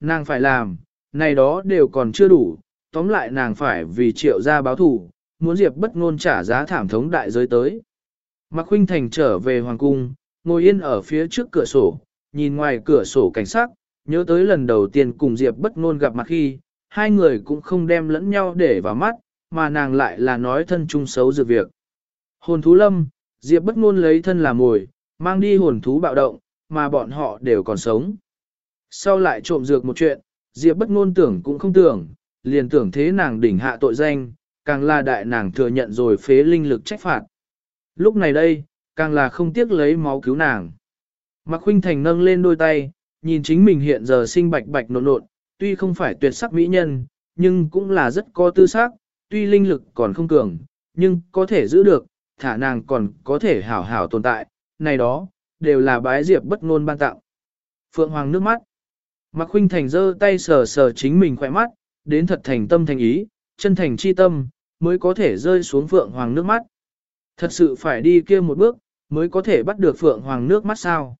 Nàng phải làm, này đó đều còn chưa đủ, tóm lại nàng phải vì triệu gia báo thủ, muốn Diệp bất ngôn trả giá thảm thống đại giới tới. Mạc Khuynh Thành trở về Hoàng Cung, ngồi yên ở phía trước cửa sổ, nhìn ngoài cửa sổ cảnh sắc, nhớ tới lần đầu tiên cùng Diệp bất ngôn gặp mặt khi, hai người cũng không đem lẫn nhau để vào mắt, mà nàng lại là nói thân chung xấu dự việc. Hồn thú lâm, Diệp bất ngôn lấy thân làm mồi, mang đi hồn thú bạo động, mà bọn họ đều còn sống. Sau lại trộm dược một chuyện, Diệp bất ngôn tưởng cũng không tưởng, liền tưởng thế nàng đỉnh hạ tội danh, càng là đại nàng thừa nhận rồi phế linh lực trách phạt. Lúc này đây, càng là không tiếc lấy máu cứu nàng. Mạc Khuynh Thành nâng lên đôi tay, nhìn chính mình hiện giờ sinh bạch bạch nộn nộn, tuy không phải tuyệt sắc mỹ nhân, nhưng cũng là rất có tư sắc, tuy linh lực còn không cường, nhưng có thể giữ được, thả nàng còn có thể hảo hảo tồn tại, này đó, đều là bái diệp bất ngôn ban tặng. Phượng Hoàng nước mắt. Mạc Khuynh Thành giơ tay sờ sờ chính mình khỏe mắt, đến thật thành tâm thành ý, chân thành chi tâm, mới có thể rơi xuống Phượng Hoàng nước mắt. Thật sự phải đi kia một bước, mới có thể bắt được Phượng Hoàng nước mắt sao.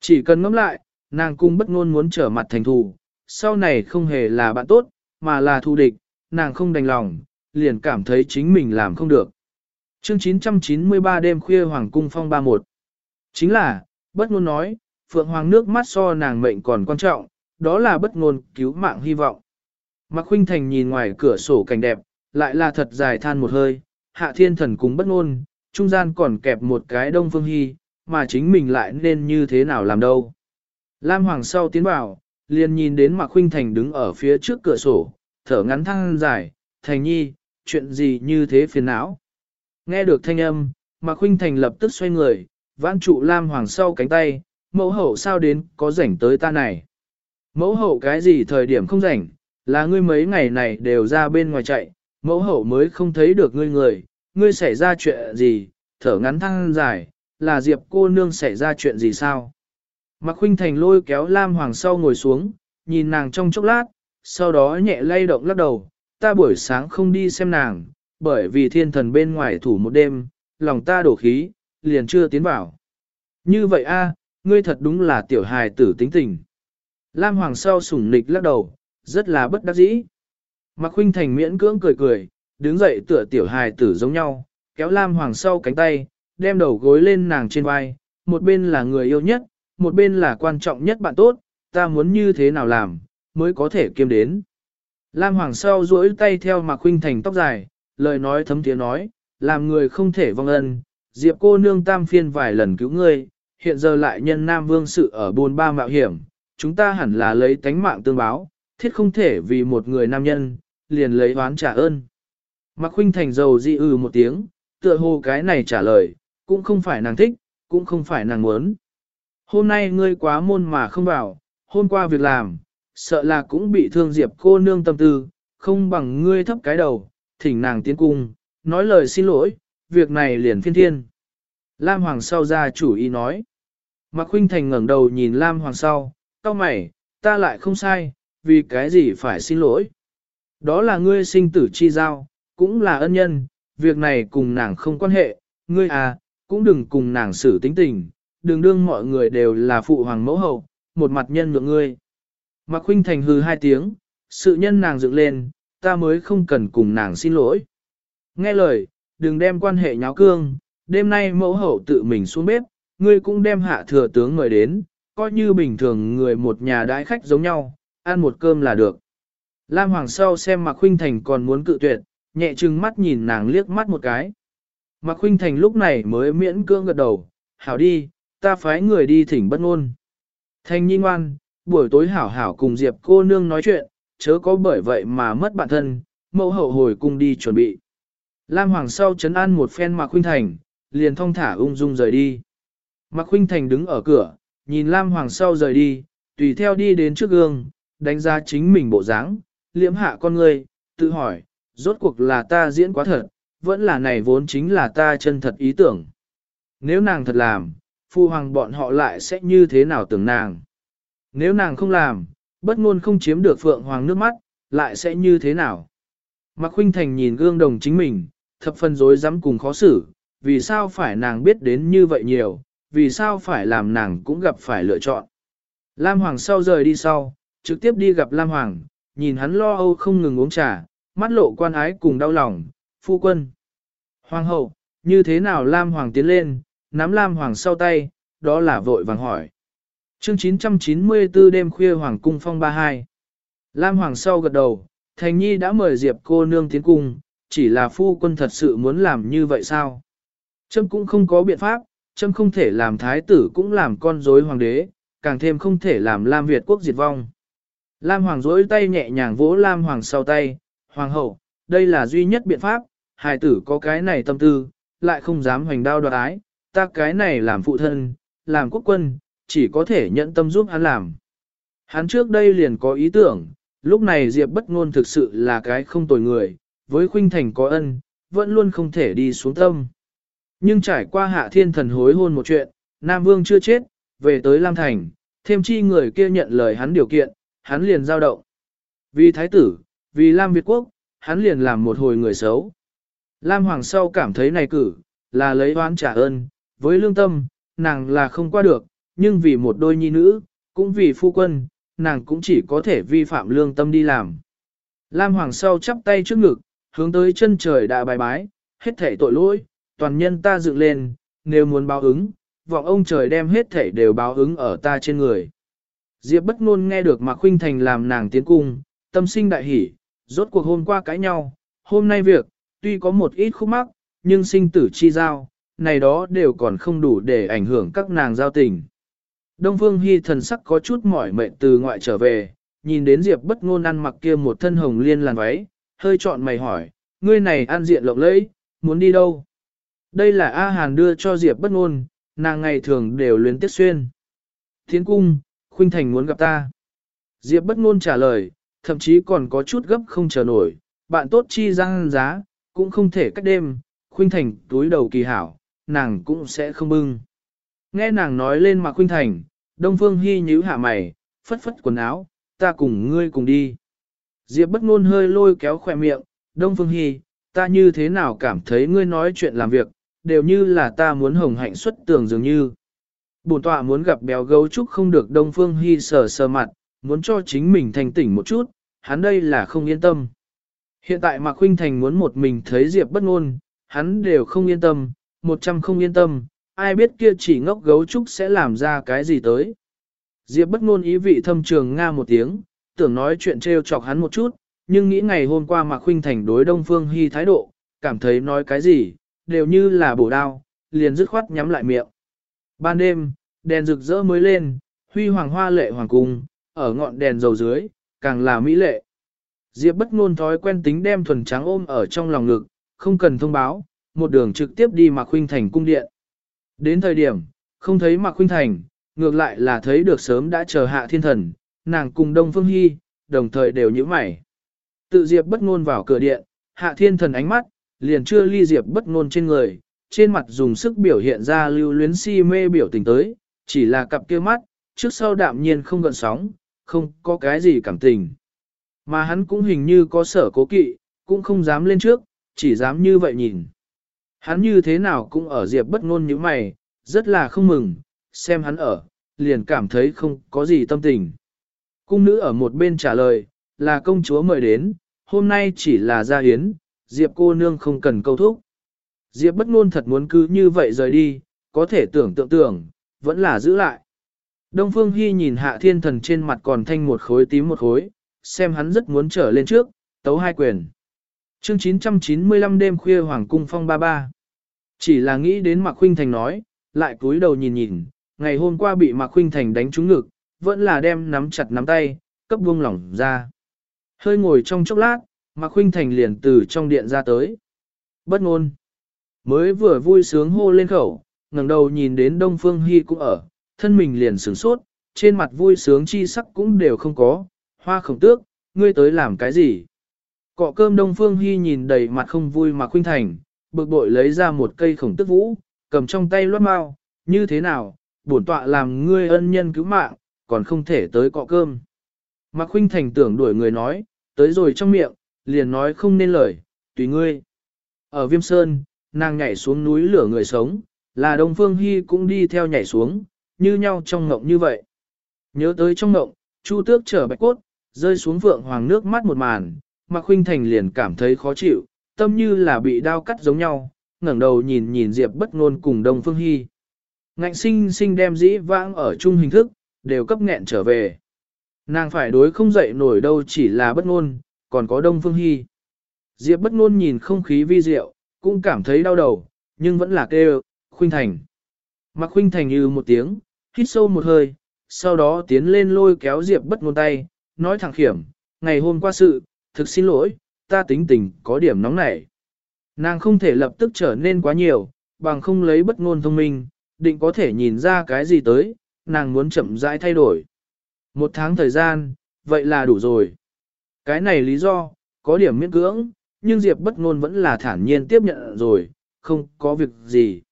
Chỉ cần ngẫm lại, nàng cung bất ngôn muốn trở mặt thành thù, sau này không hề là bạn tốt, mà là thù địch, nàng không đành lòng, liền cảm thấy chính mình làm không được. Chương 993 đêm khuya Hoàng cung phong 31 Chính là, bất ngôn nói, Phượng Hoàng nước mắt so nàng mệnh còn quan trọng, đó là bất ngôn cứu mạng hy vọng. Mạc Khuynh Thành nhìn ngoài cửa sổ cảnh đẹp, lại là thật dài than một hơi, hạ thiên thần cũng bất ngôn, trung gian còn kẹp một cái đông phương hy, mà chính mình lại nên như thế nào làm đâu. Lam Hoàng sau tiến vào, liền nhìn đến Mạc Khuynh Thành đứng ở phía trước cửa sổ, thở ngắn thăng dài, Thành nhi, chuyện gì như thế phiền não. Nghe được thanh âm, Mạc Khuynh Thành lập tức xoay người, vãn trụ Lam Hoàng sau cánh tay, mẫu hậu sao đến có rảnh tới ta này. Mẫu hậu cái gì thời điểm không rảnh, là ngươi mấy ngày này đều ra bên ngoài chạy, mẫu hậu mới không thấy được ngươi người, ngươi xảy ra chuyện gì, thở ngắn thăng dài, là Diệp cô nương xảy ra chuyện gì sao? Mạc Khuynh Thành lôi kéo Lam Hoàng sau ngồi xuống, nhìn nàng trong chốc lát, sau đó nhẹ lay động lắc đầu, ta buổi sáng không đi xem nàng, bởi vì thiên thần bên ngoài thủ một đêm, lòng ta đổ khí, liền chưa tiến vào. Như vậy a, ngươi thật đúng là tiểu hài tử tính tình. Lam Hoàng sau sủng nịch lắc đầu, rất là bất đắc dĩ. Mạc Khuynh Thành miễn cưỡng cười cười, đứng dậy tựa tiểu hài tử giống nhau, kéo Lam Hoàng sau cánh tay, đem đầu gối lên nàng trên vai, một bên là người yêu nhất, một bên là quan trọng nhất bạn tốt, ta muốn như thế nào làm, mới có thể kiêm đến. Lam Hoàng sau duỗi tay theo Mạc Khuynh Thành tóc dài, lời nói thấm tiếng nói, làm người không thể vong ân, Diệp cô nương tam phiên vài lần cứu ngươi, hiện giờ lại nhân Nam Vương sự ở buôn ba mạo hiểm, chúng ta hẳn là lấy tánh mạng tương báo, thiết không thể vì một người nam nhân, liền lấy oán trả ơn. Mạc Khuynh Thành dầu dị ừ một tiếng, tựa hồ cái này trả lời, cũng không phải nàng thích, cũng không phải nàng muốn. Hôm nay ngươi quá môn mà không vào, hôm qua việc làm, sợ là cũng bị thương Diệp cô nương tâm tư, không bằng ngươi thấp cái đầu, thỉnh nàng tiến cung, nói lời xin lỗi, việc này liền phiên thiên. Lam Hoàng sau ra chủ ý nói. Mạc Khuynh Thành ngẩng đầu nhìn Lam Hoàng sau, cao mày, ta lại không sai, vì cái gì phải xin lỗi. Đó là ngươi sinh tử chi giao, cũng là ân nhân, việc này cùng nàng không quan hệ, ngươi à, cũng đừng cùng nàng xử tính tình, đừng đương mọi người đều là phụ hoàng mẫu hậu, một mặt nhân lượng ngươi. Mạc Khuynh Thành hừ hai tiếng, sự nhân nàng dựng lên, ta mới không cần cùng nàng xin lỗi. Nghe lời, đừng đem quan hệ nháo cương, đêm nay mẫu hậu tự mình xuống bếp, ngươi cũng đem hạ thừa tướng mời đến, coi như bình thường người một nhà đãi khách giống nhau, ăn một cơm là được. Lam Hoàng sau xem Mạc Khuynh Thành còn muốn cự tuyệt, nhẹ trừng mắt nhìn nàng liếc mắt một cái. Mạc Khuynh Thành lúc này mới miễn cưỡng gật đầu, hảo đi, ta phái người đi thỉnh bất ngôn. Thành nhi ngoan, buổi tối hảo hảo cùng Diệp cô nương nói chuyện, chớ có bởi vậy mà mất bản thân, mẫu hậu hồi cung đi chuẩn bị. Lam Hoàng sau chấn an một phen Mạc Khuynh Thành, liền thong thả ung dung rời đi. Mạc Khuynh Thành đứng ở cửa, nhìn Lam Hoàng sau rời đi, tùy theo đi đến trước gương, đánh giá chính mình bộ dáng, liễm hạ con người, tự hỏi, rốt cuộc là ta diễn quá thật, vẫn là này vốn chính là ta chân thật ý tưởng. Nếu nàng thật làm, phu hoàng bọn họ lại sẽ như thế nào tưởng nàng. Nếu nàng không làm, bất ngôn không chiếm được phượng hoàng nước mắt, lại sẽ như thế nào. Mạc Khuynh Thành nhìn gương đồng chính mình, thập phần rối rắm cùng khó xử, vì sao phải nàng biết đến như vậy nhiều, vì sao phải làm nàng cũng gặp phải lựa chọn. Lam Hoàng sau rời đi sau, trực tiếp đi gặp Lam Hoàng, nhìn hắn lo âu không ngừng uống trà, mắt lộ quan ái cùng đau lòng, phu quân. Hoàng hậu, như thế nào Lam Hoàng tiến lên, nắm Lam Hoàng sau tay, đó là vội vàng hỏi. Chương 994 đêm khuya Hoàng cung phong 32. Lam Hoàng sau gật đầu, Thành Nhi đã mời Diệp cô nương tiến cung, chỉ là phu quân thật sự muốn làm như vậy sao? Trâm cũng không có biện pháp, châm không thể làm thái tử cũng làm con rối hoàng đế, càng thêm không thể làm Lam Việt quốc diệt vong. Lam Hoàng rỗi tay nhẹ nhàng vỗ Lam Hoàng sau tay, Hoàng hậu, đây là duy nhất biện pháp, hài tử có cái này tâm tư, lại không dám hoành đao đoạt ái, ta cái này làm phụ thân, làm quốc quân, chỉ có thể nhận tâm giúp hắn làm. Hắn trước đây liền có ý tưởng, lúc này Diệp bất ngôn thực sự là cái không tồi người, với khuynh thành có ân, vẫn luôn không thể đi xuống tâm. Nhưng trải qua hạ thiên thần hối hôn một chuyện, Nam Vương chưa chết, về tới Lam Thành, thêm chi người kia nhận lời hắn điều kiện, hắn liền giao động. Vì thái tử, vì Lam Việt Quốc, hắn liền làm một hồi người xấu. Lam Hoàng sau cảm thấy này cử, là lấy oán trả ơn, với lương tâm, nàng là không qua được, nhưng vì một đôi nhi nữ, cũng vì phu quân, nàng cũng chỉ có thể vi phạm lương tâm đi làm. Lam Hoàng sau chắp tay trước ngực, hướng tới chân trời đã bài bái, hết thảy tội lỗi, toàn nhân ta dựng lên, nếu muốn báo ứng, vọng ông trời đem hết thể đều báo ứng ở ta trên người. Diệp bất ngôn nghe được Mạc Khuynh Thành làm nàng tiến cung, tâm sinh đại hỉ, rốt cuộc hôm qua cãi nhau, hôm nay việc, tuy có một ít khúc mắc, nhưng sinh tử chi giao, này đó đều còn không đủ để ảnh hưởng các nàng giao tình. Đông Phương Hi thần sắc có chút mỏi mệt từ ngoại trở về, nhìn đến Diệp bất ngôn ăn mặc kia một thân hồng liên làn váy, hơi chọn mày hỏi, ngươi này ăn diện lộng lẫy, muốn đi đâu? Đây là A Hàn đưa cho Diệp bất ngôn, nàng ngày thường đều luyến tiếc xuyên. Thiến cung, Khuynh Thành muốn gặp ta. Diệp bất ngôn trả lời, thậm chí còn có chút gấp không chờ nổi, bạn tốt chi răng giá, cũng không thể cách đêm, Khuynh Thành túi đầu kỳ hảo, nàng cũng sẽ không bưng. Nghe nàng nói lên mà Khuynh Thành, Đông Phương Hi nhíu hạ mày, phất phất quần áo, ta cùng ngươi cùng đi. Diệp bất ngôn hơi lôi kéo khỏe miệng, Đông Phương Hi, ta như thế nào cảm thấy ngươi nói chuyện làm việc, đều như là ta muốn hồng hạnh xuất tường dường như. Bổn tọa muốn gặp béo gấu trúc không được Đông Phương hy sờ sờ mặt, muốn cho chính mình thành tỉnh một chút, hắn đây là không yên tâm. Hiện tại Mạc Khuynh Thành muốn một mình thấy Diệp bất ngôn, hắn đều không yên tâm, một trăm không yên tâm, ai biết kia chỉ ngốc gấu trúc sẽ làm ra cái gì tới. Diệp bất ngôn ý vị thâm trường nga một tiếng, tưởng nói chuyện trêu chọc hắn một chút, nhưng nghĩ ngày hôm qua Mạc Khuynh Thành đối Đông Phương Hi thái độ, cảm thấy nói cái gì, đều như là bổ đao, liền dứt khoát nhắm lại miệng. Ban đêm, đèn rực rỡ mới lên, huy hoàng hoa lệ hoàng cung, ở ngọn đèn dầu dưới, càng là mỹ lệ. Diệp bất ngôn thói quen tính đem thuần trắng ôm ở trong lòng ngực, không cần thông báo, một đường trực tiếp đi Mạc Khuynh Thành cung điện. Đến thời điểm, không thấy Mạc Khuynh Thành, ngược lại là thấy được sớm đã chờ hạ thiên thần, nàng cùng Đông Phương hi đồng thời đều nhíu mày. Tự Diệp bất ngôn vào cửa điện, hạ thiên thần ánh mắt, liền chưa ly Diệp bất ngôn trên người, trên mặt dùng sức biểu hiện ra lưu luyến si mê biểu tình tới, chỉ là cặp kia mắt, trước sau đạm nhiên không gợn sóng, không có cái gì cảm tình. Mà hắn cũng hình như có sở cố kỵ, cũng không dám lên trước, chỉ dám như vậy nhìn. Hắn như thế nào cũng ở Diệp bất ngôn như mày, rất là không mừng, xem hắn ở, liền cảm thấy không có gì tâm tình. Cung nữ ở một bên trả lời, là công chúa mời đến, hôm nay chỉ là gia hiến, Diệp cô nương không cần câu thúc. Diệp bất ngôn thật muốn cứ như vậy rời đi, có thể tưởng tượng tưởng, vẫn là giữ lại. Đông Phương Hy nhìn hạ thiên thần trên mặt còn thanh một khối tím một khối, xem hắn rất muốn trở lên trước, tấu hai quyền. Chương 995 đêm khuya Hoàng cung phong ba ba. Chỉ là nghĩ đến Mạc Khuynh Thành nói, lại cúi đầu nhìn nhìn, ngày hôm qua bị Mạc Khuynh Thành đánh trúng ngực, vẫn là đem nắm chặt nắm tay, cấp buông lỏng ra. Hơi ngồi trong chốc lát, Mạc Khuynh Thành liền từ trong điện ra tới. Bất ngôn. Mới vừa vui sướng hô lên khẩu, ngẩng đầu nhìn đến Đông Phương Hi cũng ở, thân mình liền sửng sốt, trên mặt vui sướng chi sắc cũng đều không có. Hoa khổng tước, ngươi tới làm cái gì? Cọ cơm Đông Phương Hi nhìn đầy mặt không vui Mạc Khuynh Thành, bực bội lấy ra một cây khổng tước vũ, cầm trong tay loát mau, như thế nào, bổn tọa làm ngươi ân nhân cứu mạng, còn không thể tới cọ cơm. Mạc Khuynh Thành tưởng đuổi người nói, tới rồi trong miệng, liền nói không nên lời, tùy ngươi. Ở Viêm Sơn, nàng nhảy xuống núi lửa người sống, là Đông Phương Hy cũng đi theo nhảy xuống, như nhau trong ngộng như vậy. Nhớ tới trong ngộng, chu tước trở bạch cốt, rơi xuống vượng hoàng nước mắt một màn, Mạc Khuynh Thành liền cảm thấy khó chịu, tâm như là bị đao cắt giống nhau, ngẩng đầu nhìn nhìn Diệp bất ngôn cùng Đông Phương Hy. Ngạnh sinh sinh đem dĩ vãng ở chung hình thức, đều cấp nghẹn trở về. Nàng phải đối không dậy nổi đâu chỉ là bất ngôn, còn có Đông Phương Hy. Diệp bất ngôn nhìn không khí vi diệu, cũng cảm thấy đau đầu, nhưng vẫn là kêu, Khuynh Thành. Mặc Khuynh Thành như một tiếng, hít sâu một hơi, sau đó tiến lên lôi kéo Diệp bất ngôn tay, nói thẳng khiểm, ngày hôm qua sự, thực xin lỗi, ta tính tình có điểm nóng nảy. Nàng không thể lập tức trở nên quá nhiều, bằng không lấy bất ngôn thông minh, định có thể nhìn ra cái gì tới, nàng muốn chậm rãi thay đổi. Một tháng thời gian, vậy là đủ rồi. Cái này lý do, có điểm miễn cưỡng, nhưng Diệp bất ngôn vẫn là thản nhiên tiếp nhận rồi, không có việc gì.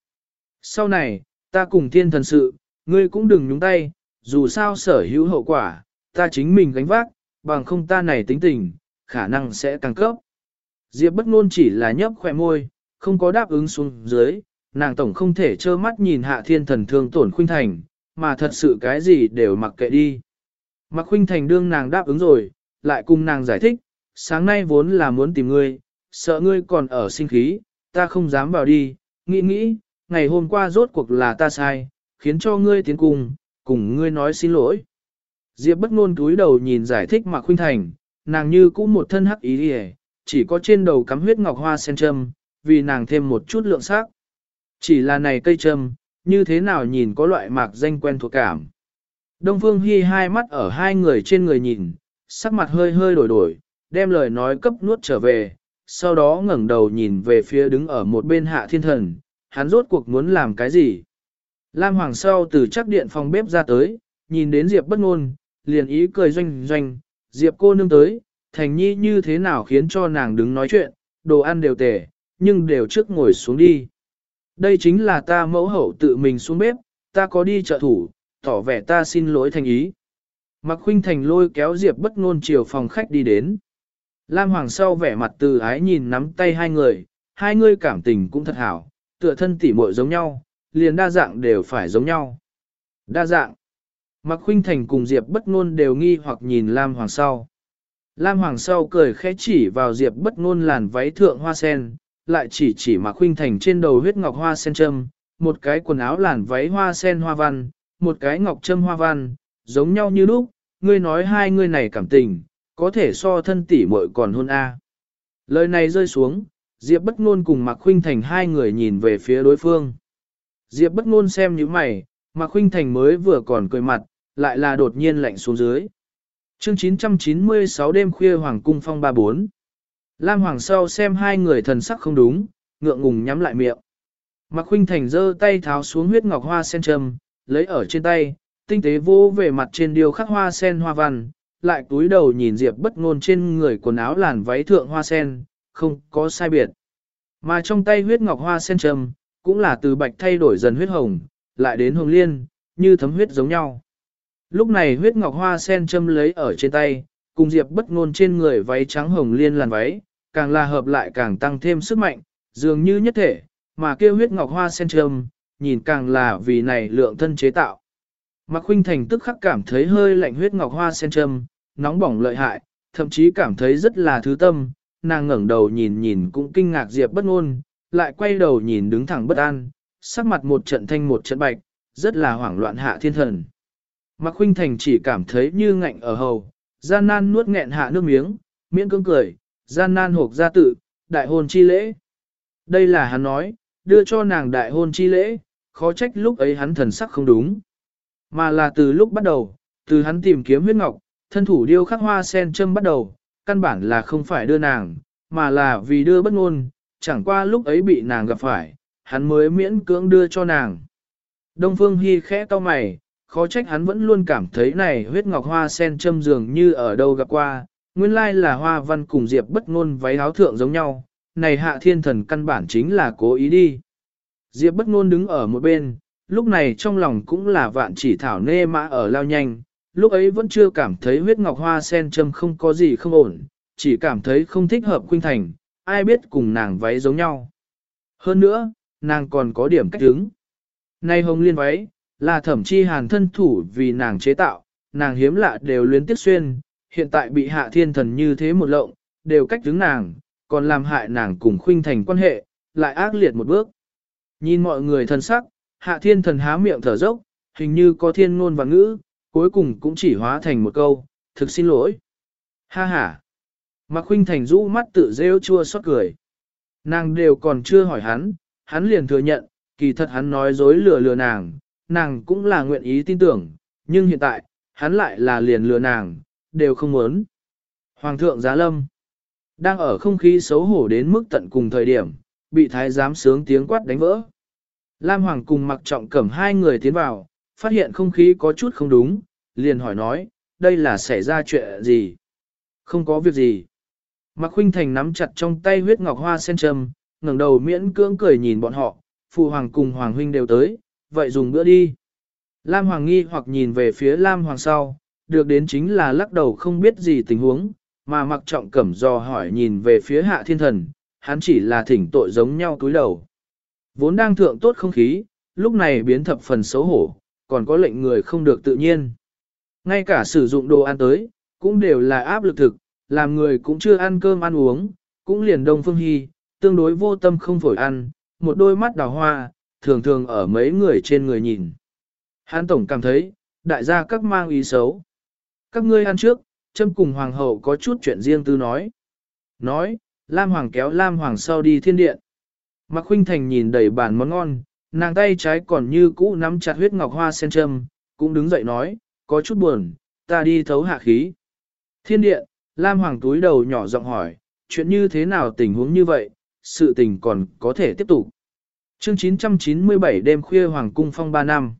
Sau này, ta cùng thiên thần sự, ngươi cũng đừng nhúng tay, dù sao sở hữu hậu quả, ta chính mình gánh vác, bằng không ta này tính tình, khả năng sẽ càng cấp. Diệp bất ngôn chỉ là nhấp khỏe môi, không có đáp ứng xuống dưới, nàng tổng không thể trơ mắt nhìn hạ thiên thần thương tổn khuynh thành, mà thật sự cái gì đều mặc kệ đi. Mặc khuynh thành đương nàng đáp ứng rồi, lại cùng nàng giải thích, sáng nay vốn là muốn tìm ngươi, sợ ngươi còn ở sinh khí, ta không dám vào đi, nghĩ nghĩ, ngày hôm qua rốt cuộc là ta sai, khiến cho ngươi tiến cùng, cùng ngươi nói xin lỗi. Diệp bất ngôn túi đầu nhìn giải thích Mạc Khuynh Thành, nàng như cũ một thân hắc ý đi chỉ có trên đầu cắm huyết ngọc hoa sen châm, vì nàng thêm một chút lượng sắc. Chỉ là này cây châm, như thế nào nhìn có loại mạc danh quen thuộc cảm. Đông Phương Hi hai mắt ở hai người trên người nhìn, sắc mặt hơi hơi đổi đổi, đem lời nói cấp nuốt trở về, sau đó ngẩng đầu nhìn về phía đứng ở một bên hạ thiên thần, hắn rốt cuộc muốn làm cái gì. Lam Hoàng sau từ chắc điện phòng bếp ra tới, nhìn đến Diệp bất ngôn, liền ý cười doanh doanh, Diệp cô nương tới, thành nhi như thế nào khiến cho nàng đứng nói chuyện, đồ ăn đều tể, nhưng đều trước ngồi xuống đi. Đây chính là ta mẫu hậu tự mình xuống bếp, ta có đi trợ thủ, tỏ vẻ ta xin lỗi thành ý. Mạc Khuynh Thành lôi kéo Diệp bất ngôn chiều phòng khách đi đến. Lam Hoàng sau vẻ mặt từ ái nhìn nắm tay hai người, hai người cảm tình cũng thật hảo, tựa thân tỉ muội giống nhau, liền đa dạng đều phải giống nhau. Đa dạng. Mạc Khuynh Thành cùng Diệp bất ngôn đều nghi hoặc nhìn Lam Hoàng sau. Lam Hoàng sau cười khẽ chỉ vào Diệp bất ngôn làn váy thượng hoa sen, lại chỉ chỉ Mạc Khuynh Thành trên đầu huyết ngọc hoa sen châm, một cái quần áo làn váy hoa sen hoa văn, một cái ngọc châm hoa văn, giống nhau như lúc, ngươi nói hai người này cảm tình, có thể so thân tỷ muội còn hôn a. Lời này rơi xuống, Diệp bất ngôn cùng Mạc Khuynh Thành hai người nhìn về phía đối phương. Diệp bất ngôn xem như mày, Mạc Khuynh Thành mới vừa còn cười mặt, lại là đột nhiên lạnh xuống dưới. Chương 996 đêm khuya Hoàng cung phong 34. Lam Hoàng sau xem hai người thần sắc không đúng, ngượng ngùng nhắm lại miệng. Mạc Khuynh Thành giơ tay tháo xuống huyết ngọc hoa sen trầm, lấy ở trên tay, tinh tế vô về mặt trên điều khắc hoa sen hoa văn, lại túi đầu nhìn Diệp bất ngôn trên người quần áo làn váy thượng hoa sen, không có sai biệt. Mà trong tay huyết ngọc hoa sen trầm, cũng là từ bạch thay đổi dần huyết hồng, lại đến hồng liên, như thấm huyết giống nhau. Lúc này huyết ngọc hoa sen châm lấy ở trên tay, cùng Diệp bất ngôn trên người váy trắng hồng liên làn váy, càng là hợp lại càng tăng thêm sức mạnh, dường như nhất thể, mà kêu huyết ngọc hoa sen châm, nhìn càng là vì này lượng thân chế tạo. Mạc Khuynh Thành tức khắc cảm thấy hơi lạnh huyết ngọc hoa sen châm, nóng bỏng lợi hại, thậm chí cảm thấy rất là thứ tâm, nàng ngẩng đầu nhìn nhìn cũng kinh ngạc Diệp bất ngôn, lại quay đầu nhìn đứng thẳng bất an, sắc mặt một trận thanh một trận bạch, rất là hoảng loạn hạ thiên thần. Mạc Khuynh Thành chỉ cảm thấy như ngạnh ở hầu, gian nan nuốt nghẹn hạ nước miếng, miễn cưỡng cười, gian nan hộp ra tự, đại hôn chi lễ. Đây là hắn nói, đưa cho nàng đại hôn chi lễ, khó trách lúc ấy hắn thần sắc không đúng. Mà là từ lúc bắt đầu, từ hắn tìm kiếm huyết ngọc, thân thủ điêu khắc hoa sen châm bắt đầu, căn bản là không phải đưa nàng, mà là vì đưa bất ngôn, chẳng qua lúc ấy bị nàng gặp phải, hắn mới miễn cưỡng đưa cho nàng. Đông Phương Hi khẽ cau mày, khó trách hắn vẫn luôn cảm thấy này huyết ngọc hoa sen châm dường như ở đâu gặp qua, nguyên lai là hoa văn cùng diệp bất ngôn váy áo thượng giống nhau, này hạ thiên thần căn bản chính là cố ý đi. Diệp bất ngôn đứng ở một bên, lúc này trong lòng cũng là vạn chỉ thảo nê mã ở lao nhanh, lúc ấy vẫn chưa cảm thấy huyết ngọc hoa sen châm không có gì không ổn, chỉ cảm thấy không thích hợp khuynh thành, ai biết cùng nàng váy giống nhau. Hơn nữa, nàng còn có điểm cách đứng. Nay hồng liên váy, là thẩm chi hàn thân thủ vì nàng chế tạo, nàng hiếm lạ đều luyến tiếc xuyên, hiện tại bị hạ thiên thần như thế một lộng, đều cách đứng nàng, còn làm hại nàng cùng khuynh thành quan hệ, lại ác liệt một bước. Nhìn mọi người thân sắc, hạ thiên thần há miệng thở dốc, hình như có thiên ngôn và ngữ, cuối cùng cũng chỉ hóa thành một câu, thực xin lỗi. Ha ha. Mạc Khuynh Thành rũ mắt tự rêu chua xót cười. Nàng đều còn chưa hỏi hắn, hắn liền thừa nhận, kỳ thật hắn nói dối lừa lừa nàng, nàng cũng là nguyện ý tin tưởng, nhưng hiện tại, hắn lại là liền lừa nàng, đều không muốn. Hoàng thượng giá lâm, đang ở không khí xấu hổ đến mức tận cùng thời điểm, bị thái giám sướng tiếng quát đánh vỡ. Lam Hoàng cùng mặc trọng cẩm hai người tiến vào, phát hiện không khí có chút không đúng, liền hỏi nói, đây là xảy ra chuyện gì? Không có việc gì. Mạc Khuynh Thành nắm chặt trong tay huyết ngọc hoa sen trầm, ngẩng đầu miễn cưỡng cười nhìn bọn họ, phụ hoàng cùng hoàng huynh đều tới, vậy dùng bữa đi. Lam Hoàng nghi hoặc nhìn về phía Lam Hoàng sau, được đến chính là lắc đầu không biết gì tình huống, mà mặc trọng cẩm do hỏi nhìn về phía hạ thiên thần, hắn chỉ là thỉnh tội giống nhau cúi đầu. Vốn đang thượng tốt không khí, lúc này biến thập phần xấu hổ, còn có lệnh người không được tự nhiên. Ngay cả sử dụng đồ ăn tới, cũng đều là áp lực thực, làm người cũng chưa ăn cơm ăn uống, cũng liền đông phương hy, tương đối vô tâm không phổi ăn, một đôi mắt đào hoa, thường thường ở mấy người trên người nhìn. Hán Tổng cảm thấy, đại gia các mang ý xấu. Các ngươi ăn trước, châm cùng hoàng hậu có chút chuyện riêng tư nói. Nói, Lam Hoàng kéo Lam Hoàng sau đi thiên điện. Mạc Khuynh Thành nhìn đầy bàn món ngon, nàng tay trái còn như cũ nắm chặt huyết ngọc hoa sen châm, cũng đứng dậy nói, có chút buồn, ta đi thấu hạ khí. Thiên điện, Lam Hoàng túi đầu nhỏ giọng hỏi, chuyện như thế nào tình huống như vậy, sự tình còn có thể tiếp tục. Chương 997 đêm khuya Hoàng cung phong 3 năm.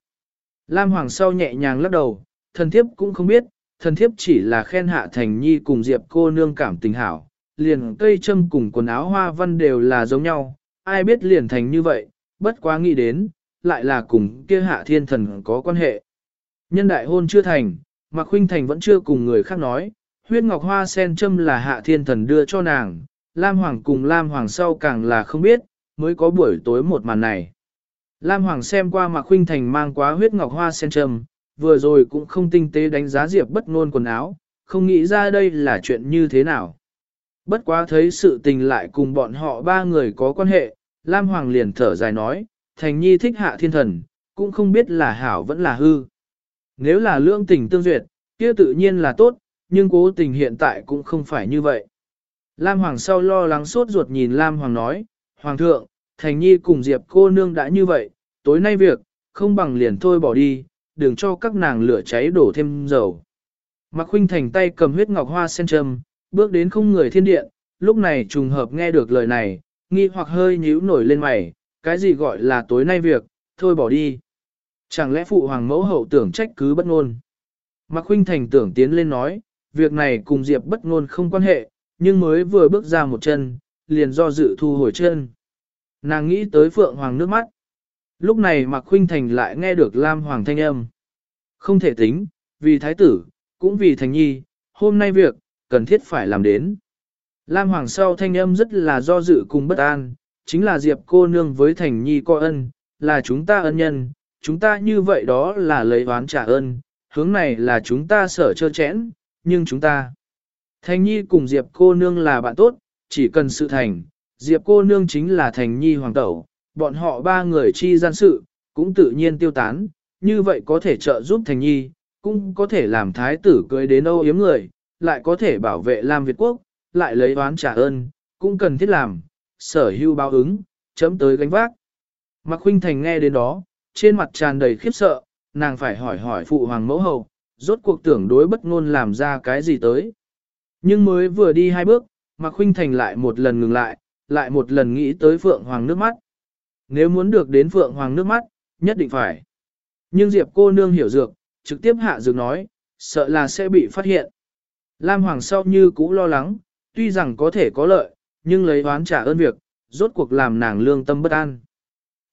Lam Hoàng sau nhẹ nhàng lắc đầu, thần thiếp cũng không biết, thần thiếp chỉ là khen hạ thành nhi cùng diệp cô nương cảm tình hảo, liền cây châm cùng quần áo hoa văn đều là giống nhau, ai biết liền thành như vậy, bất quá nghĩ đến, lại là cùng kia hạ thiên thần có quan hệ. Nhân đại hôn chưa thành, Mạc Khuynh Thành vẫn chưa cùng người khác nói, huyết ngọc hoa sen châm là hạ thiên thần đưa cho nàng, Lam Hoàng cùng Lam Hoàng sau càng là không biết, mới có buổi tối một màn này. Lam Hoàng xem qua Mạc Khuynh Thành mang quá huyết ngọc hoa sen châm, vừa rồi cũng không tinh tế đánh giá Diệp bất ngôn quần áo, không nghĩ ra đây là chuyện như thế nào. Bất quá thấy sự tình lại cùng bọn họ ba người có quan hệ, Lam Hoàng liền thở dài nói, Thành Nhi thích hạ thiên thần, cũng không biết là hảo vẫn là hư. Nếu là lương tình tương duyệt, kia tự nhiên là tốt, nhưng cố tình hiện tại cũng không phải như vậy. Lam Hoàng sau lo lắng sốt ruột nhìn Lam Hoàng nói, Hoàng thượng, Thành Nhi cùng Diệp cô nương đã như vậy, tối nay việc, không bằng liền thôi bỏ đi, đừng cho các nàng lửa cháy đổ thêm dầu. Mạc Khuynh Thành tay cầm huyết ngọc hoa sen trầm, bước đến không người thiên điện, lúc này trùng hợp nghe được lời này, nghi hoặc hơi nhíu nổi lên mày, cái gì gọi là tối nay việc, thôi bỏ đi. Chẳng lẽ phụ hoàng mẫu hậu tưởng trách cứ bất ngôn. Mạc Khuynh Thành tưởng tiến lên nói, việc này cùng Diệp bất ngôn không quan hệ, nhưng mới vừa bước ra một chân, liền do dự thu hồi chân. Nàng nghĩ tới Phượng Hoàng nước mắt. Lúc này Mạc Khuynh Thành lại nghe được Lam Hoàng thanh âm. Không thể tính, vì thái tử, cũng vì thành nhi, hôm nay việc, cần thiết phải làm đến. Lam Hoàng sau thanh âm rất là do dự cùng bất an, chính là Diệp cô nương với thành nhi coi ân, là chúng ta ân nhân, chúng ta như vậy đó là lấy oán trả ơn, hướng này là chúng ta sở chơ chẽn, nhưng chúng ta. Thành nhi cùng Diệp cô nương là bạn tốt, chỉ cần sự thành, Diệp cô nương chính là thành nhi hoàng tẩu, bọn họ ba người chi gian sự, cũng tự nhiên tiêu tán, như vậy có thể trợ giúp thành nhi, cũng có thể làm thái tử cưới đến âu yếm người, lại có thể bảo vệ Lam Việt Quốc, lại lấy oán trả ơn, cũng cần thiết làm, sở hưu báo ứng, chấm tới gánh vác. Mạc Khuynh Thành nghe đến đó, trên mặt tràn đầy khiếp sợ, nàng phải hỏi hỏi phụ hoàng mẫu hậu, rốt cuộc tưởng đối bất ngôn làm ra cái gì tới. Nhưng mới vừa đi hai bước, Mạc Khuynh Thành lại một lần ngừng lại, lại một lần nghĩ tới Phượng Hoàng nước mắt. Nếu muốn được đến Phượng Hoàng nước mắt, nhất định phải. Nhưng Diệp cô nương hiểu dược, trực tiếp hạ dược nói, sợ là sẽ bị phát hiện. Lam Hoàng sau như cũ lo lắng, tuy rằng có thể có lợi, nhưng lấy oán trả ơn việc, rốt cuộc làm nàng lương tâm bất an.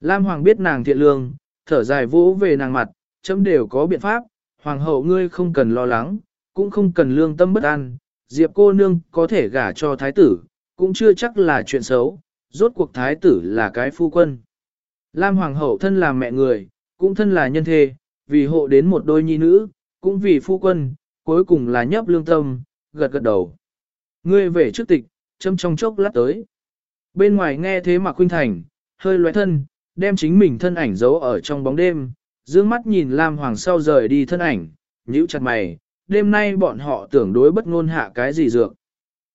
Lam Hoàng biết nàng thiện lương, thở dài vỗ về nàng mặt, chấm đều có biện pháp, Hoàng hậu ngươi không cần lo lắng, cũng không cần lương tâm bất an, Diệp cô nương có thể gả cho thái tử, cũng chưa chắc là chuyện xấu, rốt cuộc thái tử là cái phu quân. Lam Hoàng hậu thân là mẹ người, cũng thân là nhân thê, vì hộ đến một đôi nhi nữ, cũng vì phu quân, cuối cùng là nhấp lương tâm, gật gật đầu. Ngươi về trước tịch, châm trong chốc lát tới. Bên ngoài nghe thế mà khuynh thành, hơi loé thân, đem chính mình thân ảnh giấu ở trong bóng đêm, dương mắt nhìn Lam Hoàng sau rời đi thân ảnh, nhíu chặt mày, đêm nay bọn họ tưởng đối bất ngôn hạ cái gì dược.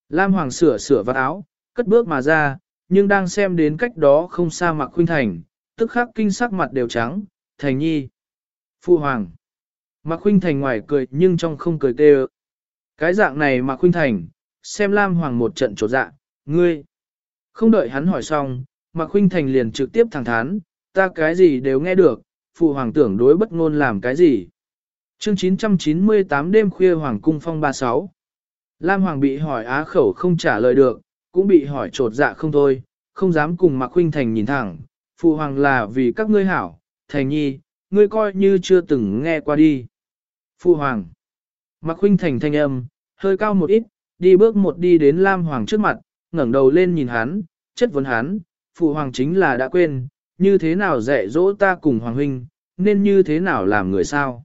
Lam Hoàng sửa sửa vạt áo, cất bước mà ra, nhưng đang xem đến cách đó không xa mà khuynh thành, tức khắc kinh sắc mặt đều trắng, thành nhi. Phu Hoàng. Mạc Khuynh Thành ngoài cười nhưng trong không cười tê Cái dạng này Mạc Khuynh Thành, xem Lam Hoàng một trận trột dạ, ngươi. Không đợi hắn hỏi xong, Mạc Khuynh Thành liền trực tiếp thẳng thắn, ta cái gì đều nghe được, phụ hoàng tưởng đối bất ngôn làm cái gì. Chương 998 đêm khuya Hoàng cung phong 36 Lam Hoàng bị hỏi á khẩu không trả lời được, cũng bị hỏi trột dạ không thôi, không dám cùng Mạc Khuynh Thành nhìn thẳng, phụ hoàng là vì các ngươi hảo, Thành nhi, ngươi coi như chưa từng nghe qua đi. Phu hoàng. Mạc Khuynh Thành thanh âm, hơi cao một ít, đi bước một đi đến Lam Hoàng trước mặt, ngẩng đầu lên nhìn hắn, chất vấn hắn, phụ hoàng chính là đã quên, như thế nào dạy dỗ ta cùng hoàng huynh, nên như thế nào làm người sao.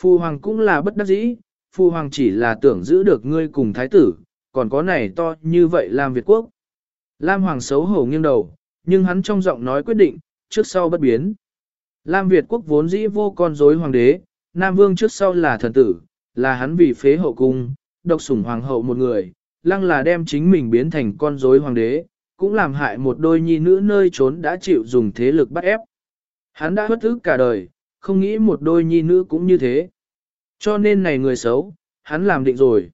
Phụ hoàng cũng là bất đắc dĩ, phụ hoàng chỉ là tưởng giữ được ngươi cùng thái tử, còn có này to như vậy làm Việt quốc. Lam hoàng xấu hổ nghiêng đầu, nhưng hắn trong giọng nói quyết định, trước sau bất biến. Lam Việt quốc vốn dĩ vô con rối hoàng đế, Nam Vương trước sau là thần tử, là hắn vì phế hậu cung, độc sủng hoàng hậu một người, lăng là đem chính mình biến thành con rối hoàng đế, cũng làm hại một đôi nhi nữ nơi trốn đã chịu dùng thế lực bắt ép. Hắn đã bất ức cả đời, không nghĩ một đôi nhi nữ cũng như thế. Cho nên này người xấu, hắn làm định rồi.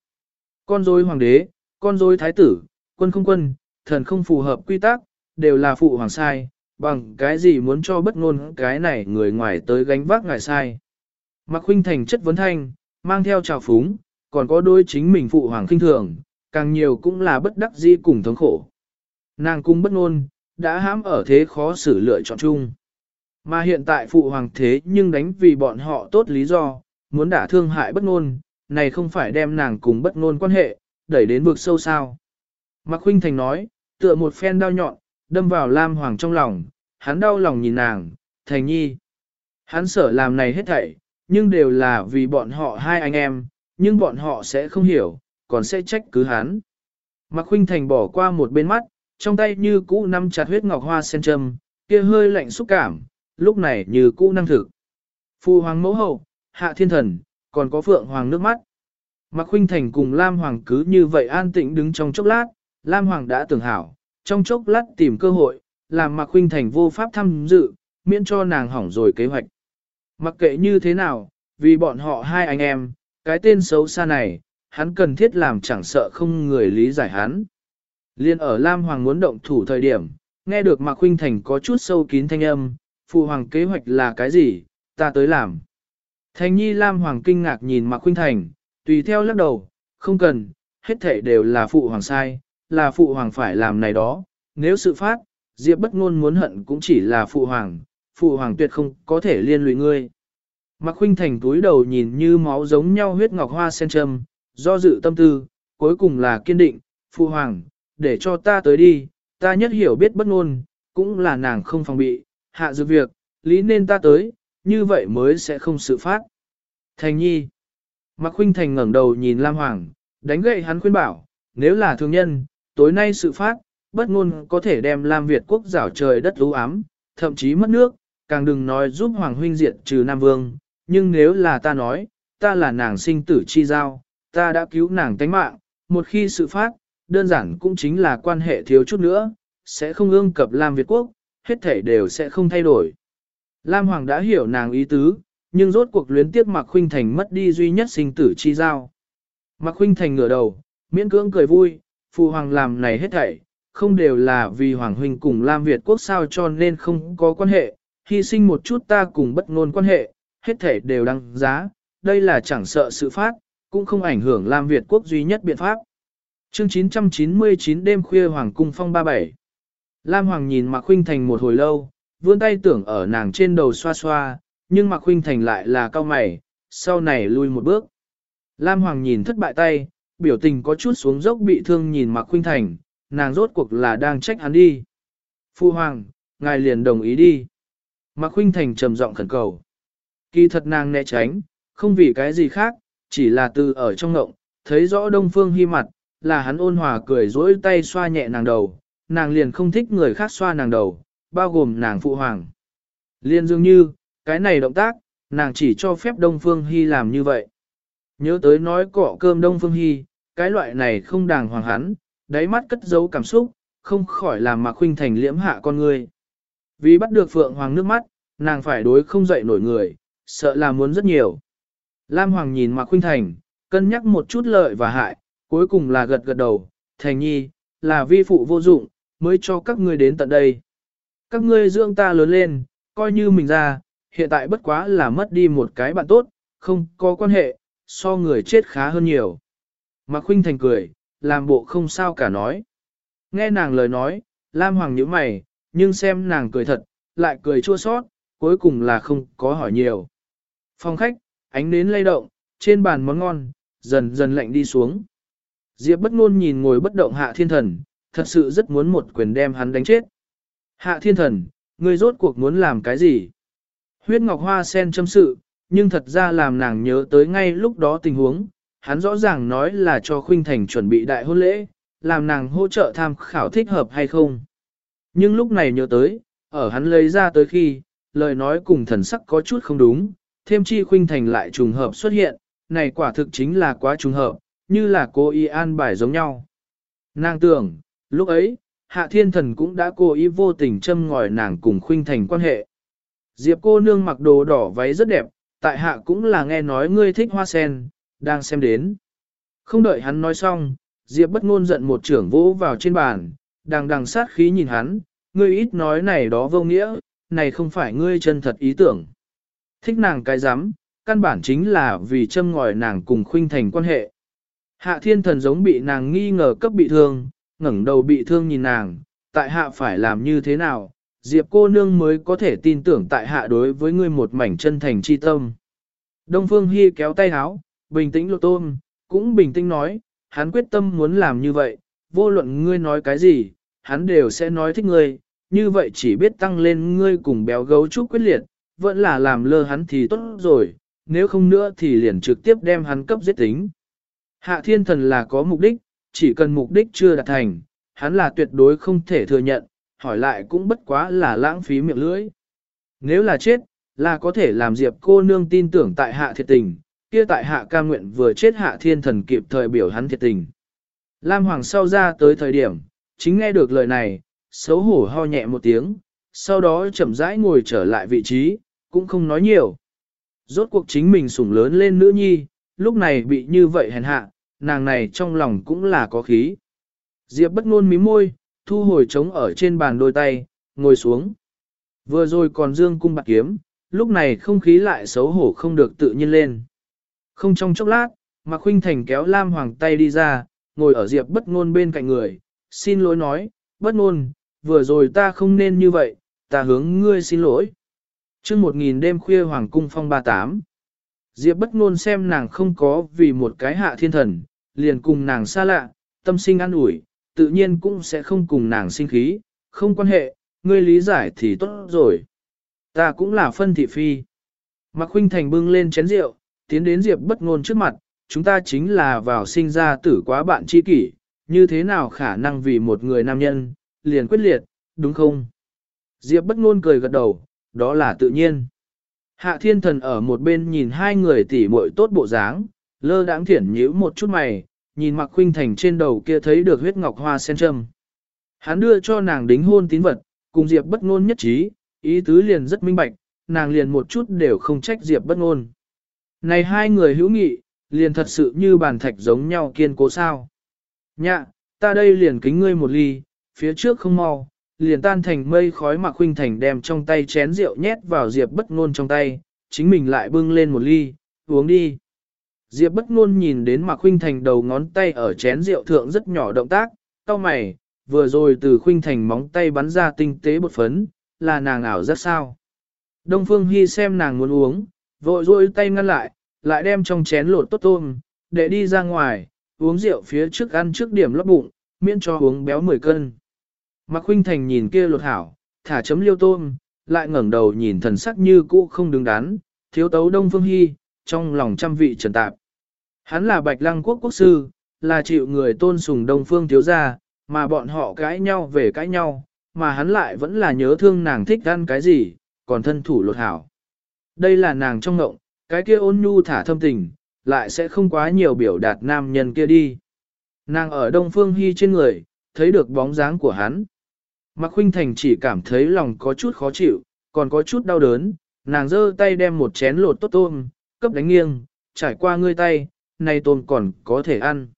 Con rối hoàng đế, con rối thái tử, quân không quân, thần không phù hợp quy tắc, đều là phụ hoàng sai, bằng cái gì muốn cho bất ngôn cái này người ngoài tới gánh vác ngài sai. Mạc Khuynh Thành chất vấn thanh, mang theo trào phúng, còn có đôi chính mình phụ hoàng kinh thường, càng nhiều cũng là bất đắc dĩ cùng thống khổ. Nàng cung bất ngôn, đã hãm ở thế khó xử lựa chọn chung. Mà hiện tại phụ hoàng thế nhưng đánh vì bọn họ tốt lý do, muốn đả thương hại bất ngôn, này không phải đem nàng cùng bất ngôn quan hệ, đẩy đến vực sâu sao. Mạc Khuynh Thành nói, tựa một phen đau nhọn, đâm vào Lam Hoàng trong lòng, hắn đau lòng nhìn nàng, Thành Nhi. Hắn sợ làm này hết thảy, nhưng đều là vì bọn họ hai anh em, nhưng bọn họ sẽ không hiểu, còn sẽ trách cứ hắn. Mạc Khuynh Thành bỏ qua một bên mắt, trong tay như cũ nắm chặt huyết ngọc hoa sen châm, kia hơi lạnh xúc cảm, lúc này như cũ năng thực. Phu hoàng mẫu hậu, hạ thiên thần, còn có phượng hoàng nước mắt. Mạc Khuynh Thành cùng Lam Hoàng cứ như vậy an tĩnh đứng trong chốc lát, Lam Hoàng đã tưởng hảo, trong chốc lát tìm cơ hội, làm Mạc Khuynh Thành vô pháp tham dự, miễn cho nàng hỏng rồi kế hoạch. Mặc kệ như thế nào, vì bọn họ hai anh em, cái tên xấu xa này, hắn cần thiết làm chẳng sợ không người lý giải hắn. Liên ở Lam Hoàng muốn động thủ thời điểm, nghe được Mạc Huynh Thành có chút sâu kín thanh âm, phụ hoàng kế hoạch là cái gì, ta tới làm. Thành nhi Lam Hoàng kinh ngạc nhìn Mạc Huynh Thành, tùy theo lắc đầu, không cần, hết thể đều là phụ hoàng sai, là phụ hoàng phải làm này đó, nếu sự phát, Diệp bất ngôn muốn hận cũng chỉ là phụ hoàng, phụ hoàng tuyệt không có thể liên lụy ngươi. Mạc Khuynh Thành túi đầu nhìn như máu giống nhau huyết ngọc hoa sen trầm, do dự tâm tư, cuối cùng là kiên định, phụ hoàng, để cho ta tới đi, ta nhất hiểu biết bất ngôn, cũng là nàng không phòng bị, hạ dự việc, lý nên ta tới, như vậy mới sẽ không sự phát. Thành nhi. Mạc Khuynh Thành ngẩng đầu nhìn Lam Hoàng, đánh gậy hắn khuyên bảo, nếu là thương nhân, tối nay sự phát, bất ngôn có thể đem Lam Việt quốc rảo trời đất u ám, thậm chí mất nước, càng đừng nói giúp Hoàng huynh diệt trừ Nam Vương, nhưng nếu là ta nói, ta là nàng sinh tử chi giao, ta đã cứu nàng tánh mạng, một khi sự phát, đơn giản cũng chính là quan hệ thiếu chút nữa, sẽ không ương cập Lam Việt quốc, hết thể đều sẽ không thay đổi. Lam Hoàng đã hiểu nàng ý tứ, nhưng rốt cuộc luyến tiếp Mạc Khuynh Thành mất đi duy nhất sinh tử chi giao. Mạc Khuynh Thành ngửa đầu, miễn cưỡng cười vui, phụ hoàng làm này hết thảy, không đều là vì Hoàng Huynh cùng Lam Việt quốc sao cho nên không có quan hệ, hy sinh một chút ta cùng bất ngôn quan hệ, hết thể đều đăng giá, đây là chẳng sợ sự phát, cũng không ảnh hưởng làm Việt quốc duy nhất biện pháp. Chương 999 đêm khuya Hoàng cung phong 37 Lam Hoàng nhìn Mạc Khuynh Thành một hồi lâu, vươn tay tưởng ở nàng trên đầu xoa xoa, nhưng Mạc Khuynh Thành lại là cao mày, sau này lui một bước. Lam Hoàng nhìn thất bại tay, biểu tình có chút xuống dốc bị thương nhìn Mạc Khuynh Thành, nàng rốt cuộc là đang trách hắn đi. Phu Hoàng, ngài liền đồng ý đi. Mạc Khuynh Thành trầm giọng khẩn cầu. Kỳ thật nàng né tránh, không vì cái gì khác, chỉ là từ ở trong ngộng, thấy rõ Đông Phương Hi mặt, là hắn ôn hòa cười rỗi tay xoa nhẹ nàng đầu, nàng liền không thích người khác xoa nàng đầu, bao gồm nàng phụ hoàng. Liên dường như, cái này động tác, nàng chỉ cho phép Đông Phương Hi làm như vậy. Nhớ tới nói cọ cơm Đông Phương Hi, cái loại này không đàng hoàng hắn, đáy mắt cất giấu cảm xúc, không khỏi làm mà khuynh thành liễm hạ con người. Vì bắt được Phượng Hoàng nước mắt, nàng phải đối không dậy nổi người, sợ là muốn rất nhiều. Lam Hoàng nhìn Mạc Khuynh Thành, cân nhắc một chút lợi và hại, cuối cùng là gật gật đầu, Thành Nhi, là vi phụ vô dụng, mới cho các ngươi đến tận đây. Các ngươi dưỡng ta lớn lên, coi như mình ra, hiện tại bất quá là mất đi một cái bạn tốt, không có quan hệ, so người chết khá hơn nhiều. Mạc Khuynh Thành cười, làm bộ không sao cả nói. Nghe nàng lời nói, Lam Hoàng nhíu mày, nhưng xem nàng cười thật, lại cười chua xót, cuối cùng là không có hỏi nhiều. Phòng khách, ánh nến lay động, trên bàn món ngon, dần dần lạnh đi xuống. Diệp bất ngôn nhìn ngồi bất động hạ thiên thần, thật sự rất muốn một quyền đem hắn đánh chết. Hạ thiên thần, ngươi rốt cuộc muốn làm cái gì? Huyết ngọc hoa sen châm sự, nhưng thật ra làm nàng nhớ tới ngay lúc đó tình huống, hắn rõ ràng nói là cho khuynh thành chuẩn bị đại hôn lễ, làm nàng hỗ trợ tham khảo thích hợp hay không. Nhưng lúc này nhớ tới, ở hắn lấy ra tới khi, lời nói cùng thần sắc có chút không đúng, thêm chi khuynh thành lại trùng hợp xuất hiện, này quả thực chính là quá trùng hợp, như là cô y an bài giống nhau. Nàng tưởng, lúc ấy, hạ thiên thần cũng đã cố ý vô tình châm ngòi nàng cùng khuynh thành quan hệ. Diệp cô nương mặc đồ đỏ váy rất đẹp, tại hạ cũng là nghe nói ngươi thích hoa sen, đang xem đến. Không đợi hắn nói xong, Diệp bất ngôn giận một trưởng vỗ vào trên bàn, đang đằng sát khí nhìn hắn, ngươi ít nói này đó vô nghĩa, này không phải ngươi chân thật ý tưởng. Thích nàng cái dám, căn bản chính là vì châm ngòi nàng cùng khuynh thành quan hệ. Hạ thiên thần giống bị nàng nghi ngờ cấp bị thương, ngẩng đầu bị thương nhìn nàng, tại hạ phải làm như thế nào, Diệp cô nương mới có thể tin tưởng tại hạ đối với ngươi một mảnh chân thành chi tâm. Đông Phương hy kéo tay háo, bình tĩnh lộ tôm, cũng bình tĩnh nói, hắn quyết tâm muốn làm như vậy, vô luận ngươi nói cái gì, hắn đều sẽ nói thích ngươi, như vậy chỉ biết tăng lên ngươi cùng béo gấu trúc quyết liệt, vẫn là làm lơ hắn thì tốt rồi, nếu không nữa thì liền trực tiếp đem hắn cấp giết tính. Hạ thiên thần là có mục đích, chỉ cần mục đích chưa đạt thành, hắn là tuyệt đối không thể thừa nhận, hỏi lại cũng bất quá là lãng phí miệng lưỡi. Nếu là chết, là có thể làm Diệp cô nương tin tưởng tại hạ thiệt tình, kia tại hạ ca nguyện vừa chết hạ thiên thần kịp thời biểu hắn thiệt tình. Lam Hoàng sau ra tới thời điểm, chính nghe được lời này, xấu hổ ho nhẹ một tiếng, sau đó chậm rãi ngồi trở lại vị trí, cũng không nói nhiều. Rốt cuộc chính mình sủng lớn lên nữ nhi, lúc này bị như vậy hèn hạ, nàng này trong lòng cũng là có khí. Diệp bất ngôn mí môi, thu hồi trống ở trên bàn đôi tay, ngồi xuống. Vừa rồi còn dương cung bạc kiếm, lúc này không khí lại xấu hổ không được tự nhiên lên. Không trong chốc lát, Mạc Khuynh Thành kéo Lam Hoàng tay đi ra, ngồi ở Diệp bất ngôn bên cạnh người, xin lỗi nói, bất ngôn, vừa rồi ta không nên như vậy, ta hướng ngươi xin lỗi. Trước một nghìn đêm khuya Hoàng cung phong 38, Diệp bất ngôn xem nàng không có vì một cái hạ thiên thần, liền cùng nàng xa lạ, tâm sinh an ủi, tự nhiên cũng sẽ không cùng nàng sinh khí, không quan hệ, ngươi lý giải thì tốt rồi. Ta cũng là phân thị phi. Mạc Khuynh Thành bưng lên chén rượu, tiến đến Diệp bất ngôn trước mặt, chúng ta chính là vào sinh ra tử quá bạn chi kỷ, như thế nào khả năng vì một người nam nhân, liền quyết liệt, đúng không? Diệp bất ngôn cười gật đầu, đó là tự nhiên. Hạ thiên thần ở một bên nhìn hai người tỉ muội tốt bộ dáng, lơ đãng thiển nhíu một chút mày, nhìn mặc khuynh thành trên đầu kia thấy được huyết ngọc hoa sen trâm. Hắn đưa cho nàng đính hôn tín vật, cùng Diệp bất ngôn nhất trí, ý tứ liền rất minh bạch, nàng liền một chút đều không trách Diệp bất ngôn. Này hai người hữu nghị, liền thật sự như bàn thạch giống nhau kiên cố sao. Nhạ, ta đây liền kính ngươi một ly, phía trước không mau, liền tan thành mây khói mà khuynh thành đem trong tay chén rượu nhét vào Diệp bất ngôn trong tay, chính mình lại bưng lên một ly, uống đi. Diệp bất ngôn nhìn đến mà Khuynh Thành đầu ngón tay ở chén rượu thượng rất nhỏ động tác, cau mày, vừa rồi từ Khuynh Thành móng tay bắn ra tinh tế bột phấn, là nàng ảo rất sao. Đông Phương Hi xem nàng muốn uống, vội rôi tay ngăn lại, lại đem trong chén lột tốt tôm, để đi ra ngoài, uống rượu phía trước ăn trước điểm lót bụng, miễn cho uống béo 10 cân. Mạc Khuynh Thành nhìn kia lột hảo, thả chấm liêu tôm, lại ngẩng đầu nhìn thần sắc như cũ không đứng đắn, thiếu tấu Đông Phương hy trong lòng trăm vị trần tạp. Hắn là bạch lăng quốc quốc sư, là chịu người tôn sùng đông phương thiếu gia, mà bọn họ cãi nhau về cãi nhau, mà hắn lại vẫn là nhớ thương nàng thích ăn cái gì, còn thân thủ lột hảo. Đây là nàng trong ngộng, cái kia ôn nhu thả thâm tình, lại sẽ không quá nhiều biểu đạt nam nhân kia đi. Nàng ở Đông Phương Hy trên người, thấy được bóng dáng của hắn. Mạc Khuynh Thành chỉ cảm thấy lòng có chút khó chịu, còn có chút đau đớn, nàng giơ tay đem một chén lột tốt tôm, cấp đánh nghiêng, trải qua ngươi tay, này tôm còn có thể ăn.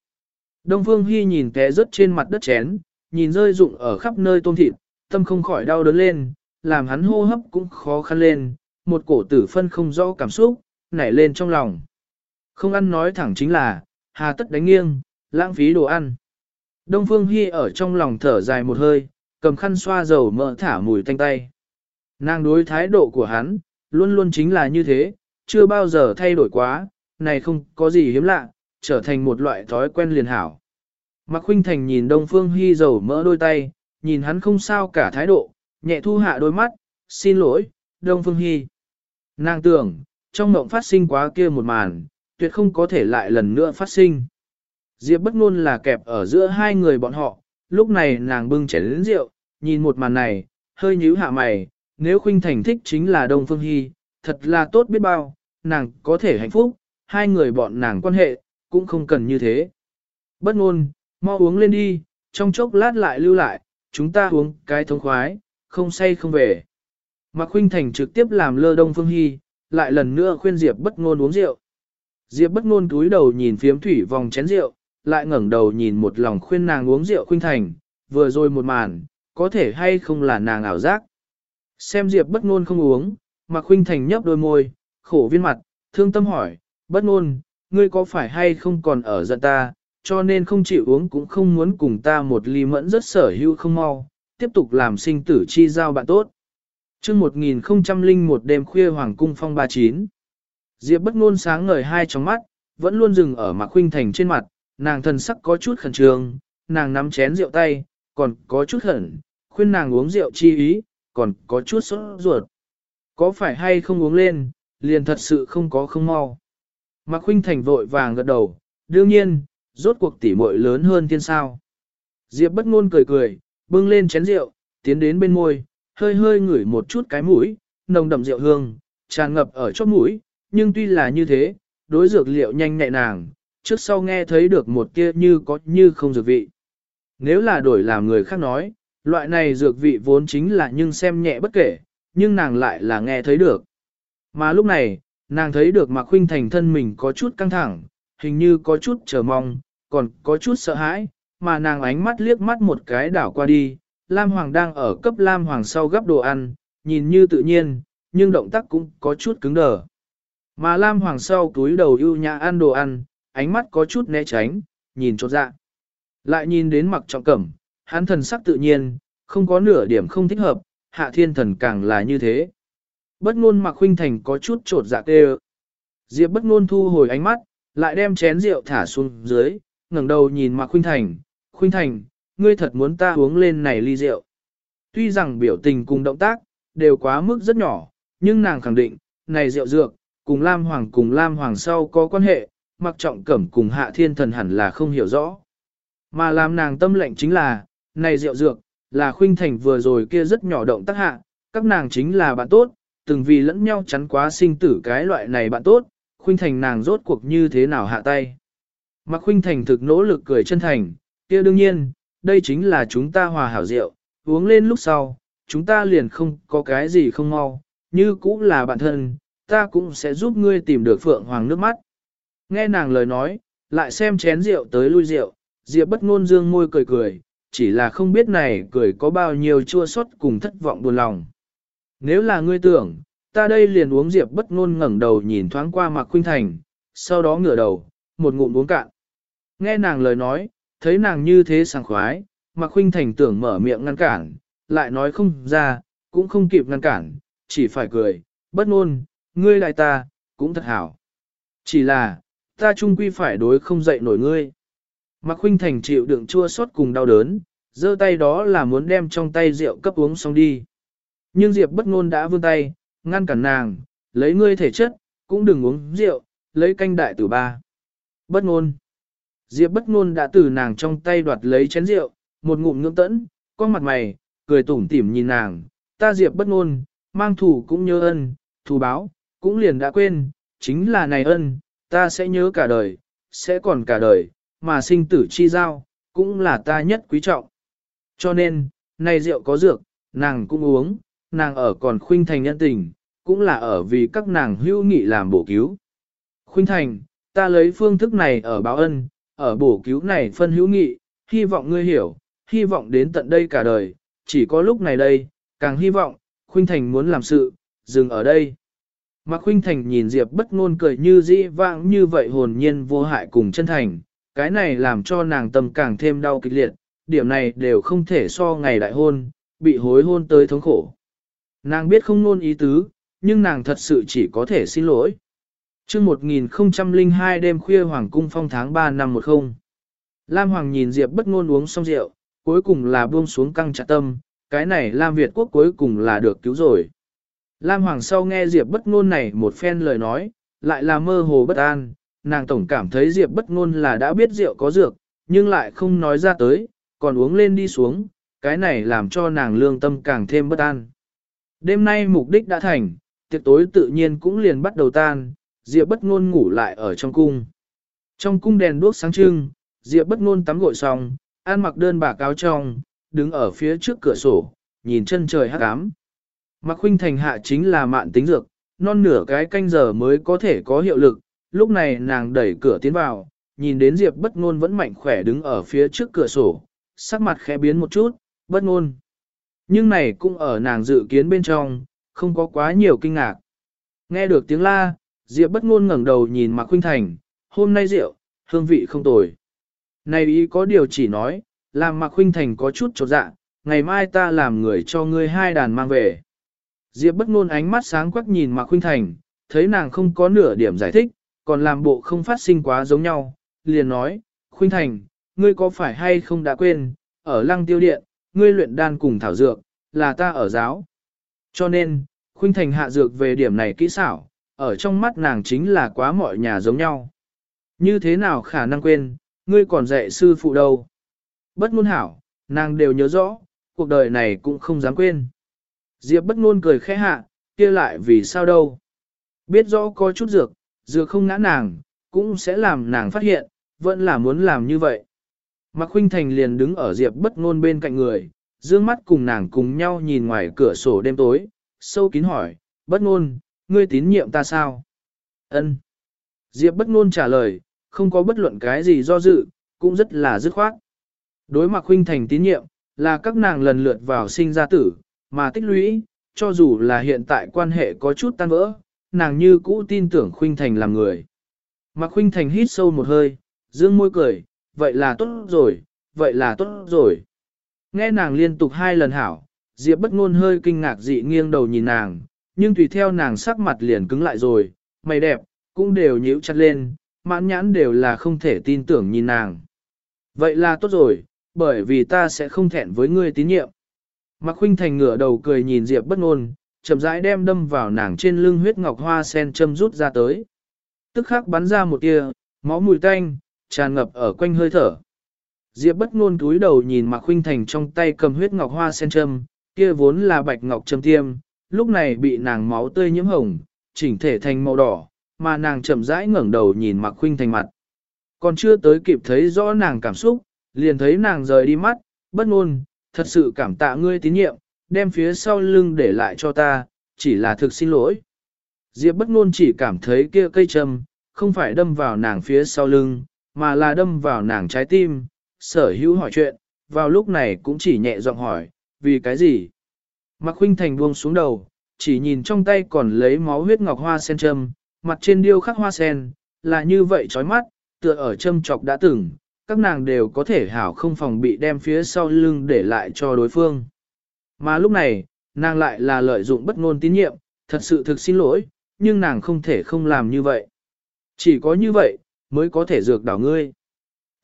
Đông Phương Hy nhìn té rớt trên mặt đất chén, nhìn rơi rụng ở khắp nơi tôm thịt, tâm không khỏi đau đớn lên, làm hắn hô hấp cũng khó khăn lên, một cổ tử phân không rõ cảm xúc, nảy lên trong lòng. Không ăn nói thẳng chính là, hà tất đánh nghiêng, lãng phí đồ ăn. Đông Phương Hy ở trong lòng thở dài một hơi, cầm khăn xoa dầu mỡ thả mùi tanh tay. Nàng đối thái độ của hắn, luôn luôn chính là như thế, chưa bao giờ thay đổi quá, này không có gì hiếm lạ, trở thành một loại thói quen liền hảo. Mạc Khuynh Thành nhìn Đông Phương Hy dầu mỡ đôi tay, nhìn hắn không sao cả thái độ, nhẹ thu hạ đôi mắt, xin lỗi, Đông Phương Hy. Nàng tưởng, trong mộng phát sinh quá kia một màn, tuyệt không có thể lại lần nữa phát sinh. Diệp bất ngôn là kẹp ở giữa hai người bọn họ, lúc này nàng bưng chén rượu, nhìn một màn này, hơi nhíu hạ mày, nếu Khuynh Thành thích chính là Đông Phương Hy, thật là tốt biết bao, nàng có thể hạnh phúc, hai người bọn nàng quan hệ, cũng không cần như thế. Bất ngôn, mau uống lên đi, trong chốc lát lại lưu lại, chúng ta uống cái thống khoái, không say không về. Mạc Khuynh Thành trực tiếp làm lơ Đông Phương Hy, lại lần nữa khuyên Diệp bất ngôn uống rượu. Diệp bất ngôn cúi đầu nhìn phiếm thủy vòng chén rượu, lại ngẩng đầu nhìn một lòng khuyên nàng uống rượu Khuyên Thành, vừa rồi một màn, có thể hay không là nàng ảo giác. Xem Diệp bất ngôn không uống, mà Khuyên Thành nhấp đôi môi, khổ viên mặt, thương tâm hỏi, bất ngôn, ngươi có phải hay không còn ở giận ta, cho nên không chịu uống cũng không muốn cùng ta một ly mẫn rất sở hữu không mau, tiếp tục làm sinh tử chi giao bạn tốt chương 1001 đêm khuya Hoàng cung phong 39. Diệp bất ngôn sáng ngời hai trong mắt, vẫn luôn dừng ở Mạc Khuynh Thành trên mặt, nàng thần sắc có chút khẩn trương, nàng nắm chén rượu tay, còn có chút hẩn, khuyên nàng uống rượu chi ý, còn có chút sốt ruột. Có phải hay không uống lên, liền thật sự không có không mau. Mạc Khuynh Thành vội vàng gật đầu, đương nhiên, rốt cuộc tỉ muội lớn hơn thiên sao. Diệp bất ngôn cười cười, bưng lên chén rượu, tiến đến bên môi, hơi hơi ngửi một chút cái mũi, nồng đậm rượu hương, tràn ngập ở chóp mũi, nhưng tuy là như thế, đối dược liệu nhanh nhẹ nàng, trước sau nghe thấy được một tia như có như không dược vị. Nếu là đổi làm người khác nói, loại này dược vị vốn chính là nhưng xem nhẹ bất kể, nhưng nàng lại là nghe thấy được. Mà lúc này, nàng thấy được Mạc Khuynh Thành thân mình có chút căng thẳng, hình như có chút chờ mong, còn có chút sợ hãi, mà nàng ánh mắt liếc mắt một cái đảo qua đi, Lam Hoàng đang ở cấp Lam Hoàng sau gấp đồ ăn, nhìn như tự nhiên, nhưng động tác cũng có chút cứng đờ. Mà Lam Hoàng sau túi đầu ưu nhã ăn đồ ăn, ánh mắt có chút né tránh, nhìn trột dạ. Lại nhìn đến mặc trọng cẩm, hắn thần sắc tự nhiên, không có nửa điểm không thích hợp, hạ thiên thần càng là như thế. Bất ngôn mặc huynh thành có chút trột dạ tê Diệp bất ngôn thu hồi ánh mắt, lại đem chén rượu thả xuống dưới, ngẩng đầu nhìn mặc huynh thành, huynh thành, ngươi thật muốn ta uống lên này ly rượu. Tuy rằng biểu tình cùng động tác, đều quá mức rất nhỏ, nhưng nàng khẳng định, này rượu dược, cùng Lam Hoàng cùng Lam Hoàng sau có quan hệ, mặc trọng cẩm cùng hạ thiên thần hẳn là không hiểu rõ. Mà làm nàng tâm lệnh chính là, này rượu dược, là khuynh thành vừa rồi kia rất nhỏ động tác hạ, các nàng chính là bạn tốt, từng vì lẫn nhau chắn quá sinh tử cái loại này bạn tốt, khuynh thành nàng rốt cuộc như thế nào hạ tay. Mặc khuynh thành thực nỗ lực cười chân thành, kia đương nhiên, đây chính là chúng ta hòa hảo rượu, uống lên lúc sau, chúng ta liền không có cái gì không mau, như cũng là bạn thân, ta cũng sẽ giúp ngươi tìm được phượng hoàng nước mắt. Nghe nàng lời nói, lại xem chén rượu tới lui rượu, Diệp bất ngôn dương môi cười cười, chỉ là không biết này cười có bao nhiêu chua xót cùng thất vọng buồn lòng. Nếu là ngươi tưởng, ta đây liền uống Diệp bất ngôn ngẩng đầu nhìn thoáng qua Mạc Khuynh Thành, sau đó ngửa đầu, một ngụm uống cạn. Nghe nàng lời nói, thấy nàng như thế sảng khoái, Mạc Khuynh Thành tưởng mở miệng ngăn cản, lại nói không ra, cũng không kịp ngăn cản, chỉ phải cười, bất ngôn, ngươi lại ta, cũng thật hảo. Chỉ là, ta chung quy phải đối không dậy nổi ngươi. Mạc Khuynh Thành chịu đựng chua xót cùng đau đớn, giơ tay đó là muốn đem trong tay rượu cấp uống xong đi. Nhưng Diệp bất ngôn đã vươn tay, ngăn cản nàng, lấy ngươi thể chất, cũng đừng uống rượu, lấy canh đại tử ba. Bất ngôn. Diệp bất ngôn đã từ nàng trong tay đoạt lấy chén rượu, một ngụm ngưỡng tẫn, con mặt mày, cười tủm tỉm nhìn nàng, ta Diệp bất ngôn, mang thủ cũng nhớ ân, thù báo, cũng liền đã quên, chính là này ân, ta sẽ nhớ cả đời, sẽ còn cả đời, mà sinh tử chi giao, cũng là ta nhất quý trọng. Cho nên, này rượu có dược, nàng cũng uống, nàng ở còn khuynh thành nhân tình, cũng là ở vì các nàng hữu nghị làm bổ cứu. Khuynh thành, ta lấy phương thức này ở báo ân, ở bổ cứu này phân hữu nghị, hy vọng ngươi hiểu, hy vọng đến tận đây cả đời, chỉ có lúc này đây, càng hy vọng, Khuynh Thành muốn làm sự, dừng ở đây. Mà Khuynh Thành nhìn Diệp bất ngôn cười như dĩ vãng như vậy hồn nhiên vô hại cùng chân thành, cái này làm cho nàng tâm càng thêm đau kịch liệt, điểm này đều không thể so ngày đại hôn, bị hối hôn tới thống khổ. Nàng biết không nôn ý tứ, nhưng nàng thật sự chỉ có thể xin lỗi. Trước 1002 đêm khuya Hoàng cung phong tháng 3 năm 10. Lam Hoàng nhìn Diệp bất ngôn uống xong rượu, cuối cùng là buông xuống căng chặt tâm, cái này Lam Việt quốc cuối cùng là được cứu rồi. Lam Hoàng sau nghe Diệp bất ngôn này một phen lời nói, lại là mơ hồ bất an, nàng tổng cảm thấy Diệp bất ngôn là đã biết rượu có dược, nhưng lại không nói ra tới, còn uống lên đi xuống, cái này làm cho nàng lương tâm càng thêm bất an. Đêm nay mục đích đã thành, tiệc tối tự nhiên cũng liền bắt đầu tan, Diệp bất ngôn ngủ lại ở trong cung. Trong cung đèn đuốc sáng trưng, Diệp bất ngôn tắm gội xong, ăn mặc đơn bà cáo trong, đứng ở phía trước cửa sổ, nhìn chân trời hắc ám. Mạc Khuynh Thành hạ chính là mạn tính dược, non nửa cái canh giờ mới có thể có hiệu lực, lúc này nàng đẩy cửa tiến vào, nhìn đến Diệp bất ngôn vẫn mạnh khỏe đứng ở phía trước cửa sổ, sắc mặt khẽ biến một chút, bất ngôn. Nhưng này cũng ở nàng dự kiến bên trong, không có quá nhiều kinh ngạc. Nghe được tiếng la, Diệp bất ngôn ngẩng đầu nhìn Mạc Khuynh Thành, hôm nay rượu, hương vị không tồi. Này ý có điều chỉ nói, làm Mạc Khuynh Thành có chút chột dạ, ngày mai ta làm người cho ngươi hai đàn mang về. Diệp bất ngôn ánh mắt sáng quắc nhìn Mạc Khuynh Thành, thấy nàng không có nửa điểm giải thích, còn làm bộ không phát sinh quá giống nhau, liền nói, Khuynh Thành, ngươi có phải hay không đã quên, ở lăng tiêu điện, ngươi luyện đan cùng thảo dược, là ta ở giáo. Cho nên, Khuynh Thành hạ dược về điểm này kỹ xảo, ở trong mắt nàng chính là quá mọi nhà giống nhau. Như thế nào khả năng quên, ngươi còn dạy sư phụ đâu. Bất ngôn hảo, nàng đều nhớ rõ, cuộc đời này cũng không dám quên. Diệp bất ngôn cười khẽ hạ, kia lại vì sao đâu. Biết rõ có chút dược, dược không ngã nàng, cũng sẽ làm nàng phát hiện, vẫn là muốn làm như vậy. Mạc Khuynh Thành liền đứng ở Diệp bất ngôn bên cạnh người, dương mắt cùng nàng cùng nhau nhìn ngoài cửa sổ đêm tối, sâu kín hỏi, bất ngôn, ngươi tín nhiệm ta sao? Ân. Diệp bất ngôn trả lời, không có bất luận cái gì do dự, cũng rất là dứt khoát. Đối mặt huynh thành tín nhiệm, là các nàng lần lượt vào sinh ra tử, mà tích lũy, cho dù là hiện tại quan hệ có chút tan vỡ, nàng như cũ tin tưởng khuynh thành làm người. Mạc khuynh thành hít sâu một hơi, dương môi cười, vậy là tốt rồi, vậy là tốt rồi. Nghe nàng liên tục hai lần hảo, Diệp bất ngôn hơi kinh ngạc dị nghiêng đầu nhìn nàng, nhưng tùy theo nàng sắc mặt liền cứng lại rồi, mày đẹp, cũng đều nhíu chặt lên, mãn nhãn đều là không thể tin tưởng nhìn nàng. Vậy là tốt rồi, bởi vì ta sẽ không thẹn với ngươi tín nhiệm. Mạc Khuynh Thành ngửa đầu cười nhìn Diệp bất ngôn, chậm rãi đem đâm vào nàng trên lưng huyết ngọc hoa sen châm rút ra tới. Tức khắc bắn ra một tia, máu mùi tanh, tràn ngập ở quanh hơi thở. Diệp bất ngôn cúi đầu nhìn Mạc Khuynh Thành trong tay cầm huyết ngọc hoa sen châm, kia vốn là bạch ngọc châm tiêm, lúc này bị nàng máu tươi nhiễm hồng, chỉnh thể thành màu đỏ, mà nàng chậm rãi ngẩng đầu nhìn Mạc Khuynh Thành mặt. Còn chưa tới kịp thấy rõ nàng cảm xúc, liền thấy nàng rời đi mắt, bất ngôn, thật sự cảm tạ ngươi tín nhiệm, đem phía sau lưng để lại cho ta, chỉ là thực xin lỗi. Diệp bất ngôn chỉ cảm thấy kia cây châm, không phải đâm vào nàng phía sau lưng, mà là đâm vào nàng trái tim, sở hữu hỏi chuyện, vào lúc này cũng chỉ nhẹ giọng hỏi, vì cái gì? Mạc Khuynh Thành buông xuống đầu, chỉ nhìn trong tay còn lấy máu huyết ngọc hoa sen châm, mặt trên điêu khắc hoa sen, là như vậy chói mắt, tựa ở châm chọc đã từng, các nàng đều có thể hảo không phòng bị đem phía sau lưng để lại cho đối phương. Mà lúc này, nàng lại là lợi dụng bất ngôn tín nhiệm, thật sự thực xin lỗi, nhưng nàng không thể không làm như vậy. Chỉ có như vậy, mới có thể dược đảo ngươi.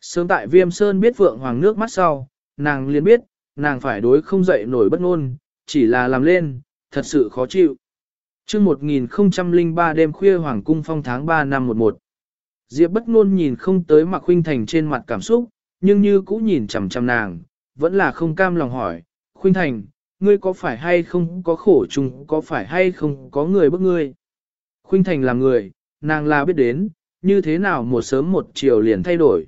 Sớm tại viêm sơn biết vượng hoàng nước mắt sau, nàng liền biết, nàng phải đối không dậy nổi bất ngôn, chỉ là làm lên, thật sự khó chịu. chương 1003 đêm khuya Hoàng cung phong tháng 3 năm 11. Diệp bất ngôn nhìn không tới Mạc Khuynh Thành trên mặt cảm xúc, nhưng như cũ nhìn chằm chằm nàng, vẫn là không cam lòng hỏi, Khuynh Thành, ngươi có phải hay không có khổ chung, có phải hay không có người bức ngươi? Khuynh Thành là người, nàng là biết đến, như thế nào một sớm một chiều liền thay đổi.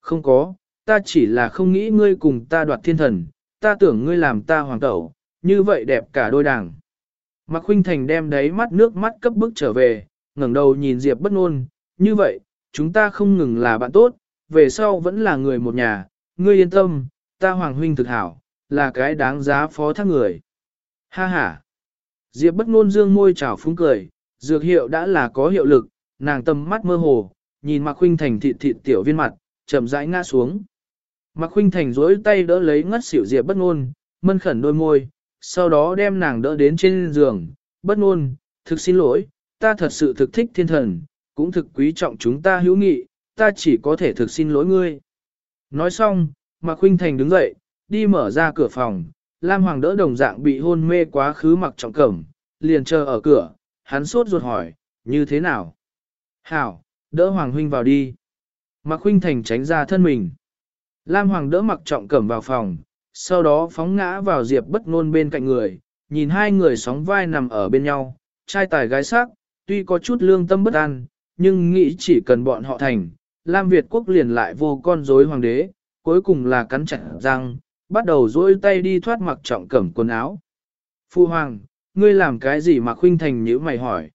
Không có, ta chỉ là không nghĩ ngươi cùng ta đoạt thiên thần, ta tưởng ngươi làm ta hoàng tẩu, như vậy đẹp cả đôi đảng. Mạc Khuynh Thành đem đáy mắt nước mắt cấp bức trở về, ngẩng đầu nhìn Diệp bất ngôn, như vậy, chúng ta không ngừng là bạn tốt, về sau vẫn là người một nhà, ngươi yên tâm, ta Hoàng Huynh thực hảo, là cái đáng giá phó thác người. Ha ha! Diệp bất ngôn dương môi trào phúng cười, dược hiệu đã là có hiệu lực, nàng tâm mắt mơ hồ, nhìn Mạc Khuynh Thành thịt thịt tiểu viên mặt, chậm rãi ngã xuống. Mạc Khuynh Thành duỗi tay đỡ lấy ngất xỉu Diệp bất ngôn, mân khẩn đôi môi, sau đó đem nàng đỡ đến trên giường, bất ngôn, thực xin lỗi, ta thật sự thực thích thiên thần, cũng thực quý trọng chúng ta hữu nghị, ta chỉ có thể thực xin lỗi ngươi. Nói xong, Mạc Khuynh Thành đứng dậy, đi mở ra cửa phòng, Lam Hoàng đỡ đồng dạng bị hôn mê quá khứ mặc trọng cẩm, liền chờ ở cửa, hắn sốt ruột hỏi, như thế nào? Hảo, đỡ Hoàng Huynh vào đi. Mạc Khuynh Thành tránh ra thân mình. Lam Hoàng đỡ mặc trọng cẩm vào phòng, sau đó phóng ngã vào Diệp bất ngôn bên cạnh người, nhìn hai người sóng vai nằm ở bên nhau, trai tài gái sắc, tuy có chút lương tâm bất an, nhưng nghĩ chỉ cần bọn họ thành, Lam Việt quốc liền lại vô con rối hoàng đế, cuối cùng là cắn chặt răng, bắt đầu duỗi tay đi thoát mặc trọng cẩm quần áo. Phu hoàng, ngươi làm cái gì mà khuynh thành nhíu mày hỏi.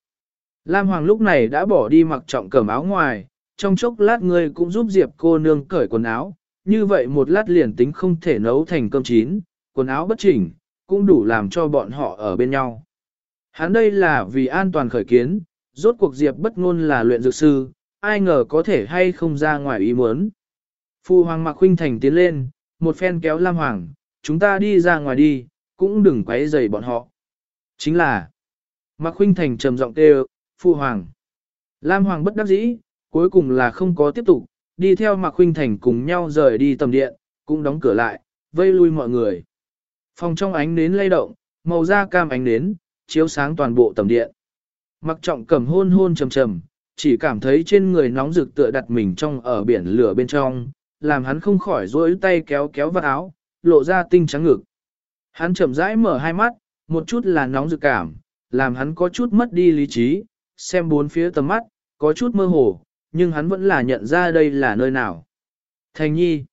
Lam hoàng lúc này đã bỏ đi mặc trọng cẩm áo ngoài, trong chốc lát ngươi cũng giúp Diệp cô nương cởi quần áo, như vậy một lát liền tính không thể nấu thành cơm chín, quần áo bất chỉnh, cũng đủ làm cho bọn họ ở bên nhau. Hắn đây là vì an toàn khởi kiến, rốt cuộc Diệp bất ngôn là luyện dược sư, ai ngờ có thể hay không ra ngoài ý muốn. Phu Hoàng Mạc Khuynh Thành tiến lên, một phen kéo Lam Hoàng, chúng ta đi ra ngoài đi, cũng đừng quấy rầy bọn họ. Chính là, Mạc Khuynh Thành trầm giọng kêu, Phu Hoàng. Lam Hoàng bất đắc dĩ, cuối cùng là không có tiếp tục, đi theo Mạc Khuynh Thành cùng nhau rời đi tầm điện, cũng đóng cửa lại, vây lui mọi người. Phòng trong ánh nến lay động, màu da cam ánh nến, chiếu sáng toàn bộ tầm điện. Mặc trọng cầm hôn hôn trầm trầm, chỉ cảm thấy trên người nóng rực tựa đặt mình trong ở biển lửa bên trong, làm hắn không khỏi rỗi tay kéo kéo vào áo, lộ ra tinh trắng ngực. Hắn chậm rãi mở hai mắt, một chút là nóng rực cảm, làm hắn có chút mất đi lý trí, xem bốn phía tầm mắt, có chút mơ hồ, nhưng hắn vẫn là nhận ra đây là nơi nào. Thành nhi.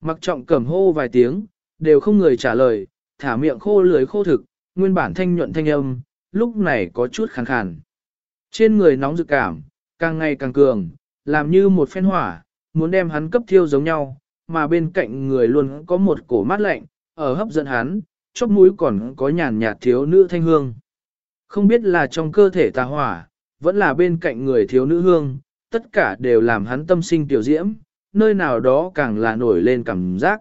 Mặc trọng cẩm hô vài tiếng, đều không người trả lời, thả miệng khô lưới khô thực, nguyên bản thanh nhuận thanh âm, lúc này có chút khàn khàn. Trên người nóng dự cảm, càng ngày càng cường, làm như một phen hỏa, muốn đem hắn cấp thiêu giống nhau, mà bên cạnh người luôn có một cổ mát lạnh, ở hấp dẫn hắn, chóp mũi còn có nhàn nhạt thiếu nữ thanh hương. Không biết là trong cơ thể tà hỏa, vẫn là bên cạnh người thiếu nữ hương, tất cả đều làm hắn tâm sinh tiểu diễm, nơi nào đó càng là nổi lên cảm giác.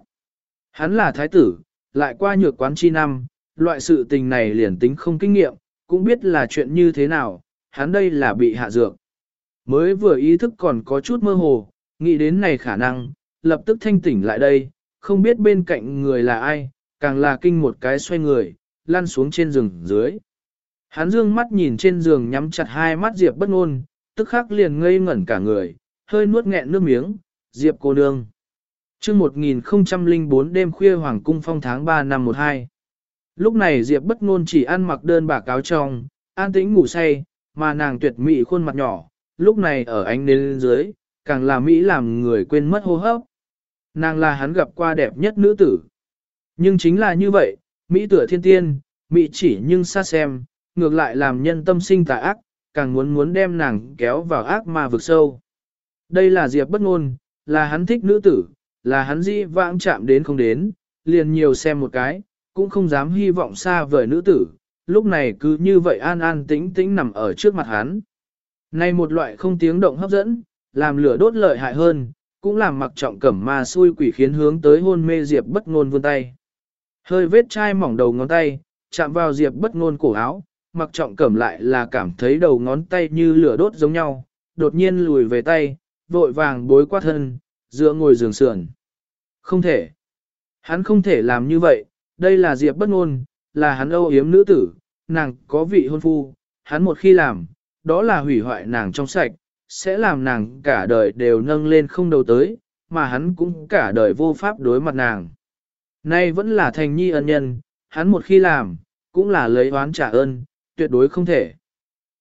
Hắn là thái tử, lại qua nhược quán chi năm, loại sự tình này liền tính không kinh nghiệm, cũng biết là chuyện như thế nào, hắn đây là bị hạ dược. Mới vừa ý thức còn có chút mơ hồ, nghĩ đến này khả năng, lập tức thanh tỉnh lại đây, không biết bên cạnh người là ai, càng là kinh một cái xoay người, lăn xuống trên giường dưới. Hắn dương mắt nhìn trên giường nhắm chặt hai mắt Diệp bất ngôn, tức khắc liền ngây ngẩn cả người, hơi nuốt nghẹn nước miếng, Diệp cô nương. Chương 1004 đêm khuya hoàng cung phong tháng 3 năm 12. Lúc này Diệp bất ngôn chỉ ăn mặc đơn bà cáo trong, an tĩnh ngủ say, mà nàng tuyệt mỹ khuôn mặt nhỏ, lúc này ở ánh nến dưới, càng là mỹ làm người quên mất hô hấp. Nàng là hắn gặp qua đẹp nhất nữ tử. Nhưng chính là như vậy, mỹ tựa thiên tiên, mỹ chỉ nhưng xa xem, ngược lại làm nhân tâm sinh tà ác, càng muốn muốn đem nàng kéo vào ác ma vực sâu. Đây là Diệp bất ngôn, là hắn thích nữ tử, là hắn dĩ vãng chạm đến không đến, liền nhiều xem một cái, cũng không dám hy vọng xa vời nữ tử, lúc này cứ như vậy an an tĩnh tĩnh nằm ở trước mặt hắn. nay một loại không tiếng động hấp dẫn, làm lửa đốt lợi hại hơn, cũng làm mặc trọng cẩm ma xui quỷ khiến hướng tới hôn mê Diệp bất ngôn vươn tay. Hơi vết chai mỏng đầu ngón tay, chạm vào Diệp bất ngôn cổ áo, mặc trọng cẩm lại là cảm thấy đầu ngón tay như lửa đốt giống nhau, đột nhiên lùi về tay, vội vàng bối qua thân, dựa ngồi giường sườn. Không thể. Hắn không thể làm như vậy, đây là Diệp bất ngôn, là hắn âu yếm nữ tử, nàng có vị hôn phu, hắn một khi làm, đó là hủy hoại nàng trong sạch, sẽ làm nàng cả đời đều nâng lên không đầu tới, mà hắn cũng cả đời vô pháp đối mặt nàng. Nay vẫn là thành nhi ân nhân, hắn một khi làm, cũng là lấy oán trả ơn, tuyệt đối không thể.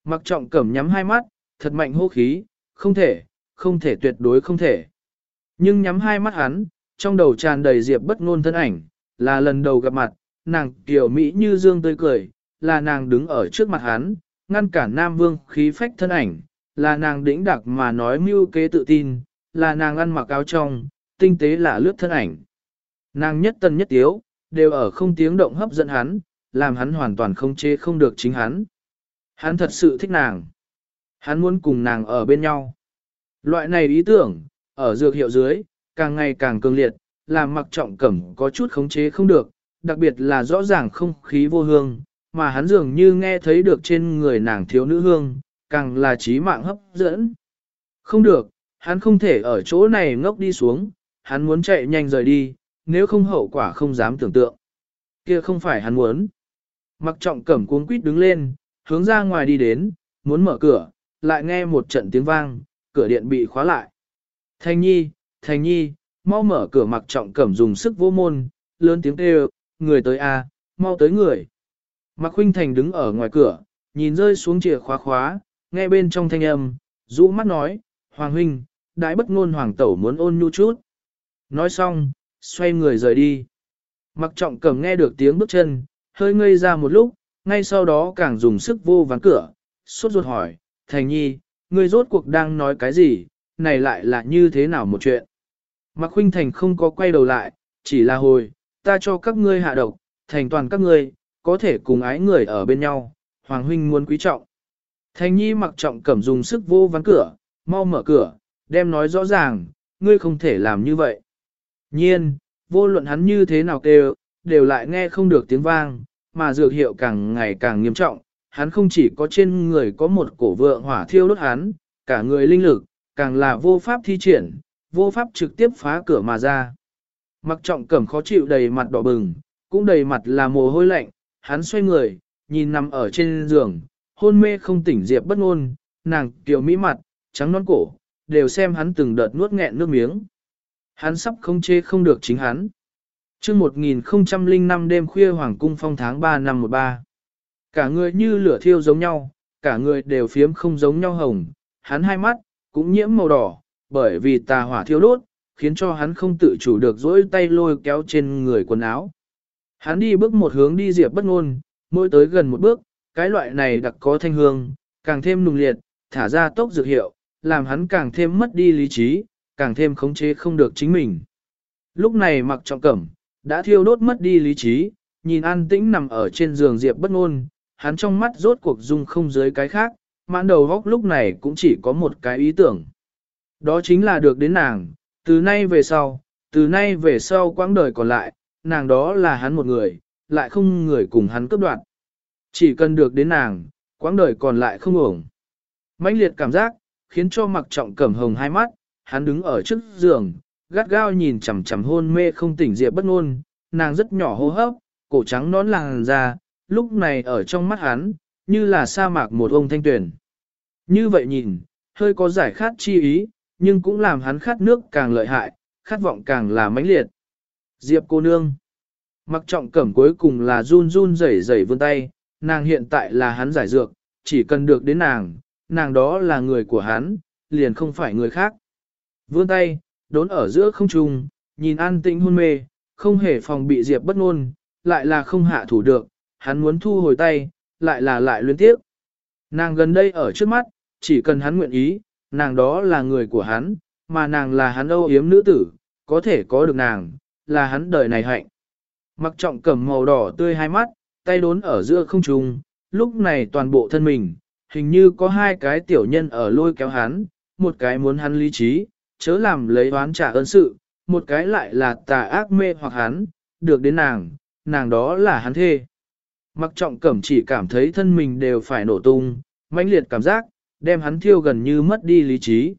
Mặc trọng cẩm nhắm hai mắt, thật mạnh hô khí, không thể, không thể tuyệt đối không thể. Nhưng nhắm hai mắt hắn, trong đầu tràn đầy diệp bất ngôn thân ảnh, là lần đầu gặp mặt, nàng tiểu mỹ như dương tươi cười, là nàng đứng ở trước mặt hắn, ngăn cản Nam Vương khí phách thân ảnh, là nàng đĩnh đặc mà nói mưu kế tự tin, là nàng ăn mặc áo trong, tinh tế là lướt thân ảnh. Nàng nhất tân nhất tiếu, đều ở không tiếng động hấp dẫn hắn, làm hắn hoàn toàn không chế không được chính hắn. Hắn thật sự thích nàng. Hắn muốn cùng nàng ở bên nhau. Loại này ý tưởng, ở dược hiệu dưới, càng ngày càng cường liệt, làm mặc trọng cẩm có chút khống chế không được, đặc biệt là rõ ràng không khí vô hương, mà hắn dường như nghe thấy được trên người nàng thiếu nữ hương, càng là trí mạng hấp dẫn. Không được, hắn không thể ở chỗ này ngốc đi xuống, hắn muốn chạy nhanh rời đi, nếu không hậu quả không dám tưởng tượng. Kia không phải hắn muốn. Mặc trọng cẩm cuống quýt đứng lên, hướng ra ngoài đi đến, muốn mở cửa, lại nghe một trận tiếng vang, cửa điện bị khóa lại. Thành nhi, thành nhi, mau mở cửa mặc trọng cẩm dùng sức vô môn, lớn tiếng kêu, người tới a, à, mau tới người. Mặc huynh thành đứng ở ngoài cửa, nhìn rơi xuống chìa khóa khóa, nghe bên trong thanh âm, rũ mắt nói, Hoàng huynh, đại bất ngôn hoàng tẩu muốn ôn nhu chút. Nói xong, xoay người rời đi. Mặc trọng cẩm nghe được tiếng bước chân, hơi ngây ra một lúc, ngay sau đó càng dùng sức vô ván cửa, sốt ruột hỏi, Thành Nhi, ngươi rốt cuộc đang nói cái gì, này lại là như thế nào một chuyện. Mạc Khuynh Thành không có quay đầu lại, chỉ là hồi, ta cho các ngươi hạ độc, thành toàn các ngươi, có thể cùng ái người ở bên nhau, Hoàng Huynh muốn quý trọng. Thành Nhi mặc trọng cẩm dùng sức vô ván cửa, mau mở cửa, đem nói rõ ràng, ngươi không thể làm như vậy. Nhiên, vô luận hắn như thế nào kêu, đều lại nghe không được tiếng vang, mà dược hiệu càng ngày càng nghiêm trọng, hắn không chỉ có trên người có một cổ vượng hỏa thiêu đốt hắn, cả người linh lực, càng là vô pháp thi triển, vô pháp trực tiếp phá cửa mà ra. Mặc trọng cẩm khó chịu đầy mặt đỏ bừng, cũng đầy mặt là mồ hôi lạnh, hắn xoay người, nhìn nằm ở trên giường, hôn mê không tỉnh diệp bất ngôn, nàng kiều mỹ mặt, trắng non cổ, đều xem hắn từng đợt nuốt nghẹn nước miếng. Hắn sắp không chê không được chính hắn chương 1005 đêm khuya hoàng cung phong tháng 3 năm 13. Cả người như lửa thiêu giống nhau, cả người đều phiếm không giống nhau hồng, hắn hai mắt, cũng nhiễm màu đỏ, bởi vì tà hỏa thiêu đốt, khiến cho hắn không tự chủ được dỗi tay lôi kéo trên người quần áo. Hắn đi bước một hướng đi diệp bất ngôn, mỗi tới gần một bước, cái loại này đặc có thanh hương, càng thêm nùng liệt, thả ra tốc dược hiệu, làm hắn càng thêm mất đi lý trí, càng thêm khống chế không được chính mình. Lúc này mặc trọng cẩm, đã thiêu đốt mất đi lý trí, nhìn an tĩnh nằm ở trên giường diệp bất ngôn, hắn trong mắt rốt cuộc dung không dưới cái khác, mãn đầu góc lúc này cũng chỉ có một cái ý tưởng. Đó chính là được đến nàng, từ nay về sau, từ nay về sau quãng đời còn lại, nàng đó là hắn một người, lại không người cùng hắn cấp đoạn. Chỉ cần được đến nàng, quãng đời còn lại không ổng. mãnh liệt cảm giác, khiến cho mặc trọng cẩm hồng hai mắt, hắn đứng ở trước giường, gắt gao nhìn chằm chằm hôn mê không tỉnh diệp bất ngôn, nàng rất nhỏ hô hấp, cổ trắng nón làng ra, lúc này ở trong mắt hắn, như là sa mạc một ông thanh tuyển. Như vậy nhìn, hơi có giải khát chi ý, nhưng cũng làm hắn khát nước càng lợi hại, khát vọng càng là mãnh liệt. Diệp cô nương. Mặc trọng cẩm cuối cùng là run run rẩy rẩy vươn tay, nàng hiện tại là hắn giải dược, chỉ cần được đến nàng, nàng đó là người của hắn, liền không phải người khác. Vươn tay, đốn ở giữa không trung, nhìn an tĩnh hôn mê, không hề phòng bị Diệp bất ngôn, lại là không hạ thủ được, hắn muốn thu hồi tay, lại là lại luyến tiếp. Nàng gần đây ở trước mắt, chỉ cần hắn nguyện ý, nàng đó là người của hắn, mà nàng là hắn âu yếm nữ tử, có thể có được nàng, là hắn đời này hạnh. Mặc trọng cầm màu đỏ tươi hai mắt, tay đốn ở giữa không trung, lúc này toàn bộ thân mình, hình như có hai cái tiểu nhân ở lôi kéo hắn, một cái muốn hắn lý trí, chớ làm lấy oán trả ơn sự, một cái lại là tà ác mê hoặc hắn, được đến nàng, nàng đó là hắn thê. Mặc trọng cẩm chỉ cảm thấy thân mình đều phải nổ tung, mãnh liệt cảm giác, đem hắn thiêu gần như mất đi lý trí.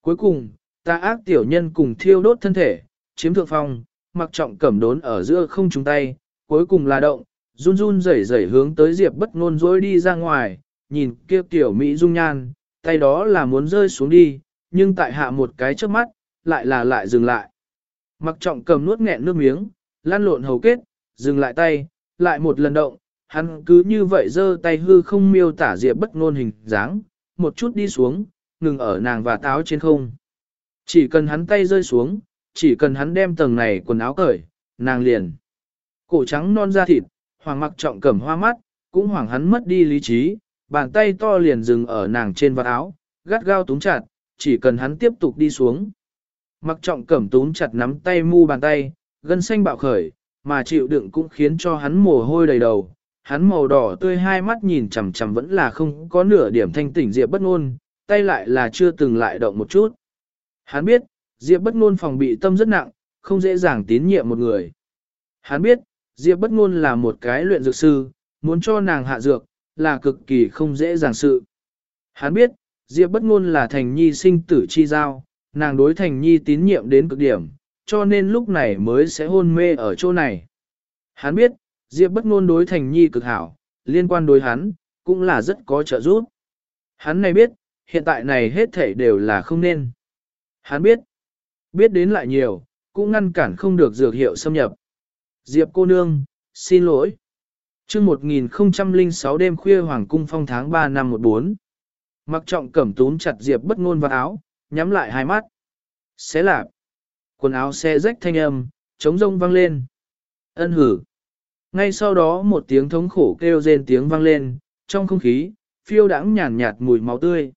Cuối cùng, tà ác tiểu nhân cùng thiêu đốt thân thể, chiếm thượng phong, mặc trọng cẩm đốn ở giữa không chúng tay, cuối cùng là động, run run rẩy rẩy hướng tới Diệp bất ngôn dối đi ra ngoài, nhìn kia tiểu Mỹ dung nhan, tay đó là muốn rơi xuống đi, nhưng tại hạ một cái trước mắt, lại là lại dừng lại. Mặc trọng cầm nuốt nghẹn nước miếng, lan lộn hầu kết, dừng lại tay, lại một lần động, hắn cứ như vậy giơ tay hư không miêu tả diệp bất ngôn hình dáng, một chút đi xuống, ngừng ở nàng và táo trên không. Chỉ cần hắn tay rơi xuống, chỉ cần hắn đem tầng này quần áo cởi, nàng liền. Cổ trắng non da thịt, hoàng mặc trọng cẩm hoa mắt, cũng hoàng hắn mất đi lý trí, bàn tay to liền dừng ở nàng trên vạt áo, gắt gao túng chặt, chỉ cần hắn tiếp tục đi xuống. Mặc trọng cẩm túm chặt nắm tay mu bàn tay, gân xanh bạo khởi, mà chịu đựng cũng khiến cho hắn mồ hôi đầy đầu. Hắn màu đỏ tươi hai mắt nhìn chằm chằm vẫn là không có nửa điểm thanh tỉnh Diệp bất ngôn, tay lại là chưa từng lại động một chút. Hắn biết, Diệp bất ngôn phòng bị tâm rất nặng, không dễ dàng tín nhiệm một người. Hắn biết, Diệp bất ngôn là một cái luyện dược sư, muốn cho nàng hạ dược, là cực kỳ không dễ dàng sự. Hắn biết, Diệp bất ngôn là thành nhi sinh tử chi giao, nàng đối thành nhi tín nhiệm đến cực điểm, cho nên lúc này mới sẽ hôn mê ở chỗ này. Hắn biết, Diệp bất ngôn đối thành nhi cực hảo, liên quan đối hắn, cũng là rất có trợ giúp. Hắn này biết, hiện tại này hết thảy đều là không nên. Hắn biết, biết đến lại nhiều, cũng ngăn cản không được dược hiệu xâm nhập. Diệp cô nương, xin lỗi. Trước 1006 đêm khuya Hoàng cung phong tháng 3 năm 14. Mặc trọng cẩm túm chặt Diệp bất ngôn vào áo, nhắm lại hai mắt. Xé lạp. Quần áo xe rách thanh âm, trống rông vang lên. Ân hử. Ngay sau đó một tiếng thống khổ kêu rên tiếng vang lên, trong không khí, phiêu đãng nhàn nhạt mùi máu tươi.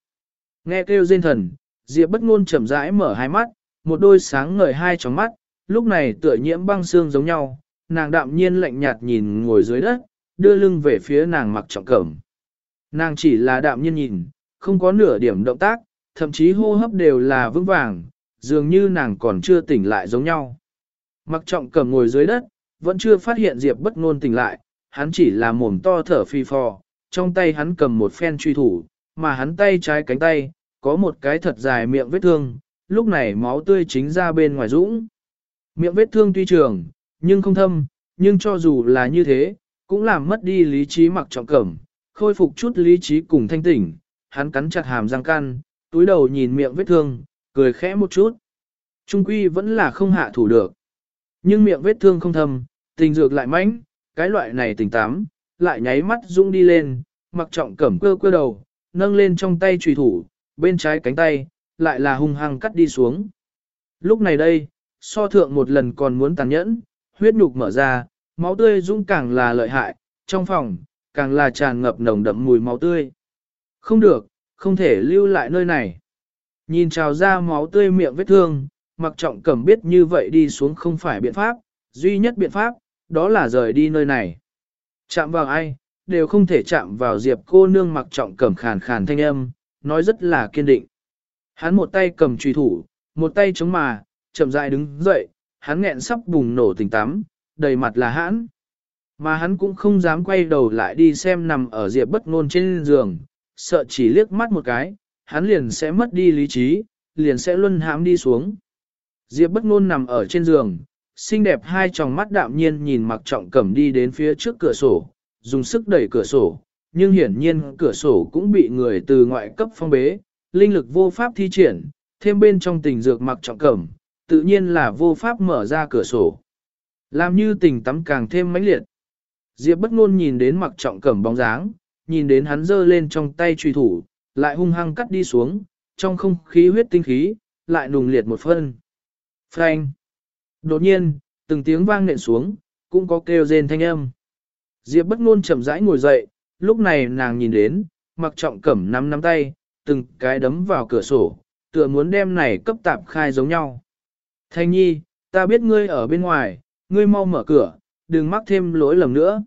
Nghe kêu rên thần, Diệp bất ngôn chậm rãi mở hai mắt, một đôi sáng ngời hai tròng mắt, lúc này tựa nhiễm băng xương giống nhau, nàng đạm nhiên lạnh nhạt nhìn ngồi dưới đất, đưa lưng về phía nàng mặc trọng cẩm. Nàng chỉ là đạm nhiên nhìn, không có nửa điểm động tác, thậm chí hô hấp đều là vững vàng, dường như nàng còn chưa tỉnh lại giống nhau. Mặc trọng Cầm ngồi dưới đất, vẫn chưa phát hiện Diệp bất ngôn tỉnh lại, hắn chỉ là mồm to thở phi phò, trong tay hắn cầm một phen truy thủ, mà hắn tay trái cánh tay, có một cái thật dài miệng vết thương, lúc này máu tươi chính ra bên ngoài dũng. Miệng vết thương tuy trường, nhưng không thâm, nhưng cho dù là như thế, cũng làm mất đi lý trí mặc trọng cẩm, khôi phục chút lý trí cùng thanh tỉnh, hắn cắn chặt hàm răng căn, túi đầu nhìn miệng vết thương, cười khẽ một chút. Trung quy vẫn là không hạ thủ được. Nhưng miệng vết thương không thâm, tình dược lại mãnh, cái loại này tỉnh tám, lại nháy mắt rung đi lên, mặc trọng cẩm cơ cơ đầu, nâng lên trong tay trùy thủ, bên trái cánh tay, lại là hung hăng cắt đi xuống. Lúc này đây, so thượng một lần còn muốn tàn nhẫn, huyết nhục mở ra, máu tươi rung càng là lợi hại, trong phòng, càng là tràn ngập nồng đậm mùi máu tươi. Không được, không thể lưu lại nơi này. Nhìn trào ra máu tươi miệng vết thương, mặc trọng cẩm biết như vậy đi xuống không phải biện pháp, duy nhất biện pháp, đó là rời đi nơi này. Chạm vào ai, đều không thể chạm vào diệp cô nương mặc trọng cẩm khàn khàn thanh âm, nói rất là kiên định. Hắn một tay cầm truy thủ, một tay chống mà, chậm rãi đứng dậy, hắn nghẹn sắp bùng nổ tình tắm, đầy mặt là hãn. Mà hắn cũng không dám quay đầu lại đi xem nằm ở diệp bất ngôn trên giường, sợ chỉ liếc mắt một cái, hắn liền sẽ mất đi lý trí, liền sẽ luân hãm đi xuống. Diệp bất ngôn nằm ở trên giường, xinh đẹp hai tròng mắt đạm nhiên nhìn mặc trọng cẩm đi đến phía trước cửa sổ, dùng sức đẩy cửa sổ, nhưng hiển nhiên cửa sổ cũng bị người từ ngoại cấp phong bế, linh lực vô pháp thi triển, thêm bên trong tình dược mặc trọng cẩm, tự nhiên là vô pháp mở ra cửa sổ. Làm như tình tắm càng thêm mãnh liệt. Diệp bất ngôn nhìn đến mặc trọng cẩm bóng dáng, nhìn đến hắn giơ lên trong tay truy thủ, lại hung hăng cắt đi xuống, trong không khí huyết tinh khí, lại nùng liệt một phân. Phanh. Đột nhiên, từng tiếng vang nện xuống, cũng có kêu rên thanh âm. Diệp bất ngôn chậm rãi ngồi dậy, lúc này nàng nhìn đến, mặc trọng cẩm nắm nắm tay, từng cái đấm vào cửa sổ, tựa muốn đem này cấp tạp khai giống nhau. Thanh nhi, ta biết ngươi ở bên ngoài, ngươi mau mở cửa, đừng mắc thêm lỗi lầm nữa.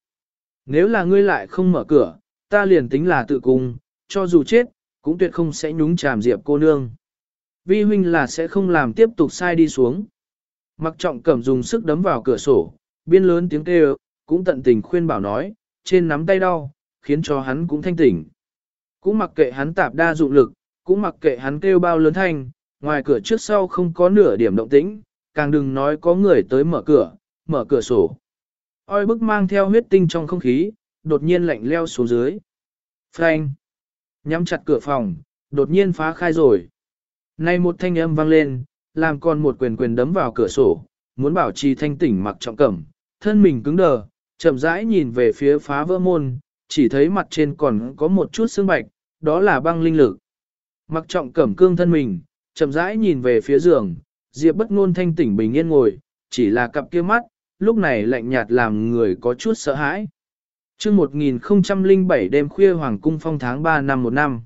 Nếu là ngươi lại không mở cửa, ta liền tính là tự cung, cho dù chết, cũng tuyệt không sẽ nhúng chàm diệp cô nương. Vi huynh là sẽ không làm tiếp tục sai đi xuống. Mặc trọng cẩm dùng sức đấm vào cửa sổ, biên lớn tiếng kêu, cũng tận tình khuyên bảo nói, trên nắm tay đau, khiến cho hắn cũng thanh tỉnh. Cũng mặc kệ hắn tạp đa dụng lực, cũng mặc kệ hắn kêu bao lớn thanh, ngoài cửa trước sau không có nửa điểm động tĩnh, càng đừng nói có người tới mở cửa, mở cửa sổ. Oi bức mang theo huyết tinh trong không khí, đột nhiên lạnh leo xuống dưới. Phanh! nhắm chặt cửa phòng, đột nhiên phá khai rồi. Nay một thanh âm vang lên, làm con một quyền quyền đấm vào cửa sổ, muốn bảo trì thanh tỉnh mặc trọng cẩm, thân mình cứng đờ, chậm rãi nhìn về phía phá vỡ môn, chỉ thấy mặt trên còn có một chút xương bạch, đó là băng linh lực. Mặc trọng cẩm cương thân mình, chậm rãi nhìn về phía giường, Diệp bất ngôn thanh tỉnh bình yên ngồi, chỉ là cặp kia mắt, lúc này lạnh nhạt làm người có chút sợ hãi. Trước 1007 đêm khuya Hoàng cung phong tháng 3 năm một năm.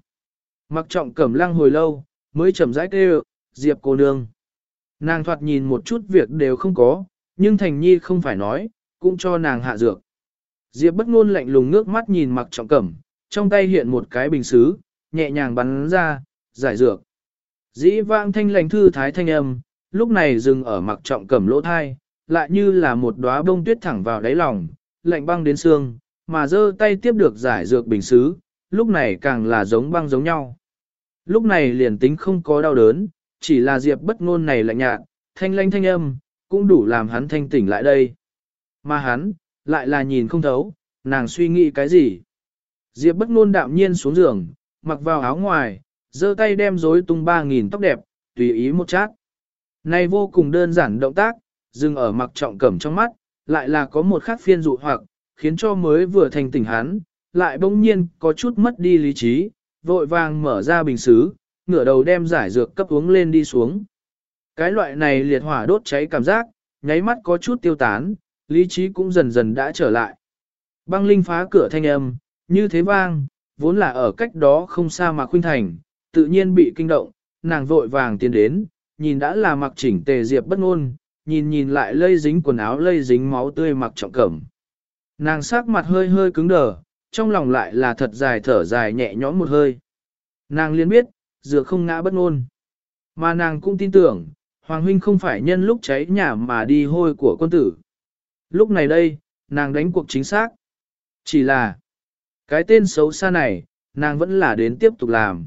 Mặc trọng cẩm lăng hồi lâu, mới chậm rãi kêu, Diệp cô nương. Nàng thoạt nhìn một chút việc đều không có, nhưng Thành Nhi không phải nói, cũng cho nàng hạ dược. Diệp bất ngôn lạnh lùng ngước mắt nhìn mặc trọng cẩm, trong tay hiện một cái bình xứ, nhẹ nhàng bắn ra, giải dược. Dĩ vãng thanh lành thư thái thanh âm, lúc này dừng ở mặc trọng cẩm lỗ thai, lại như là một đóa bông tuyết thẳng vào đáy lòng, lạnh băng đến xương, mà giơ tay tiếp được giải dược bình xứ, lúc này càng là giống băng giống nhau. Lúc này liền tính không có đau đớn, chỉ là diệp bất ngôn này lạnh nhạt, thanh lanh thanh âm, cũng đủ làm hắn thanh tỉnh lại đây. Mà hắn, lại là nhìn không thấu, nàng suy nghĩ cái gì. Diệp bất ngôn đạm nhiên xuống giường, mặc vào áo ngoài, giơ tay đem rối tung ba nghìn tóc đẹp, tùy ý một chát. Này vô cùng đơn giản động tác, dừng ở mặc trọng cẩm trong mắt, lại là có một khác phiên dụ hoặc, khiến cho mới vừa thành tỉnh hắn, lại bỗng nhiên có chút mất đi lý trí, vội vàng mở ra bình xứ, ngửa đầu đem giải dược cấp uống lên đi xuống. Cái loại này liệt hỏa đốt cháy cảm giác, nháy mắt có chút tiêu tán, lý trí cũng dần dần đã trở lại. Băng linh phá cửa thanh âm, như thế vang, vốn là ở cách đó không xa mà khuynh thành, tự nhiên bị kinh động, nàng vội vàng tiến đến, nhìn đã là mặc chỉnh tề diệp bất ngôn, nhìn nhìn lại lây dính quần áo lây dính máu tươi mặc trọng cẩm. Nàng sắc mặt hơi hơi cứng đờ, trong lòng lại là thật dài thở dài nhẹ nhõm một hơi. Nàng liên biết, dựa không ngã bất ngôn. Mà nàng cũng tin tưởng, Hoàng huynh không phải nhân lúc cháy nhà mà đi hôi của quân tử. Lúc này đây, nàng đánh cuộc chính xác. Chỉ là, cái tên xấu xa này, nàng vẫn là đến tiếp tục làm.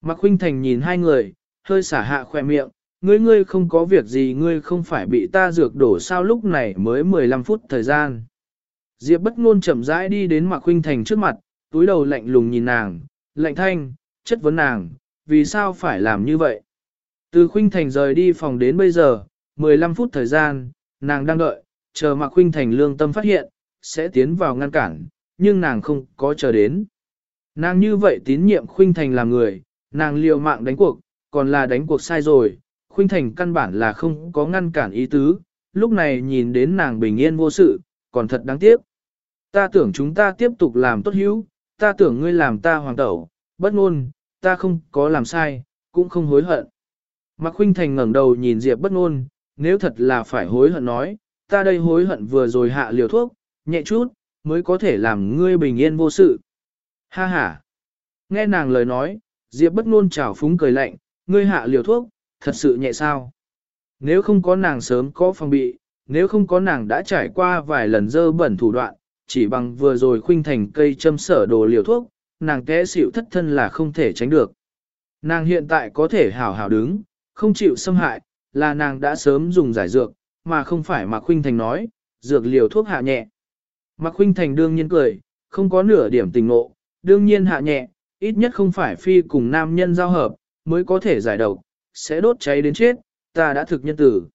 Mạc Huynh Thành nhìn hai người, hơi xả hạ khỏe miệng, ngươi ngươi không có việc gì ngươi không phải bị ta dược đổ sao lúc này mới 15 phút thời gian. Diệp bất ngôn chậm rãi đi đến Mạc Khuynh Thành trước mặt, túi đầu lạnh lùng nhìn nàng, lạnh thanh, chất vấn nàng, vì sao phải làm như vậy? Từ Khuynh Thành rời đi phòng đến bây giờ, 15 phút thời gian, nàng đang đợi, chờ Mạc Khuynh Thành lương tâm phát hiện, sẽ tiến vào ngăn cản, nhưng nàng không có chờ đến. Nàng như vậy tín nhiệm Khuynh Thành làm người, nàng liều mạng đánh cuộc, còn là đánh cuộc sai rồi, Khuynh Thành căn bản là không có ngăn cản ý tứ, lúc này nhìn đến nàng bình yên vô sự, còn thật đáng tiếc. Ta tưởng chúng ta tiếp tục làm tốt hữu, ta tưởng ngươi làm ta hoàng tẩu, bất ngôn, ta không có làm sai, cũng không hối hận. Mạc Khuynh Thành ngẩng đầu nhìn Diệp bất ngôn, nếu thật là phải hối hận nói, ta đây hối hận vừa rồi hạ liều thuốc, nhẹ chút, mới có thể làm ngươi bình yên vô sự. Ha ha. Nghe nàng lời nói, Diệp bất ngôn trào phúng cười lạnh, ngươi hạ liều thuốc, thật sự nhẹ sao. Nếu không có nàng sớm có phòng bị, nếu không có nàng đã trải qua vài lần dơ bẩn thủ đoạn, chỉ bằng vừa rồi khuynh thành cây châm sở đồ liều thuốc, nàng té xịu thất thân là không thể tránh được. Nàng hiện tại có thể hảo hảo đứng, không chịu xâm hại, là nàng đã sớm dùng giải dược, mà không phải Mạc Khuynh Thành nói, dược liều thuốc hạ nhẹ. Mạc Khuynh Thành đương nhiên cười, không có nửa điểm tình ngộ, đương nhiên hạ nhẹ, ít nhất không phải phi cùng nam nhân giao hợp, mới có thể giải độc, sẽ đốt cháy đến chết, ta đã thực nhân tử.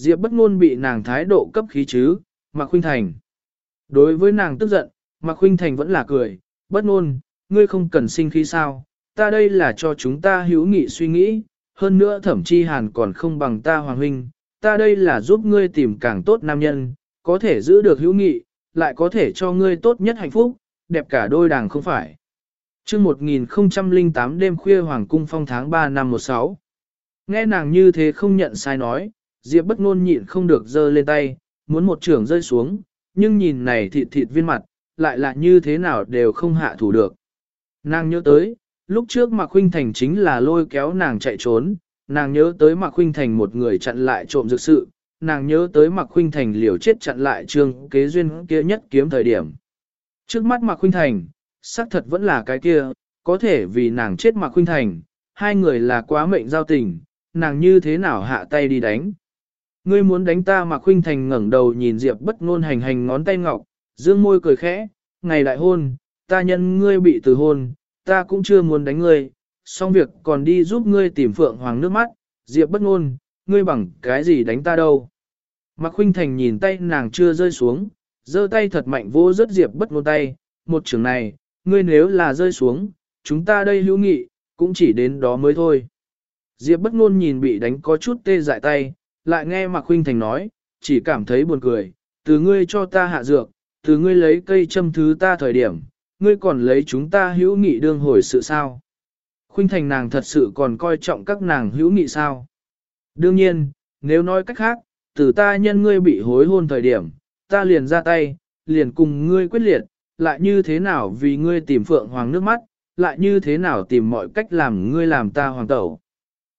Diệp bất ngôn bị nàng thái độ cấp khí chứ, Mạc Khuynh Thành. Đối với nàng tức giận, Mạc Khuynh Thành vẫn là cười, bất ngôn, ngươi không cần sinh khí sao, ta đây là cho chúng ta hữu nghị suy nghĩ, hơn nữa thẩm chi hàn còn không bằng ta hoàng huynh, ta đây là giúp ngươi tìm càng tốt nam nhân, có thể giữ được hữu nghị, lại có thể cho ngươi tốt nhất hạnh phúc, đẹp cả đôi đàng không phải. chương 1008 đêm khuya hoàng cung phong tháng 3 năm 16. Nghe nàng như thế không nhận sai nói, Diệp bất ngôn nhịn không được giơ lên tay, muốn một trường rơi xuống, nhưng nhìn này thịt thịt viên mặt, lại là như thế nào đều không hạ thủ được. Nàng nhớ tới, lúc trước Mạc Khuynh Thành chính là lôi kéo nàng chạy trốn, nàng nhớ tới Mạc Khuynh Thành một người chặn lại trộm dược sự, nàng nhớ tới Mạc Khuynh Thành liều chết chặn lại trương kế duyên kia nhất kiếm thời điểm. Trước mắt Mạc Khuynh Thành, xác thật vẫn là cái kia, có thể vì nàng chết Mạc Khuynh Thành, hai người là quá mệnh giao tình, nàng như thế nào hạ tay đi đánh. Ngươi muốn đánh ta mà Khuynh Thành ngẩng đầu nhìn Diệp bất ngôn hành hành ngón tay ngọc, dương môi cười khẽ, ngày đại hôn, ta nhân ngươi bị từ hôn, ta cũng chưa muốn đánh ngươi, xong việc còn đi giúp ngươi tìm Phượng Hoàng nước mắt, Diệp bất ngôn, ngươi bằng cái gì đánh ta đâu. Mạc Khuynh Thành nhìn tay nàng chưa rơi xuống, giơ tay thật mạnh vô rất Diệp bất ngôn tay, một trường này, ngươi nếu là rơi xuống, chúng ta đây hữu nghị, cũng chỉ đến đó mới thôi. Diệp bất ngôn nhìn bị đánh có chút tê dại tay, lại nghe Mạc Huynh Thành nói, chỉ cảm thấy buồn cười, từ ngươi cho ta hạ dược, từ ngươi lấy cây châm thứ ta thời điểm, ngươi còn lấy chúng ta hữu nghị đương hồi sự sao. Khuynh Thành nàng thật sự còn coi trọng các nàng hữu nghị sao. Đương nhiên, nếu nói cách khác, từ ta nhân ngươi bị hối hôn thời điểm, ta liền ra tay, liền cùng ngươi quyết liệt, lại như thế nào vì ngươi tìm phượng hoàng nước mắt, lại như thế nào tìm mọi cách làm ngươi làm ta hoàng tẩu.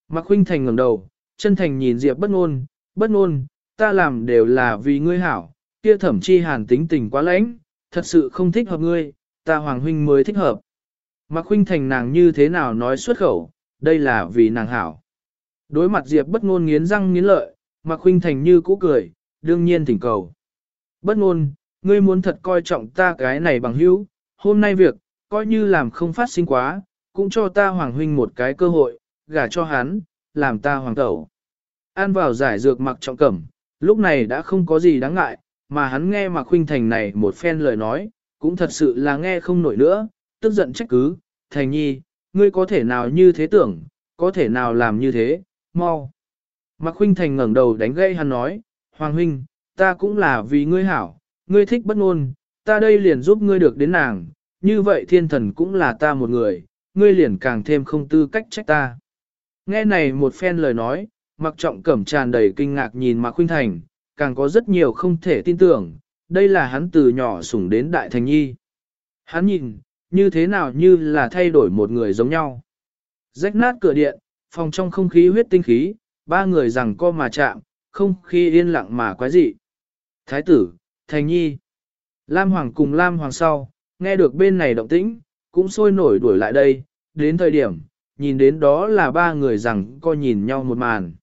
Mạc Khuynh Thành ngẩng đầu, chân thành nhìn Diệp bất ngôn, bất ngôn, ta làm đều là vì ngươi hảo, kia thẩm chi hàn tính tình quá lãnh, thật sự không thích hợp ngươi, ta hoàng huynh mới thích hợp. Mạc huynh Thành nàng như thế nào nói xuất khẩu, đây là vì nàng hảo. Đối mặt Diệp bất ngôn nghiến răng nghiến lợi, Mạc huynh Thành như cũ cười, đương nhiên thỉnh cầu. Bất ngôn, ngươi muốn thật coi trọng ta cái này bằng hữu, hôm nay việc, coi như làm không phát sinh quá, cũng cho ta hoàng huynh một cái cơ hội, gả cho hắn, làm ta hoàng tẩu. An vào giải dược mặc trọng cẩm, lúc này đã không có gì đáng ngại, mà hắn nghe Mạc Khuynh Thành này một phen lời nói, cũng thật sự là nghe không nổi nữa, tức giận trách cứ, Thành Nhi, ngươi có thể nào như thế tưởng, có thể nào làm như thế, mau. Mạc Khuynh Thành ngẩng đầu đánh gây hắn nói, Hoàng Huynh, ta cũng là vì ngươi hảo, ngươi thích bất ngôn, ta đây liền giúp ngươi được đến nàng, như vậy thiên thần cũng là ta một người, ngươi liền càng thêm không tư cách trách ta. Nghe này một phen lời nói, Mạc Trọng Cẩm tràn đầy kinh ngạc nhìn Mạc Khuynh Thành, càng có rất nhiều không thể tin tưởng, đây là hắn từ nhỏ sủng đến đại thành nhi. Hắn nhìn, như thế nào như là thay đổi một người giống nhau. Rách nát cửa điện, phòng trong không khí huyết tinh khí, ba người rằng co mà chạm, không khí yên lặng mà quái dị. Thái tử, Thành Nhi, Lam Hoàng cùng Lam Hoàng sau, nghe được bên này động tĩnh, cũng sôi nổi đuổi lại đây, đến thời điểm, nhìn đến đó là ba người rằng co nhìn nhau một màn.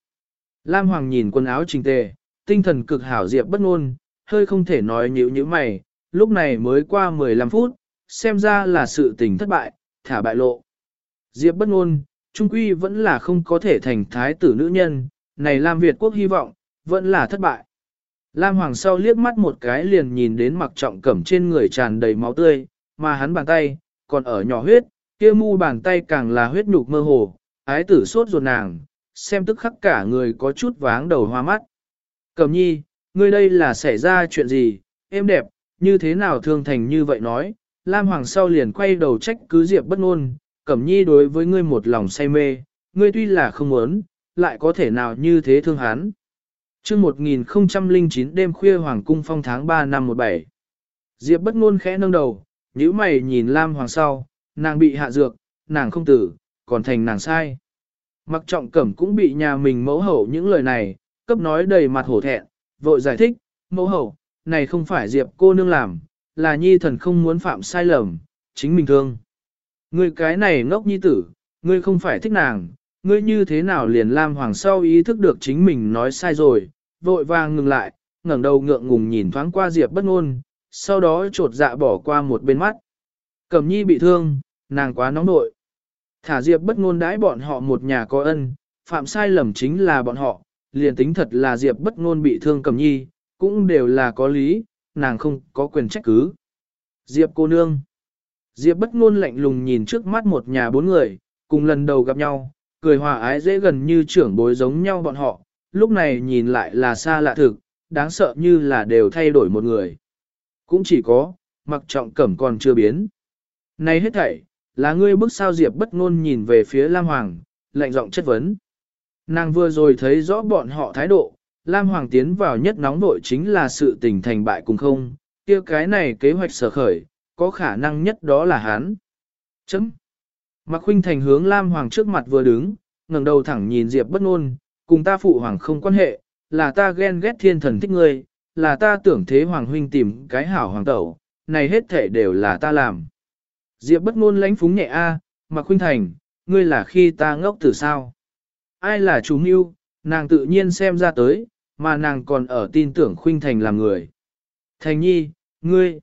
Lam Hoàng nhìn quần áo trình tề, tinh thần cực hảo diệp bất ngôn, hơi không thể nói nhữ nhíu mày, lúc này mới qua 15 phút, xem ra là sự tình thất bại, thả bại lộ. Diệp bất ngôn, trung quy vẫn là không có thể thành thái tử nữ nhân, này Lam Việt quốc hy vọng, vẫn là thất bại. Lam Hoàng sau liếc mắt một cái liền nhìn đến mặc trọng cẩm trên người tràn đầy máu tươi, mà hắn bàn tay, còn ở nhỏ huyết, kia mu bàn tay càng là huyết nhục mơ hồ, ái tử sốt ruột nàng, xem tức khắc cả người có chút váng đầu hoa mắt. Cẩm nhi, ngươi đây là xảy ra chuyện gì, em đẹp, như thế nào thương thành như vậy nói, Lam Hoàng sau liền quay đầu trách cứ Diệp bất ngôn, Cẩm nhi đối với ngươi một lòng say mê, ngươi tuy là không muốn, lại có thể nào như thế thương hắn. Chương 1009 đêm khuya Hoàng cung phong tháng 3 năm 17. Diệp bất ngôn khẽ nâng đầu, nhíu mày nhìn Lam Hoàng sau, nàng bị hạ dược, nàng không tử, còn thành nàng sai. Mặc trọng cẩm cũng bị nhà mình mẫu hậu những lời này, cấp nói đầy mặt hổ thẹn, vội giải thích, mẫu hậu, này không phải Diệp cô nương làm, là nhi thần không muốn phạm sai lầm, chính mình thương. Ngươi cái này ngốc nhi tử, ngươi không phải thích nàng, ngươi như thế nào liền Lam Hoàng sau ý thức được chính mình nói sai rồi, vội vàng ngừng lại, ngẩng đầu ngượng ngùng nhìn thoáng qua Diệp bất ngôn, sau đó trột dạ bỏ qua một bên mắt. Cẩm nhi bị thương, nàng quá nóng nội. Thả Diệp bất ngôn đãi bọn họ một nhà có ân, phạm sai lầm chính là bọn họ, liền tính thật là Diệp bất ngôn bị thương Cẩm nhi, cũng đều là có lý, nàng không có quyền trách cứ. Diệp cô nương. Diệp bất ngôn lạnh lùng nhìn trước mắt một nhà bốn người, cùng lần đầu gặp nhau, cười hòa ái dễ gần như trưởng bối giống nhau bọn họ, lúc này nhìn lại là xa lạ thực, đáng sợ như là đều thay đổi một người. Cũng chỉ có, mặc trọng cẩm còn chưa biến. Này hết thảy, là ngươi bức sao Diệp bất ngôn nhìn về phía Lam Hoàng, lạnh giọng chất vấn. Nàng vừa rồi thấy rõ bọn họ thái độ, Lam Hoàng tiến vào nhất nóng nội chính là sự tình thành bại cùng không, kia cái này kế hoạch sở khởi, có khả năng nhất đó là hắn. Chấm. Mạc Khuynh Thành hướng Lam Hoàng trước mặt vừa đứng, ngẩng đầu thẳng nhìn Diệp bất ngôn, cùng ta phụ hoàng không quan hệ, là ta ghen ghét thiên thần thích ngươi, là ta tưởng thế hoàng huynh tìm cái hảo hoàng tẩu, này hết thể đều là ta làm. Diệp bất ngôn lánh phúng nhẹ a, à, Mạc Khuynh Thành, ngươi là khi ta ngốc từ sao? Ai là chủ mưu, nàng tự nhiên xem ra tới, mà nàng còn ở tin tưởng Khuynh Thành làm người. Thành nhi, ngươi.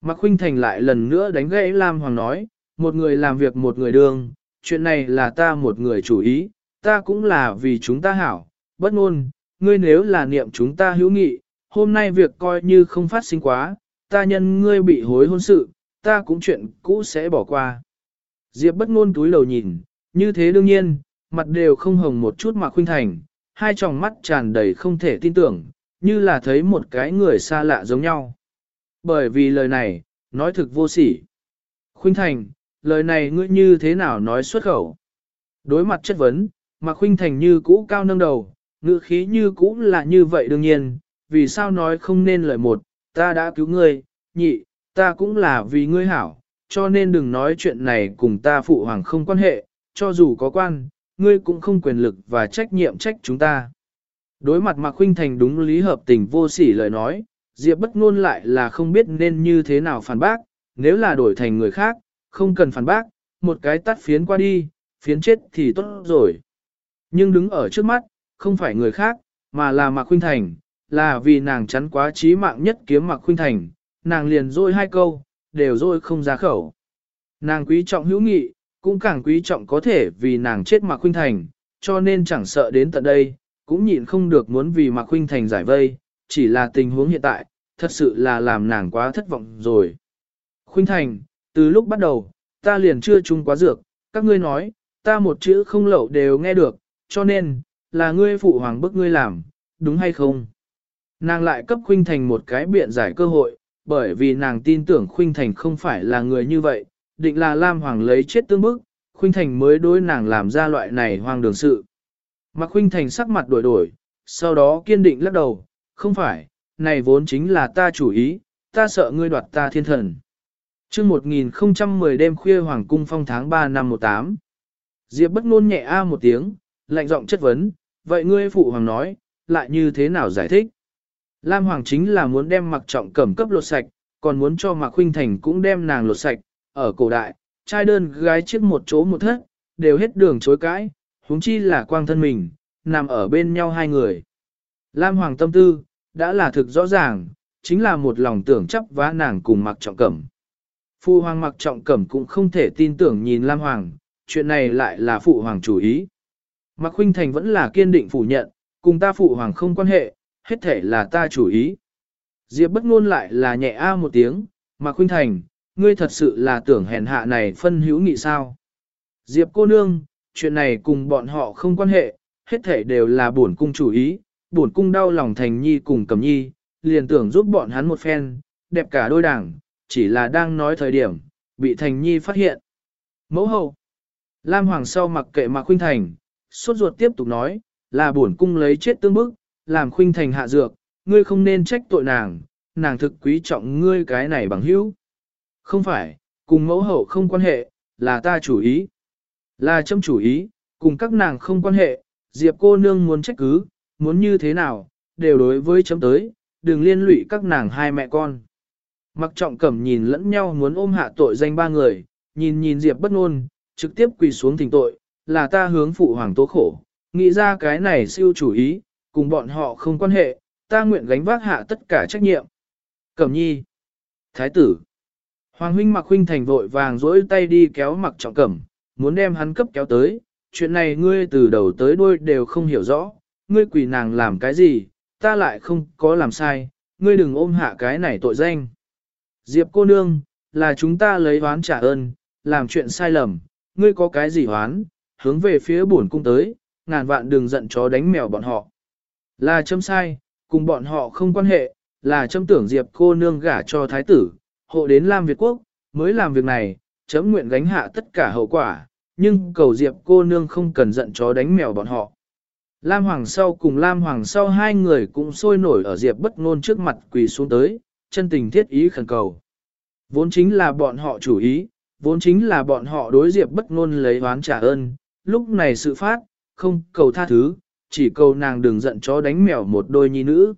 Mạc Khuynh Thành lại lần nữa đánh gãy Lam Hoàng nói, một người làm việc một người đương, chuyện này là ta một người chủ ý, ta cũng là vì chúng ta hảo, bất ngôn, ngươi nếu là niệm chúng ta hữu nghị, hôm nay việc coi như không phát sinh quá, ta nhân ngươi bị hối hôn sự, ta cũng chuyện cũ sẽ bỏ qua. Diệp bất ngôn túi lầu nhìn, như thế đương nhiên, mặt đều không hồng một chút mà khuynh thành, hai tròng mắt tràn đầy không thể tin tưởng, như là thấy một cái người xa lạ giống nhau. Bởi vì lời này, nói thực vô sỉ. Khuynh thành, lời này ngươi như thế nào nói xuất khẩu? Đối mặt chất vấn, mà khuynh thành như cũ cao nâng đầu, ngữ khí như cũ là như vậy đương nhiên, vì sao nói không nên lời một, ta đã cứu ngươi, nhị, ta cũng là vì ngươi hảo, cho nên đừng nói chuyện này cùng ta phụ hoàng không quan hệ, cho dù có quan, ngươi cũng không quyền lực và trách nhiệm trách chúng ta. Đối mặt Mạc Khuynh Thành đúng lý hợp tình vô sỉ lời nói, Diệp bất ngôn lại là không biết nên như thế nào phản bác, nếu là đổi thành người khác, không cần phản bác, một cái tắt phiến qua đi, phiến chết thì tốt rồi. Nhưng đứng ở trước mắt, không phải người khác, mà là Mạc Khuynh Thành, là vì nàng chắn quá trí mạng nhất kiếm Mạc Khuynh Thành, nàng liền dôi hai câu, đều dôi không ra khẩu. Nàng quý trọng hữu nghị, cũng càng quý trọng có thể vì nàng chết Mạc Khuynh Thành, cho nên chẳng sợ đến tận đây, cũng nhịn không được muốn vì Mạc Khuynh Thành giải vây, chỉ là tình huống hiện tại, thật sự là làm nàng quá thất vọng rồi. Khuynh Thành, từ lúc bắt đầu, ta liền chưa chung quá dược, các ngươi nói, ta một chữ không lậu đều nghe được, cho nên, là ngươi phụ hoàng bức ngươi làm, đúng hay không? Nàng lại cấp Khuynh Thành một cái biện giải cơ hội, bởi vì nàng tin tưởng Khuynh Thành không phải là người như vậy, định là Lam Hoàng lấy chết tương bức, Khuynh Thành mới đối nàng làm ra loại này hoang đường sự. Mà Khuynh Thành sắc mặt đổi đổi, sau đó kiên định lắc đầu, không phải, này vốn chính là ta chủ ý, ta sợ ngươi đoạt ta thiên thần. Trước 1010 đêm khuya Hoàng cung phong tháng 3 năm 18. Diệp bất ngôn nhẹ a một tiếng, lạnh giọng chất vấn, vậy ngươi phụ hoàng nói, lại như thế nào giải thích? Lam Hoàng chính là muốn đem mặc trọng cẩm cấp lột sạch, còn muốn cho mặc huynh Thành cũng đem nàng lột sạch, ở cổ đại, trai đơn gái chiếc một chỗ một thất, đều hết đường chối cãi, huống chi là quang thân mình, nằm ở bên nhau hai người. Lam Hoàng tâm tư, đã là thực rõ ràng, chính là một lòng tưởng chấp vá nàng cùng mặc trọng cẩm. Phu Hoàng mặc trọng cẩm cũng không thể tin tưởng nhìn Lam Hoàng, chuyện này lại là phụ hoàng chủ ý. Mặc huynh Thành vẫn là kiên định phủ nhận, cùng ta phụ hoàng không quan hệ, hết thể là ta chủ ý. Diệp bất ngôn lại là nhẹ a một tiếng, mà Khuynh Thành, ngươi thật sự là tưởng hèn hạ này phân hữu nghị sao. Diệp cô nương, chuyện này cùng bọn họ không quan hệ, hết thể đều là bổn cung chủ ý, bổn cung đau lòng thành nhi cùng cầm nhi, liền tưởng giúp bọn hắn một phen, đẹp cả đôi đảng, chỉ là đang nói thời điểm, bị thành nhi phát hiện. Mẫu hậu, Lam Hoàng sau mặc kệ Mạc Khuynh Thành, suốt ruột tiếp tục nói, là bổn cung lấy chết tương bức, làm Khuynh Thành hạ dược, ngươi không nên trách tội nàng, nàng thực quý trọng ngươi cái này bằng hữu. Không phải, cùng mẫu hậu không quan hệ, là ta chủ ý. Là châm chủ ý, cùng các nàng không quan hệ, Diệp cô nương muốn trách cứ, muốn như thế nào, đều đối với chấm tới, đừng liên lụy các nàng hai mẹ con. Mặc trọng cẩm nhìn lẫn nhau muốn ôm hạ tội danh ba người, nhìn nhìn Diệp bất ngôn, trực tiếp quỳ xuống thỉnh tội, là ta hướng phụ hoàng tố khổ, nghĩ ra cái này siêu chủ ý, cùng bọn họ không quan hệ, ta nguyện gánh vác hạ tất cả trách nhiệm. Cẩm nhi, thái tử, hoàng huynh mặc huynh thành vội vàng dỗi tay đi kéo mặc trọng cẩm, muốn đem hắn cấp kéo tới, chuyện này ngươi từ đầu tới đuôi đều không hiểu rõ, ngươi quỳ nàng làm cái gì, ta lại không có làm sai, ngươi đừng ôm hạ cái này tội danh. Diệp cô nương, là chúng ta lấy oán trả ơn, làm chuyện sai lầm, ngươi có cái gì oán, hướng về phía bổn cung tới, ngàn vạn đừng giận chó đánh mèo bọn họ. Là châm sai, cùng bọn họ không quan hệ, là châm tưởng Diệp cô nương gả cho thái tử, hộ đến Lam Việt Quốc, mới làm việc này, chấm nguyện gánh hạ tất cả hậu quả, nhưng cầu Diệp cô nương không cần giận chó đánh mèo bọn họ. Lam Hoàng sau cùng Lam Hoàng sau hai người cũng sôi nổi ở Diệp bất ngôn trước mặt quỳ xuống tới, chân tình thiết ý khẩn cầu. Vốn chính là bọn họ chủ ý, vốn chính là bọn họ đối Diệp bất ngôn lấy oán trả ơn, lúc này sự phát, không cầu tha thứ, chỉ cầu nàng đừng giận chó đánh mèo một đôi nhi nữ.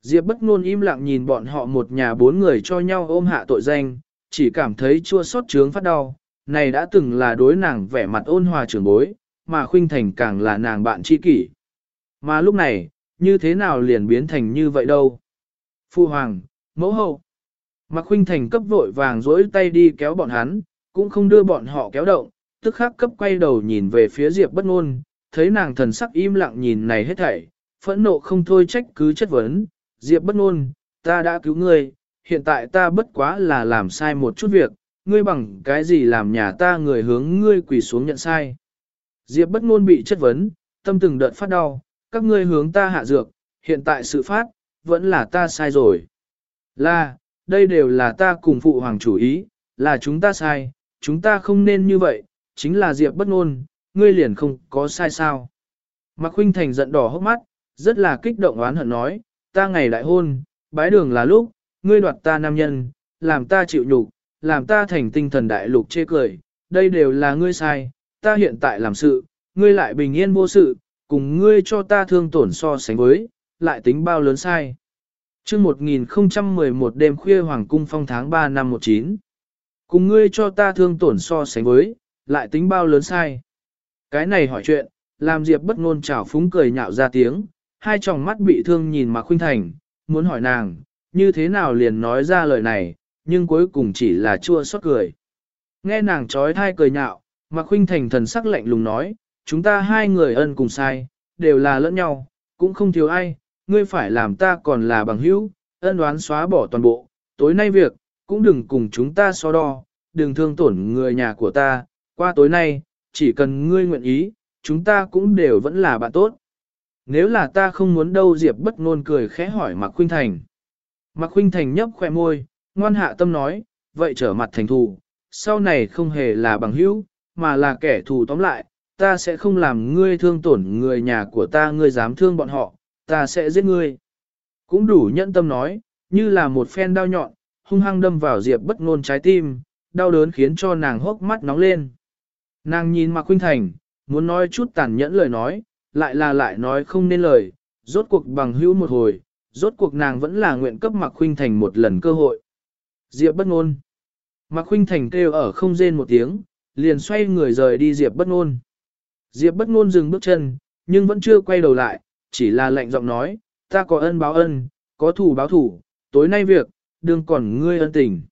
Diệp bất ngôn im lặng nhìn bọn họ một nhà bốn người cho nhau ôm hạ tội danh, chỉ cảm thấy chua xót trướng phát đau, này đã từng là đối nàng vẻ mặt ôn hòa trưởng bối, mà khuynh thành càng là nàng bạn tri kỷ. Mà lúc này, như thế nào liền biến thành như vậy đâu? Phu hoàng, mẫu hậu. Mạc khuynh thành cấp vội vàng dỗi tay đi kéo bọn hắn, cũng không đưa bọn họ kéo động, tức khắc cấp quay đầu nhìn về phía Diệp bất ngôn, thấy nàng thần sắc im lặng nhìn này hết thảy, phẫn nộ không thôi trách cứ chất vấn, Diệp bất ngôn, ta đã cứu ngươi, hiện tại ta bất quá là làm sai một chút việc, ngươi bằng cái gì làm nhà ta người hướng ngươi quỳ xuống nhận sai. Diệp bất ngôn bị chất vấn, tâm từng đợt phát đau, các ngươi hướng ta hạ dược, hiện tại sự phát, vẫn là ta sai rồi. Là, đây đều là ta cùng phụ hoàng chủ ý, là chúng ta sai, chúng ta không nên như vậy, chính là Diệp bất ngôn, ngươi liền không có sai sao. Mạc Khuynh Thành giận đỏ hốc mắt, rất là kích động oán hận nói, ta ngày đại hôn, bái đường là lúc, ngươi đoạt ta nam nhân, làm ta chịu nhục, làm ta thành tinh thần đại lục chê cười, đây đều là ngươi sai, ta hiện tại làm sự, ngươi lại bình yên vô sự, cùng ngươi cho ta thương tổn so sánh với, lại tính bao lớn sai. Trước 1011 đêm khuya Hoàng cung phong tháng 3 năm 19, cùng ngươi cho ta thương tổn so sánh với, lại tính bao lớn sai. Cái này hỏi chuyện, làm Diệp bất ngôn trào phúng cười nhạo ra tiếng, hai tròng mắt bị thương nhìn Mạc Khuynh Thành, muốn hỏi nàng, như thế nào liền nói ra lời này, nhưng cuối cùng chỉ là chua xót cười. Nghe nàng trói thai cười nhạo, Mạc Khuynh Thành thần sắc lạnh lùng nói, chúng ta hai người ân cùng sai, đều là lẫn nhau, cũng không thiếu ai, ngươi phải làm ta còn là bằng hữu, ân đoán xóa bỏ toàn bộ, tối nay việc, cũng đừng cùng chúng ta so đo, đừng thương tổn người nhà của ta, qua tối nay, chỉ cần ngươi nguyện ý, chúng ta cũng đều vẫn là bạn tốt. Nếu là ta không muốn đâu Diệp bất ngôn cười khẽ hỏi Mạc Khuynh Thành. Mạc Khuynh Thành nhấp khóe môi, ngoan hạ tâm nói, vậy trở mặt thành thù, sau này không hề là bằng hữu, mà là kẻ thù tóm lại, ta sẽ không làm ngươi thương tổn người nhà của ta ngươi dám thương bọn họ, ta sẽ giết ngươi. Cũng đủ nhẫn tâm nói, như là một phen đao nhọn, hung hăng đâm vào Diệp bất ngôn trái tim, đau đớn khiến cho nàng hốc mắt nóng lên. Nàng nhìn Mạc Khuynh Thành, muốn nói chút tàn nhẫn lời nói, lại là lại nói không nên lời, rốt cuộc bằng hữu một hồi, rốt cuộc nàng vẫn là nguyện cấp Mạc Khuynh Thành một lần cơ hội. Diệp bất ngôn. Mạc Khuynh Thành kêu ở không rên một tiếng, liền xoay người rời đi Diệp bất ngôn. Diệp bất ngôn dừng bước chân, nhưng vẫn chưa quay đầu lại, chỉ là lạnh giọng nói, ta có ân báo ân, có thù báo thù, tối nay việc, đừng còn ngươi ân tình.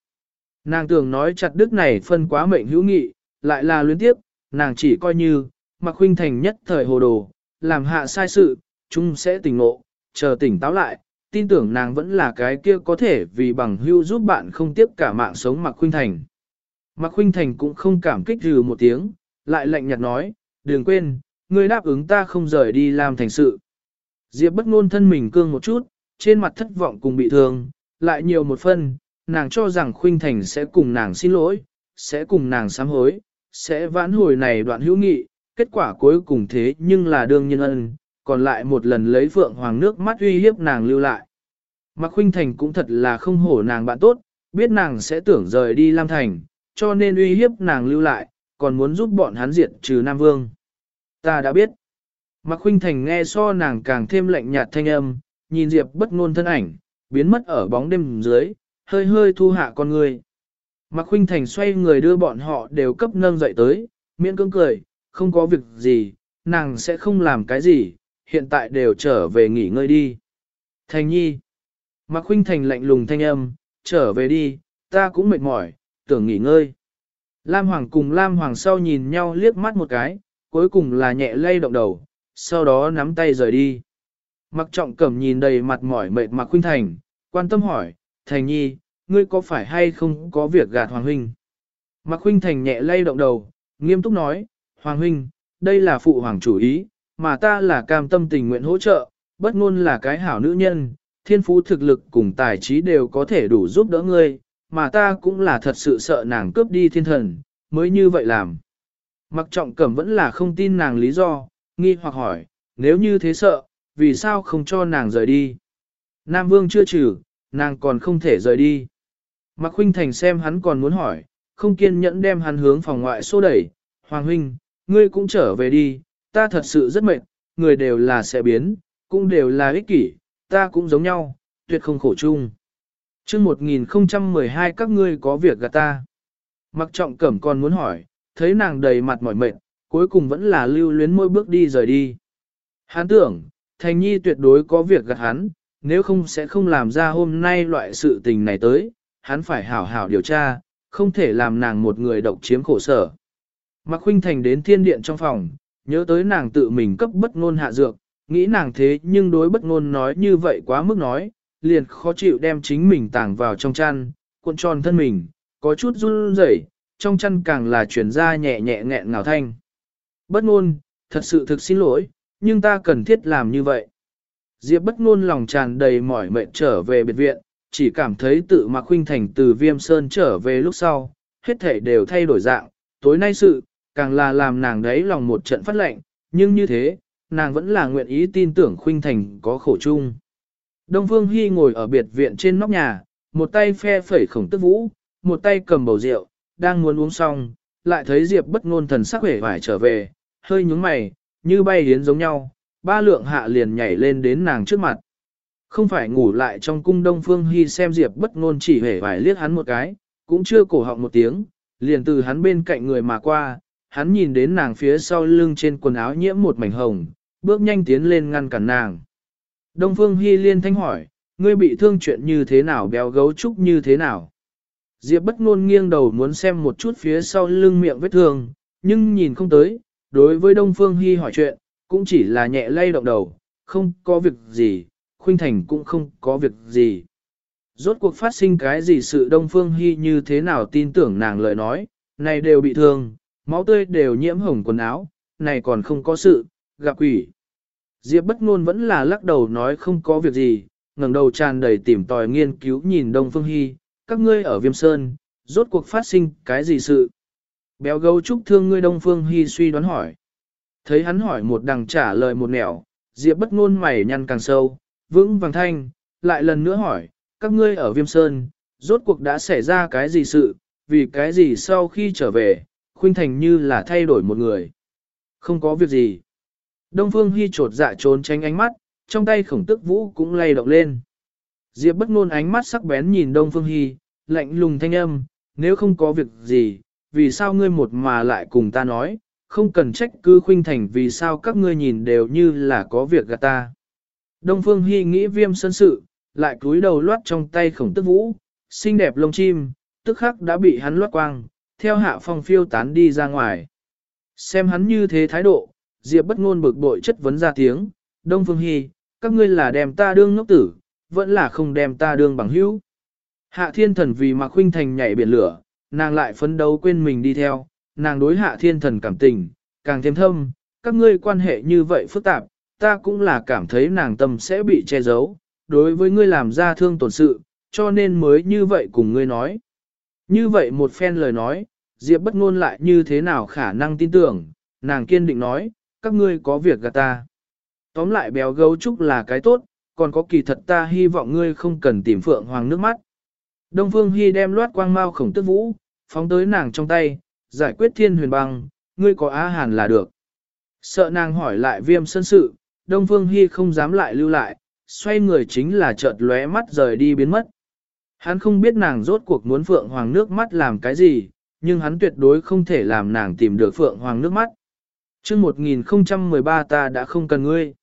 Nàng tưởng nói chặt đức này phân quá mệnh hữu nghị, lại là luyến tiếp, nàng chỉ coi như, mặc huynh Thành nhất thời hồ đồ, làm hạ sai sự, chúng sẽ tỉnh ngộ, chờ tỉnh táo lại, tin tưởng nàng vẫn là cái kia có thể vì bằng hưu giúp bạn không tiếp cả mạng sống mặc huynh Thành. Mặc huynh Thành cũng không cảm kích rừ một tiếng, lại lạnh nhạt nói, đừng quên, ngươi đáp ứng ta không rời đi làm thành sự. Diệp bất ngôn thân mình cương một chút, trên mặt thất vọng cùng bị thương, lại nhiều một phân, nàng cho rằng Khuynh Thành sẽ cùng nàng xin lỗi, sẽ cùng nàng sám hối, sẽ vãn hồi này đoạn hữu nghị, kết quả cuối cùng thế nhưng là đương nhân ân, còn lại một lần lấy phượng hoàng nước mắt uy hiếp nàng lưu lại. Mạc Khuynh Thành cũng thật là không hổ nàng bạn tốt, biết nàng sẽ tưởng rời đi Lam Thành, cho nên uy hiếp nàng lưu lại, còn muốn giúp bọn hắn diệt trừ Nam Vương. Ta đã biết. Mạc Khuynh Thành nghe so nàng càng thêm lạnh nhạt thanh âm, nhìn Diệp bất ngôn thân ảnh, biến mất ở bóng đêm dưới, hơi hơi thu hạ con người. Mạc Khuynh Thành xoay người đưa bọn họ đều cấp nâng dậy tới, miễn cưỡng cười, không có việc gì, nàng sẽ không làm cái gì, hiện tại đều trở về nghỉ ngơi đi. Thành nhi. Mạc Khuynh Thành lạnh lùng thanh âm, trở về đi, ta cũng mệt mỏi, tưởng nghỉ ngơi. Lam Hoàng cùng Lam Hoàng sau nhìn nhau liếc mắt một cái, cuối cùng là nhẹ lay động đầu, sau đó nắm tay rời đi. Mặc trọng cẩm nhìn đầy mặt mỏi mệt Mạc Khuynh Thành, quan tâm hỏi, Thành nhi, ngươi có phải hay không có việc gạt Hoàng Huynh? Mạc Huynh Thành nhẹ lay động đầu, nghiêm túc nói, Hoàng Huynh, đây là phụ hoàng chủ ý, mà ta là cam tâm tình nguyện hỗ trợ, bất ngôn là cái hảo nữ nhân, thiên phú thực lực cùng tài trí đều có thể đủ giúp đỡ ngươi, mà ta cũng là thật sự sợ nàng cướp đi thiên thần, mới như vậy làm. Mặc trọng cẩm vẫn là không tin nàng lý do, nghi hoặc hỏi, nếu như thế sợ, vì sao không cho nàng rời đi? Nam Vương chưa trừ, nàng còn không thể rời đi. Mạc Khuynh Thành xem hắn còn muốn hỏi, không kiên nhẫn đem hắn hướng phòng ngoại xô đẩy. Hoàng Huynh, ngươi cũng trở về đi, ta thật sự rất mệt, người đều là sẽ biến, cũng đều là ích kỷ, ta cũng giống nhau, tuyệt không khổ chung. chương 1012 các ngươi có việc gạt ta. Mặc trọng cẩm còn muốn hỏi, thấy nàng đầy mặt mỏi mệt, cuối cùng vẫn là lưu luyến môi bước đi rời đi. Hắn tưởng, Thành Nhi tuyệt đối có việc gạt hắn, nếu không sẽ không làm ra hôm nay loại sự tình này tới, hắn phải hảo hảo điều tra, không thể làm nàng một người độc chiếm khổ sở. Mạc Khuynh Thành đến thiên điện trong phòng, nhớ tới nàng tự mình cấp bất ngôn hạ dược, nghĩ nàng thế nhưng đối bất ngôn nói như vậy quá mức nói, liền khó chịu đem chính mình tàng vào trong chăn, cuộn tròn thân mình, có chút run rẩy, trong chăn càng là truyền ra nhẹ nhẹ nghẹn ngào thanh. Bất ngôn, thật sự thực xin lỗi, nhưng ta cần thiết làm như vậy. Diệp bất ngôn lòng tràn đầy mỏi mệt trở về biệt viện, chỉ cảm thấy tự mặc huynh Thành từ Viêm Sơn trở về lúc sau, hết thể đều thay đổi dạng, tối nay sự, càng là làm nàng đấy lòng một trận phát lệnh, nhưng như thế, nàng vẫn là nguyện ý tin tưởng Khuynh Thành có khổ chung. Đông Phương Hy ngồi ở biệt viện trên nóc nhà, một tay phe phẩy khổng tức vũ, một tay cầm bầu rượu, đang muốn uống xong, lại thấy Diệp bất ngôn thần sắc vẻ vải trở về, hơi nhướng mày, như bay hiến giống nhau, ba lượng hạ liền nhảy lên đến nàng trước mặt. Không phải ngủ lại trong cung Đông Phương Hy xem Diệp bất ngôn chỉ hề vài liếc hắn một cái, cũng chưa cổ họng một tiếng, liền từ hắn bên cạnh người mà qua, hắn nhìn đến nàng phía sau lưng trên quần áo nhiễm một mảnh hồng, bước nhanh tiến lên ngăn cản nàng. Đông Phương Hy liên thanh hỏi, ngươi bị thương chuyện như thế nào béo gấu trúc như thế nào? Diệp bất ngôn nghiêng đầu muốn xem một chút phía sau lưng miệng vết thương, nhưng nhìn không tới, đối với Đông Phương Hy hỏi chuyện, cũng chỉ là nhẹ lay động đầu, không có việc gì, Khuynh Thành cũng không có việc gì. Rốt cuộc phát sinh cái gì sự Đông Phương Hy như thế nào tin tưởng nàng lời nói, này đều bị thương, máu tươi đều nhiễm hồng quần áo, này còn không có sự, gặp quỷ. Diệp bất ngôn vẫn là lắc đầu nói không có việc gì, ngẩng đầu tràn đầy tìm tòi nghiên cứu nhìn Đông Phương Hy, các ngươi ở Viêm Sơn, rốt cuộc phát sinh cái gì sự? Béo gấu trúc thương ngươi Đông Phương Hy suy đoán hỏi. Thấy hắn hỏi một đằng trả lời một nẻo, Diệp bất ngôn mày nhăn càng sâu, vững vàng thanh, lại lần nữa hỏi, các ngươi ở Viêm Sơn, rốt cuộc đã xảy ra cái gì sự, vì cái gì sau khi trở về, Khuynh Thành như là thay đổi một người. Không có việc gì. Đông Phương Hy trột dạ trốn tránh ánh mắt, trong tay khổng tức vũ cũng lay động lên. Diệp bất ngôn ánh mắt sắc bén nhìn Đông Phương Hy, lạnh lùng thanh âm, nếu không có việc gì, vì sao ngươi một mà lại cùng ta nói, không cần trách cứ khuynh thành vì sao các ngươi nhìn đều như là có việc gạt ta. Đông Phương Hy nghĩ viêm sân sự, lại cúi đầu loát trong tay khổng tức vũ, xinh đẹp lông chim, tức khắc đã bị hắn loát quang, theo hạ phong phiêu tán đi ra ngoài. Xem hắn như thế thái độ, Diệp bất ngôn bực bội chất vấn ra tiếng, Đông Phương Hy, các ngươi là đem ta đương ngốc tử, vẫn là không đem ta đương bằng hữu. Hạ thiên thần vì mặc huynh thành nhảy biển lửa, nàng lại phấn đấu quên mình đi theo, nàng đối hạ thiên thần cảm tình, càng thêm thâm, các ngươi quan hệ như vậy phức tạp, ta cũng là cảm thấy nàng tâm sẽ bị che giấu, đối với ngươi làm ra thương tổn sự, cho nên mới như vậy cùng ngươi nói. Như vậy một phen lời nói, Diệp bất ngôn lại như thế nào khả năng tin tưởng, nàng kiên định nói, các ngươi có việc gạt ta. Tóm lại béo gấu trúc là cái tốt, còn có kỳ thật ta hy vọng ngươi không cần tìm phượng hoàng nước mắt. Đông Phương Hy đem loát quang mao khổng tức vũ, phóng tới nàng trong tay, giải quyết thiên huyền băng, ngươi có á hàn là được. Sợ nàng hỏi lại viêm sân sự, Đông Phương Hy không dám lại lưu lại, xoay người chính là chợt lóe mắt rời đi biến mất. Hắn không biết nàng rốt cuộc muốn Phượng Hoàng nước mắt làm cái gì, nhưng hắn tuyệt đối không thể làm nàng tìm được Phượng Hoàng nước mắt. chương 1013 ta đã không cần ngươi.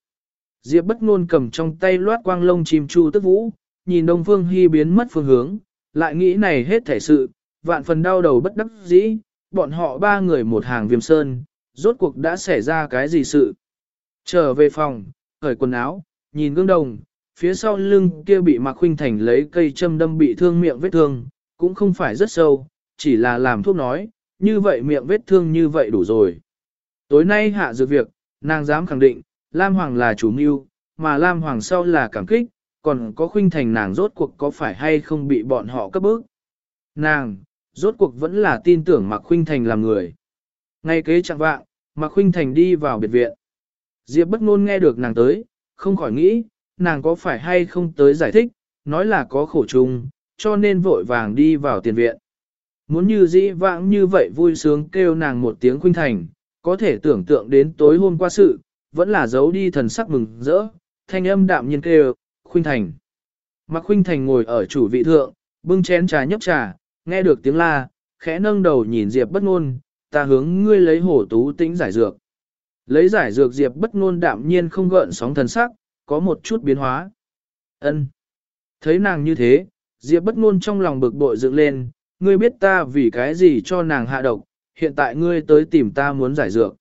Diệp bất ngôn cầm trong tay loát quang lông chim chu tức vũ, nhìn Đông Phương Hy biến mất phương hướng, lại nghĩ này hết thể sự, vạn phần đau đầu bất đắc dĩ, bọn họ ba người một hàng viêm sơn, rốt cuộc đã xảy ra cái gì sự. Trở về phòng, khởi quần áo, nhìn gương đồng, phía sau lưng kia bị Mạc Khuynh Thành lấy cây châm đâm bị thương miệng vết thương, cũng không phải rất sâu, chỉ là làm thuốc nói, như vậy miệng vết thương như vậy đủ rồi. Tối nay hạ dược việc, nàng dám khẳng định, Lam Hoàng là chủ mưu, mà Lam Hoàng sau là cảm kích, còn có Khuynh Thành nàng rốt cuộc có phải hay không bị bọn họ cấp bức. Nàng, rốt cuộc vẫn là tin tưởng Mạc Khuynh Thành làm người. Ngay kế chẳng vạng, Mạc Khuynh Thành đi vào biệt viện. Diệp bất ngôn nghe được nàng tới, không khỏi nghĩ, nàng có phải hay không tới giải thích, nói là có khổ chung, cho nên vội vàng đi vào tiền viện. Muốn như dĩ vãng như vậy vui sướng kêu nàng một tiếng Khuynh Thành, có thể tưởng tượng đến tối hôm qua sự, vẫn là giấu đi thần sắc mừng rỡ, thanh âm đạm nhiên kêu, Khuynh Thành. Mạc Khuynh Thành ngồi ở chủ vị thượng, bưng chén trà nhấp trà, nghe được tiếng la, khẽ nâng đầu nhìn Diệp bất ngôn, ta hướng ngươi lấy hổ tú tĩnh giải dược. Lấy giải dược Diệp bất ngôn đạm nhiên không gợn sóng thần sắc, có một chút biến hóa. Ân. Thấy nàng như thế, Diệp bất ngôn trong lòng bực bội dựng lên, ngươi biết ta vì cái gì cho nàng hạ độc, hiện tại ngươi tới tìm ta muốn giải dược.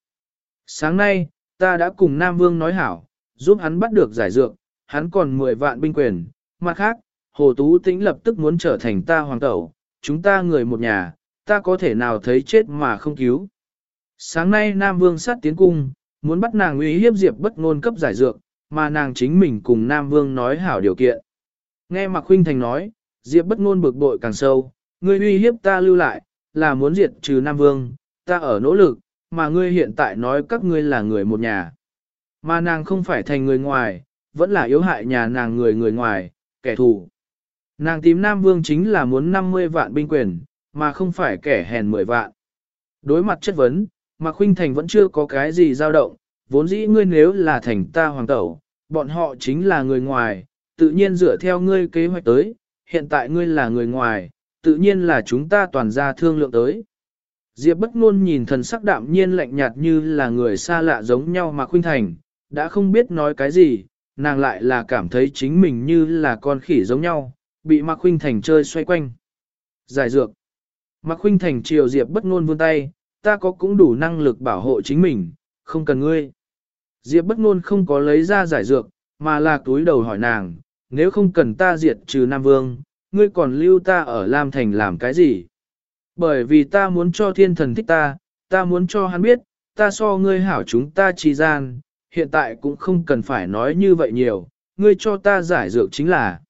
Sáng nay, ta đã cùng Nam Vương nói hảo, giúp hắn bắt được giải dược, hắn còn 10 vạn binh quyền. Mặt khác, Hồ Tú Tĩnh lập tức muốn trở thành ta hoàng tẩu, chúng ta người một nhà, ta có thể nào thấy chết mà không cứu. Sáng nay Nam Vương sát tiến cung, muốn bắt nàng uy hiếp Diệp bất ngôn cấp giải dược, mà nàng chính mình cùng Nam Vương nói hảo điều kiện. Nghe Mạc Khuynh Thành nói, Diệp bất ngôn bực bội càng sâu, ngươi uy hiếp ta lưu lại, là muốn diệt trừ Nam Vương, ta ở nỗ lực, mà ngươi hiện tại nói các ngươi là người một nhà. Mà nàng không phải thành người ngoài, vẫn là yếu hại nhà nàng người người ngoài, kẻ thù. Nàng tím Nam Vương chính là muốn 50 vạn binh quyền, mà không phải kẻ hèn 10 vạn. Đối mặt chất vấn, Mạc Khuynh Thành vẫn chưa có cái gì dao động, vốn dĩ ngươi nếu là thành ta hoàng tẩu, bọn họ chính là người ngoài, tự nhiên dựa theo ngươi kế hoạch tới, hiện tại ngươi là người ngoài, tự nhiên là chúng ta toàn ra thương lượng tới. Diệp bất ngôn nhìn thần sắc đạm nhiên lạnh nhạt như là người xa lạ giống nhau mà khuynh thành, đã không biết nói cái gì, nàng lại là cảm thấy chính mình như là con khỉ giống nhau, bị Mạc Khuynh Thành chơi xoay quanh. Giải dược. Mạc Khuynh Thành chiều Diệp bất ngôn vươn tay, ta có cũng đủ năng lực bảo hộ chính mình, không cần ngươi. Diệp bất ngôn không có lấy ra giải dược, mà là túi đầu hỏi nàng, nếu không cần ta diệt trừ Nam Vương, ngươi còn lưu ta ở Lam Thành làm cái gì? Bởi vì ta muốn cho thiên thần thích ta, ta muốn cho hắn biết, ta so ngươi hảo chúng ta trì gian, hiện tại cũng không cần phải nói như vậy nhiều, ngươi cho ta giải dược chính là.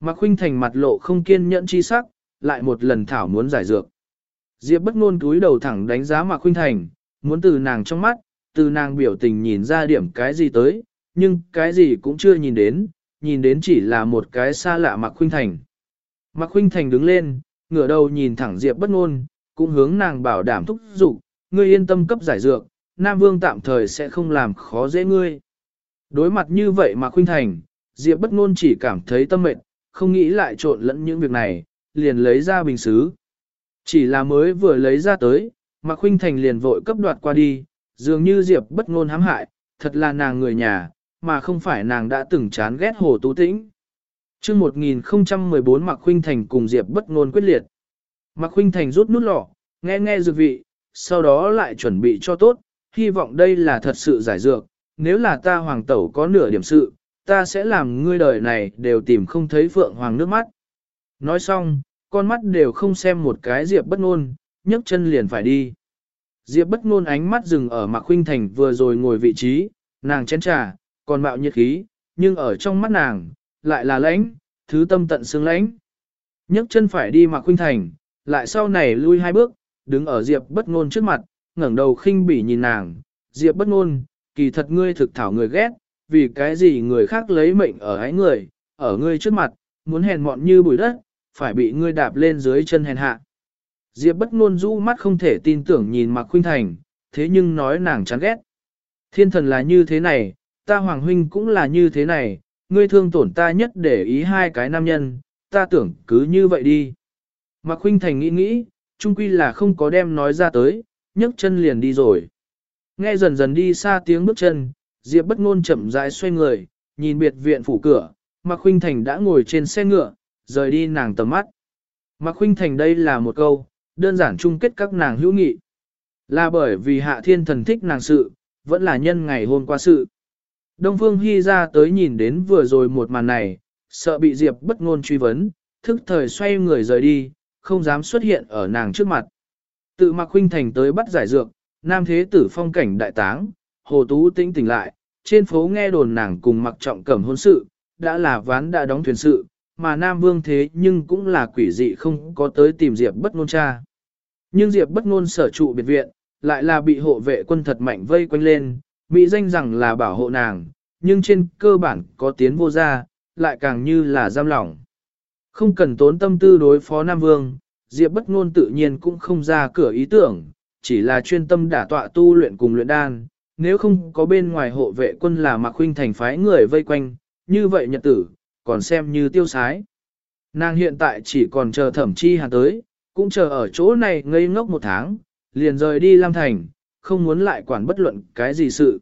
Mạc Khuynh Thành mặt lộ không kiên nhẫn chi sắc, lại một lần thảo muốn giải dược. Diệp bất ngôn cúi đầu thẳng đánh giá Mạc Khuynh Thành, muốn từ nàng trong mắt, từ nàng biểu tình nhìn ra điểm cái gì tới, nhưng cái gì cũng chưa nhìn đến, nhìn đến chỉ là một cái xa lạ Mạc Khuynh Thành. Mạc Khuynh Thành đứng lên, ngửa đầu nhìn thẳng Diệp bất ngôn, cũng hướng nàng bảo đảm thúc giục, ngươi yên tâm cấp giải dược, Nam Vương tạm thời sẽ không làm khó dễ ngươi. Đối mặt như vậy mà Khuynh Thành, Diệp bất ngôn chỉ cảm thấy tâm mệt, không nghĩ lại trộn lẫn những việc này, liền lấy ra bình xứ. Chỉ là mới vừa lấy ra tới, Mạc Khuynh Thành liền vội cấp đoạt qua đi, dường như Diệp bất ngôn hãm hại, thật là nàng người nhà, mà không phải nàng đã từng chán ghét Hồ Tú Tĩnh. Chương 1014 Mạc Khuynh Thành cùng Diệp bất ngôn quyết liệt. Mạc Khuynh Thành rút nút lọ, nghe nghe dược vị, sau đó lại chuẩn bị cho tốt, hy vọng đây là thật sự giải dược, nếu là ta hoàng tẩu có nửa điểm sự, ta sẽ làm ngươi đời này đều tìm không thấy phượng hoàng nước mắt. Nói xong, con mắt đều không xem một cái Diệp bất ngôn, nhấc chân liền phải đi. Diệp bất ngôn ánh mắt dừng ở Mạc Khuynh Thành vừa rồi ngồi vị trí, nàng chén trà, còn mạo nhiệt khí, nhưng ở trong mắt nàng, lại là lãnh, thứ tâm tận xương lãnh. nhấc chân phải đi Mạc Khuynh Thành, lại sau này lui hai bước, đứng ở Diệp bất ngôn trước mặt, ngẩng đầu khinh bỉ nhìn nàng, Diệp bất ngôn, kỳ thật ngươi thực thảo người ghét, vì cái gì người khác lấy mệnh ở ái người, ở ngươi trước mặt, muốn hèn mọn như bụi đất, phải bị ngươi đạp lên dưới chân hèn hạ. Diệp bất ngôn rũ mắt không thể tin tưởng nhìn Mạc Khuynh Thành, thế nhưng nói nàng chán ghét. Thiên thần là như thế này, ta Hoàng Huynh cũng là như thế này, ngươi thương tổn ta nhất để ý hai cái nam nhân, ta tưởng cứ như vậy đi. Mạc Khuynh Thành nghĩ nghĩ, chung quy là không có đem nói ra tới, nhấc chân liền đi rồi. Nghe dần dần đi xa tiếng bước chân, Diệp bất ngôn chậm rãi xoay người, nhìn biệt viện phủ cửa, Mạc Khuynh Thành đã ngồi trên xe ngựa, rời đi nàng tầm mắt. Mạc Khuynh Thành đây là một câu, đơn giản chung kết các nàng hữu nghị. Là bởi vì hạ thiên thần thích nàng sự, vẫn là nhân ngày hôm qua sự. Đông Phương Hy ra tới nhìn đến vừa rồi một màn này, sợ bị Diệp bất ngôn truy vấn, thức thời xoay người rời đi, không dám xuất hiện ở nàng trước mặt. Tự Mạc Khuynh Thành tới bắt giải dược, nam thế tử phong cảnh đại táng, Hồ Tú tĩnh tỉnh lại, trên phố nghe đồn nàng cùng Mặc Trọng Cẩm hôn sự, đã là ván đã đóng thuyền sự, mà Nam Vương thế nhưng cũng là quỷ dị không có tới tìm Diệp bất ngôn cha. Nhưng Diệp bất ngôn sở trụ biệt viện, lại là bị hộ vệ quân thật mạnh vây quanh lên, bị danh rằng là bảo hộ nàng, nhưng trên cơ bản có tiến vô ra, lại càng như là giam lỏng. Không cần tốn tâm tư đối phó Nam Vương, Diệp bất ngôn tự nhiên cũng không ra cửa ý tưởng, chỉ là chuyên tâm đả tọa tu luyện cùng luyện đan, nếu không có bên ngoài hộ vệ quân là Mạc huynh thành phái người vây quanh, như vậy nhật tử, còn xem như tiêu sái. Nàng hiện tại chỉ còn chờ thẩm chi hàn tới, cũng chờ ở chỗ này ngây ngốc một tháng, liền rời đi Lam Thành, không muốn lại quản bất luận cái gì sự.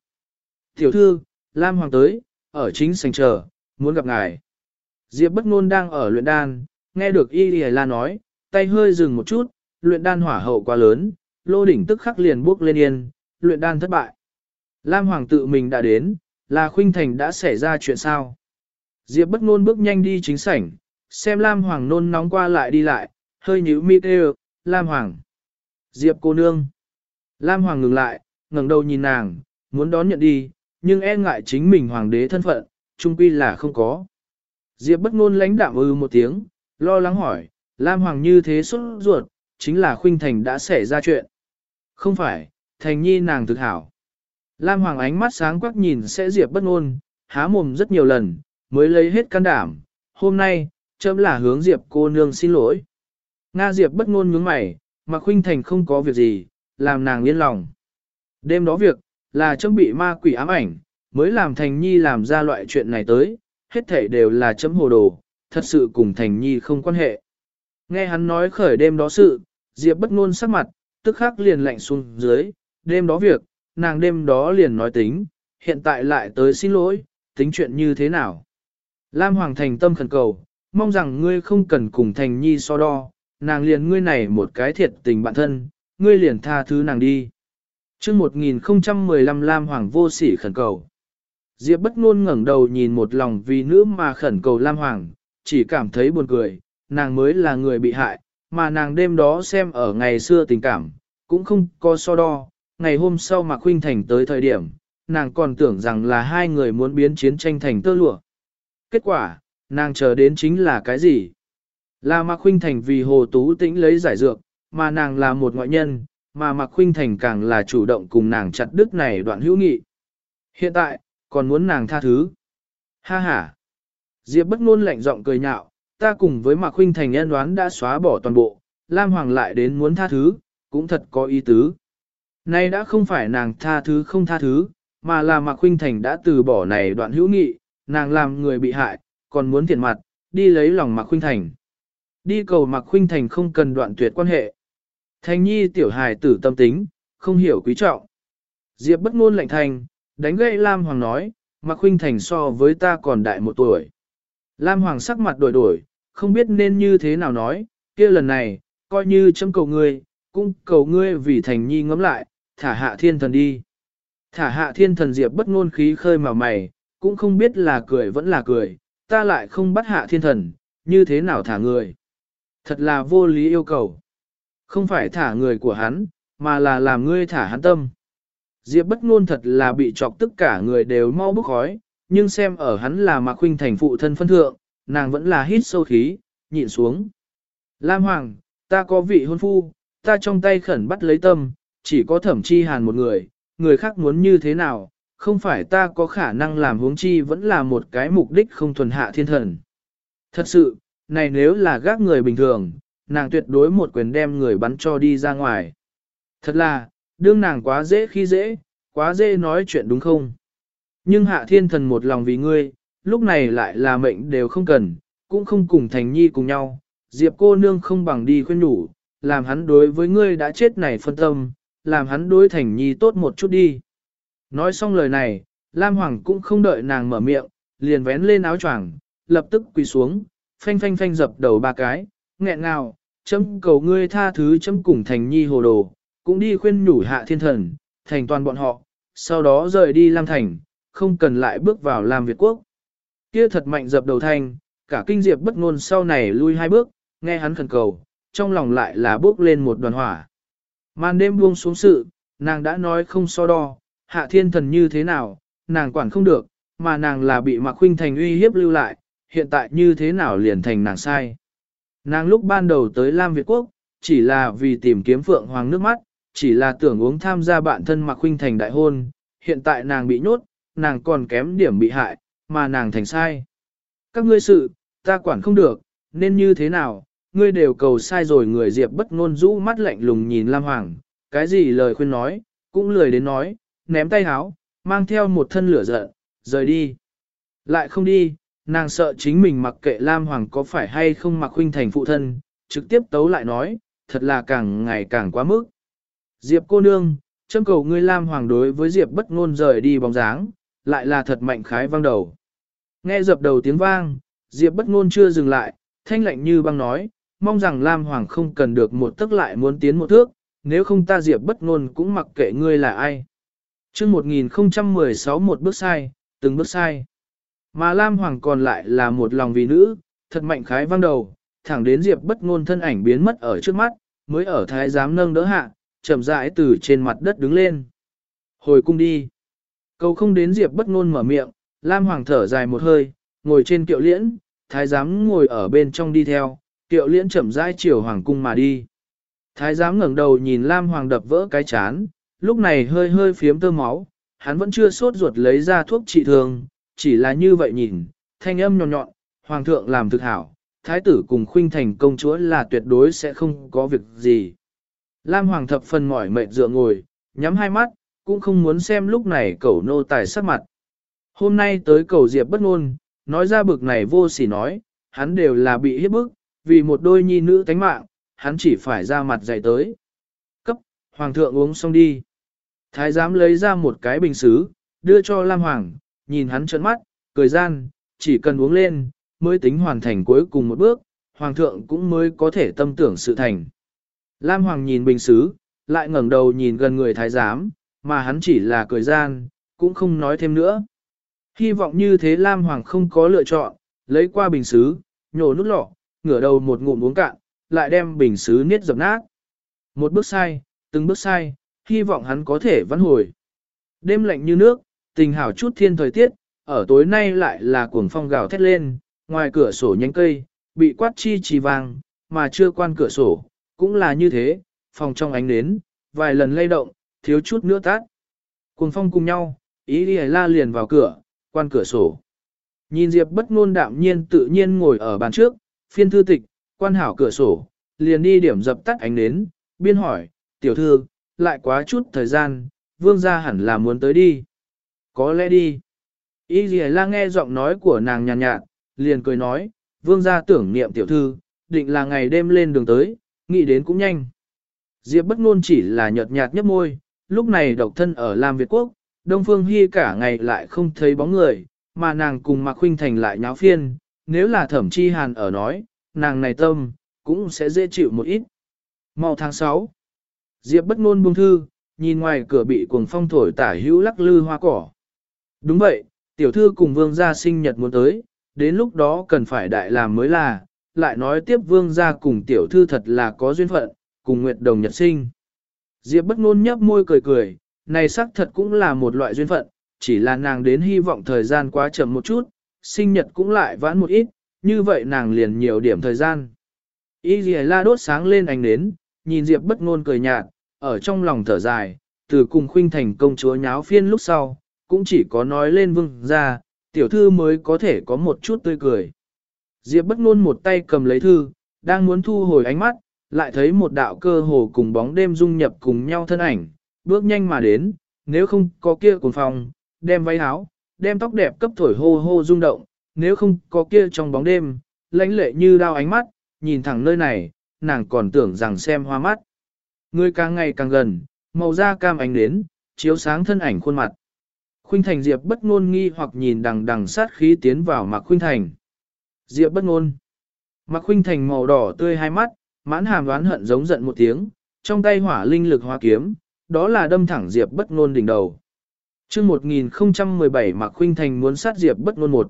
Tiểu thư, Lam Hoàng tới, ở chính sành chờ, muốn gặp ngài. Diệp bất ngôn đang ở luyện đan, nghe được Y Lì La nói, tay hơi dừng một chút, luyện đan hỏa hậu quá lớn, lô đỉnh tức khắc liền bước lên yên, luyện đan thất bại. Lam Hoàng tự mình đã đến, là Khuynh Thành đã xảy ra chuyện sao? Diệp bất ngôn bước nhanh đi chính sảnh, xem Lam Hoàng nôn nóng qua lại đi lại, hơi nhíu mi kêu, Lam Hoàng. Diệp cô nương. Lam Hoàng ngừng lại, ngẩng đầu nhìn nàng, muốn đón nhận đi, nhưng e ngại chính mình hoàng đế thân phận, trung quy là không có. Diệp bất ngôn lãnh đạm ư một tiếng, lo lắng hỏi, Lam Hoàng như thế xuất ruột, chính là Khuynh Thành đã xảy ra chuyện. Không phải, Thành Nhi nàng thực hảo. Lam Hoàng ánh mắt sáng quắc nhìn sẽ Diệp bất ngôn, há mồm rất nhiều lần, mới lấy hết can đảm. Hôm nay, chấm là hướng Diệp cô nương xin lỗi. Nga Diệp bất ngôn nhướng mày, mà Khuynh Thành không có việc gì, làm nàng yên lòng. Đêm đó việc, là chấm bị ma quỷ ám ảnh, mới làm Thành Nhi làm ra loại chuyện này tới, hết thảy đều là chấm hồ đồ, thật sự cùng Thành Nhi không quan hệ. Nghe hắn nói khởi đêm đó sự, Diệp bất ngôn sắc mặt, tức khắc liền lạnh xuống dưới, đêm đó việc, nàng đêm đó liền nói tính, hiện tại lại tới xin lỗi, tính chuyện như thế nào. Lam Hoàng thành tâm khẩn cầu, mong rằng ngươi không cần cùng Thành Nhi so đo, nàng liền ngươi này một cái thiệt tình bạn thân, ngươi liền tha thứ nàng đi. chương 1015 Lam Hoàng vô sỉ khẩn cầu. Diệp bất ngôn ngẩng đầu nhìn một lòng vì nữ mà khẩn cầu Lam Hoàng, chỉ cảm thấy buồn cười, nàng mới là người bị hại, mà nàng đêm đó xem ở ngày xưa tình cảm, cũng không có so đo, ngày hôm sau mà Khuynh Thành tới thời điểm, nàng còn tưởng rằng là hai người muốn biến chiến tranh thành tơ lụa. Kết quả, nàng chờ đến chính là cái gì? Là Mạc Khuynh Thành vì Hồ Tú Tĩnh lấy giải dược, mà nàng là một ngoại nhân, mà Mạc Khuynh Thành càng là chủ động cùng nàng chặt đứt này đoạn hữu nghị. Hiện tại, còn muốn nàng tha thứ. Ha ha! Diệp bất ngôn lạnh giọng cười nhạo, ta cùng với Mạc Khuynh Thành nhân đoán đã xóa bỏ toàn bộ, Lam Hoàng lại đến muốn tha thứ, cũng thật có ý tứ. Nay đã không phải nàng tha thứ không tha thứ, mà là Mạc Khuynh Thành đã từ bỏ này đoạn hữu nghị, nàng làm người bị hại, còn muốn thiện mặt, đi lấy lòng Mạc Khuynh Thành. Đi cầu Mạc Khuynh Thành không cần đoạn tuyệt quan hệ. Thanh nhi tiểu hài tử tâm tính, không hiểu quý trọng. Diệp bất ngôn lạnh thành, đánh gậy Lam Hoàng nói, Mạc Khuynh Thành so với ta còn đại một tuổi. Lam Hoàng sắc mặt đổi đổi, không biết nên như thế nào nói, kia lần này, coi như chấm cầu ngươi, cũng cầu ngươi vì Thành nhi ngẫm lại, thả hạ thiên thần đi. Thả hạ thiên thần Diệp bất ngôn khí khơi mà mày, cũng không biết là cười vẫn là cười, ta lại không bắt hạ thiên thần, như thế nào thả người. Thật là vô lý yêu cầu. Không phải thả người của hắn, mà là làm ngươi thả hắn tâm. Diệp bất ngôn thật là bị chọc tất cả người đều mau bức khói, nhưng xem ở hắn là Mạc Khuynh thành phụ thân phân thượng, nàng vẫn là hít sâu khí, nhịn xuống. Lam Hoàng, ta có vị hôn phu, ta trong tay khẩn bắt lấy tâm, chỉ có thẩm chi hàn một người, người khác muốn như thế nào, không phải ta có khả năng làm huống chi vẫn là một cái mục đích không thuần hạ thiên thần. Thật sự, này nếu là gác người bình thường, nàng tuyệt đối một quyền đem người bắn cho đi ra ngoài. Thật là, đương nàng quá dễ khi dễ, quá dễ nói chuyện đúng không? Nhưng hạ thiên thần một lòng vì ngươi, lúc này lại là mệnh đều không cần, cũng không cùng thành nhi cùng nhau, diệp cô nương không bằng đi khuyên nhủ, làm hắn đối với ngươi đã chết này phân tâm, làm hắn đối thành nhi tốt một chút đi. Nói xong lời này, Lam Hoàng cũng không đợi nàng mở miệng, liền vén lên áo choàng, lập tức quỳ xuống, phanh phanh phanh dập đầu ba cái, nghẹn ngào, chấm cầu ngươi tha thứ chấm cùng thành nhi hồ đồ, cũng đi khuyên nhủ hạ thiên thần, thành toàn bọn họ, sau đó rời đi Lam Thành, không cần lại bước vào Lam Việt Quốc. Kia thật mạnh dập đầu thanh, cả kinh diệp bất ngôn sau này lui hai bước, nghe hắn khẩn cầu, trong lòng lại là bước lên một đoàn hỏa. Màn đêm buông xuống sự, nàng đã nói không so đo, hạ thiên thần như thế nào, nàng quản không được, mà nàng là bị Mạc Khuynh Thành uy hiếp lưu lại, hiện tại như thế nào liền thành nàng sai. Nàng lúc ban đầu tới Lam Việt Quốc, chỉ là vì tìm kiếm Phượng Hoàng nước mắt, chỉ là tưởng uống tham gia bạn thân Mạc Khuynh Thành đại hôn, hiện tại nàng bị nhốt, nàng còn kém điểm bị hại, mà nàng thành sai. Các ngươi sự, ta quản không được, nên như thế nào, ngươi đều cầu sai rồi người Diệp bất ngôn rũ mắt lạnh lùng nhìn Lam Hoàng, cái gì lời khuyên nói, cũng lười đến nói, ném tay háo, mang theo một thân lửa giận, rời đi. Lại không đi, nàng sợ chính mình mặc kệ Lam Hoàng có phải hay không mặc huynh thành phụ thân, trực tiếp tấu lại nói, thật là càng ngày càng quá mức. Diệp cô nương, châm cầu ngươi Lam Hoàng đối với Diệp bất ngôn rời đi bóng dáng, lại là thật mạnh khái vang đầu. Nghe dập đầu tiếng vang, Diệp bất ngôn chưa dừng lại, thanh lạnh như băng nói, mong rằng Lam Hoàng không cần được một tức lại muốn tiến một thước, nếu không ta diệp bất ngôn cũng mặc kệ ngươi là ai. Trước 1016 một bước sai, từng bước sai. Mà Lam Hoàng còn lại là một lòng vì nữ, thật mạnh khái vang đầu, thẳng đến diệp bất ngôn thân ảnh biến mất ở trước mắt, mới ở thái giám nâng đỡ hạ, chậm rãi từ trên mặt đất đứng lên. Hồi cung đi. Cầu không đến diệp bất ngôn mở miệng, Lam Hoàng thở dài một hơi, ngồi trên kiệu liễn, thái giám ngồi ở bên trong đi theo, kiệu liễn chậm rãi chiều hoàng cung mà đi. Thái giám ngẩng đầu nhìn Lam Hoàng đập vỡ cái chán, lúc này hơi hơi phiếm tơ máu, hắn vẫn chưa sốt ruột lấy ra thuốc trị thương, chỉ là như vậy nhìn, thanh âm nhọn nhọn, hoàng thượng làm thực hảo, thái tử cùng khuynh thành công chúa là tuyệt đối sẽ không có việc gì. Lam Hoàng thập phần mỏi mệt dựa ngồi, nhắm hai mắt, cũng không muốn xem lúc này cẩu nô tài sắc mặt. Hôm nay tới cầu diệp bất ngôn, nói ra bực này vô sỉ nói, hắn đều là bị hiếp bức, vì một đôi nhi nữ tánh mạng, hắn chỉ phải ra mặt dạy tới. Hoàng thượng uống xong đi. Thái giám lấy ra một cái bình xứ, đưa cho Lam Hoàng, nhìn hắn trợn mắt, cười gian, chỉ cần uống lên, mới tính hoàn thành cuối cùng một bước, hoàng thượng cũng mới có thể tâm tưởng sự thành. Lam Hoàng nhìn bình xứ, lại ngẩng đầu nhìn gần người thái giám, mà hắn chỉ là cười gian, cũng không nói thêm nữa. Hy vọng như thế Lam Hoàng không có lựa chọn, lấy qua bình xứ, nhổ nút lọ, ngửa đầu một ngụm uống cạn, lại đem bình xứ niết dập nát. Một bước sai, từng bước sai, hy vọng hắn có thể vãn hồi. Đêm lạnh như nước, tình hảo chút thiên thời tiết, ở tối nay lại là cuồng phong gào thét lên, ngoài cửa sổ nhánh cây, bị quát chi trì vàng, mà chưa quan cửa sổ, cũng là như thế, phòng trong ánh nến, vài lần lay động, thiếu chút nữa tát. Cuồng phong cùng nhau, ý đi la liền vào cửa, quan cửa sổ. Nhìn Diệp bất ngôn đạm nhiên tự nhiên ngồi ở bàn trước, phiên thư tịch, quan hảo cửa sổ, liền đi điểm dập tắt ánh nến, biên hỏi, tiểu thư, lại quá chút thời gian, vương gia hẳn là muốn tới đi. Có lẽ đi. Y dì la nghe giọng nói của nàng nhàn nhạt, nhạt, liền cười nói, vương gia tưởng niệm tiểu thư, định là ngày đêm lên đường tới, nghĩ đến cũng nhanh. Diệp bất ngôn chỉ là nhợt nhạt nhấp môi, lúc này độc thân ở Lam Việt Quốc, Đông Phương Hy cả ngày lại không thấy bóng người, mà nàng cùng Mạc Khuynh Thành lại nháo phiên, nếu là thẩm chi hàn ở nói, nàng này tâm, cũng sẽ dễ chịu một ít. Mau tháng 6, Diệp bất ngôn buông thư, nhìn ngoài cửa bị cuồng phong thổi tả hữu lắc lư hoa cỏ. Đúng vậy, tiểu thư cùng vương gia sinh nhật muốn tới, đến lúc đó cần phải đại làm mới là, lại nói tiếp vương gia cùng tiểu thư thật là có duyên phận, cùng nguyệt đồng nhật sinh. Diệp bất ngôn nhấp môi cười cười, này xác thật cũng là một loại duyên phận, chỉ là nàng đến hy vọng thời gian quá chậm một chút, sinh nhật cũng lại vãn một ít, như vậy nàng liền nhiều điểm thời gian. Y dì la đốt sáng lên ánh nến, nhìn Diệp bất ngôn cười nhạt, ở trong lòng thở dài, từ cùng khuynh thành công chúa nháo phiên lúc sau, cũng chỉ có nói lên vương ra, tiểu thư mới có thể có một chút tươi cười. Diệp bất ngôn một tay cầm lấy thư, đang muốn thu hồi ánh mắt, lại thấy một đạo cơ hồ cùng bóng đêm dung nhập cùng nhau thân ảnh, bước nhanh mà đến, nếu không có kia cuồng phòng, đem váy áo, đem tóc đẹp cấp thổi hô hô rung động, nếu không có kia trong bóng đêm, lãnh lệ như đao ánh mắt, nhìn thẳng nơi này, nàng còn tưởng rằng xem hoa mắt. Người càng ngày càng gần, màu da cam ánh đến, chiếu sáng thân ảnh khuôn mặt. Khuynh Thành Diệp bất ngôn nghi hoặc nhìn đằng đằng sát khí tiến vào Mạc Khuynh Thành. Diệp bất ngôn. Mạc Khuynh Thành màu đỏ tươi hai mắt, mãn hàm đoán hận giống giận một tiếng, trong tay hỏa linh lực hoa kiếm, đó là đâm thẳng Diệp bất ngôn đỉnh đầu. Chương 1017 Mạc Khuynh Thành muốn sát Diệp bất ngôn một.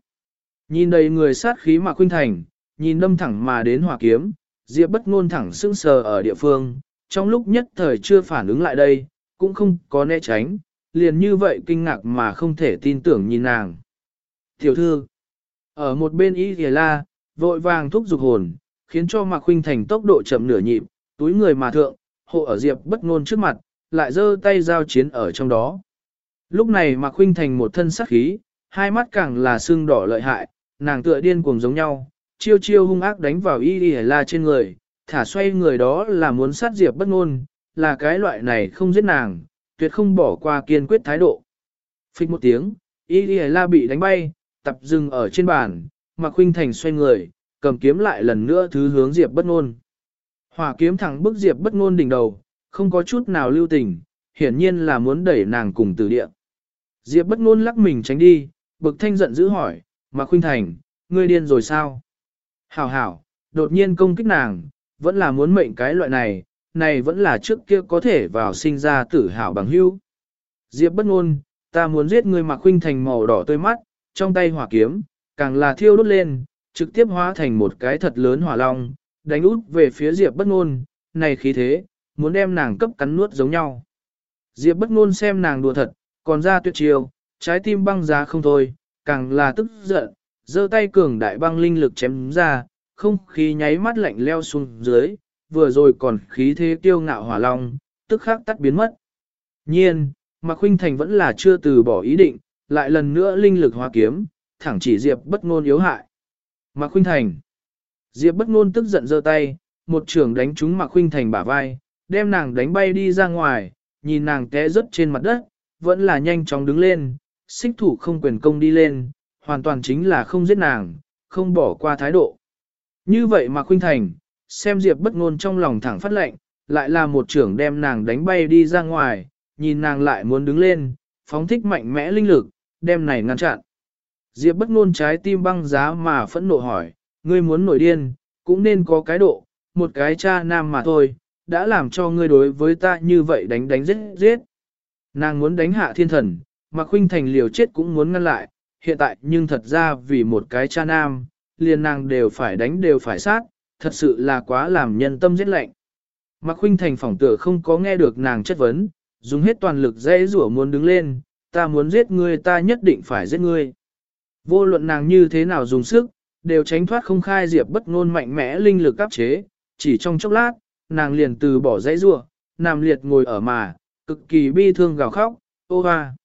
Nhìn đầy người sát khí Mạc Khuynh Thành, nhìn đâm thẳng mà đến hỏa kiếm, Diệp bất ngôn thẳng sững sờ ở địa phương, trong lúc nhất thời chưa phản ứng lại đây, cũng không có né tránh, liền như vậy kinh ngạc mà không thể tin tưởng nhìn nàng. Tiểu thư, ở một bên y thìa la, vội vàng thúc giục hồn, khiến cho Mạc Khuynh Thành tốc độ chậm nửa nhịp, túi người mà thượng, hộ ở Diệp bất ngôn trước mặt, lại giơ tay giao chiến ở trong đó. Lúc này Mạc Khuynh Thành một thân sắc khí, hai mắt càng là sưng đỏ lợi hại, nàng tựa điên cuồng giống nhau, chiêu chiêu hung ác đánh vào y thìa la trên người, thả xoay người đó là muốn sát Diệp bất ngôn, là cái loại này không giết nàng, tuyệt không bỏ qua kiên quyết thái độ. Phích một tiếng, Y La bị đánh bay, tập dừng ở trên bàn, Mà Khuynh Thành xoay người, cầm kiếm lại lần nữa thứ hướng Diệp bất ngôn. Hỏa kiếm thẳng bức Diệp bất ngôn đỉnh đầu, không có chút nào lưu tình, hiển nhiên là muốn đẩy nàng cùng tử địa. Diệp bất ngôn lắc mình tránh đi, bực thanh giận dữ hỏi, Mạc Khuynh Thành, ngươi điên rồi sao? Hảo hảo, đột nhiên công kích nàng, vẫn là muốn mệnh cái loại này, này vẫn là trước kia có thể vào sinh ra tử hảo bằng hữu. Diệp bất ngôn, ta muốn giết ngươi mặc huynh thành màu đỏ tươi mắt, trong tay hỏa kiếm, càng là thiêu đốt lên, trực tiếp hóa thành một cái thật lớn hỏa long, đánh út về phía Diệp bất ngôn, này khí thế, muốn đem nàng cấp cắn nuốt giống nhau. Diệp bất ngôn xem nàng đùa thật, còn ra tuyệt chiêu, trái tim băng giá không thôi, càng là tức giận, giơ tay cường đại băng linh lực chém ra, không khí nháy mắt lạnh leo xuống dưới, vừa rồi còn khí thế tiêu ngạo hỏa long, tức khắc tắt biến mất. Nhiên, Mạc Khuynh Thành vẫn là chưa từ bỏ ý định, lại lần nữa linh lực hóa kiếm, thẳng chỉ Diệp bất ngôn yếu hại. Mạc Khuynh Thành. Diệp bất ngôn tức giận giơ tay, một trường đánh trúng Mạc Khuynh Thành bả vai, đem nàng đánh bay đi ra ngoài, nhìn nàng té rớt trên mặt đất, vẫn là nhanh chóng đứng lên, xích thủ không quyền công đi lên, hoàn toàn chính là không giết nàng, không bỏ qua thái độ. Như vậy mà Khuynh Thành, xem Diệp bất ngôn trong lòng thẳng phát lệnh, lại là một trưởng đem nàng đánh bay đi ra ngoài, nhìn nàng lại muốn đứng lên, phóng thích mạnh mẽ linh lực, đem này ngăn chặn. Diệp bất ngôn trái tim băng giá mà phẫn nộ hỏi, ngươi muốn nổi điên, cũng nên có cái độ, một cái cha nam mà thôi, đã làm cho ngươi đối với ta như vậy đánh đánh giết giết. Nàng muốn đánh hạ thiên thần, mà khuynh thành liều chết cũng muốn ngăn lại, hiện tại nhưng thật ra vì một cái cha nam, liền nàng đều phải đánh đều phải sát, thật sự là quá làm nhân tâm giết lạnh. Mạc Khuynh Thành phỏng tựa không có nghe được nàng chất vấn, dùng hết toàn lực dễ rủa muốn đứng lên, ta muốn giết ngươi ta nhất định phải giết ngươi. Vô luận nàng như thế nào dùng sức, đều tránh thoát không khai diệp bất ngôn mạnh mẽ linh lực áp chế, chỉ trong chốc lát, nàng liền từ bỏ dãy rủa, nằm liệt ngồi ở mà, cực kỳ bi thương gào khóc, ô hoa.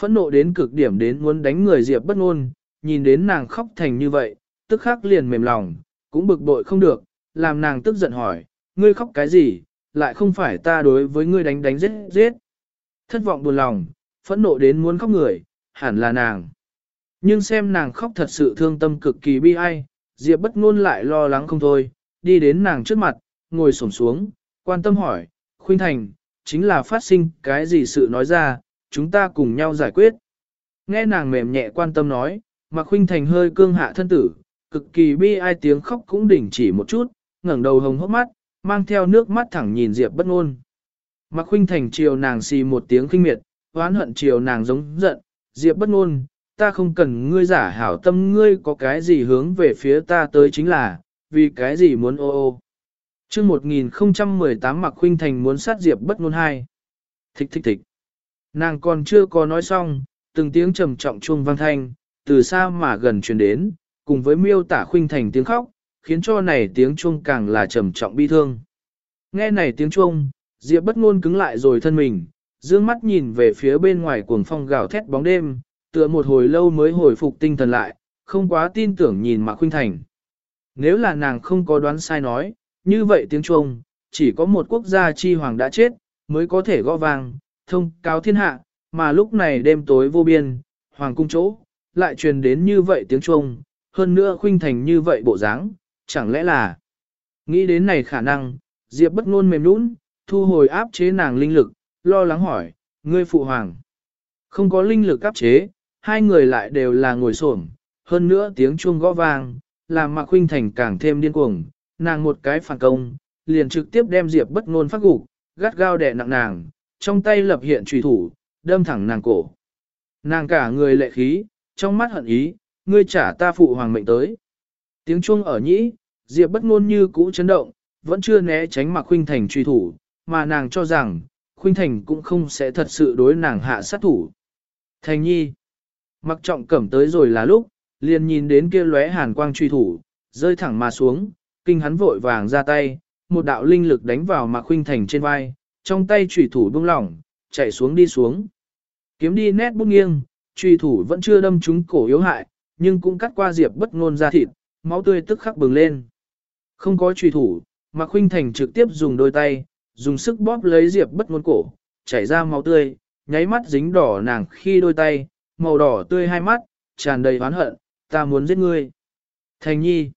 Phẫn nộ đến cực điểm đến muốn đánh người diệp bất ngôn, nhìn đến nàng khóc thành như vậy, tức khắc liền mềm lòng, cũng bực bội không được, làm nàng tức giận hỏi, ngươi khóc cái gì, lại không phải ta đối với ngươi đánh đánh giết giết. Thất vọng buồn lòng, phẫn nộ đến muốn khóc người, hẳn là nàng. Nhưng xem nàng khóc thật sự thương tâm cực kỳ bi ai, Diệp bất ngôn lại lo lắng không thôi, đi đến nàng trước mặt, ngồi xổm xuống, quan tâm hỏi, khuyên Thành, chính là phát sinh cái gì sự nói ra, chúng ta cùng nhau giải quyết. Nghe nàng mềm nhẹ quan tâm nói, mà khuyên Thành hơi cương hạ thân tử, cực kỳ bi ai tiếng khóc cũng đỉnh chỉ một chút, ngẩng đầu hồng hốc mắt, mang theo nước mắt thẳng nhìn Diệp bất ngôn. Mạc Khuynh Thành chiều nàng xì một tiếng kinh miệt, oán hận chiều nàng giống giận, Diệp bất ngôn, ta không cần ngươi giả hảo tâm ngươi có cái gì hướng về phía ta tới chính là, vì cái gì muốn ô ô. Chương 1018 Mạc Khuynh Thành muốn sát Diệp bất ngôn hai. Thích thích thích. Nàng còn chưa có nói xong, từng tiếng trầm trọng chuông vang thanh, từ xa mà gần truyền đến, cùng với miêu tả Khuynh Thành tiếng khóc, khiến cho này tiếng chuông càng là trầm trọng bi thương. Nghe này tiếng chuông, Diệp bất ngôn cứng lại rồi thân mình, dương mắt nhìn về phía bên ngoài cuồng phong gào thét bóng đêm, tựa một hồi lâu mới hồi phục tinh thần lại, không quá tin tưởng nhìn Mạc Khuynh Thành. Nếu là nàng không có đoán sai nói, như vậy tiếng chuông, chỉ có một quốc gia chi hoàng đã chết, mới có thể gõ vang, thông cáo thiên hạ, mà lúc này đêm tối vô biên, hoàng cung chỗ, lại truyền đến như vậy tiếng chuông, hơn nữa khuynh thành như vậy bộ dáng, chẳng lẽ là... Nghĩ đến này khả năng, Diệp bất ngôn mềm nũng, thu hồi áp chế nàng linh lực, lo lắng hỏi, ngươi phụ hoàng. Không có linh lực áp chế, hai người lại đều là ngồi xổm, hơn nữa tiếng chuông gõ vang, làm Mạc Khuynh Thành càng thêm điên cuồng, nàng một cái phản công, liền trực tiếp đem Diệp bất nôn phát gục, gắt gao đè nặng nàng, trong tay lập hiện chủy thủ, đâm thẳng nàng cổ. Nàng cả người lệ khí, trong mắt hận ý, ngươi trả ta phụ hoàng mệnh tới. Tiếng chuông ở nhĩ, Diệp bất ngôn như cũ chấn động, vẫn chưa né tránh Mạc Khuynh Thành truy thủ, mà nàng cho rằng, Khuynh Thành cũng không sẽ thật sự đối nàng hạ sát thủ. Thành nhi, Mặc trọng cẩm tới rồi là lúc, liền nhìn đến kia lóe hàn quang truy thủ, rơi thẳng mà xuống, kinh hắn vội vàng ra tay, một đạo linh lực đánh vào Mạc Khuynh Thành trên vai, trong tay truy thủ buông lỏng, chạy xuống đi xuống. Kiếm đi nét bút nghiêng, truy thủ vẫn chưa đâm trúng cổ yếu hại, nhưng cũng cắt qua Diệp bất ngôn ra thịt, máu tươi tức khắc bừng lên. Không có truy thủ, Mạc Khuynh Thành trực tiếp dùng đôi tay, dùng sức bóp lấy Diệp bất ngôn cổ, chảy ra máu tươi, nháy mắt dính đỏ nàng khi đôi tay, màu đỏ tươi hai mắt, tràn đầy oán hận, ta muốn giết ngươi. Thành nhi,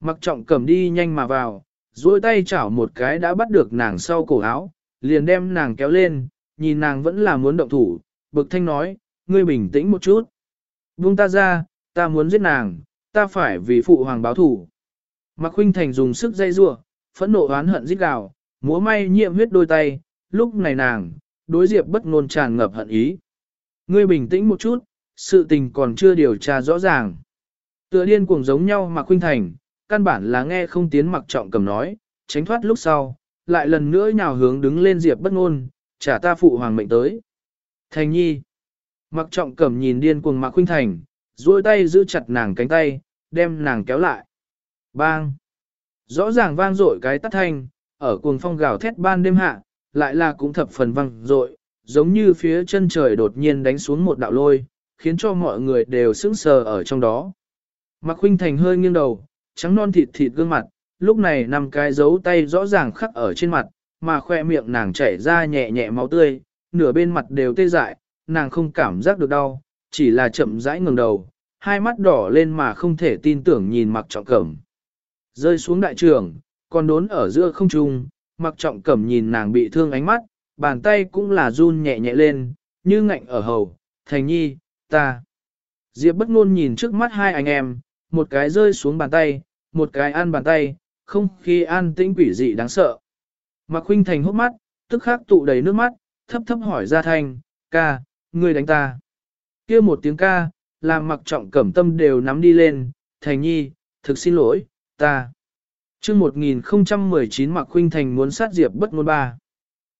mặc trọng cầm đi nhanh mà vào, duỗi tay chảo một cái đã bắt được nàng sau cổ áo, liền đem nàng kéo lên, nhìn nàng vẫn là muốn động thủ, bực thanh nói, ngươi bình tĩnh một chút. Buông ta ra, ta muốn giết nàng, ta phải vì phụ hoàng báo thủ. Mạc Khuynh Thành dùng sức dây rua, phẫn nộ oán hận rít gào, múa may nhiệm huyết đôi tay, lúc này nàng, đối Diệp bất ngôn tràn ngập hận ý. Ngươi bình tĩnh một chút, sự tình còn chưa điều tra rõ ràng. Tựa điên cuồng giống nhau mà khuynh thành, căn bản là nghe không tiến mặc trọng cầm nói, tránh thoát lúc sau, lại lần nữa nhào hướng đứng lên Diệp bất ngôn, trả ta phụ hoàng mệnh tới. Thành nhi. Mặc trọng cẩm nhìn điên cuồng Mạc khuynh thành, duỗi tay giữ chặt nàng cánh tay, đem nàng kéo lại. Bang. Rõ ràng vang dội cái tắt thanh, ở cuồng phong gào thét ban đêm hạ, lại là cũng thập phần vang dội, giống như phía chân trời đột nhiên đánh xuống một đạo lôi, khiến cho mọi người đều sững sờ ở trong đó. Mạc Khuynh Thành hơi nghiêng đầu, trắng non thịt thịt gương mặt, lúc này nằm cái dấu tay rõ ràng khắc ở trên mặt, mà khoe miệng nàng chảy ra nhẹ nhẹ máu tươi, nửa bên mặt đều tê dại, nàng không cảm giác được đau, chỉ là chậm rãi ngừng đầu, hai mắt đỏ lên mà không thể tin tưởng nhìn Mặc Trọng Cẩm. Rơi xuống đại trường, còn đốn ở giữa không trung, Mặc Trọng Cẩm nhìn nàng bị thương ánh mắt, bàn tay cũng là run nhẹ nhẹ lên, như ngạnh ở hầu, thành nhi, ta. Diệp bất ngôn nhìn trước mắt hai anh em, một cái rơi xuống bàn tay, một cái ăn bàn tay, không khí an tĩnh quỷ dị đáng sợ. Mạc Khuynh Thành hốc mắt, tức khắc tụ đầy nước mắt, thấp thấp hỏi ra thanh, ca, ngươi đánh ta kia một tiếng ca, làm mặc trọng cẩm tâm đều nắm đi lên, thành nhi, thực xin lỗi, ta. chương 1019 Mạc Khuynh Thành muốn sát Diệp bất ngôn ba.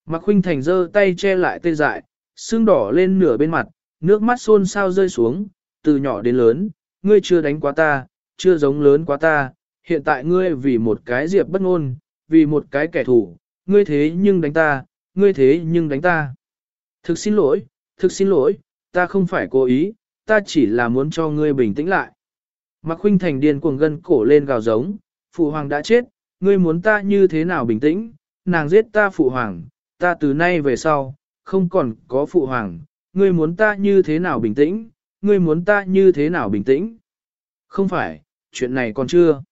Mạc Khuynh Thành giơ tay che lại tê dại, xương đỏ lên nửa bên mặt, nước mắt xôn xao rơi xuống, từ nhỏ đến lớn, ngươi chưa đánh quá ta, chưa giống lớn quá ta, hiện tại ngươi vì một cái Diệp bất ngôn, vì một cái kẻ thù, ngươi thế nhưng đánh ta, ngươi thế nhưng đánh ta. Thực xin lỗi, thực xin lỗi, ta không phải cố ý, ta chỉ là muốn cho ngươi bình tĩnh lại. Mạc Khuynh Thành điên cuồng gân cổ lên gào giống, phụ hoàng đã chết, ngươi muốn ta như thế nào bình tĩnh, nàng giết ta phụ hoàng, ta từ nay về sau, không còn có phụ hoàng, ngươi muốn ta như thế nào bình tĩnh, ngươi muốn ta như thế nào bình tĩnh. Không phải, chuyện này còn chưa.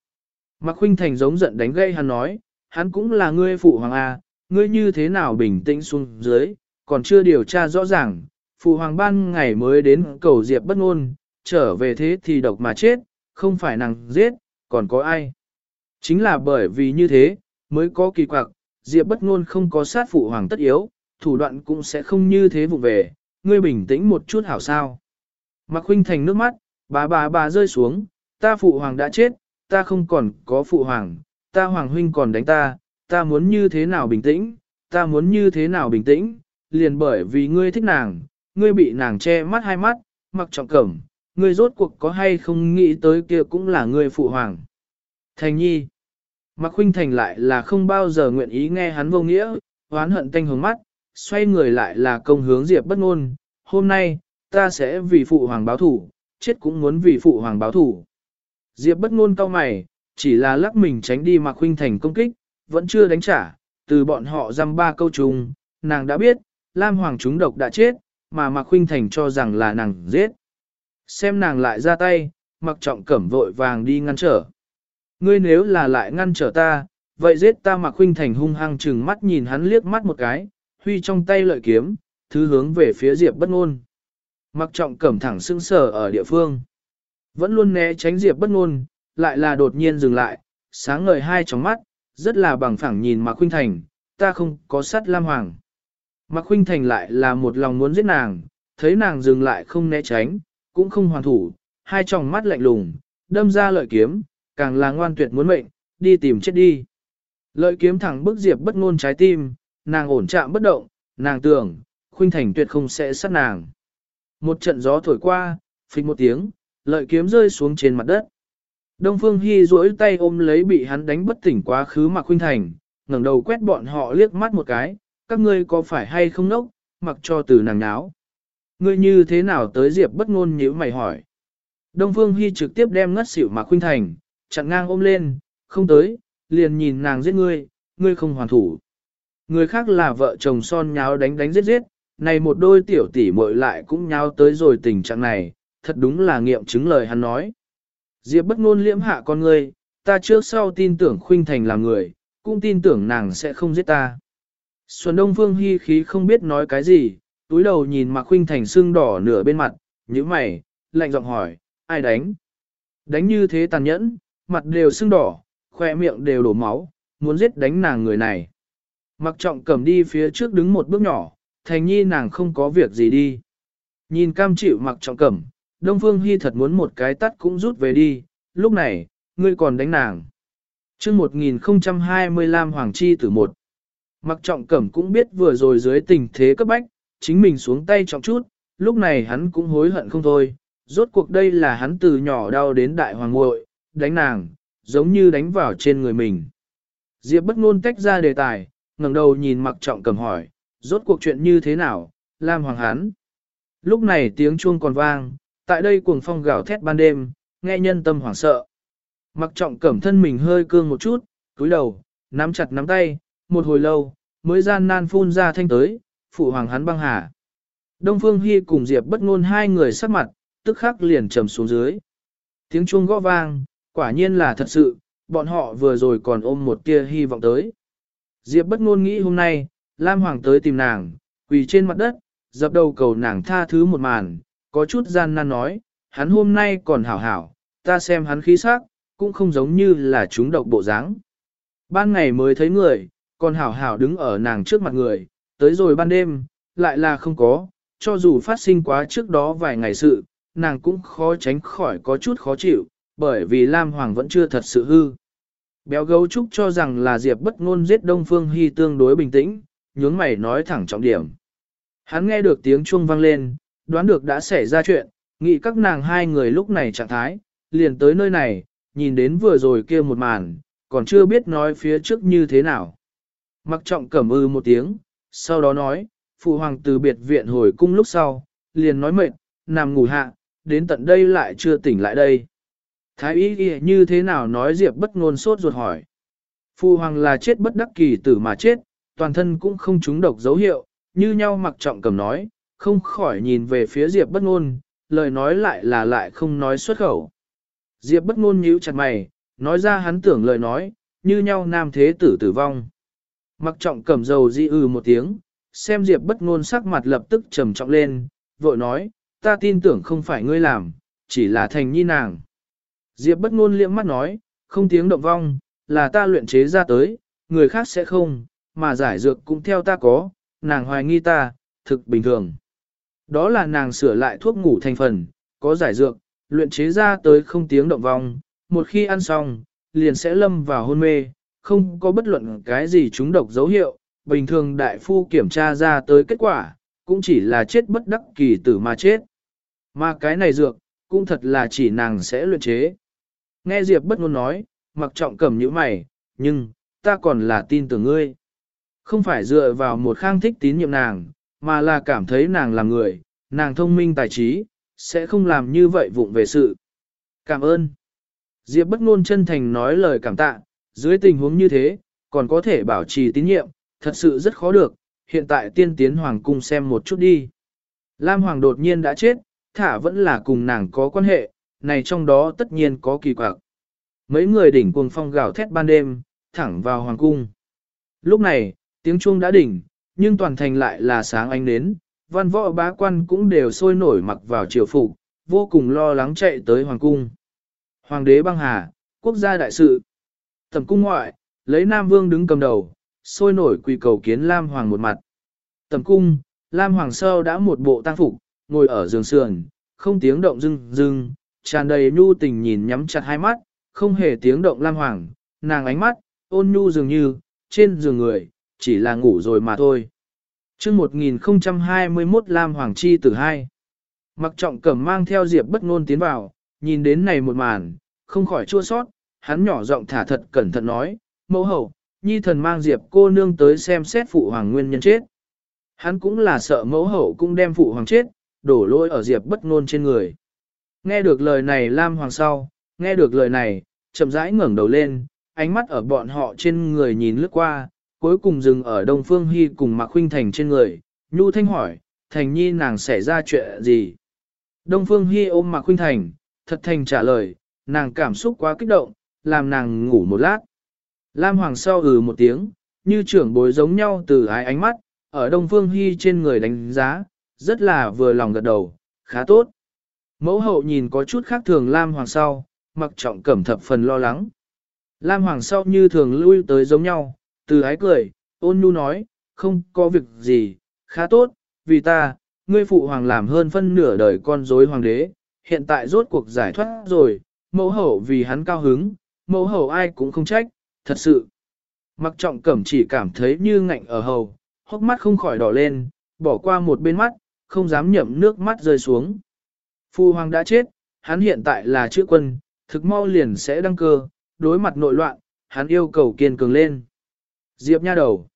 Mạc Khuynh Thành giống giận đánh gây hắn nói, hắn cũng là ngươi phụ hoàng à? ngươi như thế nào bình tĩnh xuống dưới, còn chưa điều tra rõ ràng, phụ hoàng ban ngày mới đến cầu diệp bất ngôn, trở về thế thì độc mà chết, không phải nàng giết, còn có ai. Chính là bởi vì như thế, mới có kỳ quặc, diệp bất ngôn không có sát phụ hoàng tất yếu, thủ đoạn cũng sẽ không như thế vụ về, ngươi bình tĩnh một chút hảo sao. Mạc Huynh Thành nước mắt, bà bà bà rơi xuống, ta phụ hoàng đã chết, ta không còn có phụ hoàng, ta hoàng huynh còn đánh ta, ta muốn như thế nào bình tĩnh, ta muốn như thế nào bình tĩnh, liền bởi vì ngươi thích nàng, ngươi bị nàng che mắt hai mắt, mặc trọng cẩm, ngươi rốt cuộc có hay không nghĩ tới kia cũng là ngươi phụ hoàng. Thành nhi, mặc huynh Thành lại là không bao giờ nguyện ý nghe hắn vô nghĩa, hoán hận tanh hướng mắt, xoay người lại là công hướng Diệp bất ngôn, hôm nay, ta sẽ vì phụ hoàng báo thủ, chết cũng muốn vì phụ hoàng báo thủ. Diệp bất ngôn cao mày, chỉ là lắc mình tránh đi mặc huynh Thành công kích, vẫn chưa đánh trả, từ bọn họ dăm ba câu trùng, nàng đã biết, Lam Hoàng chúng độc đã chết, mà Mạc Khuynh Thành cho rằng là nàng giết. Xem nàng lại ra tay, Mạc Trọng Cẩm vội vàng đi ngăn trở. Ngươi nếu là lại ngăn trở ta, vậy giết ta Mạc Khuynh Thành hung hăng trừng mắt nhìn hắn liếc mắt một cái, huy trong tay lợi kiếm, thứ hướng về phía Diệp bất Nôn. Mạc Trọng Cẩm thẳng sững sờ ở địa phương. Vẫn luôn né tránh Diệp bất Nôn, lại là đột nhiên dừng lại, sáng ngời hai tròng mắt, rất là bằng phẳng nhìn Mạc Khuynh Thành, ta không có sát Lam Hoàng. Mạc Khuynh Thành lại là một lòng muốn giết nàng, thấy nàng dừng lại không né tránh, cũng không hoàn thủ, hai tròng mắt lạnh lùng, đâm ra lợi kiếm, càng là ngoan tuyệt muốn mệnh, đi tìm chết đi. Lợi kiếm thẳng bức Diệp bất ngôn trái tim, nàng ổn chạm bất động, nàng tưởng, Khuynh Thành tuyệt không sẽ sát nàng. Một trận gió thổi qua, phịch một tiếng, lợi kiếm rơi xuống trên mặt đất. Đông Phương Hi duỗi tay ôm lấy bị hắn đánh bất tỉnh quá khứ Mạc Khuynh Thành, ngẩng đầu quét bọn họ liếc mắt một cái, các ngươi có phải hay không nốc, mặc cho từ nàng náo. Ngươi như thế nào tới Diệp bất ngôn nhíu mày hỏi. Đông Phương Hy trực tiếp đem ngất xỉu Mạc Khuynh Thành, chặn ngang ôm lên, không tới, liền nhìn nàng giết ngươi, ngươi không hoàn thủ. Người khác là vợ chồng son nháo đánh đánh giết giết, này một đôi tiểu tỷ muội lại cũng nháo tới rồi tình trạng này, thật đúng là nghiệm chứng lời hắn nói. Diệp bất ngôn liễm hạ con ngươi, ta trước sau tin tưởng Khuynh Thành là người, cũng tin tưởng nàng sẽ không giết ta. Xuân Đông Phương Hi khí không biết nói cái gì, túi đầu nhìn Mạc Khuynh Thành sưng đỏ nửa bên mặt, nhíu mày, lạnh giọng hỏi, ai đánh? Đánh như thế tàn nhẫn, mặt đều sưng đỏ, khoe miệng đều đổ máu, muốn giết đánh nàng người này. Mặc trọng cầm đi phía trước đứng một bước nhỏ, thành nhi nàng không có việc gì đi. Nhìn cam chịu mặc trọng cẩm, Đông Phương Hy thật muốn một cái tắt cũng rút về đi, lúc này, ngươi còn đánh nàng. chương 1025 Hoàng Chi tử một. Mặc trọng cẩm cũng biết vừa rồi dưới tình thế cấp bách, chính mình xuống tay trọng chút, lúc này hắn cũng hối hận không thôi. Rốt cuộc đây là hắn từ nhỏ đau đến đại hoàng ngội, đánh nàng, giống như đánh vào trên người mình. Diệp bất ngôn tách ra đề tài, ngẩng đầu nhìn mặc trọng cầm hỏi, rốt cuộc chuyện như thế nào, Lam Hoàng hắn. Lúc này tiếng chuông còn vang, tại đây cuồng phong gào thét ban đêm, nghe nhân tâm hoảng sợ. Mặc trọng cẩm thân mình hơi cương một chút, cúi đầu, nắm chặt nắm tay, một hồi lâu, mới gian nan phun ra thanh tới, phụ hoàng hắn băng hà. Đông Phương Hy cùng Diệp bất ngôn hai người sắc mặt, tức khắc liền trầm xuống dưới. Tiếng chuông gõ vang, quả nhiên là thật sự, bọn họ vừa rồi còn ôm một tia hy vọng tới. Diệp bất ngôn nghĩ hôm nay, Lam Hoàng tới tìm nàng, quỳ trên mặt đất, dập đầu cầu nàng tha thứ một màn, có chút gian nan nói, hắn hôm nay còn hảo hảo, ta xem hắn khí sắc, cũng không giống như là chúng độc bộ dáng. Ban ngày mới thấy người, còn hảo hảo đứng ở nàng trước mặt người, tới rồi ban đêm, lại là không có, cho dù phát sinh quá trước đó vài ngày sự, nàng cũng khó tránh khỏi có chút khó chịu, bởi vì Lam Hoàng vẫn chưa thật sự hư. Béo gấu trúc cho rằng là Diệp bất ngôn giết Đông Phương Hy tương đối bình tĩnh, nhướng mày nói thẳng trọng điểm. Hắn nghe được tiếng chuông vang lên, đoán được đã xảy ra chuyện, nghĩ các nàng hai người lúc này trạng thái, liền tới nơi này, nhìn đến vừa rồi kia một màn, còn chưa biết nói phía trước như thế nào. Mặc trọng cẩm ư một tiếng, sau đó nói, phụ hoàng từ biệt viện hồi cung lúc sau, liền nói mệt, nằm ngủ hạ, đến tận đây lại chưa tỉnh lại đây. Thái y ghi như thế nào nói Diệp bất ngôn sốt ruột hỏi. Phụ hoàng là chết bất đắc kỳ tử mà chết, toàn thân cũng không trúng độc dấu hiệu, như nhau mặc trọng cầm nói, không khỏi nhìn về phía Diệp bất ngôn, lời nói lại là lại không nói xuất khẩu. Diệp bất ngôn nhíu chặt mày, nói ra hắn tưởng lời nói, như nhau nam thế tử tử vong. Mặc trọng cầm dầu di ư ừ một tiếng, xem Diệp bất ngôn sắc mặt lập tức trầm trọng lên, vội nói, ta tin tưởng không phải ngươi làm, chỉ là thành nhi nàng. Diệp bất ngôn liễm mắt nói, không tiếng động vong, là ta luyện chế ra tới, người khác sẽ không, mà giải dược cũng theo ta có, nàng hoài nghi ta, thực bình thường. Đó là nàng sửa lại thuốc ngủ thành phần, có giải dược, luyện chế ra tới không tiếng động vong, một khi ăn xong, liền sẽ lâm vào hôn mê, không có bất luận cái gì chúng độc dấu hiệu, bình thường đại phu kiểm tra ra tới kết quả, cũng chỉ là chết bất đắc kỳ tử mà chết. Mà cái này dược, cũng thật là chỉ nàng sẽ luyện chế. Nghe Diệp bất ngôn nói, mặc trọng cầm như mày, nhưng, ta còn là tin tưởng ngươi. Không phải dựa vào một khang thích tín nhiệm nàng, mà là cảm thấy nàng là người, nàng thông minh tài trí, sẽ không làm như vậy vụng về sự. Cảm ơn. Diệp bất ngôn chân thành nói lời cảm tạ, dưới tình huống như thế, còn có thể bảo trì tín nhiệm, thật sự rất khó được, hiện tại tiên tiến hoàng cung xem một chút đi. Lam Hoàng đột nhiên đã chết, thả vẫn là cùng nàng có quan hệ, này trong đó tất nhiên có kỳ quặc. Mấy người đỉnh cuồng phong gào thét ban đêm, thẳng vào hoàng cung. Lúc này, tiếng chuông đã đỉnh, nhưng toàn thành lại là sáng ánh nến, văn võ bá quan cũng đều sôi nổi mặc vào triều phục, vô cùng lo lắng chạy tới hoàng cung. Hoàng đế băng hà, quốc gia đại sự. Tầm cung ngoại, lấy Nam Vương đứng cầm đầu, sôi nổi quỳ cầu kiến Lam Hoàng một mặt. Tầm cung, Lam Hoàng sơ đã một bộ tang phục, ngồi ở giường sườn, không tiếng động dưng dưng, tràn đầy nhu tình nhìn nhắm chặt hai mắt, không hề tiếng động Lam Hoàng, nàng ánh mắt, ôn nhu dường như, trên giường người, chỉ là ngủ rồi mà thôi. chương 1021 Lam Hoàng Chi tử hai Mặc trọng cẩm mang theo Diệp bất ngôn tiến vào, nhìn đến này một màn, không khỏi chua sót, hắn nhỏ giọng thả thật cẩn thận nói, mẫu hậu, nhi thần mang Diệp cô nương tới xem xét phụ hoàng nguyên nhân chết. Hắn cũng là sợ mẫu hậu cũng đem phụ hoàng chết, đổ lỗi ở Diệp bất ngôn trên người. Nghe được lời này Lam Hoàng sau, nghe được lời này, chậm rãi ngẩng đầu lên, ánh mắt ở bọn họ trên người nhìn lướt qua, cuối cùng dừng ở Đông Phương Hy cùng Mạc Khuynh Thành trên người, Nhu Thanh hỏi, Thành Nhi nàng xảy ra chuyện gì? Đông Phương Hy ôm Mạc Khuynh Thành, thật thành trả lời, nàng cảm xúc quá kích động, làm nàng ngủ một lát. Lam Hoàng sau ừ một tiếng, như trưởng bối giống nhau từ ái ánh mắt, ở Đông Phương Hy trên người đánh giá, rất là vừa lòng gật đầu, khá tốt. Mẫu hậu nhìn có chút khác thường Lam Hoàng sau, mặc trọng cẩm thập phần lo lắng. Lam Hoàng sau như thường lui tới giống nhau, từ ái cười, ôn nhu nói, không có việc gì, khá tốt, vì ta, ngươi phụ hoàng làm hơn phân nửa đời con rối hoàng đế, hiện tại rốt cuộc giải thoát rồi, mẫu hậu vì hắn cao hứng, mẫu hầu ai cũng không trách, thật sự. Mặc trọng cẩm chỉ cảm thấy như ngạnh ở hầu, hốc mắt không khỏi đỏ lên, bỏ qua một bên mắt, không dám nhậm nước mắt rơi xuống. Phu hoàng đã chết, hắn hiện tại là chữ quân, thực mau liền sẽ đăng cơ, đối mặt nội loạn, hắn yêu cầu kiên cường lên. Diệp nha đầu.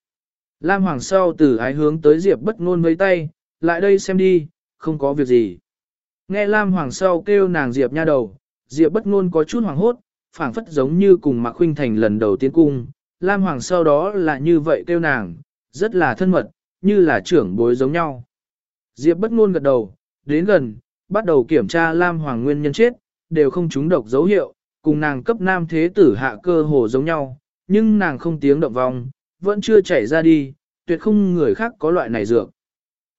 Lam Hoàng sau từ ái hướng tới Diệp bất ngôn với tay, lại đây xem đi, không có việc gì. Nghe Lam Hoàng sau kêu nàng Diệp nha đầu, Diệp bất ngôn có chút hoảng hốt, phảng phất giống như cùng Mạc Khuynh Thành lần đầu tiên cung. Lam Hoàng sau đó là như vậy kêu nàng, rất là thân mật, như là trưởng bối giống nhau. Diệp bất ngôn gật đầu, đến gần, bắt đầu kiểm tra Lam Hoàng nguyên nhân chết, đều không trúng độc dấu hiệu, cùng nàng cấp nam thế tử hạ cơ hồ giống nhau, nhưng nàng không tiếng động vòng, vẫn chưa chảy ra đi, tuyệt không người khác có loại này dược.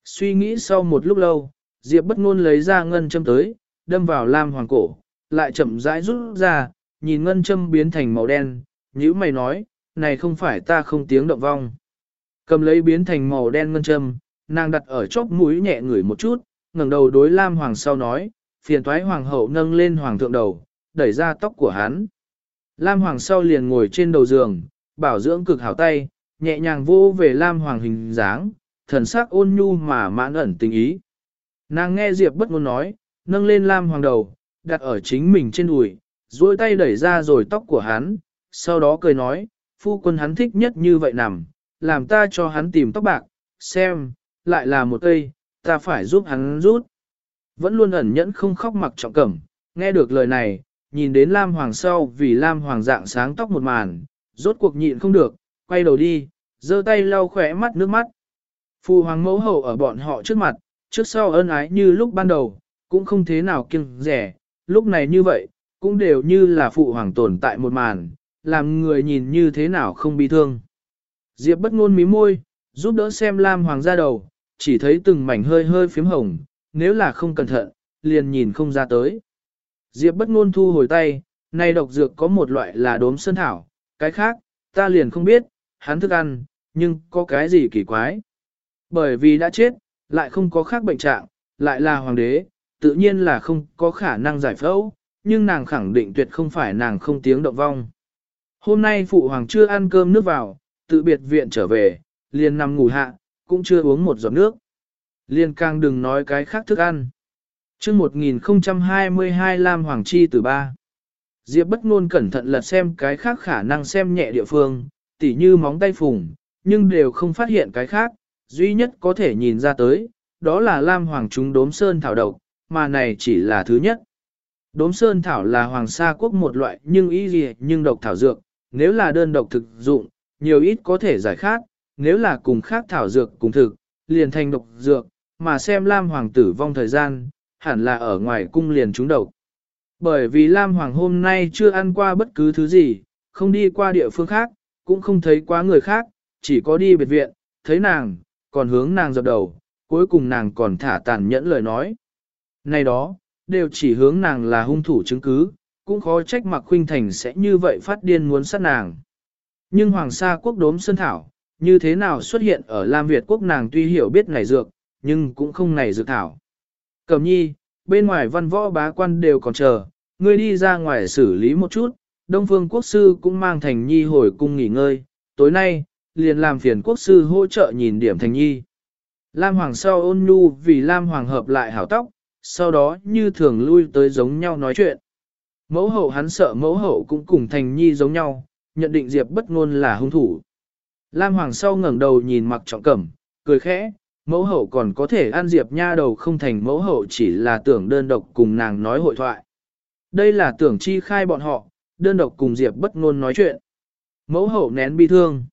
Suy nghĩ sau một lúc lâu, Diệp bất ngôn lấy ra ngân châm tới, đâm vào Lam Hoàng cổ, lại chậm rãi rút ra, nhìn ngân châm biến thành màu đen, nhữ mày nói, này không phải ta không tiếng động vong. Cầm lấy biến thành màu đen ngân châm, nàng đặt ở chóp mũi nhẹ ngửi một chút, ngẩng đầu đối Lam Hoàng sau nói, phiền toái Hoàng hậu nâng lên Hoàng thượng đầu, đẩy ra tóc của hắn. Lam Hoàng sau liền ngồi trên đầu giường, bảo dưỡng cực hảo tay, nhẹ nhàng vô về Lam Hoàng hình dáng, thần sắc ôn nhu mà mãn ẩn tình ý. Nàng nghe Diệp bất ngôn nói, nâng lên Lam Hoàng đầu, đặt ở chính mình trên đùi, duỗi tay đẩy ra rồi tóc của hắn, sau đó cười nói, phu quân hắn thích nhất như vậy nằm, làm ta cho hắn tìm tóc bạc, xem, lại là một cây, ta phải giúp hắn rút. Vẫn luôn ẩn nhẫn không khóc mặc trọng cẩm, nghe được lời này, nhìn đến Lam Hoàng sau vì Lam Hoàng dạng sáng tóc một màn, rốt cuộc nhịn không được, quay đầu đi, giơ tay lau khỏe mắt nước mắt. Phu Hoàng mẫu hậu ở bọn họ trước mặt, trước sau ân ái như lúc ban đầu, cũng không thế nào kiêng rẻ, lúc này như vậy, cũng đều như là phụ hoàng tồn tại một màn, làm người nhìn như thế nào không bi thương. Diệp bất ngôn mí môi, giúp đỡ xem Lam Hoàng ra đầu, chỉ thấy từng mảnh hơi hơi phím hồng, nếu là không cẩn thận, liền nhìn không ra tới. Diệp bất ngôn thu hồi tay, này độc dược có một loại là đốm sơn thảo, cái khác, ta liền không biết, hắn thức ăn, nhưng có cái gì kỳ quái. Bởi vì đã chết, lại không có khác bệnh trạng, lại là hoàng đế, tự nhiên là không có khả năng giải phẫu, nhưng nàng khẳng định tuyệt không phải nàng không tiếng động vong. Hôm nay phụ hoàng chưa ăn cơm nước vào, tự biệt viện trở về, liền nằm ngủ hạ, cũng chưa uống một giọt nước. Liền càng đừng nói cái khác thức ăn. chương 1022 Lam Hoàng Chi từ ba. Diệp bất ngôn cẩn thận lật xem cái khác khả năng xem nhẹ địa phương, tỉ như móng tay phùng, nhưng đều không phát hiện cái khác, duy nhất có thể nhìn ra tới, đó là Lam Hoàng chúng đốm sơn thảo độc, mà này chỉ là thứ nhất. Đốm sơn thảo là hoàng sa quốc một loại nhưng ý gì nhưng độc thảo dược, nếu là đơn độc thực dụng, nhiều ít có thể giải khát, nếu là cùng khác thảo dược cùng thực, liền thành độc dược, mà xem Lam Hoàng tử vong thời gian, hẳn là ở ngoài cung liền trúng độc. Bởi vì Lam Hoàng hôm nay chưa ăn qua bất cứ thứ gì, không đi qua địa phương khác, cũng không thấy quá người khác, chỉ có đi biệt viện, thấy nàng, còn hướng nàng dập đầu, cuối cùng nàng còn thả tàn nhẫn lời nói. Này đó, đều chỉ hướng nàng là hung thủ chứng cứ, cũng khó trách mặc khuynh thành sẽ như vậy phát điên muốn sát nàng. Nhưng Hoàng sa quốc đốm sơn thảo, như thế nào xuất hiện ở Lam Việt quốc nàng tuy hiểu biết này dược, nhưng cũng không này dược thảo. Cẩm nhi, bên ngoài văn võ bá quan đều còn chờ, ngươi đi ra ngoài xử lý một chút, Đông Phương Quốc Sư cũng mang Thành Nhi hồi cung nghỉ ngơi, tối nay, liền làm phiền Quốc Sư hỗ trợ nhìn điểm Thành Nhi. Lam Hoàng sau ôn nhu vì Lam Hoàng hợp lại hảo tóc, sau đó như thường lui tới giống nhau nói chuyện. Mẫu hậu hắn sợ mẫu hậu cũng cùng Thành Nhi giống nhau, nhận định Diệp bất ngôn là hung thủ. Lam Hoàng sau ngẩng đầu nhìn mặc trọng cẩm, cười khẽ, mẫu hậu còn có thể ăn Diệp nha đầu không thành mẫu hậu chỉ là tưởng đơn độc cùng nàng nói hội thoại. Đây là tưởng chi khai bọn họ, đơn độc cùng Diệp bất ngôn nói chuyện. Mẫu hậu nén bi thương.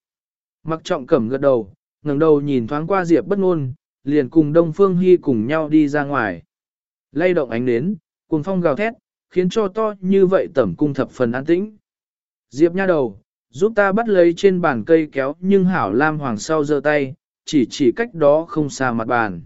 Mặc trọng cẩm gật đầu, ngẩng đầu nhìn thoáng qua Diệp bất ngôn, liền cùng Đông Phương Hy cùng nhau đi ra ngoài. Lay động ánh nến, cuồng phong gào thét, khiến cho to như vậy tẩm cung thập phần an tĩnh. Diệp nha đầu, giúp ta bắt lấy trên bàn cây kéo nhưng hảo lam hoàng sau giơ tay, chỉ chỉ cách đó không xa mặt bàn.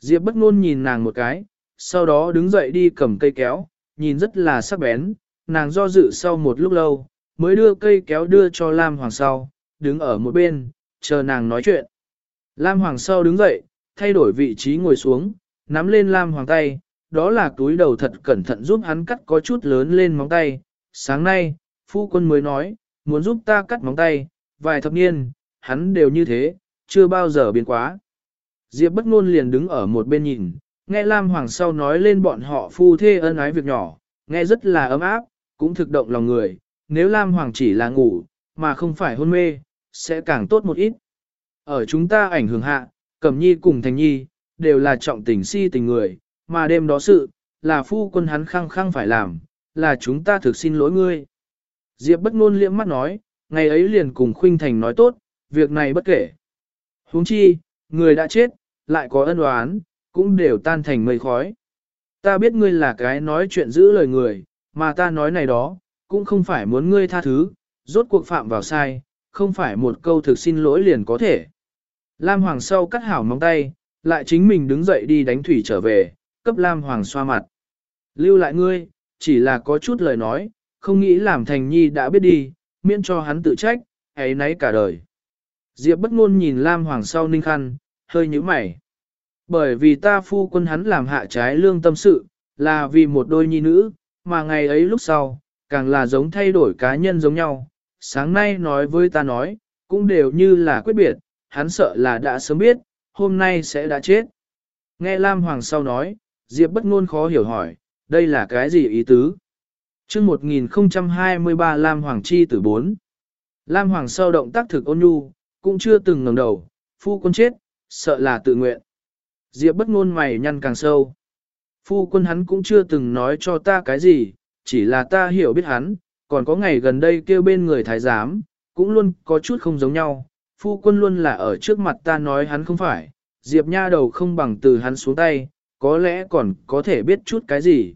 Diệp bất ngôn nhìn nàng một cái, sau đó đứng dậy đi cầm cây kéo, nhìn rất là sắc bén, nàng do dự sau một lúc lâu, mới đưa cây kéo đưa cho Lam Hoàng sau, đứng ở một bên, chờ nàng nói chuyện. Lam Hoàng sau đứng dậy, thay đổi vị trí ngồi xuống, nắm lên Lam Hoàng tay, đó là túi đầu thật cẩn thận giúp hắn cắt có chút lớn lên móng tay. Sáng nay, phu quân mới nói, muốn giúp ta cắt móng tay, vài thập niên, hắn đều như thế, chưa bao giờ biến quá. Diệp bất ngôn liền đứng ở một bên nhìn, nghe Lam Hoàng sau nói lên bọn họ phu thê ân ái việc nhỏ, nghe rất là ấm áp, cũng thực động lòng người, nếu Lam Hoàng chỉ là ngủ, mà không phải hôn mê, sẽ càng tốt một ít. Ở chúng ta ảnh hưởng hạ, Cẩm Nhi cùng Thành Nhi, đều là trọng tình si tình người, mà đêm đó sự, là phu quân hắn khăng khăng phải làm, là chúng ta thực xin lỗi ngươi. Diệp bất ngôn liễm mắt nói, ngày ấy liền cùng Khuynh Thành nói tốt, việc này bất kể. huống chi, người đã chết, lại có ân oán, cũng đều tan thành mây khói. Ta biết ngươi là cái nói chuyện giữ lời người, mà ta nói này đó, cũng không phải muốn ngươi tha thứ, rốt cuộc phạm vào sai, không phải một câu thực xin lỗi liền có thể. Lam Hoàng sau cắt hảo móng tay, lại chính mình đứng dậy đi đánh thủy trở về, cấp Lam Hoàng xoa mặt. Lưu lại ngươi, chỉ là có chút lời nói, không nghĩ làm thành nhi đã biết đi, miễn cho hắn tự trách, ấy nấy cả đời. Diệp bất ngôn nhìn Lam Hoàng sau ninh khăn, hơi nhíu mày. Bởi vì ta phu quân hắn làm hạ trái lương tâm sự, là vì một đôi nhi nữ, mà ngày ấy lúc sau, càng là giống thay đổi cá nhân giống nhau. Sáng nay nói với ta nói, cũng đều như là quyết biệt, hắn sợ là đã sớm biết, hôm nay sẽ đã chết. Nghe Lam Hoàng sau nói, Diệp bất ngôn khó hiểu hỏi, đây là cái gì ý tứ? Trước 1023 Lam Hoàng chi tử 4. Lam Hoàng sau động tác thực ôn nhu, cũng chưa từng ngẩng đầu, phu quân chết, sợ là tự nguyện. Diệp bất ngôn mày nhăn càng sâu. Phu quân hắn cũng chưa từng nói cho ta cái gì, chỉ là ta hiểu biết hắn, còn có ngày gần đây kêu bên người thái giám, cũng luôn có chút không giống nhau. Phu quân luôn là ở trước mặt ta nói hắn không phải, Diệp nha đầu không bằng từ hắn xuống tay, có lẽ còn có thể biết chút cái gì.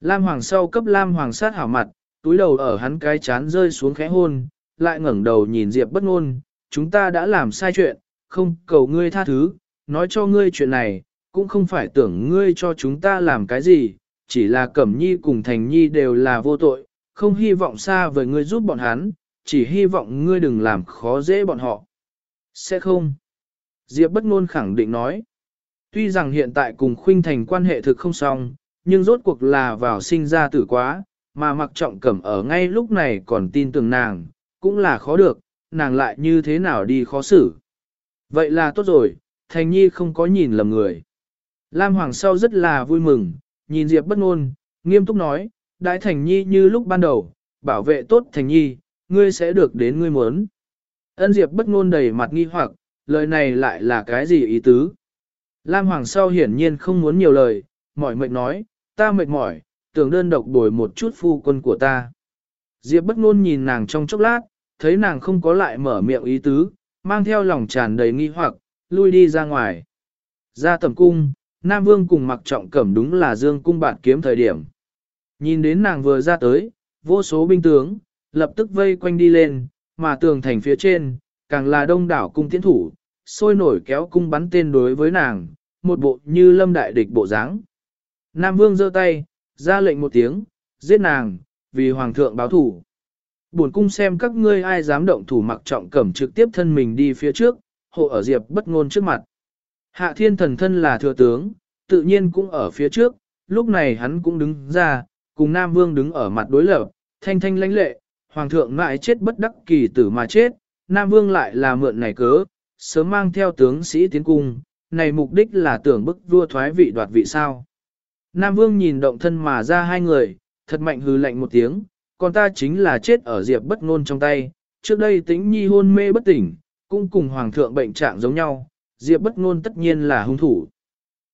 Lam Hoàng sau cấp Lam Hoàng sát hảo mặt, túi đầu ở hắn cái chán rơi xuống khẽ hôn, lại ngẩng đầu nhìn Diệp bất ngôn, chúng ta đã làm sai chuyện, không cầu ngươi tha thứ, nói cho ngươi chuyện này, cũng không phải tưởng ngươi cho chúng ta làm cái gì, chỉ là Cẩm Nhi cùng Thành Nhi đều là vô tội, không hy vọng xa với ngươi giúp bọn hắn, chỉ hy vọng ngươi đừng làm khó dễ bọn họ. Sẽ không. Diệp bất ngôn khẳng định nói. Tuy rằng hiện tại cùng Khuynh Thành quan hệ thực không xong, nhưng rốt cuộc là vào sinh ra tử quá, mà mặc trọng cẩm ở ngay lúc này còn tin tưởng nàng, cũng là khó được, nàng lại như thế nào đi khó xử. Vậy là tốt rồi, Thành Nhi không có nhìn lầm người. Lam Hoàng sau rất là vui mừng, nhìn Diệp bất ngôn, nghiêm túc nói, Đại Thành Nhi như lúc ban đầu, bảo vệ tốt Thành Nhi, ngươi sẽ được đến ngươi muốn. Ân Diệp bất ngôn đầy mặt nghi hoặc, lời này lại là cái gì ý tứ? Lam Hoàng sau hiển nhiên không muốn nhiều lời, mỏi mệt nói, ta mệt mỏi, tưởng đơn độc đổi một chút phu quân của ta. Diệp bất ngôn nhìn nàng trong chốc lát, thấy nàng không có lại mở miệng ý tứ, mang theo lòng tràn đầy nghi hoặc, lui đi ra ngoài. Ra tầm cung, Nam Vương cùng mặc trọng cẩm đúng là dương cung bạn kiếm thời điểm. Nhìn đến nàng vừa ra tới, vô số binh tướng, lập tức vây quanh đi lên, mà tường thành phía trên, càng là đông đảo cung tiến thủ, sôi nổi kéo cung bắn tên đối với nàng, một bộ như lâm đại địch bộ dáng. Nam Vương giơ tay, ra lệnh một tiếng, giết nàng, vì Hoàng thượng báo thủ. Buồn cung xem các ngươi ai dám động thủ mặc trọng cẩm trực tiếp thân mình đi phía trước, hộ ở Diệp bất ngôn trước mặt. Hạ thiên thần thân là thừa tướng, tự nhiên cũng ở phía trước, lúc này hắn cũng đứng ra, cùng Nam Vương đứng ở mặt đối lập, thanh thanh lãnh lệ, Hoàng thượng mãi chết bất đắc kỳ tử mà chết, Nam Vương lại là mượn này cớ, sớm mang theo tướng sĩ tiến cung, này mục đích là tưởng bức vua thoái vị đoạt vị sao. Nam Vương nhìn động thân mà ra hai người, thật mạnh hư lạnh một tiếng, còn ta chính là chết ở diệp bất ngôn trong tay, trước đây tĩnh nhi hôn mê bất tỉnh, cũng cùng hoàng thượng bệnh trạng giống nhau, diệp bất ngôn tất nhiên là hung thủ.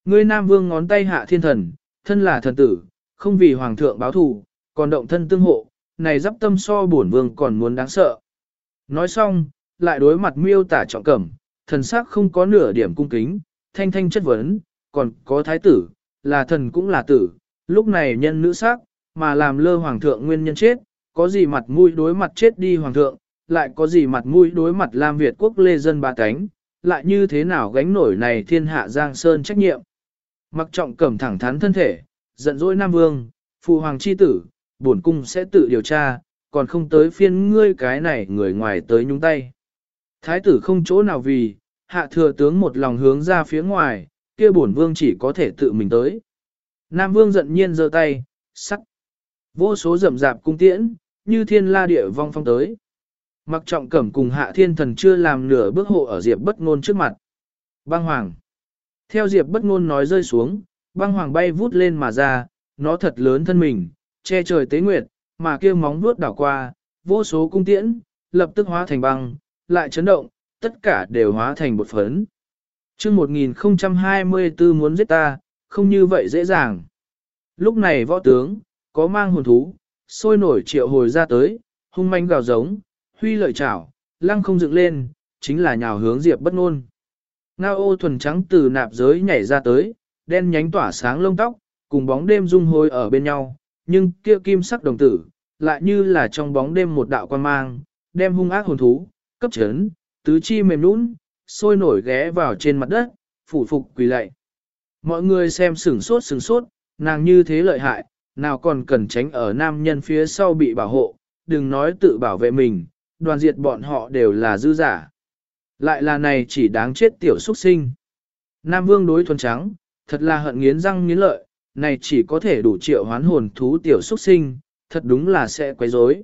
Ngươi Nam Vương ngón tay hạ thiên thần, thân là thần tử, không vì hoàng thượng báo thù, còn động thân tương hộ, này giáp tâm so bổn vương còn muốn đáng sợ. Nói xong, lại đối mặt miêu tả trọng cẩm, thần sắc không có nửa điểm cung kính, thanh thanh chất vấn, còn có thái tử, là thần cũng là tử, lúc này nhân nữ sắc, mà làm lơ hoàng thượng nguyên nhân chết, có gì mặt mũi đối mặt chết đi hoàng thượng, lại có gì mặt mũi đối mặt Lam Việt quốc lê dân ba cánh, lại như thế nào gánh nổi này thiên hạ giang sơn trách nhiệm. Mặc trọng cẩm thẳng thắn thân thể, giận dỗi Nam Vương, phụ hoàng chi tử, bổn cung sẽ tự điều tra, còn không tới phiên ngươi cái này người ngoài tới nhúng tay. Thái tử không chỗ nào vì, hạ thừa tướng một lòng hướng ra phía ngoài, kia bổn vương chỉ có thể tự mình tới. Nam vương giận nhiên giơ tay, sắc. Vô số rậm rạp cung tiễn, như thiên la địa vong phong tới. Mặc trọng cẩm cùng hạ thiên thần chưa làm nửa bước hộ ở diệp bất ngôn trước mặt. Băng hoàng. Theo diệp bất ngôn nói rơi xuống, băng hoàng bay vút lên mà ra, nó thật lớn thân mình, che trời tế nguyệt, mà kia móng vuốt đảo qua, vô số cung tiễn, lập tức hóa thành băng, lại chấn động, tất cả đều hóa thành bột phấn. Chương 1024 muốn giết ta, không như vậy dễ dàng. Lúc này võ tướng, có mang hồn thú, sôi nổi triệu hồi ra tới, hung manh gào giống, huy lợi chảo, lăng không dựng lên, chính là nhào hướng diệp bất ngôn. Ngao ô thuần trắng từ nạp giới nhảy ra tới, đen nhánh tỏa sáng lông tóc, cùng bóng đêm dung hôi ở bên nhau, nhưng kia kim sắc đồng tử, lại như là trong bóng đêm một đạo quan mang, đem hung ác hồn thú, cấp chấn, tứ chi mềm nũng, sôi nổi ghé vào trên mặt đất, phủ phục quỳ lạy. Mọi người xem sửng sốt sửng sốt, nàng như thế lợi hại, nào còn cần tránh ở nam nhân phía sau bị bảo hộ, đừng nói tự bảo vệ mình, đoàn diệt bọn họ đều là dư giả. Lại là này chỉ đáng chết tiểu xuất sinh. Nam vương đối thuần trắng, thật là hận nghiến răng nghiến lợi, này chỉ có thể đủ triệu hoán hồn thú tiểu xuất sinh, thật đúng là sẽ quấy rối.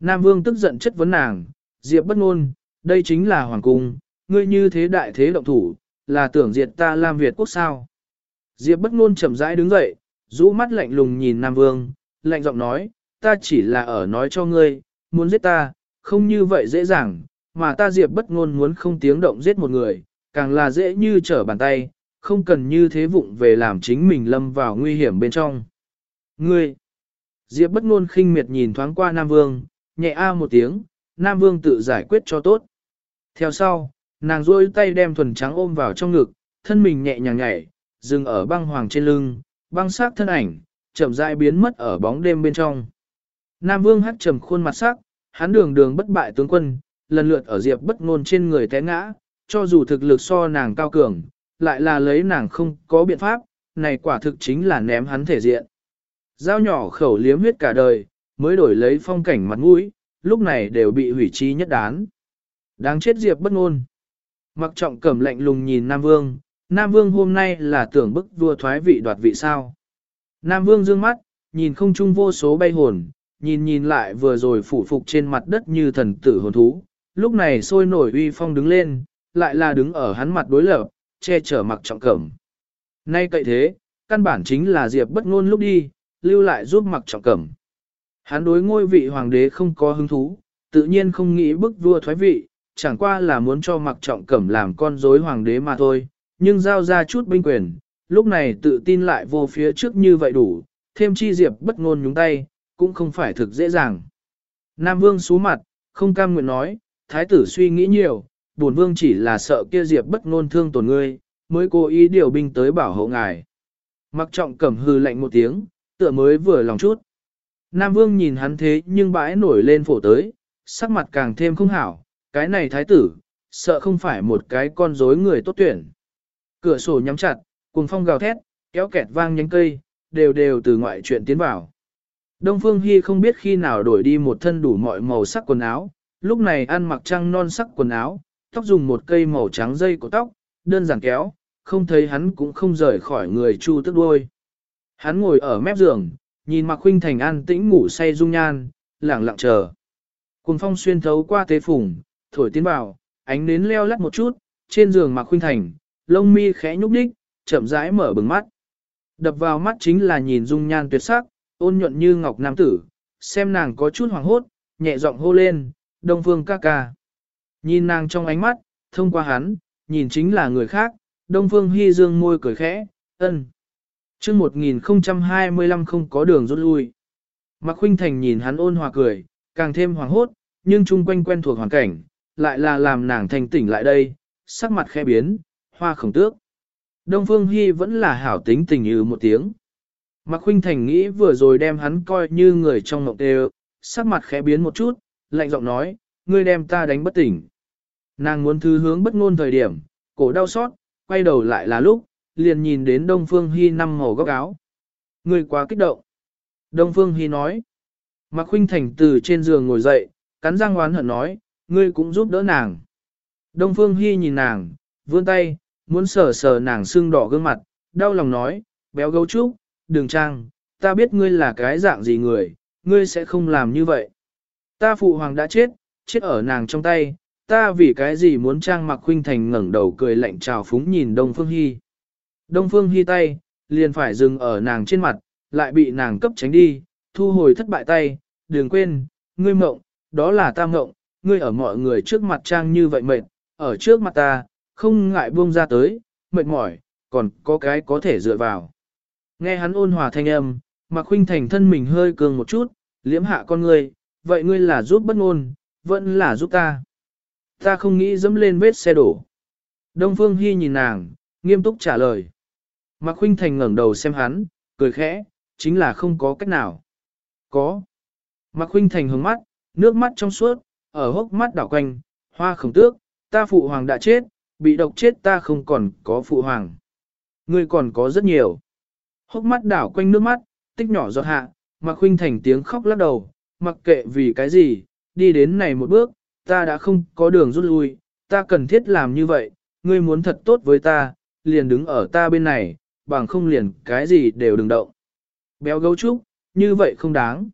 Nam vương tức giận chất vấn nàng, diệp bất ngôn, đây chính là hoàng cung, ngươi như thế đại thế động thủ, là tưởng diệt ta Lam Việt quốc sao. Diệp bất ngôn chậm rãi đứng dậy, rũ mắt lạnh lùng nhìn Nam Vương, lạnh giọng nói, ta chỉ là ở nói cho ngươi, muốn giết ta, không như vậy dễ dàng, mà ta Diệp bất ngôn muốn không tiếng động giết một người, càng là dễ như trở bàn tay, không cần như thế vụng về làm chính mình lâm vào nguy hiểm bên trong. Ngươi! Diệp bất ngôn khinh miệt nhìn thoáng qua Nam Vương, nhẹ a một tiếng, Nam Vương tự giải quyết cho tốt. Theo sau, nàng duỗi tay đem thuần trắng ôm vào trong ngực, thân mình nhẹ nhàng nhảy, dừng ở băng hoàng trên lưng, băng sắc thân ảnh, chậm rãi biến mất ở bóng đêm bên trong. Nam Vương hắt trầm khuôn mặt sắc, hắn đường đường bất bại tướng quân, lần lượt ở diệp bất ngôn trên người té ngã, cho dù thực lực so nàng cao cường, lại là lấy nàng không có biện pháp, này quả thực chính là ném hắn thể diện. Dao nhỏ khẩu liếm huyết cả đời, mới đổi lấy phong cảnh mặt mũi, lúc này đều bị hủy chi nhất đán. Đáng chết diệp bất ngôn. Mặc trọng cẩm lạnh lùng nhìn Nam Vương, Nam Vương hôm nay là tưởng bức vua thoái vị đoạt vị sao. Nam Vương dương mắt, nhìn không trung vô số bay hồn, nhìn nhìn lại vừa rồi phủ phục trên mặt đất như thần tử hồn thú, lúc này sôi nổi uy phong đứng lên, lại là đứng ở hắn mặt đối lập, che chở mặc trọng cẩm. Nay cậy thế, căn bản chính là Diệp bất ngôn lúc đi, lưu lại giúp mặc trọng cẩm. Hắn đối ngôi vị hoàng đế không có hứng thú, tự nhiên không nghĩ bức vua thoái vị, chẳng qua là muốn cho mặc trọng cẩm làm con rối hoàng đế mà thôi, nhưng giao ra chút binh quyền, lúc này tự tin lại vô phía trước như vậy đủ, thêm chi diệp bất ngôn nhúng tay, cũng không phải thực dễ dàng. Nam vương sú mặt, không cam nguyện nói, thái tử suy nghĩ nhiều, bổn vương chỉ là sợ kia diệp bất ngôn thương tổn ngươi, mới cố ý điều binh tới bảo hộ ngài. Mặc trọng cẩm hư lạnh một tiếng, tựa mới vừa lòng chút. Nam vương nhìn hắn thế nhưng bãi nổi lên phổ tới, sắc mặt càng thêm không hảo, cái này thái tử, sợ không phải một cái con rối người tốt tuyển. Cửa sổ nhắm chặt, cùng phong gào thét, kéo kẹt vang nhánh cây, đều đều từ ngoại chuyện tiến vào. Đông Phương Hy không biết khi nào đổi đi một thân đủ mọi màu sắc quần áo, lúc này ăn mặc trăng non sắc quần áo, tóc dùng một cây màu trắng dây của tóc, đơn giản kéo, không thấy hắn cũng không rời khỏi người chu tức đuôi. Hắn ngồi ở mép giường, nhìn Mạc Khuynh Thành an tĩnh ngủ say dung nhan, lẳng lặng chờ. Cùng phong xuyên thấu qua tế phủng, thổi tiến vào, ánh nến leo lắt một chút, trên giường Mạc Khuynh Thành, lông mi khẽ nhúc đích, chậm rãi mở bừng mắt. Đập vào mắt chính là nhìn dung nhan tuyệt sắc, ôn nhuận như ngọc nam tử, xem nàng có chút hoàng hốt, nhẹ giọng hô lên, đông phương ca ca. Nhìn nàng trong ánh mắt, thông qua hắn, nhìn chính là người khác, đông phương hy dương môi cười khẽ, ân chương 1025 không có đường rút lui. Mạc Khuynh Thành nhìn hắn ôn hòa cười, càng thêm hoàng hốt, nhưng chung quanh quen thuộc hoàn cảnh, lại là làm nàng thành tỉnh lại đây, sắc mặt khẽ biến, hoa khổng tước. Đông Phương Hy vẫn là hảo tính tình như một tiếng. Mạc Khuynh Thành nghĩ vừa rồi đem hắn coi như người trong mộng đều, sắc mặt khẽ biến một chút, lạnh giọng nói, ngươi đem ta đánh bất tỉnh. Nàng muốn thư hướng bất ngôn thời điểm, cổ đau xót, quay đầu lại là lúc, liền nhìn đến Đông Phương Hy năm màu góc áo. người quá kích động. Đông Phương Hy nói, Mạc Khuynh Thành từ trên giường ngồi dậy, cắn răng oán hận nói, ngươi cũng giúp đỡ nàng. Đông Phương Hy nhìn nàng, vươn tay, muốn sờ sờ nàng sưng đỏ gương mặt, đau lòng nói, béo gấu trúc, đường trang, ta biết ngươi là cái dạng gì người, ngươi sẽ không làm như vậy. Ta phụ hoàng đã chết, chết ở nàng trong tay, ta vì cái gì muốn trang mặc khuynh thành ngẩng đầu cười lạnh trào phúng nhìn Đông Phương Hy. Đông Phương Hi tay, liền phải dừng ở nàng trên mặt, lại bị nàng cấp tránh đi, thu hồi thất bại tay, đừng quên, ngươi mộng, đó là ta mộng, ngươi ở mọi người trước mặt trang như vậy mệt, ở trước mặt ta, không ngại buông ra tới, mệt mỏi, còn có cái có thể dựa vào. Nghe hắn ôn hòa thanh âm, Mạc Khuynh Thành thân mình hơi cường một chút, Liễm hạ con ngươi, vậy ngươi là giúp bất ngôn, vẫn là giúp ta. Ta không nghĩ dẫm lên vết xe đổ. Đông Phương Hi nhìn nàng, nghiêm túc trả lời. Mạc Khuynh Thành ngẩng đầu xem hắn, cười khẽ, chính là không có cách nào. Có. Mạc Khuynh Thành hướng mắt, nước mắt trong suốt, ở hốc mắt đảo quanh, hoa khổng tước, ta phụ hoàng đã chết, bị độc chết ta không còn có phụ hoàng. Ngươi còn có rất nhiều. Hốc mắt đảo quanh nước mắt, tích nhỏ giọt hạ, Mạc Khuynh Thành tiếng khóc lắc đầu, mặc kệ vì cái gì, đi đến này một bước, ta đã không có đường rút lui, ta cần thiết làm như vậy, ngươi muốn thật tốt với ta, liền đứng ở ta bên này, bằng không liền cái gì đều đừng động. Béo gấu trúc, như vậy không đáng.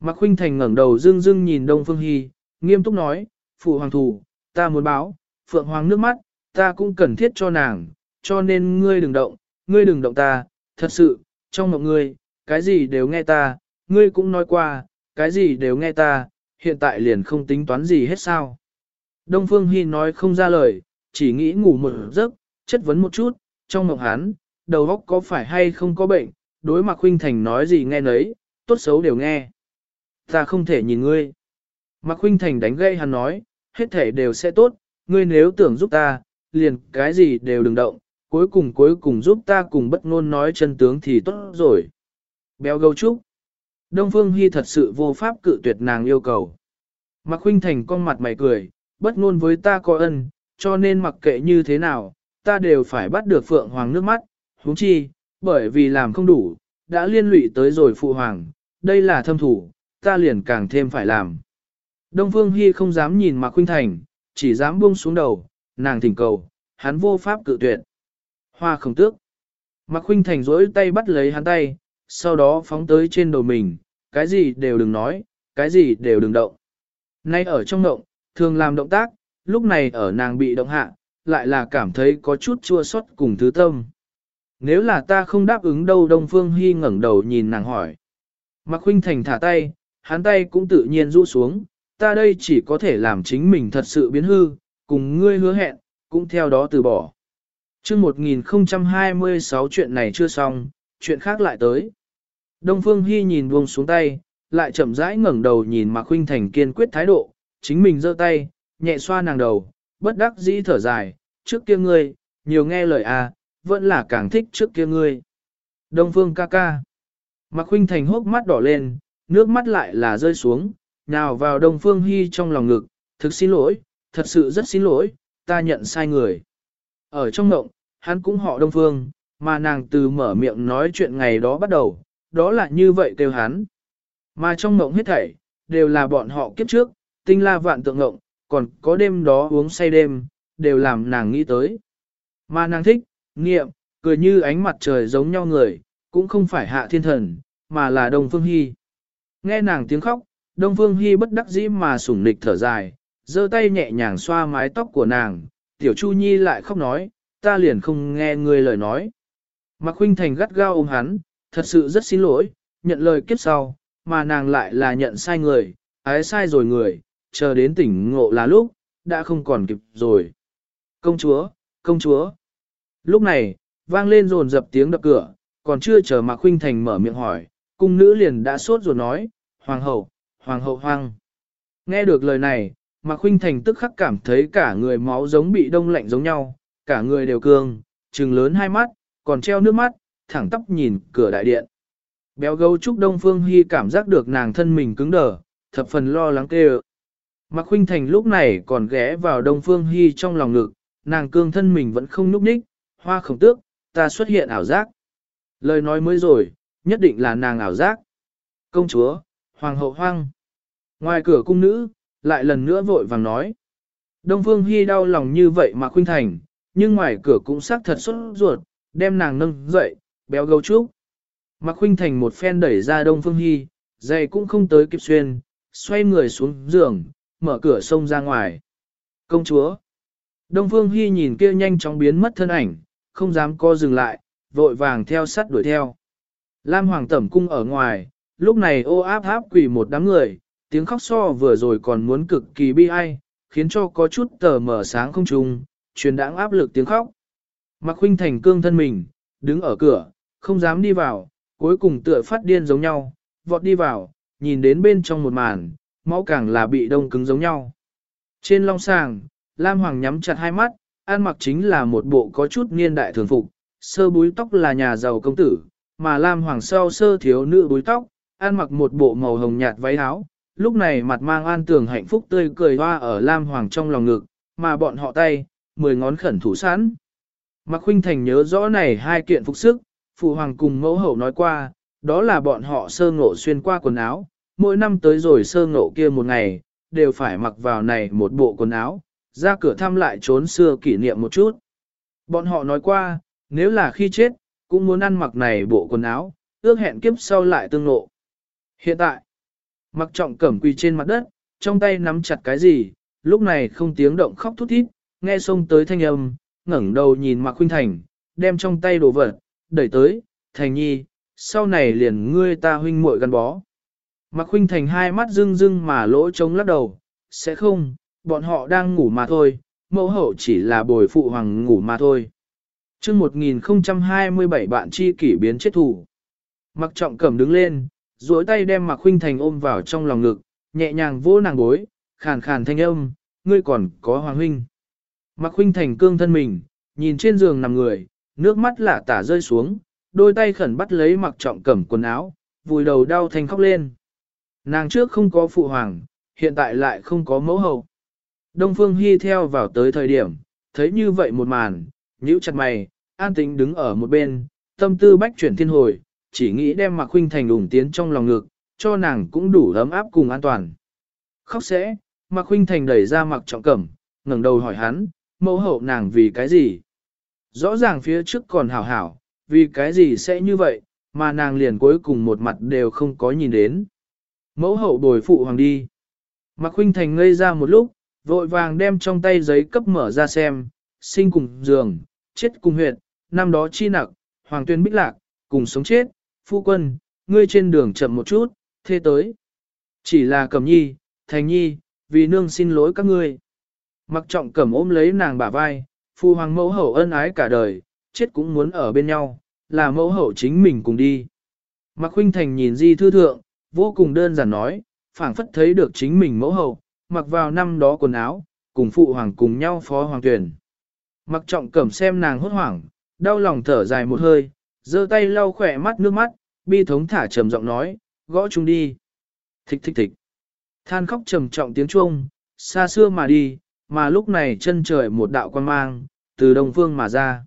Mạc Khuynh Thành ngẩng đầu dưng dưng nhìn Đông Phương Hy, nghiêm túc nói, phụ hoàng thủ, ta muốn báo, phượng hoàng nước mắt, ta cũng cần thiết cho nàng, cho nên ngươi đừng động, ngươi đừng động ta, thật sự, trong mộng ngươi, cái gì đều nghe ta, ngươi cũng nói qua, cái gì đều nghe ta, hiện tại liền không tính toán gì hết sao. Đông Phương Hy nói không ra lời, chỉ nghĩ ngủ một giấc, chất vấn một chút, trong mộng hắn, đầu óc có phải hay không có bệnh, đối mặt Khuynh Thành nói gì nghe nấy, tốt xấu đều nghe. Ta không thể nhìn ngươi. Mạc Khuynh Thành đánh gây hắn nói, hết thể đều sẽ tốt, ngươi nếu tưởng giúp ta, liền cái gì đều đừng động, cuối cùng cuối cùng giúp ta cùng bất ngôn nói chân tướng thì tốt rồi. Béo gấu trúc. Đông Phương Hy thật sự vô pháp cự tuyệt nàng yêu cầu. Mạc Khuynh Thành con mặt mày cười, bất ngôn với ta có ân, cho nên mặc kệ như thế nào, ta đều phải bắt được Phượng Hoàng nước mắt, huống chi, bởi vì làm không đủ, đã liên lụy tới rồi Phụ Hoàng, đây là thâm thủ, ta liền càng thêm phải làm. Đông Phương Hy không dám nhìn Mạc Khuynh Thành, chỉ dám buông xuống đầu, nàng thỉnh cầu, hắn vô pháp cự tuyệt. Hoa không tước. Mạc Khuynh Thành rỗi tay bắt lấy hắn tay, sau đó phóng tới trên đầu mình, cái gì đều đừng nói, cái gì đều đừng động. Nay ở trong động, thường làm động tác, lúc này ở nàng bị động hạ, lại là cảm thấy có chút chua xót cùng thứ tâm. Nếu là ta không đáp ứng đâu Đông Phương Hy ngẩng đầu nhìn nàng hỏi. Mạc Khuynh Thành thả tay, hắn tay cũng tự nhiên rũ xuống, ta đây chỉ có thể làm chính mình thật sự biến hư, cùng ngươi hứa hẹn, cũng theo đó từ bỏ. chương 1026 chuyện này chưa xong, chuyện khác lại tới. Đông Phương Hy nhìn buông xuống tay, lại chậm rãi ngẩng đầu nhìn Mạc Khuynh Thành kiên quyết thái độ, chính mình giơ tay, nhẹ xoa nàng đầu, bất đắc dĩ thở dài, trước kia ngươi, nhiều nghe lời à, vẫn là càng thích trước kia ngươi. Đông Phương ca ca. Mạc Khuynh Thành hốc mắt đỏ lên, nước mắt lại là rơi xuống, nào vào Đông Phương Hy trong lòng ngực, thực xin lỗi, thật sự rất xin lỗi, ta nhận sai người. Ở trong ngộng, hắn cũng họ Đông Phương, mà nàng từ mở miệng nói chuyện ngày đó bắt đầu, đó là như vậy kêu hắn. Mà trong ngộng hết thảy, đều là bọn họ kiếp trước, tinh la vạn tượng ngộng, còn có đêm đó uống say đêm, đều làm nàng nghĩ tới. Mà nàng thích, nghiệm, cười như ánh mặt trời giống nhau người, cũng không phải hạ thiên thần, mà là Đông Phương Hy. Nghe nàng tiếng khóc, Đông Phương Hy bất đắc dĩ mà sủng nịch thở dài, giơ tay nhẹ nhàng xoa mái tóc của nàng, Tiểu Chu Nhi lại khóc nói, ta liền không nghe ngươi lời nói. Mạc Khuynh Thành gắt gao ôm hắn, thật sự rất xin lỗi, nhận lời kiếp sau, mà nàng lại là nhận sai người, ái sai rồi người, chờ đến tỉnh ngộ là lúc, đã không còn kịp rồi. Công chúa, công chúa. Lúc này, vang lên rồn dập tiếng đập cửa, còn chưa chờ Mạc Khuynh Thành mở miệng hỏi, cung nữ liền đã sốt rồi nói, Hoàng hậu, Hoàng hậu hoang. Nghe được lời này, Mạc Khuynh Thành tức khắc cảm thấy cả người máu giống bị đông lạnh giống nhau, cả người đều cương, trừng lớn hai mắt, còn treo nước mắt, thẳng tóc nhìn cửa đại điện. Béo gấu trúc Đông Phương Hy cảm giác được nàng thân mình cứng đờ, thập phần lo lắng kêu. Mạc Khuynh Thành lúc này còn ghé vào Đông Phương Hy trong lòng ngực, nàng cương thân mình vẫn không núp ních, hoa khổng tước, ta xuất hiện ảo giác. Lời nói mới rồi, nhất định là nàng ảo giác. Công chúa, Hoàng hậu hoang. Ngoài cửa cung nữ, lại lần nữa vội vàng nói. Đông Phương Hy đau lòng như vậy mà khuynh thành, nhưng ngoài cửa cũng xác thật xuất ruột, đem nàng nâng dậy, béo gấu trúc. Mạc Khuynh Thành một phen đẩy ra Đông Phương Hy, giày cũng không tới kịp xuyên, xoay người xuống giường, mở cửa sông ra ngoài. Công chúa! Đông Phương Hy nhìn kia nhanh chóng biến mất thân ảnh, không dám co dừng lại, vội vàng theo sát đuổi theo. Lam Hoàng tẩm cung ở ngoài, lúc này ô áp áp quỷ một đám người, tiếng khóc so vừa rồi còn muốn cực kỳ bi ai, khiến cho có chút tờ mở sáng không trùng, truyền đãng áp lực tiếng khóc. Mạc Khuynh Thành cương thân mình, đứng ở cửa, không dám đi vào, cuối cùng tựa phát điên giống nhau, vọt đi vào, nhìn đến bên trong một màn, máu càng là bị đông cứng giống nhau. Trên long sàng, Lam Hoàng nhắm chặt hai mắt, ăn mặc chính là một bộ có chút niên đại thường phục, sơ búi tóc là nhà giàu công tử, mà Lam Hoàng sau sơ thiếu nữ búi tóc, ăn mặc một bộ màu hồng nhạt váy áo, lúc này mặt mang an tường hạnh phúc tươi cười hoa ở Lam Hoàng trong lòng ngực, mà bọn họ tay, mười ngón khẩn thủ sẵn. Mạc Khuynh Thành nhớ rõ này hai kiện phục sức, Phụ Hoàng cùng mẫu hậu nói qua, đó là bọn họ sơ ngộ xuyên qua quần áo, mỗi năm tới rồi sơ ngộ kia một ngày, đều phải mặc vào này một bộ quần áo, ra cửa thăm lại trốn xưa kỷ niệm một chút. Bọn họ nói qua, nếu là khi chết, cũng muốn ăn mặc này bộ quần áo, ước hẹn kiếp sau lại tương ngộ. Hiện tại, mặc trọng cẩm quỳ trên mặt đất, trong tay nắm chặt cái gì, lúc này không tiếng động khóc thút thít, nghe xông tới thanh âm, ngẩng đầu nhìn Mạc Khuynh Thành, đem trong tay đồ vật, đẩy tới, Thành Nhi, sau này liền ngươi ta huynh muội gắn bó. Mạc Khuynh Thành hai mắt rưng rưng mà lỗ trống lắc đầu, sẽ không, bọn họ đang ngủ mà thôi, mẫu hậu chỉ là bồi phụ hoàng ngủ mà thôi. chương 1027 bạn chi kỷ biến chết thủ. mặc Trọng Cẩm đứng lên, duỗi tay đem Mạc Khuynh Thành ôm vào trong lòng ngực, nhẹ nhàng vỗ nàng gối, khàn khàn thanh âm, ngươi còn có hoàng huynh. Mạc Khuynh Thành cương thân mình, nhìn trên giường nằm người, nước mắt lạ tả rơi xuống, đôi tay khẩn bắt lấy Mạc Trọng Cẩm quần áo, vùi đầu đau thành khóc lên. Nàng trước không có phụ hoàng, hiện tại lại không có mẫu hậu. Đông Phương Hy theo vào tới thời điểm, thấy như vậy một màn, nhíu chặt mày, an tĩnh đứng ở một bên, tâm tư bách chuyển thiên hồi, chỉ nghĩ đem Mạc Khuynh Thành ủng tiến trong lòng ngực, cho nàng cũng đủ ấm áp cùng an toàn. Khóc sẽ, Mạc Khuynh Thành đẩy ra Mạc Trọng Cẩm, ngẩng đầu hỏi hắn, mẫu hậu nàng vì cái gì? Rõ ràng phía trước còn hảo hảo, vì cái gì sẽ như vậy, mà nàng liền cuối cùng một mặt đều không có nhìn đến. Mẫu hậu bồi phụ hoàng đi. Mạc Khuynh Thành ngây ra một lúc, vội vàng đem trong tay giấy cấp mở ra xem, sinh cùng giường, chết cùng huyệt, năm đó chi nặc, hoàng tuyên bích lạc, cùng sống chết, phu quân, ngươi trên đường chậm một chút, thế tới. Chỉ là cẩm nhi, thành nhi, vì nương xin lỗi các ngươi. Mặc trọng cẩm ôm lấy nàng bả vai, phu hoàng mẫu hậu ân ái cả đời, chết cũng muốn ở bên nhau, là mẫu hậu chính mình cùng đi. Mặc huynh Thành nhìn Di Thư Thượng, vô cùng đơn giản nói, phảng phất thấy được chính mình mẫu hậu, mặc vào năm đó quần áo, cùng phụ hoàng cùng nhau phó hoàng tuyển. Mặc trọng cẩm xem nàng hốt hoảng, đau lòng thở dài một hơi, giơ tay lau khỏe mắt nước mắt, bi thống thả trầm giọng nói, gõ chúng đi. Thích thích thích. Than khóc trầm trọng tiếng chuông, xa xưa mà đi, mà lúc này chân trời một đạo quan mang, từ đông phương mà ra.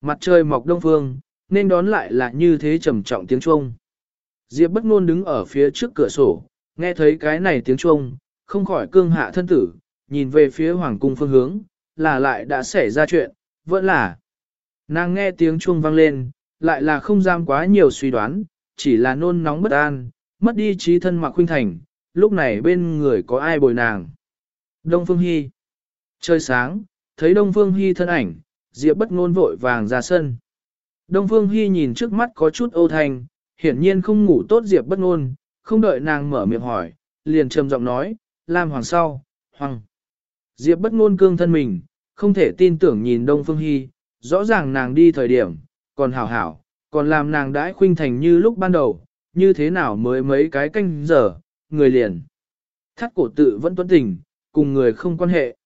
Mặt trời mọc đông phương, nên đón lại là như thế trầm trọng tiếng chuông. Diệp bất ngôn đứng ở phía trước cửa sổ, nghe thấy cái này tiếng chuông, không khỏi cương hạ thân tử, nhìn về phía hoàng cung phương hướng, là lại đã xảy ra chuyện, vẫn là. Nàng nghe tiếng chuông vang lên, lại là không dám quá nhiều suy đoán, chỉ là nôn nóng bất an, mất đi trí thân mặc khuynh thành, lúc này bên người có ai bồi nàng. Đông Phương Hy Trời sáng, thấy Đông Phương Hy thân ảnh, Diệp bất ngôn vội vàng ra sân. Đông Phương Hy nhìn trước mắt có chút ô thanh, hiển nhiên không ngủ tốt Diệp bất ngôn, không đợi nàng mở miệng hỏi, liền trầm giọng nói, Lam Hoàng sau, Hoàng. Diệp bất ngôn cương thân mình, không thể tin tưởng nhìn Đông Phương Hy, rõ ràng nàng đi thời điểm, còn hảo hảo, còn làm nàng đãi khuynh thành như lúc ban đầu, như thế nào mới mấy cái canh giờ, người liền. Thắt cổ tự vẫn tuấn tình, cùng người không quan hệ.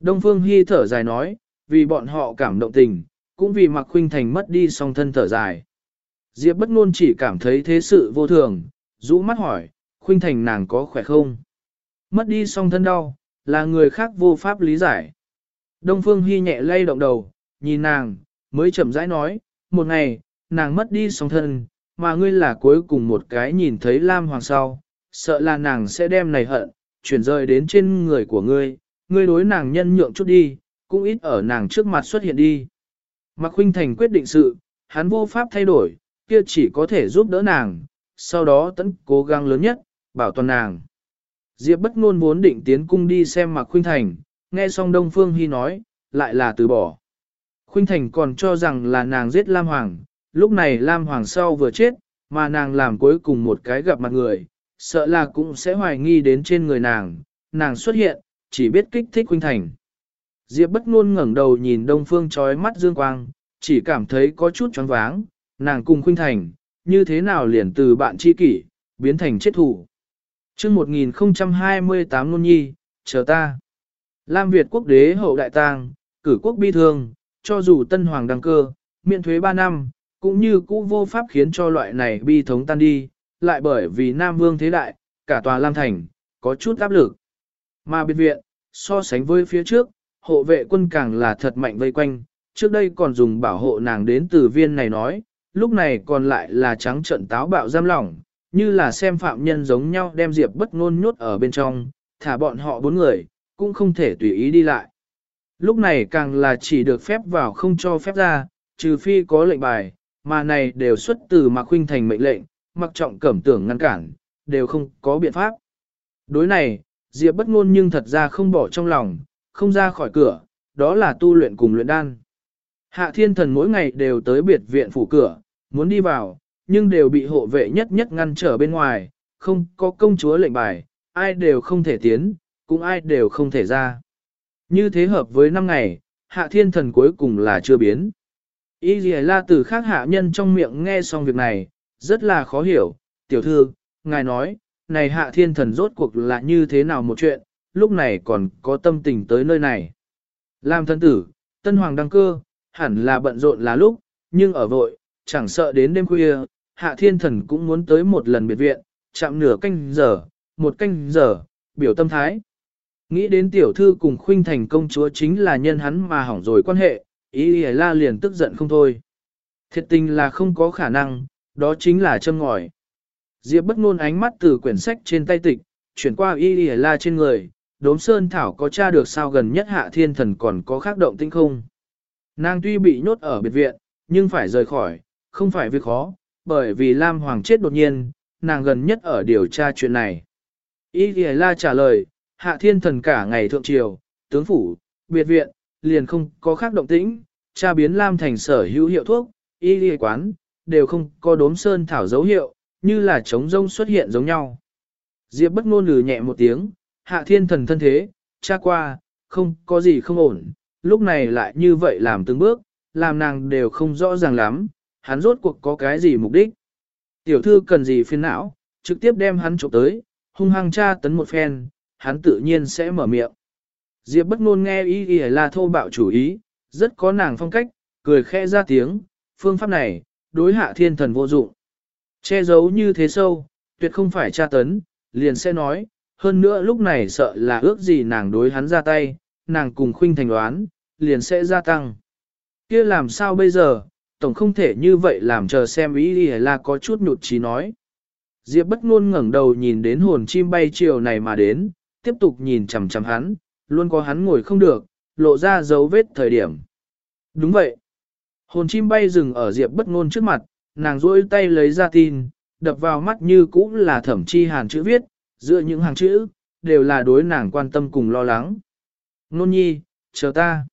Đông Phương Hy thở dài nói, vì bọn họ cảm động tình, cũng vì mặc Khuynh Thành mất đi song thân thở dài. Diệp bất ngôn chỉ cảm thấy thế sự vô thường, rũ mắt hỏi, Khuynh Thành nàng có khỏe không? Mất đi song thân đau, là người khác vô pháp lý giải. Đông Phương Hy nhẹ lay động đầu, nhìn nàng, mới chậm rãi nói, một ngày, nàng mất đi song thân, mà ngươi là cuối cùng một cái nhìn thấy Lam Hoàng sau, sợ là nàng sẽ đem này hận, chuyển rời đến trên người của ngươi, ngươi đối nàng nhân nhượng chút đi, cũng ít ở nàng trước mặt xuất hiện đi. Mạc Huynh Thành quyết định sự, hắn vô pháp thay đổi, kia chỉ có thể giúp đỡ nàng, sau đó tấn cố gắng lớn nhất, bảo toàn nàng. Diệp bất ngôn muốn định tiến cung đi xem Mạc Khuynh Thành, nghe xong Đông Phương Hy nói, lại là từ bỏ. Khuynh Thành còn cho rằng là nàng giết Lam Hoàng, lúc này Lam Hoàng sau vừa chết, mà nàng làm cuối cùng một cái gặp mặt người, sợ là cũng sẽ hoài nghi đến trên người nàng, nàng xuất hiện, chỉ biết kích thích Khuynh Thành. Diệp bất ngôn ngẩng đầu nhìn Đông Phương chói mắt dương quang, chỉ cảm thấy có chút choáng váng, nàng cùng Khuynh Thành, như thế nào liền từ bạn tri kỷ, biến thành chết thủ. Chương 1028 Nôn Nhi, chờ ta. Lam Việt quốc đế hậu đại tang, cử quốc bi thương, cho dù tân hoàng đăng cơ, miễn thuế 3 năm, cũng như cũ vô pháp khiến cho loại này bi thống tan đi, lại bởi vì Nam Vương thế đại, cả tòa Lam Thành, có chút áp lực. Mà biệt viện, so sánh với phía trước, hộ vệ quân càng là thật mạnh vây quanh, trước đây còn dùng bảo hộ nàng đến từ viên này nói, lúc này còn lại là trắng trận táo bạo giam lỏng, như là xem phạm nhân giống nhau đem Diệp bất ngôn nhốt ở bên trong, thả bọn họ bốn người, cũng không thể tùy ý đi lại. Lúc này càng là chỉ được phép vào không cho phép ra, trừ phi có lệnh bài, mà này đều xuất từ Mạc Khuynh Thành mệnh lệnh, mặc trọng cẩm tưởng ngăn cản, đều không có biện pháp. Đối này, Diệp bất ngôn nhưng thật ra không bỏ trong lòng, không ra khỏi cửa, đó là tu luyện cùng luyện đan. Hạ thiên thần mỗi ngày đều tới biệt viện phủ cửa, muốn đi vào, nhưng đều bị hộ vệ nhất nhất ngăn trở bên ngoài, không có công chúa lệnh bài, ai đều không thể tiến, cũng ai đều không thể ra. Như thế hợp với năm ngày, hạ thiên thần cuối cùng là chưa biến. Y dì la từ khác hạ nhân trong miệng nghe xong việc này, rất là khó hiểu, tiểu thư, ngài nói, này hạ thiên thần rốt cuộc là như thế nào một chuyện, lúc này còn có tâm tình tới nơi này. Làm thân tử, tân hoàng đăng cơ, hẳn là bận rộn là lúc, nhưng ở vội, chẳng sợ đến đêm khuya, hạ thiên thần cũng muốn tới một lần biệt viện, chạm nửa canh giờ, một canh giờ, biểu tâm thái. Nghĩ đến tiểu thư cùng khuynh thành công chúa chính là nhân hắn mà hỏng rồi quan hệ, ý ý la liền tức giận không thôi. Thiệt tình là không có khả năng, đó chính là châm ngòi. Diệp bất ngôn ánh mắt từ quyển sách trên tay tịch, chuyển qua y y la trên người, đốm sơn thảo có tra được sao gần nhất hạ thiên thần còn có khác động tinh không. Nàng tuy bị nhốt ở biệt viện, nhưng phải rời khỏi, không phải việc khó, bởi vì Lam Hoàng chết đột nhiên, nàng gần nhất ở điều tra chuyện này. Y Ghi La trả lời, hạ thiên thần cả ngày thượng triều, tướng phủ, biệt viện, liền không có khác động tĩnh, tra biến Lam thành sở hữu hiệu thuốc, y ghi quán, đều không có đốm sơn thảo dấu hiệu, như là trống rông xuất hiện giống nhau. Diệp bất ngôn lừ nhẹ một tiếng, hạ thiên thần thân thế, tra qua, không có gì không ổn, lúc này lại như vậy làm từng bước, làm nàng đều không rõ ràng lắm, hắn rốt cuộc có cái gì mục đích. Tiểu thư cần gì phiền não, trực tiếp đem hắn trộm tới, hung hăng tra tấn một phen, hắn tự nhiên sẽ mở miệng. Diệp bất ngôn nghe ý ý là thô bạo chủ ý, rất có nàng phong cách, cười khẽ ra tiếng, phương pháp này, đối hạ thiên thần vô dụng. Che giấu như thế sâu, tuyệt không phải tra tấn, liền sẽ nói, hơn nữa lúc này sợ là ước gì nàng đối hắn ra tay, nàng cùng khuynh thành đoán, liền sẽ gia tăng. kia làm sao bây giờ, tổng không thể như vậy làm chờ xem ý đi là có chút nhụt chí nói. Diệp bất ngôn ngẩng đầu nhìn đến hồn chim bay chiều này mà đến, tiếp tục nhìn chằm chằm hắn, luôn có hắn ngồi không được, lộ ra dấu vết thời điểm. Đúng vậy. Hồn chim bay dừng ở Diệp bất ngôn trước mặt, nàng duỗi tay lấy ra tin, đập vào mắt như cũ là thẩm chi hàn chữ viết, giữa những hàng chữ, đều là đối nàng quan tâm cùng lo lắng. Nôn nhi, chờ ta.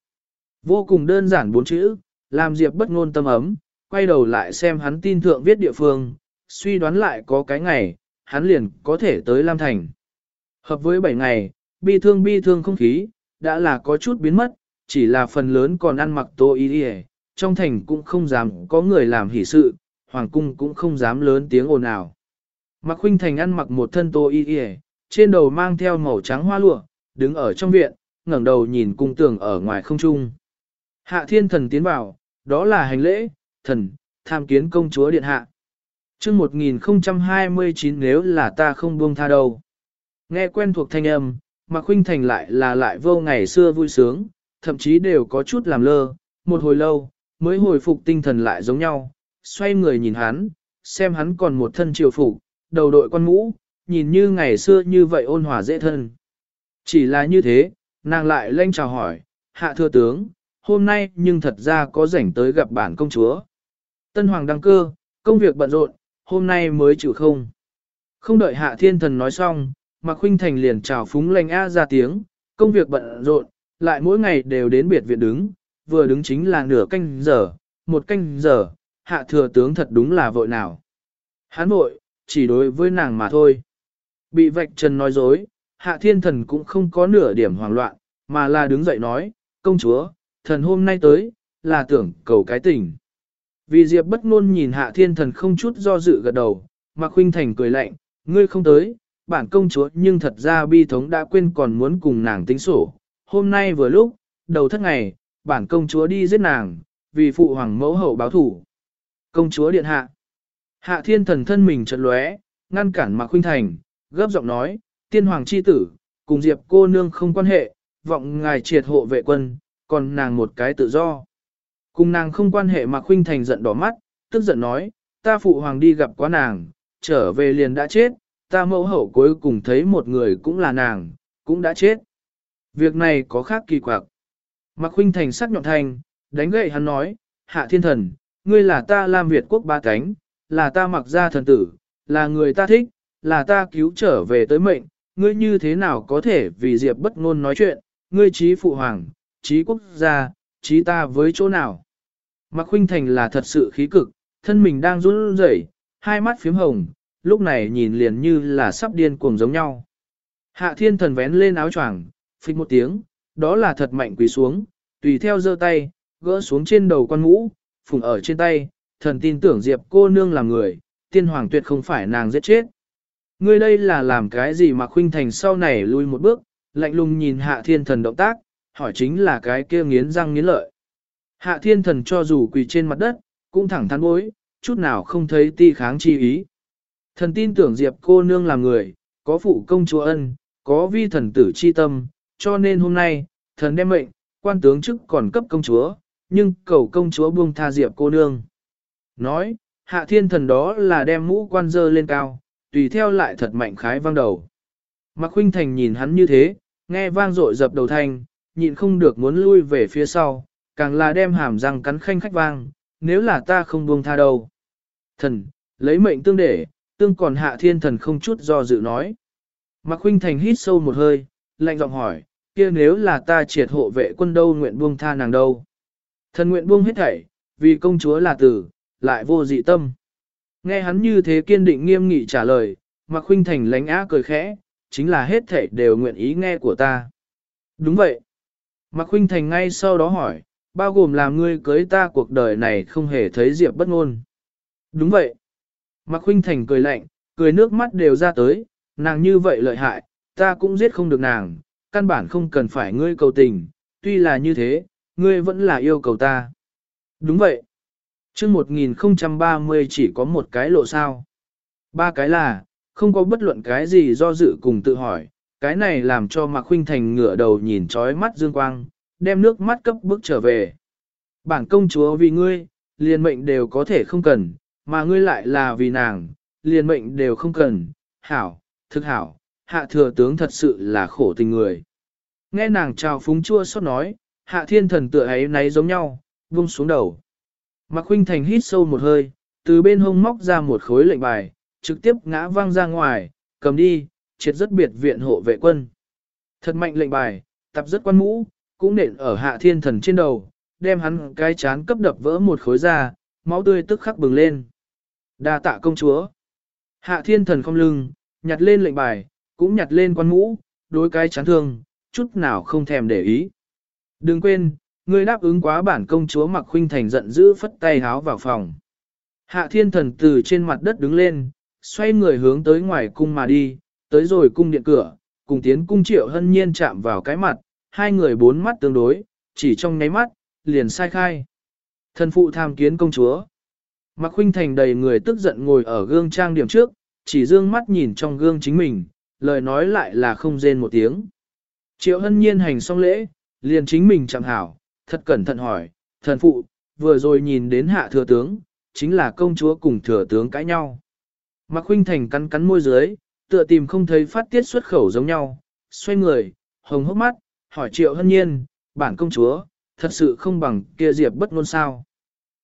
Vô cùng đơn giản bốn chữ, làm Diệp bất ngôn tâm ấm, quay đầu lại xem hắn tin thượng viết địa phương, suy đoán lại có cái ngày, hắn liền có thể tới Lam Thành. Hợp với 7 ngày, bi thương bi thương không khí, đã là có chút biến mất, chỉ là phần lớn còn ăn mặc tô y đi trong thành cũng không dám có người làm hỷ sự, hoàng cung cũng không dám lớn tiếng ồn ào. Mạc Khuynh Thành ăn mặc một thân tô y y, trên đầu mang theo màu trắng hoa lụa, đứng ở trong viện, ngẩng đầu nhìn cung tường ở ngoài không trung. Hạ thiên thần tiến vào, đó là hành lễ, thần, tham kiến công chúa điện hạ. chương 1029 nếu là ta không buông tha đâu. Nghe quen thuộc thanh âm, mà Khuynh Thành lại là lại vô ngày xưa vui sướng, thậm chí đều có chút làm lơ, một hồi lâu, mới hồi phục tinh thần lại giống nhau, xoay người nhìn hắn, xem hắn còn một thân triều phục, đầu đội quan mũ, nhìn như ngày xưa như vậy ôn hòa dễ thân. Chỉ là như thế, nàng lại lanh chào hỏi, hạ thưa tướng, hôm nay nhưng thật ra có rảnh tới gặp bản công chúa. Tân hoàng đăng cơ, công việc bận rộn, hôm nay mới chịu không. Không đợi hạ thiên thần nói xong, Mạc Khuynh Thành liền chào phúng lành a ra tiếng, công việc bận rộn, lại mỗi ngày đều đến biệt viện đứng, vừa đứng chính là nửa canh giờ, một canh giờ, hạ thừa tướng thật đúng là vội nào. Hán vội, chỉ đối với nàng mà thôi. Bị vạch trần nói dối, hạ thiên thần cũng không có nửa điểm hoảng loạn, mà là đứng dậy nói, công chúa, thần hôm nay tới, là tưởng cầu cái tình. Vì Diệp bất ngôn nhìn hạ thiên thần không chút do dự gật đầu, mà khuynh thành cười lạnh, ngươi không tới, bản công chúa nhưng thật ra bi thống đã quên còn muốn cùng nàng tính sổ. Hôm nay vừa lúc, đầu thất ngày, bản công chúa đi giết nàng, vì phụ hoàng mẫu hậu báo thủ. Công chúa điện hạ. Hạ thiên thần thân mình chợt lóe, ngăn cản Mạc Khuynh Thành, gấp giọng nói, tiên hoàng chi tử, cùng Diệp cô nương không quan hệ, vọng ngài triệt hộ vệ quân, còn nàng một cái tự do. Cùng nàng không quan hệ mà Khuynh Thành giận đỏ mắt, tức giận nói, ta phụ hoàng đi gặp quá nàng, trở về liền đã chết, ta mẫu hậu cuối cùng thấy một người cũng là nàng, cũng đã chết. Việc này có khác kỳ quặc. Mạc Khuynh Thành sắc nhọn thành, đánh gậy hắn nói, hạ thiên thần, ngươi là ta làm Việt quốc ba cánh, là ta mặc gia thần tử, là người ta thích, là ta cứu trở về tới mệnh, ngươi như thế nào có thể vì Diệp bất ngôn nói chuyện, ngươi trí phụ hoàng, trí quốc gia, trí ta với chỗ nào. Mạc Khuynh Thành là thật sự khí cực, thân mình đang run rẩy, hai mắt phím hồng, lúc này nhìn liền như là sắp điên cuồng giống nhau. Hạ thiên thần vén lên áo choàng, phịch một tiếng, đó là thật mạnh quỳ xuống, tùy theo giơ tay, gỡ xuống trên đầu con mũ, phùng ở trên tay, thần tin tưởng Diệp cô nương là người, tiên hoàng tuyệt không phải nàng giết chết. Ngươi đây là làm cái gì mà khuynh thành sau này lui một bước, lạnh lùng nhìn hạ thiên thần động tác, hỏi chính là cái kia nghiến răng nghiến lợi. Hạ thiên thần cho dù quỳ trên mặt đất, cũng thẳng thắn bối, chút nào không thấy ti kháng chi ý. Thần tin tưởng Diệp cô nương là người, có phụ công chúa ân, có vi thần tử chi tâm, cho nên hôm nay, thần đem mệnh, quan tướng chức còn cấp công chúa, nhưng cầu công chúa buông tha Diệp cô nương. Nói, hạ thiên thần đó là đem mũ quan dơ lên cao, tùy theo lại thật mạnh khái vang đầu. Mạc Khuynh Thành nhìn hắn như thế, nghe vang rội dập đầu thanh, nhịn không được muốn lui về phía sau, càng là đem hàm răng cắn khanh khách vang, nếu là ta không buông tha đâu. Thần, lấy mệnh tương để, tương còn hạ thiên thần không chút do dự nói. Mạc huynh Thành hít sâu một hơi, lạnh giọng hỏi, kia nếu là ta triệt hộ vệ quân đâu nguyện buông tha nàng đâu. Thần nguyện buông hết thảy, vì công chúa là tử, lại vô dị tâm. Nghe hắn như thế kiên định nghiêm nghị trả lời, Mạc huynh Thành lánh á cười khẽ, chính là hết thảy đều nguyện ý nghe của ta. Đúng vậy. Mạc Khuynh Thành ngay sau đó hỏi, bao gồm làm ngươi cưới ta cuộc đời này không hề thấy Diệp bất ngôn. Đúng vậy. Mạc Khuynh Thành cười lạnh, cười nước mắt đều ra tới, nàng như vậy lợi hại, ta cũng giết không được nàng, căn bản không cần phải ngươi cầu tình, tuy là như thế, ngươi vẫn là yêu cầu ta. Đúng vậy. chương 1030 chỉ có một cái lộ sao. Ba cái là, không có bất luận cái gì do dự cùng tự hỏi, cái này làm cho Mạc Khuynh Thành ngửa đầu nhìn trói mắt dương quang, đem nước mắt cấp bước trở về. Bản công chúa vì ngươi, liền mệnh đều có thể không cần, mà ngươi lại là vì nàng, liền mệnh đều không cần, hảo, thực hảo, hạ thừa tướng thật sự là khổ tình người. Nghe nàng chào phúng chua xót nói, hạ thiên thần tựa ấy náy giống nhau, vung xuống đầu. Mạc Khuynh Thành hít sâu một hơi, từ bên hông móc ra một khối lệnh bài, trực tiếp ngã văng ra ngoài, cầm đi, triệt rất biệt viện hộ vệ quân. Thật mạnh lệnh bài, tập rất quan mũ, cũng nện ở hạ thiên thần trên đầu, đem hắn cái chán cấp đập vỡ một khối ra, máu tươi tức khắc bừng lên. đa tạ công chúa. Hạ thiên thần không lưng, nhặt lên lệnh bài, cũng nhặt lên quan mũ, đối cái chán thương, chút nào không thèm để ý. Đừng quên, ngươi đáp ứng quá bản công chúa mặc khuynh thành giận dữ phất tay háo vào phòng. Hạ thiên thần từ trên mặt đất đứng lên, xoay người hướng tới ngoài cung mà đi, tới rồi cung điện cửa, cùng tiến cung triệu hân nhiên chạm vào cái mặt, hai người bốn mắt tương đối, chỉ trong nháy mắt, liền sai khai. Thần phụ tham kiến công chúa. Mạc Khuynh Thành đầy người tức giận ngồi ở gương trang điểm trước, chỉ dương mắt nhìn trong gương chính mình, lời nói lại là không rên một tiếng. Triệu hân nhiên hành xong lễ, liền chính mình chẳng hảo, thật cẩn thận hỏi, thần phụ, vừa rồi nhìn đến hạ thừa tướng, chính là công chúa cùng thừa tướng cãi nhau. Mạc Khuynh Thành cắn cắn môi dưới, tựa tìm không thấy phát tiết xuất khẩu giống nhau, xoay người, hồng hốc mắt, hỏi triệu hân nhiên, bản công chúa, thật sự không bằng kia diệp bất ngôn sao.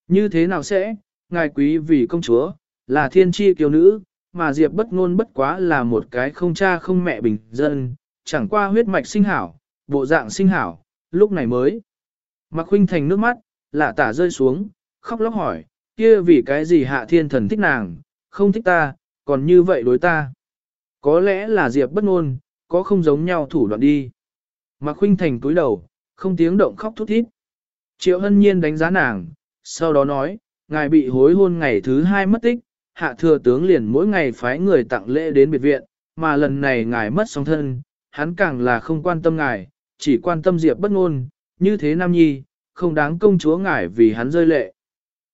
Như thế nào sẽ, ngài quý vì công chúa, là thiên tri kiều nữ, mà diệp bất ngôn bất quá là một cái không cha không mẹ bình dân, chẳng qua huyết mạch sinh hảo, bộ dạng sinh hảo, lúc này mới. Mạc huynh Thành nước mắt, lạ tả rơi xuống, khóc lóc hỏi, kia vì cái gì hạ thiên thần thích nàng, không thích ta, còn như vậy đối ta. Có lẽ là Diệp bất ngôn, có không giống nhau thủ đoạn đi. Mạc Khuynh Thành cúi đầu, không tiếng động khóc thút thít. Triệu Hân Nhiên đánh giá nàng, sau đó nói, ngài bị hối hôn ngày thứ hai mất tích, hạ thừa tướng liền mỗi ngày phái người tặng lễ đến biệt viện, mà lần này ngài mất song thân, hắn càng là không quan tâm ngài, chỉ quan tâm Diệp bất ngôn, như thế Nam Nhi, không đáng công chúa ngài vì hắn rơi lệ.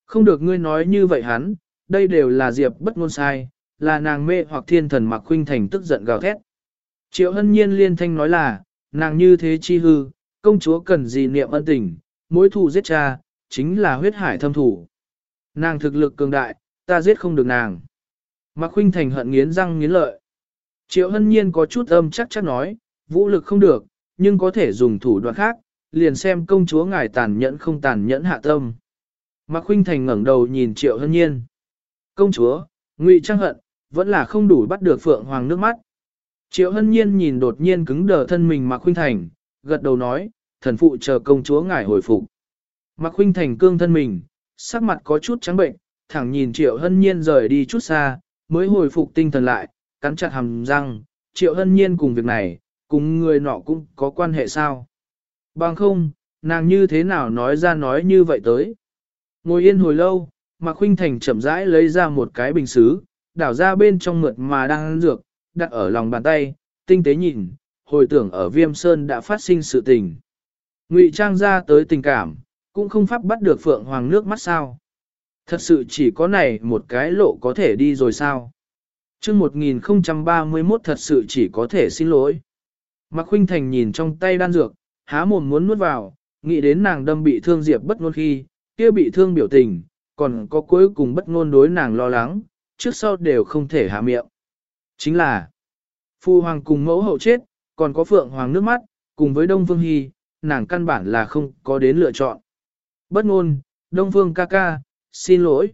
Không được ngươi nói như vậy hắn, đây đều là Diệp bất ngôn sai, là nàng mê hoặc thiên thần mặc khuynh thành tức giận gào thét. Triệu hân nhiên liên thanh nói là, nàng như thế chi hư, công chúa cần gì niệm ân tình, mối thù giết cha, chính là huyết hải thâm thủ. Nàng thực lực cường đại, ta giết không được nàng. Mạc Khuynh Thành hận nghiến răng nghiến lợi. Triệu Hân Nhiên có chút âm chắc chắc nói, vũ lực không được, nhưng có thể dùng thủ đoạn khác, liền xem công chúa ngài tàn nhẫn không tàn nhẫn hạ tâm. Mạc Khuynh Thành ngẩng đầu nhìn Triệu Hân Nhiên. Công chúa, ngụy trang hận, vẫn là không đủ bắt được Phượng Hoàng nước mắt. Triệu Hân Nhiên nhìn đột nhiên cứng đờ thân mình Mạc Khuynh Thành, gật đầu nói, thần phụ chờ công chúa ngài hồi phục. Mạc Khuynh Thành cương thân mình, sắc mặt có chút trắng bệnh, thẳng nhìn Triệu Hân Nhiên rời đi chút xa, mới hồi phục tinh thần lại, cắn chặt hàm răng, Triệu Hân Nhiên cùng việc này, cùng người nọ cũng có quan hệ sao? Bằng không, nàng như thế nào nói ra nói như vậy tới? Ngồi yên hồi lâu, Mạc Khuynh Thành chậm rãi lấy ra một cái bình xứ, đảo ra bên trong mượt mà đang ăn dược, đặt ở lòng bàn tay, tinh tế nhìn, hồi tưởng ở Viêm Sơn đã phát sinh sự tình. Ngụy trang ra tới tình cảm, cũng không pháp bắt được Phượng Hoàng nước mắt sao. Thật sự chỉ có này một cái lộ có thể đi rồi sao. chương 1031 thật sự chỉ có thể xin lỗi. Mạc Khuynh Thành nhìn trong tay đan dược, há mồm muốn nuốt vào, nghĩ đến nàng đâm bị thương Diệp bất ngôn khi, kia bị thương biểu tình, còn có cuối cùng bất ngôn đối nàng lo lắng, trước sau đều không thể hạ miệng. Chính là, Phu Hoàng cùng mẫu hậu chết, còn có Phượng Hoàng nước mắt, cùng với Đông Phương Hy, nàng căn bản là không có đến lựa chọn. Bất ngôn, Đông Phương ca ca, xin lỗi.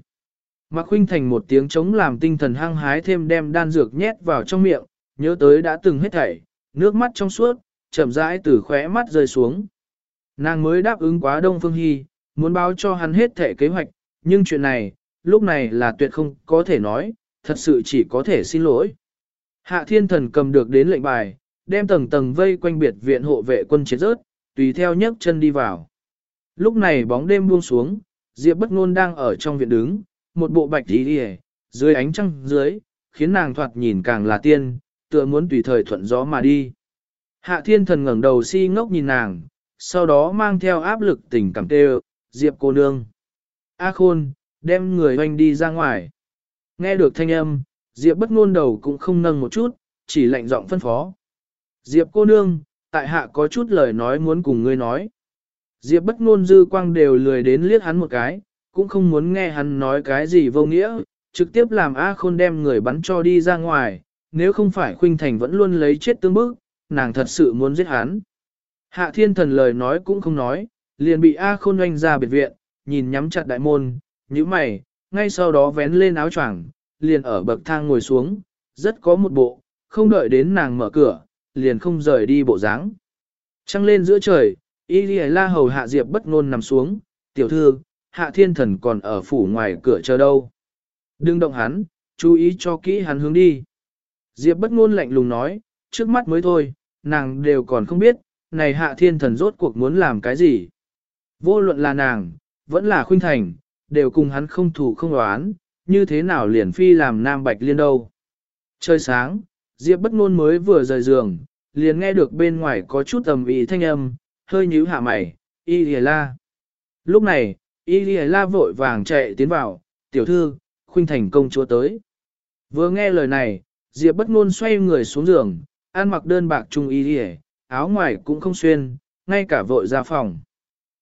Mạc Khuynh Thành một tiếng chống làm tinh thần hăng hái thêm đem đan dược nhét vào trong miệng, nhớ tới đã từng hết thảy, nước mắt trong suốt, chậm rãi từ khóe mắt rơi xuống. Nàng mới đáp ứng quá Đông Phương Hy, muốn báo cho hắn hết thể kế hoạch, nhưng chuyện này, lúc này là tuyệt không có thể nói, thật sự chỉ có thể xin lỗi. Hạ thiên thần cầm được đến lệnh bài, đem tầng tầng vây quanh biệt viện hộ vệ quân chiến rớt, tùy theo nhấc chân đi vào. Lúc này bóng đêm buông xuống, Diệp bất ngôn đang ở trong viện đứng, một bộ bạch tí đi dưới ánh trăng dưới, khiến nàng thoạt nhìn càng là tiên, tựa muốn tùy thời thuận gió mà đi. Hạ thiên thần ngẩng đầu si ngốc nhìn nàng, sau đó mang theo áp lực tình cảm tê Diệp cô nương. A khôn, đem người hoanh đi ra ngoài. Nghe được thanh âm, Diệp bất ngôn đầu cũng không nâng một chút, chỉ lạnh giọng phân phó. Diệp cô nương, tại hạ có chút lời nói muốn cùng ngươi nói. Diệp bất ngôn dư quang đều lười đến liếc hắn một cái, cũng không muốn nghe hắn nói cái gì vô nghĩa, trực tiếp làm A khôn đem người bắn cho đi ra ngoài, nếu không phải khuynh thành vẫn luôn lấy chết tương bức, nàng thật sự muốn giết hắn. Hạ thiên thần lời nói cũng không nói, liền bị A khôn oanh ra biệt viện, nhìn nhắm chặt đại môn, như mày, ngay sau đó vén lên áo choàng, liền ở bậc thang ngồi xuống, rất có một bộ, không đợi đến nàng mở cửa, liền không rời đi bộ dáng. Trăng lên giữa trời, Y La hầu hạ Diệp bất ngôn nằm xuống, tiểu thư, hạ thiên thần còn ở phủ ngoài cửa chờ đâu. Đừng động hắn, chú ý cho kỹ hắn hướng đi. Diệp bất ngôn lạnh lùng nói, trước mắt mới thôi, nàng đều còn không biết, này hạ thiên thần rốt cuộc muốn làm cái gì. Vô luận là nàng, vẫn là khuynh thành, đều cùng hắn không thủ không đoán, như thế nào liền phi làm nam bạch liên đâu. Trời sáng, Diệp bất ngôn mới vừa rời giường, liền nghe được bên ngoài có chút ầm ĩ thanh âm, hơi nhíu hạ mày, y lìa la. Lúc này, y lìa la vội vàng chạy tiến vào, tiểu thư, khuynh thành công chúa tới. Vừa nghe lời này, Diệp bất ngôn xoay người xuống giường, ăn mặc đơn bạc trung y lìa, áo ngoài cũng không xuyên, ngay cả vội ra phòng.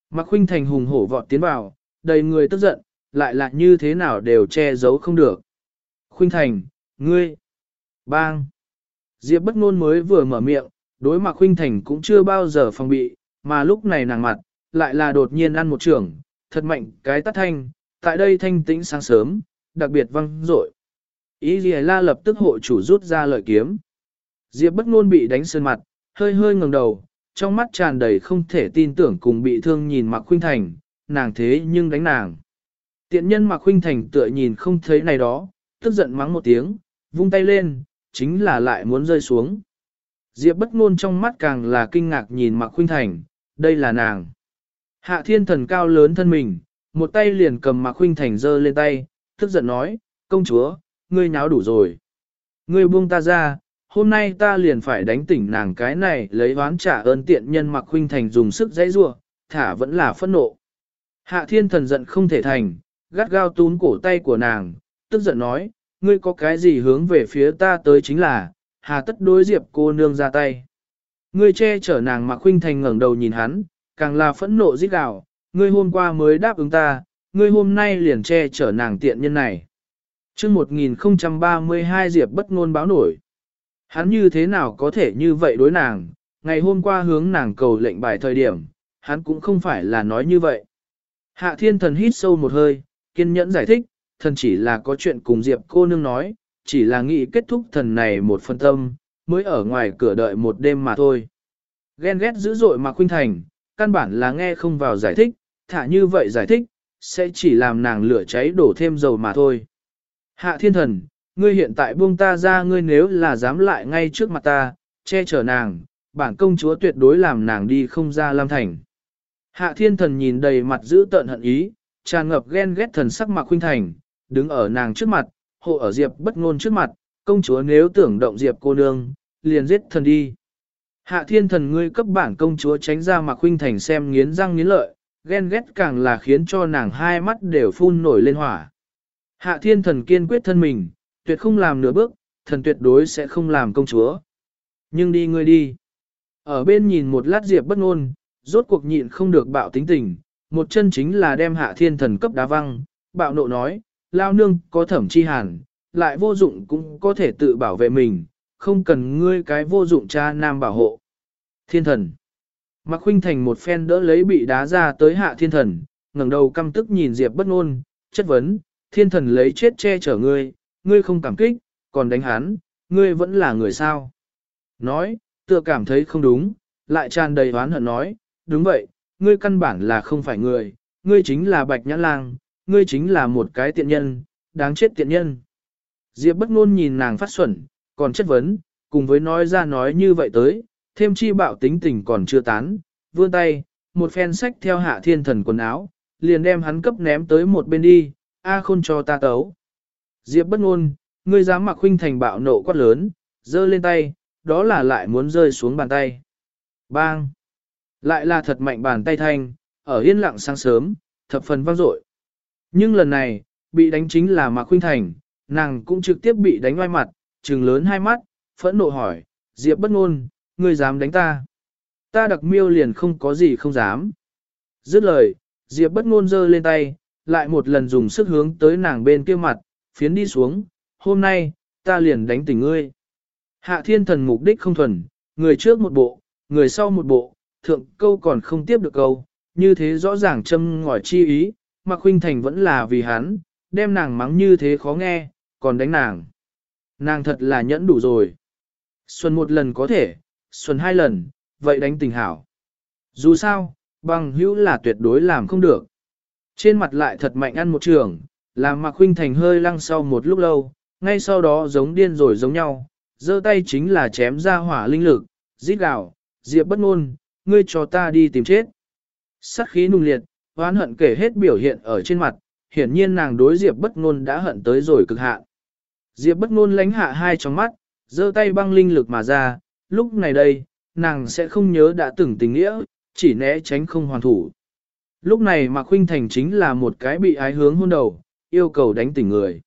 Mạc khuynh thành hùng hổ vọt tiến vào, đầy người tức giận, lại là như thế nào đều che giấu không được. Khuynh thành, ngươi, bang. Diệp bất ngôn mới vừa mở miệng, đối mặt Khuynh Thành cũng chưa bao giờ phòng bị, mà lúc này nàng mặt, lại là đột nhiên ăn một trường, thật mạnh cái tắt thanh, tại đây thanh tĩnh sáng sớm, đặc biệt vang dội. Ý Lì La lập tức hộ chủ rút ra lợi kiếm. Diệp bất ngôn bị đánh sơn mặt, hơi hơi ngẩng đầu, trong mắt tràn đầy không thể tin tưởng cùng bị thương nhìn Mạc Khuynh Thành, nàng thế nhưng đánh nàng. Tiện nhân Mạc Khuynh Thành tựa nhìn không thấy này đó, tức giận mắng một tiếng, vung tay lên, chính là lại muốn rơi xuống. Diệp bất ngôn trong mắt càng là kinh ngạc nhìn Mạc Khuynh Thành, đây là nàng. Hạ thiên thần cao lớn thân mình, một tay liền cầm Mạc Khuynh Thành giơ lên tay, tức giận nói, công chúa, ngươi nháo đủ rồi. Ngươi buông ta ra, hôm nay ta liền phải đánh tỉnh nàng cái này lấy oán trả ơn tiện nhân Mạc Khuynh Thành dùng sức dãy rua, thả vẫn là phẫn nộ. Hạ thiên thần giận không thể thành, gắt gao tún cổ tay của nàng, tức giận nói, ngươi có cái gì hướng về phía ta tới chính là, hà tất đối diệp cô nương ra tay. Ngươi che chở nàng mà Khuynh Thành ngẩng đầu nhìn hắn, càng là phẫn nộ giết gạo, ngươi hôm qua mới đáp ứng ta, ngươi hôm nay liền che chở nàng tiện nhân này. chương 1032 Diệp bất ngôn báo nổi. Hắn như thế nào có thể như vậy đối nàng, ngày hôm qua hướng nàng cầu lệnh bài thời điểm, hắn cũng không phải là nói như vậy. Hạ thiên thần hít sâu một hơi, kiên nhẫn giải thích, thần chỉ là có chuyện cùng Diệp cô nương nói, chỉ là nghĩ kết thúc thần này một phân tâm, mới ở ngoài cửa đợi một đêm mà thôi. Ghen ghét dữ dội mà khuynh thành, căn bản là nghe không vào giải thích, thả như vậy giải thích, sẽ chỉ làm nàng lửa cháy đổ thêm dầu mà thôi. Hạ thiên thần, ngươi hiện tại buông ta ra ngươi nếu là dám lại ngay trước mặt ta, che chở nàng, bản công chúa tuyệt đối làm nàng đi không ra Lam Thành. Hạ thiên thần nhìn đầy mặt giữ tợn hận ý, tràn ngập ghen ghét thần sắc mạc khuynh thành, đứng ở nàng trước mặt, hộ ở Diệp bất ngôn trước mặt, công chúa nếu tưởng động Diệp cô nương, liền giết thần đi. Hạ thiên thần ngươi cấp bản công chúa tránh ra mạc khuynh thành xem nghiến răng nghiến lợi, ghen ghét càng là khiến cho nàng hai mắt đều phun nổi lên hỏa. Hạ thiên thần kiên quyết thân mình, tuyệt không làm nửa bước, thần tuyệt đối sẽ không làm công chúa. Nhưng đi ngươi đi. Ở bên nhìn một lát Diệp bất ngôn, rốt cuộc nhịn không được bạo tính tình, một chân chính là đem hạ thiên thần cấp đá văng, bạo nộ nói, lao nương có thẩm chi hàn, lại vô dụng cũng có thể tự bảo vệ mình, không cần ngươi cái vô dụng cha nam bảo hộ. Thiên thần. Mạc Khuynh Thành một phen đỡ lấy bị đá ra tới hạ thiên thần, ngẩng đầu căm tức nhìn Diệp bất ngôn, chất vấn, thiên thần lấy chết che chở ngươi, ngươi không cảm kích, còn đánh hắn, ngươi vẫn là người sao. Nói, tựa cảm thấy không đúng, lại tràn đầy oán hận nói, đúng vậy, ngươi căn bản là không phải người, ngươi chính là bạch nhã lang, ngươi chính là một cái tiện nhân, đáng chết tiện nhân. Diệp bất ngôn nhìn nàng phát xuẩn, còn chất vấn, cùng với nói ra nói như vậy tới, thêm chi bạo tính tình còn chưa tán, vươn tay, một phen sách theo hạ thiên thần quần áo, liền đem hắn cấp ném tới một bên đi, a khôn cho ta tấu. Diệp bất ngôn, ngươi dám mặc huynh thành bạo nộ quát lớn, giơ lên tay, đó là lại muốn rơi xuống bàn tay. Bang! Lại là thật mạnh bàn tay thanh, ở yên lặng sáng sớm, thập phần vang dội. Nhưng lần này, bị đánh chính là Mạc Khuynh Thành, nàng cũng trực tiếp bị đánh ngoài mặt, trừng lớn hai mắt, phẫn nộ hỏi, Diệp bất ngôn, ngươi dám đánh ta? Ta đặc miêu liền không có gì không dám. Dứt lời, Diệp bất ngôn giơ lên tay, lại một lần dùng sức hướng tới nàng bên kia mặt, phiến đi xuống, hôm nay, ta liền đánh tỉnh ngươi. Hạ thiên thần mục đích không thuần, người trước một bộ, người sau một bộ, thượng câu còn không tiếp được câu, như thế rõ ràng châm ngòi chi ý, mà Khuynh Thành vẫn là vì hắn, đem nàng mắng như thế khó nghe, còn đánh nàng. Nàng thật là nhẫn đủ rồi. Xuân một lần có thể, xuân hai lần, vậy đánh tình hảo. Dù sao, bằng hữu là tuyệt đối làm không được. Trên mặt lại thật mạnh ăn một trường, làm Mạc Khuynh Thành hơi lăng sau một lúc lâu, ngay sau đó giống điên rồi giống nhau, giơ tay chính là chém ra hỏa linh lực, rít gào, Diệp bất ngôn, ngươi cho ta đi tìm chết. Sát khí nung liệt, oán hận kể hết biểu hiện ở trên mặt, hiển nhiên nàng đối Diệp bất ngôn đã hận tới rồi cực hạn. Diệp bất ngôn lánh hạ hai tròng mắt, giơ tay băng linh lực mà ra, lúc này đây, nàng sẽ không nhớ đã từng tình nghĩa, chỉ né tránh không hoàn thủ. Lúc này Mạc Khuynh Thành chính là một cái bị ái hướng hôn đầu, yêu cầu đánh tỉnh người.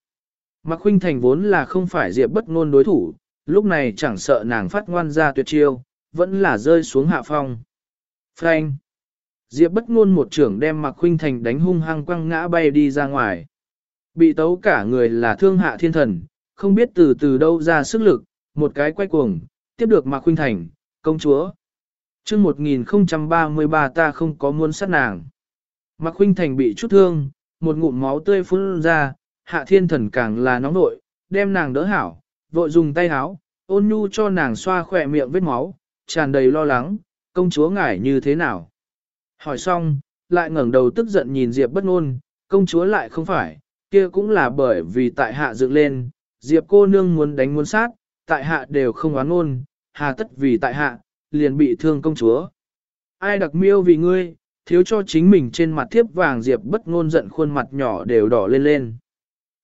Mạc Khuynh Thành vốn là không phải Diệp bất ngôn đối thủ, lúc này chẳng sợ nàng phát ngoan ra tuyệt chiêu, vẫn là rơi xuống hạ phong. Phanh! Diệp bất ngôn một trưởng đem Mạc Khuynh Thành đánh hung hăng quăng ngã bay đi ra ngoài. Bị tấu cả người là thương hạ thiên thần, không biết từ từ đâu ra sức lực, một cái quay cuồng, tiếp được Mạc Khuynh Thành, công chúa. chương 1033 ta không có muốn sát nàng. Mạc Khuynh Thành bị chút thương, một ngụm máu tươi phun ra, hạ thiên thần càng là nóng nội, đem nàng đỡ hảo, vội dùng tay háo, ôn nhu cho nàng xoa khỏe miệng vết máu, tràn đầy lo lắng, công chúa ngải như thế nào. Hỏi xong, lại ngẩng đầu tức giận nhìn Diệp bất ngôn, công chúa lại không phải, kia cũng là bởi vì tại hạ dựng lên, Diệp cô nương muốn đánh muốn sát, tại hạ đều không oán ngôn, hà tất vì tại hạ, liền bị thương công chúa. Ai đặc miêu vì ngươi, thiếu cho chính mình trên mặt thiếp vàng Diệp bất ngôn giận khuôn mặt nhỏ đều đỏ lên lên.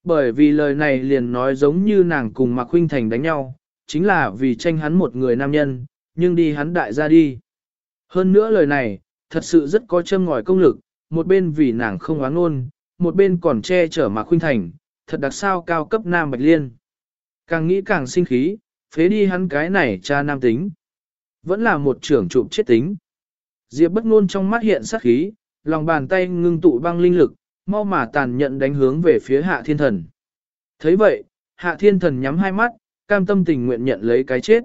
Bởi vì lời này liền nói giống như nàng cùng Mạc huynh Thành đánh nhau, chính là vì tranh hắn một người nam nhân, nhưng đi hắn đại ra đi. Hơn nữa lời này, thật sự rất có châm ngòi công lực, một bên vì nàng không oán ngôn, một bên còn che chở Mạc Khuynh Thành, thật đặc sao cao cấp nam bạch liên. Càng nghĩ càng sinh khí, phế đi hắn cái này cha nam tính. Vẫn là một trưởng trụ chết tính. Diệp bất ngôn trong mắt hiện sát khí, lòng bàn tay ngưng tụ băng linh lực, mau mà tàn nhận đánh hướng về phía hạ thiên thần. thấy vậy, hạ thiên thần nhắm hai mắt, cam tâm tình nguyện nhận lấy cái chết.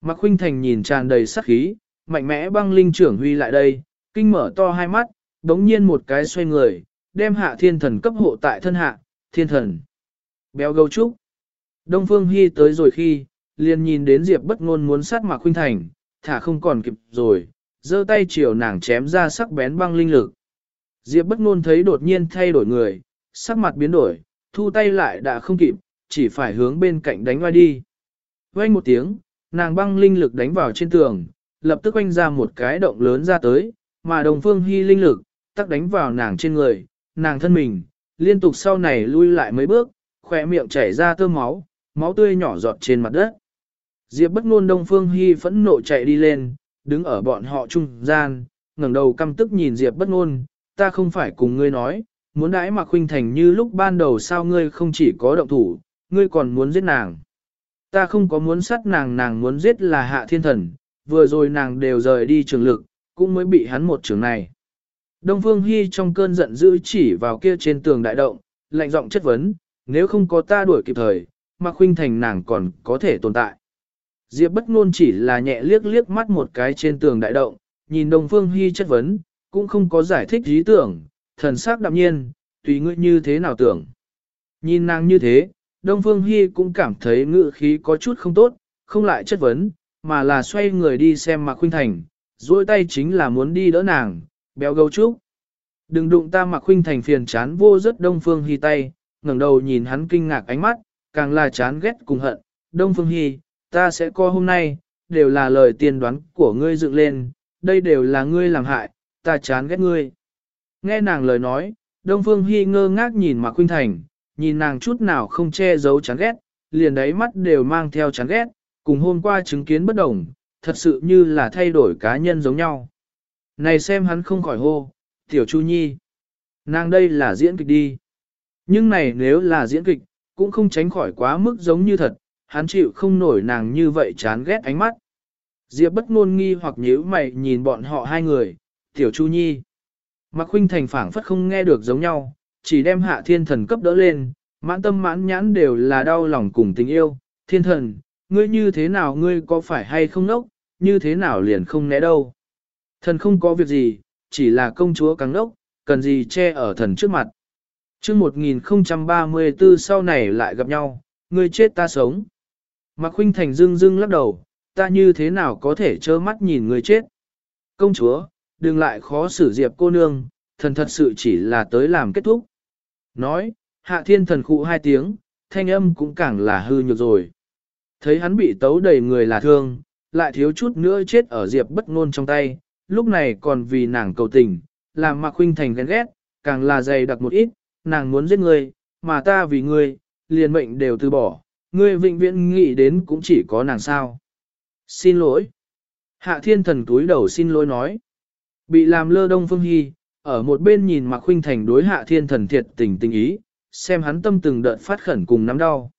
Mạc Khuynh Thành nhìn tràn đầy sát khí, mạnh mẽ băng linh trưởng huy lại đây, kinh mở to hai mắt, đống nhiên một cái xoay người, đem hạ thiên thần cấp hộ tại thân hạ, thiên thần. Béo gấu trúc. Đông Phương Hy tới rồi khi, liền nhìn đến Diệp bất ngôn muốn sát Mạc Khuynh Thành, thả không còn kịp rồi, giơ tay chiều nàng chém ra sắc bén băng linh lực. Diệp bất ngôn thấy đột nhiên thay đổi người, sắc mặt biến đổi, thu tay lại đã không kịp, chỉ phải hướng bên cạnh đánh ngoài đi. Vang một tiếng, nàng băng linh lực đánh vào trên tường, lập tức quanh ra một cái động lớn ra tới, mà đồng phương hy linh lực, tắc đánh vào nàng trên người, nàng thân mình, liên tục sau này lui lại mấy bước, khỏe miệng chảy ra tơ máu, máu tươi nhỏ giọt trên mặt đất. Diệp bất ngôn Đông Phương Hy phẫn nộ chạy đi lên, đứng ở bọn họ trung gian, ngẩng đầu căm tức nhìn Diệp bất ngôn, ta không phải cùng ngươi nói, muốn đãi Mạc Khuynh Thành như lúc ban đầu sao ngươi không chỉ có động thủ, ngươi còn muốn giết nàng. Ta không có muốn sát nàng nàng muốn giết là hạ thiên thần, vừa rồi nàng đều rời đi trường lực, cũng mới bị hắn một trường này. Đông Phương Hy trong cơn giận dữ chỉ vào kia trên tường đại động, lạnh giọng chất vấn, nếu không có ta đuổi kịp thời, Mạc Khuynh Thành nàng còn có thể tồn tại. Diệp bất ngôn chỉ là nhẹ liếc liếc mắt một cái trên tường đại động, nhìn Đông Phương Hy chất vấn, cũng không có giải thích ý tưởng, thần sắc đạm nhiên, tùy ngươi như thế nào tưởng. Nhìn nàng như thế, Đông Phương Hy cũng cảm thấy ngự khí có chút không tốt, không lại chất vấn, mà là xoay người đi xem Mạc Khuynh Thành, duỗi tay chính là muốn đi đỡ nàng, béo gấu trúc. Đừng đụng ta Mạc Khuynh Thành phiền chán vô rất Đông Phương Hy tay, ngẩng đầu nhìn hắn kinh ngạc ánh mắt, càng là chán ghét cùng hận. Đông Phương Hy, ta sẽ co hôm nay, đều là lời tiên đoán của ngươi dựng lên, đây đều là ngươi làm hại, ta chán ghét ngươi. Nghe nàng lời nói, Đông Phương Hy ngơ ngác nhìn Mạc Khuynh Thành, nhìn nàng chút nào không che giấu chán ghét, liền đáy mắt đều mang theo chán ghét, cùng hôm qua chứng kiến bất đồng, thật sự như là thay đổi cá nhân giống nhau. Này xem hắn không khỏi hô, tiểu Chu Nhi. Nàng đây là diễn kịch đi. Nhưng này nếu là diễn kịch, cũng không tránh khỏi quá mức giống như thật, hắn chịu không nổi nàng như vậy chán ghét ánh mắt. Diệp bất ngôn nghi hoặc nhíu mày nhìn bọn họ hai người, tiểu Chu Nhi. Mạc huynh Thành phảng phất không nghe được giống nhau, chỉ đem hạ thiên thần cấp đỡ lên, mãn tâm mãn nhãn đều là đau lòng cùng tình yêu. Thiên thần, ngươi như thế nào ngươi có phải hay không nốc, như thế nào liền không né đâu. Thần không có việc gì, chỉ là công chúa cắn nốc, cần gì che ở thần trước mặt. chương 1034 sau này lại gặp nhau, ngươi chết ta sống. Mạc Khuynh Thành dưng dưng lắc đầu, ta như thế nào có thể trơ mắt nhìn ngươi chết. Công chúa, đừng lại khó xử diệp cô nương, thần thật sự chỉ là tới làm kết thúc. Nói, hạ thiên thần khụ hai tiếng, thanh âm cũng càng là hư nhược rồi. Thấy hắn bị tấu đầy người là thương, lại thiếu chút nữa chết ở diệp bất ngôn trong tay, lúc này còn vì nàng cầu tình, làm Mạc Khuynh Thành ghen ghét, càng là dày đặc một ít, nàng muốn giết ngươi, mà ta vì ngươi, liền mệnh đều từ bỏ, ngươi vĩnh viễn nghĩ đến cũng chỉ có nàng sao. Xin lỗi. Hạ thiên thần túi đầu xin lỗi nói. Bị làm lơ đông phương hy, ở một bên nhìn Mạc Khuynh Thành đối hạ thiên thần thiệt tình tình ý, xem hắn tâm từng đợt phát khẩn cùng nắm đau.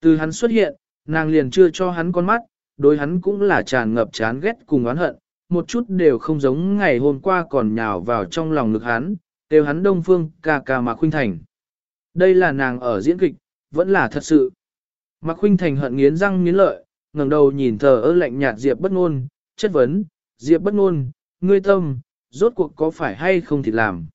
Từ hắn xuất hiện, nàng liền chưa cho hắn con mắt, đối hắn cũng là tràn ngập chán ghét cùng oán hận, một chút đều không giống ngày hôm qua còn nhào vào trong lòng ngực hắn, đều hắn đông phương ca ca Mạc Khuynh Thành. Đây là nàng ở diễn kịch, vẫn là thật sự. Mạc Khuynh Thành hận nghiến răng nghiến lợi, ngẩng đầu nhìn thờ ơ lạnh nhạt Diệp bất ngôn, chất vấn, Diệp bất ngôn, ngươi tâm, rốt cuộc có phải hay không thì làm.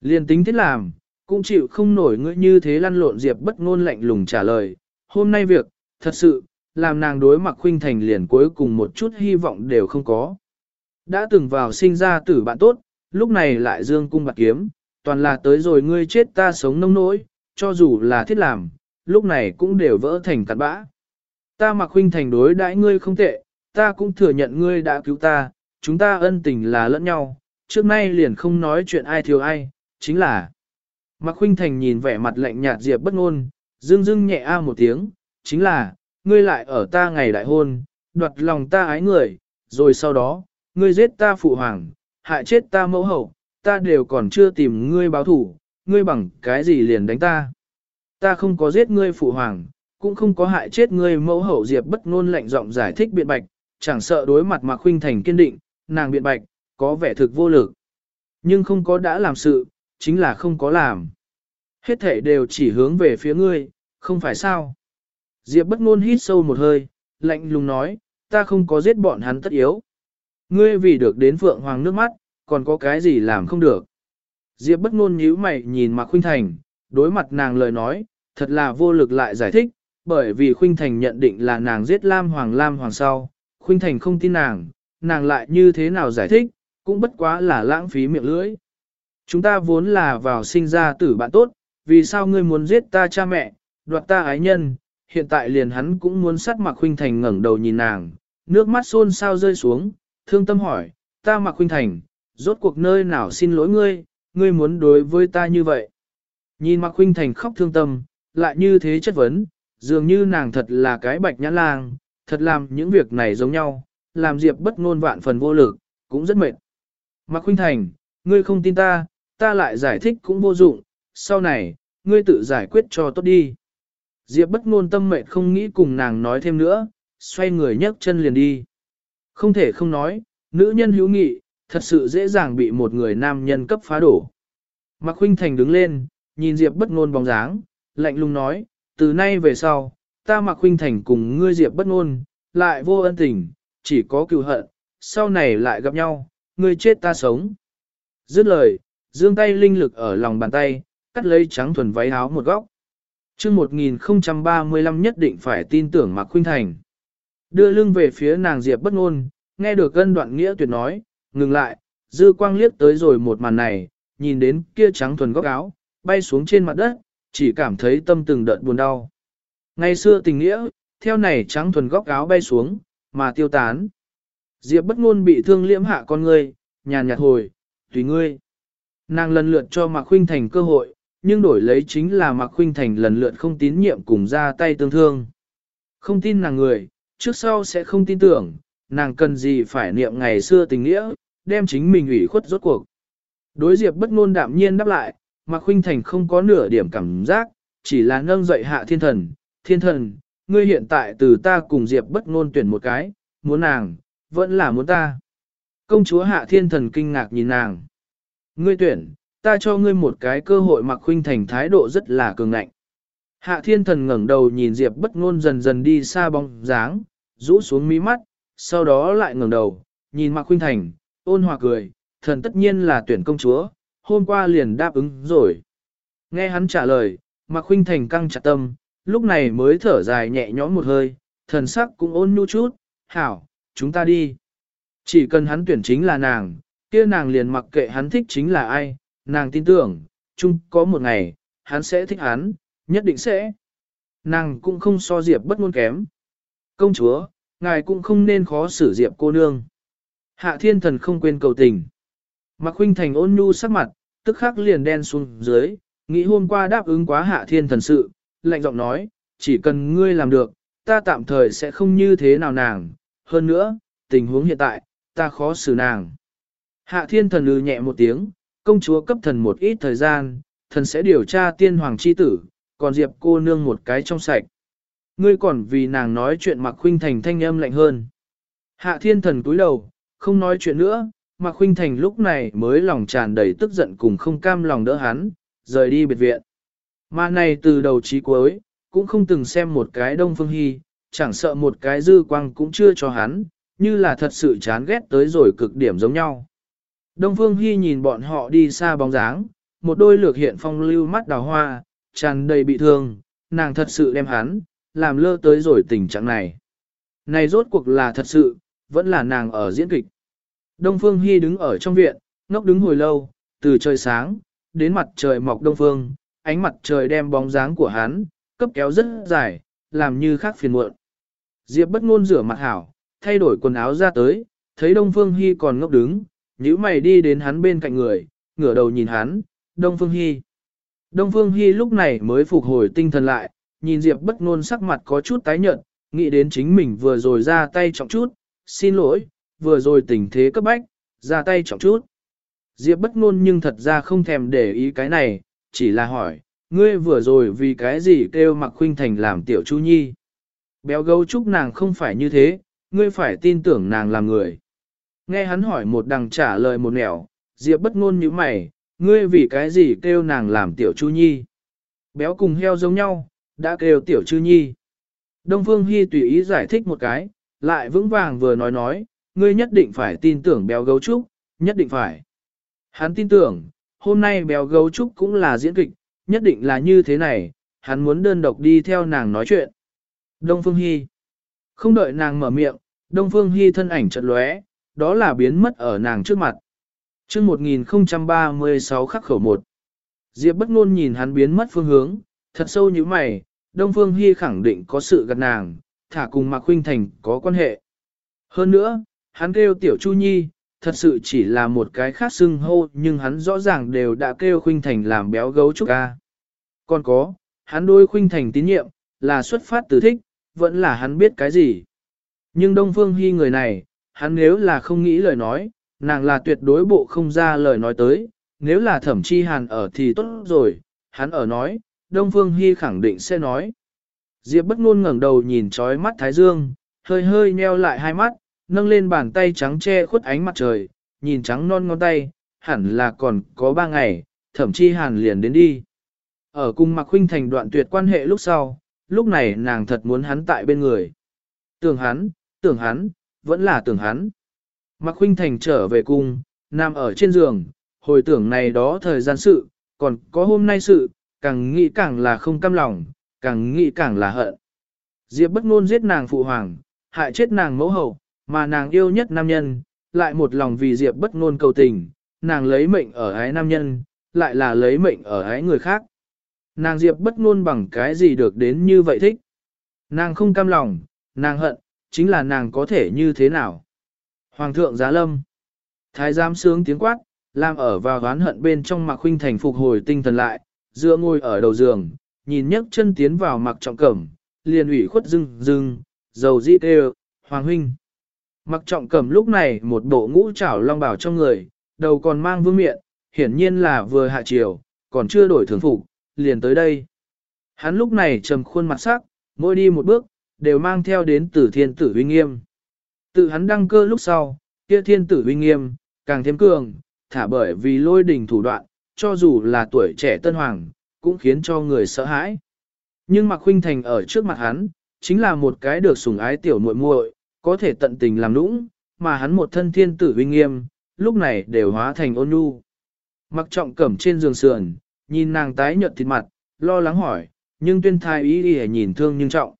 Liên tính thế làm, cũng chịu không nổi ngươi như thế lăn lộn Diệp bất ngôn lạnh lùng trả lời, hôm nay việc, thật sự, làm nàng đối mặt khuynh thành liền cuối cùng một chút hy vọng đều không có. Đã từng vào sinh ra tử bạn tốt, lúc này lại dương cung bạc kiếm, toàn là tới rồi ngươi chết ta sống nông nỗi, cho dù là thiết làm, lúc này cũng đều vỡ thành cặn bã. Ta mặc huynh thành đối đãi ngươi không tệ, ta cũng thừa nhận ngươi đã cứu ta, chúng ta ân tình là lẫn nhau, trước nay liền không nói chuyện ai thiếu ai, chính là. Mạc Khuynh Thành nhìn vẻ mặt lạnh nhạt Diệp bất ngôn, dương dương nhẹ a một tiếng, chính là, ngươi lại ở ta ngày đại hôn, đoạt lòng ta ái người, rồi sau đó, ngươi giết ta phụ hoàng, hại chết ta mẫu hậu, ta đều còn chưa tìm ngươi báo thủ, ngươi bằng cái gì liền đánh ta. Ta không có giết ngươi phụ hoàng, cũng không có hại chết ngươi mẫu hậu Diệp bất ngôn lạnh giọng giải thích biện bạch, chẳng sợ đối mặt Mạc Khuynh Thành kiên định, nàng biện bạch, có vẻ thực vô lực. Nhưng không có đã làm sự, chính là không có làm. Hết thể đều chỉ hướng về phía ngươi, không phải sao. Diệp bất ngôn hít sâu một hơi, lạnh lùng nói, ta không có giết bọn hắn tất yếu. Ngươi vì được đến Phượng Hoàng nước mắt, còn có cái gì làm không được. Diệp bất ngôn nhíu mày nhìn Mạc Khuynh Thành, đối mặt nàng lời nói, thật là vô lực lại giải thích, bởi vì Khuynh Thành nhận định là nàng giết Lam Hoàng Lam Hoàng sau, Khuynh Thành không tin nàng, nàng lại như thế nào giải thích, cũng bất quá là lãng phí miệng lưỡi. Chúng ta vốn là vào sinh ra tử bạn tốt, vì sao ngươi muốn giết ta cha mẹ, đoạt ta ái nhân, hiện tại liền hắn cũng muốn sát Mạc Khuynh Thành ngẩng đầu nhìn nàng, nước mắt xôn xao rơi xuống, thương tâm hỏi, ta Mạc Khuynh Thành, rốt cuộc nơi nào xin lỗi ngươi, ngươi muốn đối với ta như vậy. Nhìn Mạc Khuynh Thành khóc thương tâm, lại như thế chất vấn, dường như nàng thật là cái bạch nhãn lang, thật làm những việc này giống nhau, làm Diệp bất ngôn vạn phần vô lực, cũng rất mệt. Mạc Khuynh Thành, ngươi không tin ta, ta lại giải thích cũng vô dụng, sau này, ngươi tự giải quyết cho tốt đi. Diệp bất ngôn tâm mệt không nghĩ cùng nàng nói thêm nữa, xoay người nhấc chân liền đi. Không thể không nói, nữ nhân hữu nghị, thật sự dễ dàng bị một người nam nhân cấp phá đổ. Mạc Khuynh Thành đứng lên, nhìn Diệp bất ngôn bóng dáng, lạnh lùng nói, từ nay về sau, ta Mạc Khuynh Thành cùng ngươi Diệp bất ngôn, lại vô ân tình, chỉ có cừu hận, sau này lại gặp nhau, ngươi chết ta sống. Dứt lời, dương tay linh lực ở lòng bàn tay, cắt lấy trắng thuần váy áo một góc chương 1035 nhất định phải tin tưởng Mạc Khuynh Thành. Đưa lưng về phía nàng Diệp bất ngôn, nghe được gân đoạn nghĩa tuyệt nói, ngừng lại, dư quang liếc tới rồi một màn này, nhìn đến kia trắng thuần góc áo, bay xuống trên mặt đất, chỉ cảm thấy tâm từng đợt buồn đau. Ngày xưa tình nghĩa, theo này trắng thuần góc áo bay xuống, mà tiêu tán. Diệp bất ngôn bị thương liễm hạ con ngươi, nhàn nhạt hồi, tùy ngươi. Nàng lần lượt cho Mạc Khuynh Thành cơ hội, nhưng đổi lấy chính là Mạc Khuynh Thành lần lượt không tín nhiệm cùng ra tay tương thương. Không tin nàng người, trước sau sẽ không tin tưởng, nàng cần gì phải niệm ngày xưa tình nghĩa, đem chính mình ủy khuất rốt cuộc. Đối Diệp bất ngôn đạm nhiên đáp lại, Mạc Khuynh Thành không có nửa điểm cảm giác, chỉ là nâng dậy hạ thiên thần, thiên thần, ngươi hiện tại từ ta cùng Diệp bất ngôn tuyển một cái, muốn nàng, vẫn là muốn ta. Công chúa hạ thiên thần kinh ngạc nhìn nàng. Ngươi tuyển, ta cho ngươi một cái cơ hội mặc khuynh thành thái độ rất là cường ngạnh. Hạ thiên thần ngẩng đầu nhìn Diệp bất ngôn dần dần đi xa bóng dáng, rũ xuống mí mắt, sau đó lại ngẩng đầu, nhìn Mặc Khuynh Thành, ôn hòa cười, thần tất nhiên là tuyển công chúa, hôm qua liền đáp ứng rồi. Nghe hắn trả lời, Mặc Khuynh Thành căng chặt tâm, lúc này mới thở dài nhẹ nhõm một hơi, thần sắc cũng ôn nhu chút, hảo, chúng ta đi. Chỉ cần hắn tuyển chính là nàng, kia nàng liền mặc kệ hắn thích chính là ai, nàng tin tưởng, chung có một ngày, hắn sẽ thích hắn, nhất định sẽ. Nàng cũng không so Diệp bất ngôn kém. Công chúa, ngài cũng không nên khó xử Diệp cô nương. Hạ thiên thần không quên cầu tình. Mạc huynh Thành ôn nhu sắc mặt, tức khắc liền đen xuống dưới, nghĩ hôm qua đáp ứng quá hạ thiên thần sự, lạnh giọng nói, chỉ cần ngươi làm được, ta tạm thời sẽ không như thế nào nàng, hơn nữa, tình huống hiện tại, ta khó xử nàng. Hạ thiên thần lừ nhẹ một tiếng, công chúa cấp thần một ít thời gian, thần sẽ điều tra tiên hoàng chi tử, còn diệp cô nương một cái trong sạch. Ngươi còn vì nàng nói chuyện mà khuynh thành thanh âm lạnh hơn. Hạ thiên thần cúi đầu, không nói chuyện nữa, mặc khuynh thành lúc này mới lòng tràn đầy tức giận cùng không cam lòng đỡ hắn, rời đi biệt viện. Mà này từ đầu chí cuối, cũng không từng xem một cái đông phương hy, chẳng sợ một cái dư quang cũng chưa cho hắn, như là thật sự chán ghét tới rồi cực điểm giống nhau. Đông Phương Hy nhìn bọn họ đi xa bóng dáng, một đôi lược hiện phong lưu mắt đào hoa, tràn đầy bị thương, nàng thật sự đem hắn, làm lơ tới rồi tình trạng này. Này rốt cuộc là thật sự, vẫn là nàng ở diễn kịch. Đông Phương Hy đứng ở trong viện, ngốc đứng hồi lâu, từ trời sáng, đến mặt trời mọc đông phương, ánh mặt trời đem bóng dáng của hắn, cấp kéo rất dài, làm như khác phiền muộn. Diệp bất ngôn rửa mặt hảo, thay đổi quần áo ra tới, thấy Đông Phương Hy còn ngốc đứng, Nhữ mày đi đến hắn bên cạnh người, ngửa đầu nhìn hắn, Đông Phương Hy. Đông Phương Hy lúc này mới phục hồi tinh thần lại, nhìn Diệp bất ngôn sắc mặt có chút tái nhợt, nghĩ đến chính mình vừa rồi ra tay trọng chút, xin lỗi, vừa rồi tình thế cấp bách, ra tay trọng chút. Diệp bất ngôn nhưng thật ra không thèm để ý cái này, chỉ là hỏi, ngươi vừa rồi vì cái gì kêu mặc khuynh thành làm tiểu chu nhi. Béo gấu trúc nàng không phải như thế, ngươi phải tin tưởng nàng là người. Nghe hắn hỏi một đằng trả lời một nẻo, Diệp bất ngôn như mày, ngươi vì cái gì kêu nàng làm tiểu chu nhi. Béo cùng heo giống nhau, đã kêu tiểu chu nhi. Đông Phương Hy tùy ý giải thích một cái, lại vững vàng vừa nói nói, ngươi nhất định phải tin tưởng béo gấu trúc, nhất định phải. Hắn tin tưởng, hôm nay béo gấu trúc cũng là diễn kịch, nhất định là như thế này, hắn muốn đơn độc đi theo nàng nói chuyện. Đông Phương Hy Không đợi nàng mở miệng, Đông Phương Hy thân ảnh chợt lóe, đó là biến mất ở nàng trước mặt. chương 1036 khắc khẩu 1. Diệp bất ngôn nhìn hắn biến mất phương hướng, thật sâu như mày, Đông Phương Hy khẳng định có sự gặt nàng, thả cùng Mạc Khuynh Thành có quan hệ. Hơn nữa, hắn kêu Tiểu Chu Nhi, thật sự chỉ là một cái khác xưng hô nhưng hắn rõ ràng đều đã kêu Khuynh Thành làm béo gấu trúc ca. Còn có, hắn đôi Khuynh Thành tín nhiệm, là xuất phát từ thích, vẫn là hắn biết cái gì. Nhưng Đông Phương Hy người này, hắn nếu là không nghĩ lời nói, nàng là tuyệt đối bộ không ra lời nói tới, nếu là thẩm chi hàn ở thì tốt rồi, hắn ở nói, Đông Phương Hy khẳng định sẽ nói. Diệp bất ngôn ngẩng đầu nhìn trói mắt Thái Dương, hơi hơi nheo lại hai mắt, nâng lên bàn tay trắng che khuất ánh mặt trời, nhìn trắng non ngón tay, hẳn là còn có ba ngày, thậm chí hàn liền đến đi. Ở cùng Mạc Huynh Thành đoạn tuyệt quan hệ lúc sau, lúc này nàng thật muốn hắn tại bên người. Tưởng hắn, tưởng hắn, vẫn là tưởng hắn. Mạc Khuynh Thành trở về cung, nằm ở trên giường, hồi tưởng này đó thời gian sự, còn có hôm nay sự, càng nghĩ càng là không cam lòng, càng nghĩ càng là hận. Diệp bất ngôn giết nàng phụ hoàng, hại chết nàng mẫu hậu, mà nàng yêu nhất nam nhân, lại một lòng vì Diệp bất ngôn cầu tình, nàng lấy mệnh ở ái nam nhân, lại là lấy mệnh ở ái người khác. Nàng Diệp bất ngôn bằng cái gì được đến như vậy thích. Nàng không cam lòng, nàng hận, chính là nàng có thể như thế nào. Hoàng thượng giá lâm. Thái giám sướng tiếng quát, làm ở vào oán hận bên trong mặc huynh thành phục hồi tinh thần lại, dựa ngồi ở đầu giường, nhìn nhấc chân tiến vào mặc trọng cẩm, liền ủy khuất dưng dưng, dầu dĩ tê hoàng huynh. Mặc trọng cẩm lúc này một bộ ngũ trảo long bảo trong người, đầu còn mang vương miệng, hiển nhiên là vừa hạ chiều, còn chưa đổi thường phục, liền tới đây. Hắn lúc này trầm khuôn mặt sắc, mỗi đi một bước, đều mang theo đến từ thiên tử uy nghiêm. Tự hắn đăng cơ lúc sau, kia thiên tử uy nghiêm, càng thêm cường, thả bởi vì lôi đình thủ đoạn, cho dù là tuổi trẻ tân hoàng, cũng khiến cho người sợ hãi. Nhưng Mạc Khuynh Thành ở trước mặt hắn, chính là một cái được sủng ái tiểu muội muội, có thể tận tình làm nũng, mà hắn một thân thiên tử uy nghiêm, lúc này đều hóa thành ôn nhu. Mặc trọng cẩm trên giường sườn, nhìn nàng tái nhợt thịt mặt, lo lắng hỏi, nhưng tuyên thai ý ý nhìn thương nhưng trọng.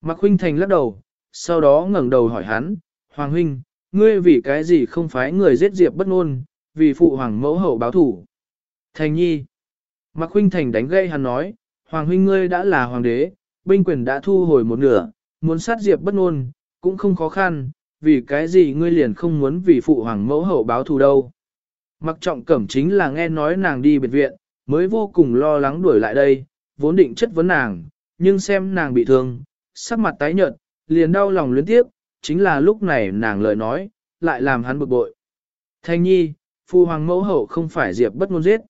Mạc Huynh Thành lắc đầu, sau đó ngẩng đầu hỏi hắn, Hoàng Huynh, ngươi vì cái gì không phái người giết diệp bất ngôn, vì phụ hoàng mẫu hậu báo thủ. Thành nhi. Mạc Huynh Thành đánh gây hắn nói, Hoàng Huynh ngươi đã là hoàng đế, binh quyền đã thu hồi một nửa, muốn sát diệp bất ngôn, cũng không khó khăn, vì cái gì ngươi liền không muốn vì phụ hoàng mẫu hậu báo thù đâu. Mặc trọng cẩm chính là nghe nói nàng đi biệt viện, mới vô cùng lo lắng đuổi lại đây, vốn định chất vấn nàng, nhưng xem nàng bị thương, sắc mặt tái nhợt, liền đau lòng luyến tiếp, chính là lúc này nàng lời nói, lại làm hắn bực bội. Thanh nhi, Phu hoàng mẫu hậu không phải diệp bất ngôn giết.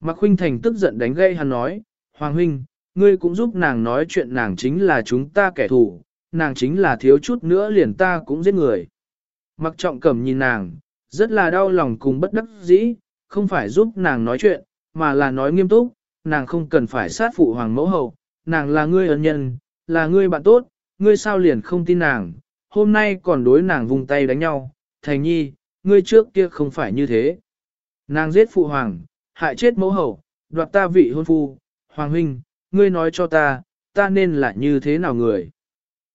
Mạc Huynh Thành tức giận đánh gây hắn nói, Hoàng Huynh, ngươi cũng giúp nàng nói chuyện nàng chính là chúng ta kẻ thù, nàng chính là thiếu chút nữa liền ta cũng giết người. Mặc trọng cẩm nhìn nàng, rất là đau lòng cùng bất đắc dĩ, không phải giúp nàng nói chuyện, mà là nói nghiêm túc, nàng không cần phải sát phụ hoàng mẫu hậu, nàng là ngươi ân nhân, là ngươi bạn tốt, ngươi sao liền không tin nàng, hôm nay còn đối nàng vùng tay đánh nhau, thành nhi, ngươi trước kia không phải như thế. Nàng giết phụ hoàng, hại chết mẫu hậu, đoạt ta vị hôn phu, hoàng huynh, ngươi nói cho ta, ta nên là như thế nào người.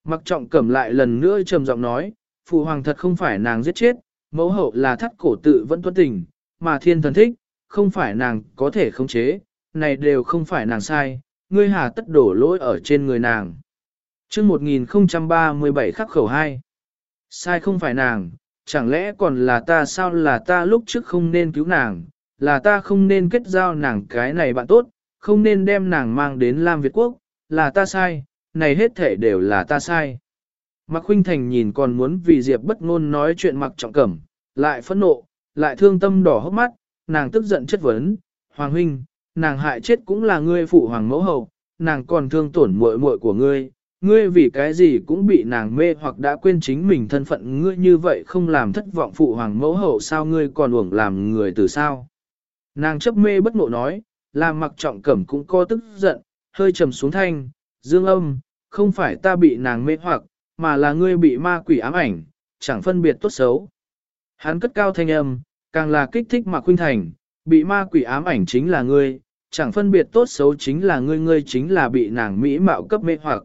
Mặc trọng cẩm lại lần nữa trầm giọng nói, phụ hoàng thật không phải nàng giết chết, mẫu hậu là thắt cổ tự vẫn tuân tình, mà thiên thần thích, không phải nàng có thể khống chế, này đều không phải nàng sai, ngươi hà tất đổ lỗi ở trên người nàng. chương 1037 khắc khẩu 2. Sai không phải nàng, chẳng lẽ còn là ta sao là ta lúc trước không nên cứu nàng, là ta không nên kết giao nàng cái này bạn tốt, không nên đem nàng mang đến Lam Việt Quốc, là ta sai, này hết thể đều là ta sai. Mạc Khuynh Thành nhìn còn muốn vì Diệp bất ngôn nói chuyện mặc trọng cẩm, lại phẫn nộ, lại thương tâm đỏ hốc mắt, nàng tức giận chất vấn, Hoàng Huynh, nàng hại chết cũng là ngươi phụ hoàng mẫu hậu, nàng còn thương tổn muội muội của ngươi, ngươi vì cái gì cũng bị nàng mê hoặc đã quên chính mình thân phận ngươi như vậy không làm thất vọng phụ hoàng mẫu hậu sao ngươi còn uổng làm người từ sao. Nàng chấp mê bất ngộ nói, làm mặc trọng cẩm cũng co tức giận, hơi trầm xuống thanh, dương âm, không phải ta bị nàng mê hoặc, mà là ngươi bị ma quỷ ám ảnh, chẳng phân biệt tốt xấu. Hắn cất cao thanh âm, càng là kích thích mà Khuynh Thành, bị ma quỷ ám ảnh chính là ngươi, chẳng phân biệt tốt xấu chính là ngươi ngươi chính là bị nàng mỹ mạo cấp mê hoặc.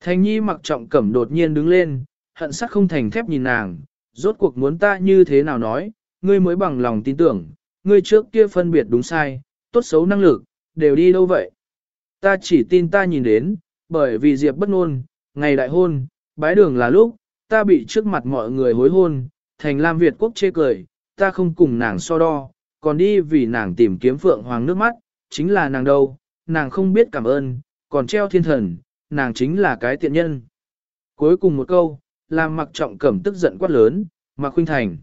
Thành nhi mặc trọng cẩm đột nhiên đứng lên, hận sắc không thành thép nhìn nàng, rốt cuộc muốn ta như thế nào nói, ngươi mới bằng lòng tin tưởng, ngươi trước kia phân biệt đúng sai, tốt xấu năng lực, đều đi đâu vậy. Ta chỉ tin ta nhìn đến, bởi vì Diệp bất ngôn, ngày đại hôn, bái đường là lúc, ta bị trước mặt mọi người hối hôn, thành Lam Việt quốc chê cười, ta không cùng nàng so đo, còn đi vì nàng tìm kiếm phượng hoàng nước mắt, chính là nàng đâu, nàng không biết cảm ơn, còn treo thiên thần, nàng chính là cái tiện nhân. Cuối cùng một câu, làm mặc trọng cẩm tức giận quát lớn, mặc khuynh thành.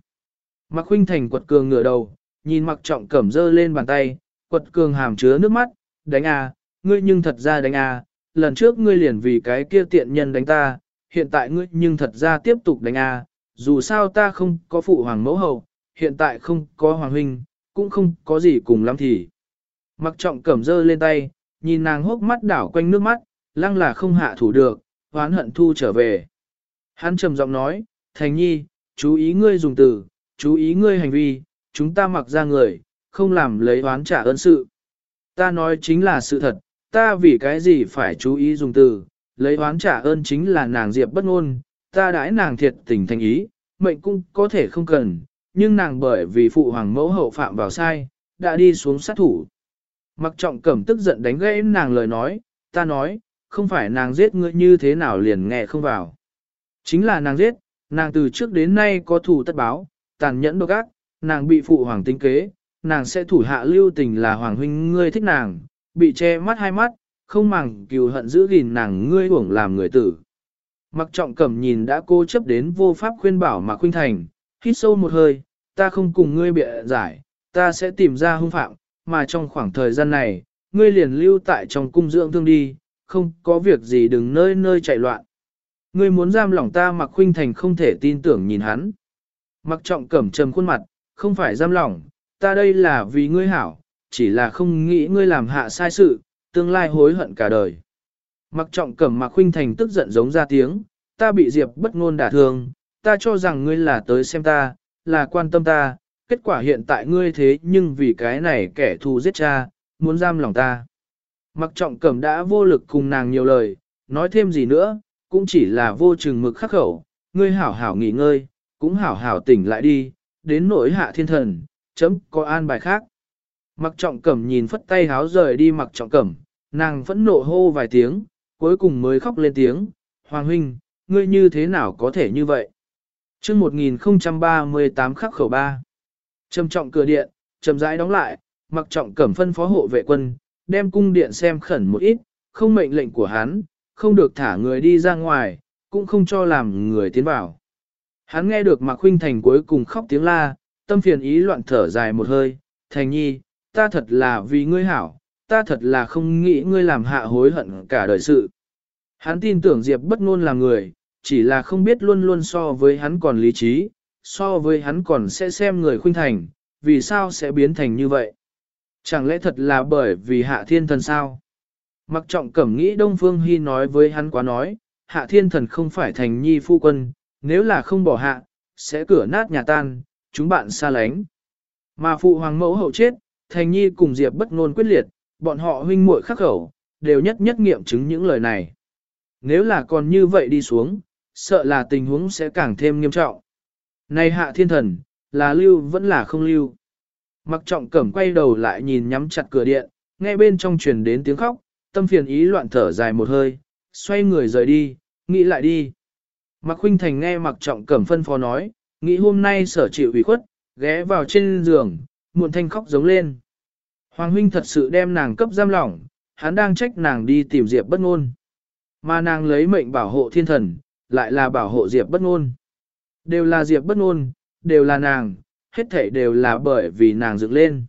Mặc khuynh thành quật cường ngửa đầu, nhìn mặc trọng cẩm giơ lên bàn tay, quật cường hàm chứa nước mắt, đánh à, ngươi nhưng thật ra đánh à, lần trước ngươi liền vì cái kia tiện nhân đánh ta, hiện tại ngươi nhưng thật ra tiếp tục đánh à, dù sao ta không có phụ hoàng mẫu hậu, hiện tại không có hoàng huynh, cũng không có gì cùng lắm thì. Mặc trọng cẩm dơ lên tay, nhìn nàng hốc mắt đảo quanh nước mắt, lăng là không hạ thủ được, hoán hận thu trở về. Hắn trầm giọng nói, Thành Nhi, chú ý ngươi dùng từ, chú ý ngươi hành vi, chúng ta mặc ra người, không làm lấy oán trả ơn sự. Ta nói chính là sự thật, ta vì cái gì phải chú ý dùng từ, lấy oán trả ơn chính là nàng diệp bất ngôn, ta đãi nàng thiệt tình thành ý, mệnh cũng có thể không cần, nhưng nàng bởi vì phụ hoàng mẫu hậu phạm vào sai, đã đi xuống sát thủ. Mặc trọng cẩm tức giận đánh gãy nàng lời nói, ta nói, không phải nàng giết ngươi như thế nào liền nghe không vào. Chính là nàng giết, nàng từ trước đến nay có thủ tất báo, tàn nhẫn độc ác, nàng bị phụ hoàng tinh kế, nàng sẽ thủ hạ lưu tình là hoàng huynh ngươi thích nàng, bị che mắt hai mắt, không màng cừu hận giữ gìn nàng ngươi uổng làm người tử. Mặc trọng cẩm nhìn đã cô chấp đến vô pháp khuyên bảo mà khuynh thành, hít sâu một hơi, ta không cùng ngươi bịa giải, ta sẽ tìm ra hung phạm, mà trong khoảng thời gian này, ngươi liền lưu tại trong cung dưỡng thương đi, không có việc gì đừng nơi nơi chạy loạn. Ngươi muốn giam lỏng ta mặc khuynh thành không thể tin tưởng nhìn hắn. Mặc trọng cẩm trầm khuôn mặt, không phải giam lỏng, ta đây là vì ngươi hảo, chỉ là không nghĩ ngươi làm hạ sai sự, tương lai hối hận cả đời. Mặc trọng cẩm mặc khuynh thành tức giận giống ra tiếng, ta bị diệp bất ngôn đả thương, ta cho rằng ngươi là tới xem ta, là quan tâm ta, kết quả hiện tại ngươi thế nhưng vì cái này kẻ thù giết cha, muốn giam lòng ta. Mặc trọng cẩm đã vô lực cùng nàng nhiều lời, nói thêm gì nữa, cũng chỉ là vô chừng mực khắc khẩu, ngươi hảo hảo nghỉ ngơi, cũng hảo hảo tỉnh lại đi, đến nỗi hạ thiên thần, chấm có an bài khác. Mặc trọng cẩm nhìn phất tay háo rời đi mặc trọng cẩm, nàng vẫn nộ hô vài tiếng, cuối cùng mới khóc lên tiếng, Hoàng huynh, ngươi như thế nào có thể như vậy? Chương 1038 khắc khẩu 3. Trầm trọng cửa điện, trầm rãi đóng lại, mặc trọng cẩm phân phó hộ vệ quân, đem cung điện xem khẩn một ít, không mệnh lệnh của hắn, không được thả người đi ra ngoài, cũng không cho làm người tiến vào. Hắn nghe được Mạc Khuynh Thành cuối cùng khóc tiếng la, tâm phiền ý loạn thở dài một hơi, Thành nhi, ta thật là vì ngươi hảo, ta thật là không nghĩ ngươi làm hạ hối hận cả đời sự. Hắn tin tưởng Diệp bất ngôn là người, chỉ là không biết luôn luôn so với hắn còn lý trí, so với hắn còn sẽ xem người khuynh thành, vì sao sẽ biến thành như vậy. Chẳng lẽ thật là bởi vì hạ thiên thần sao? Mặc trọng cẩm nghĩ Đông Phương Hy nói với hắn quá nói, hạ thiên thần không phải thành nhi phu quân, nếu là không bỏ hạ, sẽ cửa nát nhà tan, chúng bạn xa lánh. Mà phụ hoàng mẫu hậu chết, thành nhi cùng diệp bất ngôn quyết liệt, bọn họ huynh muội khắc khẩu, đều nhất nhất nghiệm chứng những lời này. Nếu là còn như vậy đi xuống, sợ là tình huống sẽ càng thêm nghiêm trọng. Này hạ thiên thần, là lưu vẫn là không lưu. Mặc trọng cẩm quay đầu lại nhìn nhắm chặt cửa điện, nghe bên trong truyền đến tiếng khóc, tâm phiền ý loạn thở dài một hơi, xoay người rời đi, nghĩ lại đi. Mặc huynh thành nghe mặc trọng cẩm phân phó nói, nghĩ hôm nay sở chịu ủy khuất, ghé vào trên giường, muộn thanh khóc giống lên. Hoàng huynh thật sự đem nàng cấp giam lỏng, hắn đang trách nàng đi tìm Diệp bất ngôn. Mà nàng lấy mệnh bảo hộ thiên thần, lại là bảo hộ Diệp bất ngôn. Đều là Diệp bất ngôn, đều là nàng, hết thảy đều là bởi vì nàng dựng lên.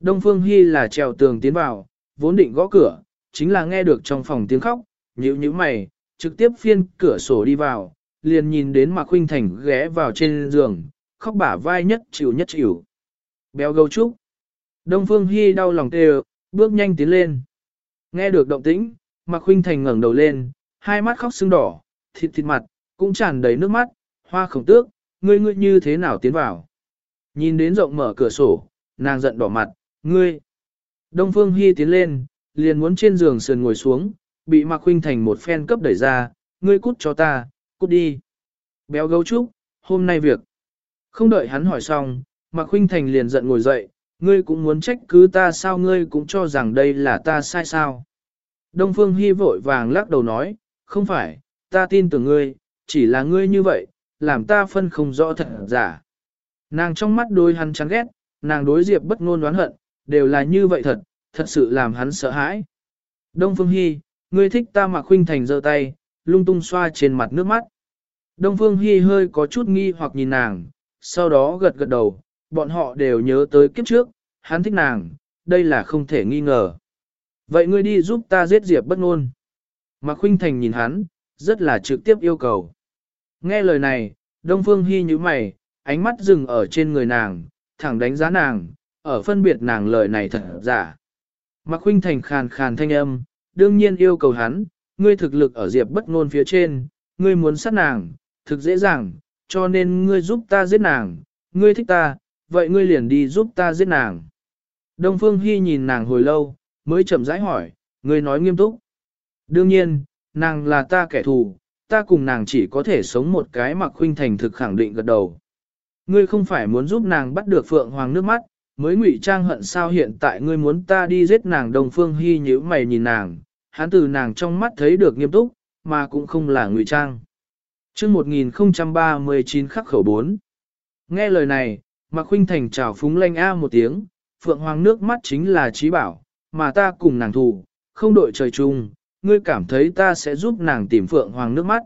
Đông Phương Hi là trèo tường tiến vào, vốn định gõ cửa, chính là nghe được trong phòng tiếng khóc, nhíu nhíu mày, trực tiếp phiên cửa sổ đi vào, liền nhìn đến Mạc Khuynh Thành ghé vào trên giường, khóc bả vai nhất chịu nhất chịu. Béo gâu trúc. Đông Phương Hi đau lòng tê bước nhanh tiến lên. Nghe được động tĩnh, Mạc Khuynh Thành ngẩng đầu lên, hai mắt khóc sưng đỏ, thịt thịt mặt, cũng tràn đầy nước mắt, hoa khổng tước, ngươi ngươi như thế nào tiến vào. Nhìn đến rộng mở cửa sổ, nàng giận đỏ mặt, ngươi. Đông Phương Hy tiến lên, liền muốn trên giường sườn ngồi xuống, bị Mạc Khuynh Thành một phen cấp đẩy ra, ngươi cút cho ta, cút đi. Béo gấu trúc, hôm nay việc. Không đợi hắn hỏi xong, Mạc Khuynh Thành liền giận ngồi dậy, ngươi cũng muốn trách cứ ta sao ngươi cũng cho rằng đây là ta sai sao. Đông Phương Hy vội vàng lắc đầu nói, không phải, ta tin tưởng ngươi, chỉ là ngươi như vậy, làm ta phân không rõ thật giả. Nàng trong mắt đôi hắn chán ghét, nàng đối diệp bất ngôn đoán hận, đều là như vậy thật, thật sự làm hắn sợ hãi. Đông Phương Hi, ngươi thích ta mà khuynh thành giơ tay, lung tung xoa trên mặt nước mắt. Đông Phương Hi hơi có chút nghi hoặc nhìn nàng, sau đó gật gật đầu, bọn họ đều nhớ tới kiếp trước, hắn thích nàng, đây là không thể nghi ngờ. Vậy ngươi đi giúp ta giết Diệp bất ngôn. Mạc Khuynh Thành nhìn hắn, rất là trực tiếp yêu cầu. Nghe lời này, Đông Phương Hi như mày, ánh mắt dừng ở trên người nàng, thẳng đánh giá nàng, ở phân biệt nàng lời này thật giả. Mạc Huynh Thành khàn khàn thanh âm, đương nhiên yêu cầu hắn, ngươi thực lực ở Diệp bất ngôn phía trên, ngươi muốn sát nàng, thực dễ dàng, cho nên ngươi giúp ta giết nàng, ngươi thích ta, vậy ngươi liền đi giúp ta giết nàng. Đông Phương Hi nhìn nàng hồi lâu, mới chậm rãi hỏi, ngươi nói nghiêm túc. Đương nhiên, nàng là ta kẻ thù, ta cùng nàng chỉ có thể sống một cái mặc khuynh thành thực khẳng định gật đầu. Ngươi không phải muốn giúp nàng bắt được Phượng Hoàng nước mắt, mới ngụy trang hận sao hiện tại ngươi muốn ta đi giết nàng Đông Phương Hi nhíu mày nhìn nàng, hắn từ nàng trong mắt thấy được nghiêm túc, mà cũng không là ngụy trang. Chương 1039 khắc khẩu 4. Nghe lời này, Mạc Khuynh Thành chào phúng lanh a một tiếng, Phượng Hoàng nước mắt chính là trí bảo, mà ta cùng nàng thù, không đội trời chung, ngươi cảm thấy ta sẽ giúp nàng tìm Phượng Hoàng nước mắt.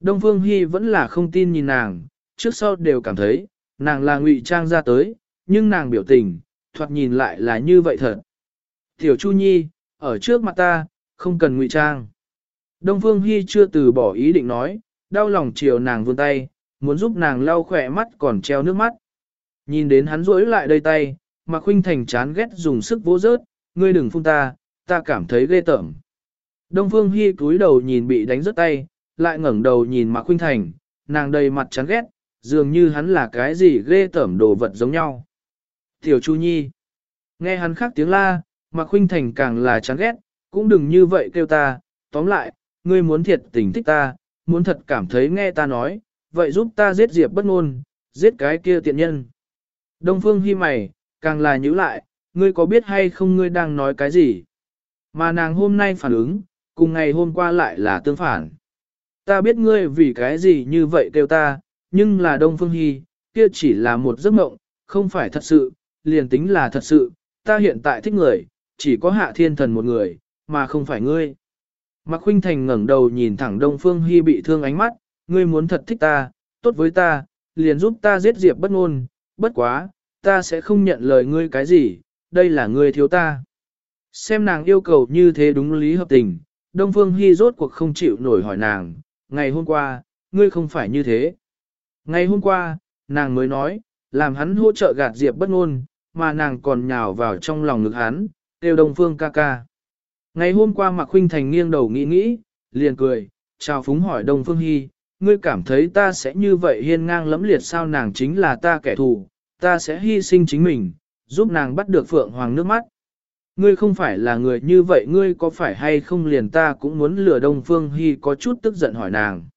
Đông Phương Hy vẫn là không tin nhìn nàng, trước sau đều cảm thấy, nàng là ngụy trang ra tới, nhưng nàng biểu tình, thoạt nhìn lại là như vậy thật. Tiểu Chu Nhi, ở trước mặt ta, không cần ngụy trang. Đông Phương Hy chưa từ bỏ ý định nói, đau lòng chiều nàng vươn tay, muốn giúp nàng lau khỏe mắt còn treo nước mắt. Nhìn đến hắn rỗi lại đây tay, mà Khuynh Thành chán ghét dùng sức vỗ rớt, ngươi đừng phun ta, ta cảm thấy ghê tởm. Đông Phương Hi cúi đầu nhìn bị đánh rớt tay, lại ngẩng đầu nhìn Mạc Khuynh Thành, nàng đầy mặt chán ghét, dường như hắn là cái gì ghê tởm đồ vật giống nhau. Tiểu Chu Nhi, nghe hắn khác tiếng la, Mạc Khuynh Thành càng là chán ghét, cũng đừng như vậy kêu ta, tóm lại, ngươi muốn thiệt tình thích ta, muốn thật cảm thấy nghe ta nói, vậy giúp ta giết Diệp bất ngôn, giết cái kia tiện nhân. Đông Phương Hi mày, càng là nhíu lại, ngươi có biết hay không ngươi đang nói cái gì? Mà nàng hôm nay phản ứng, cùng ngày hôm qua lại là tương phản. Ta biết ngươi vì cái gì như vậy kêu ta, nhưng là Đông Phương Hy, kia chỉ là một giấc mộng, không phải thật sự, liền tính là thật sự, ta hiện tại thích người, chỉ có hạ thiên thần một người, mà không phải ngươi. Mạc Khuynh Thành ngẩng đầu nhìn thẳng Đông Phương Hy bị thương ánh mắt, ngươi muốn thật thích ta, tốt với ta, liền giúp ta giết Diệp bất ngôn, bất quá, ta sẽ không nhận lời ngươi cái gì, đây là ngươi thiếu ta. Xem nàng yêu cầu như thế đúng lý hợp tình, Đông Phương Hy rốt cuộc không chịu nổi hỏi nàng, ngày hôm qua, ngươi không phải như thế. Ngày hôm qua, nàng mới nói, làm hắn hỗ trợ gạt Diệp bất ngôn, mà nàng còn nhào vào trong lòng ngực hắn, kêu Đông Phương ca ca. Ngày hôm qua Mạc Khuynh Thành nghiêng đầu nghĩ nghĩ, liền cười, chào phúng hỏi Đông Phương Hy, ngươi cảm thấy ta sẽ như vậy hiên ngang lẫm liệt sao nàng chính là ta kẻ thù, ta sẽ hy sinh chính mình, giúp nàng bắt được Phượng Hoàng nước mắt. Ngươi không phải là người như vậy ngươi có phải hay không liền ta cũng muốn lừa Đông Phương Hy có chút tức giận hỏi nàng.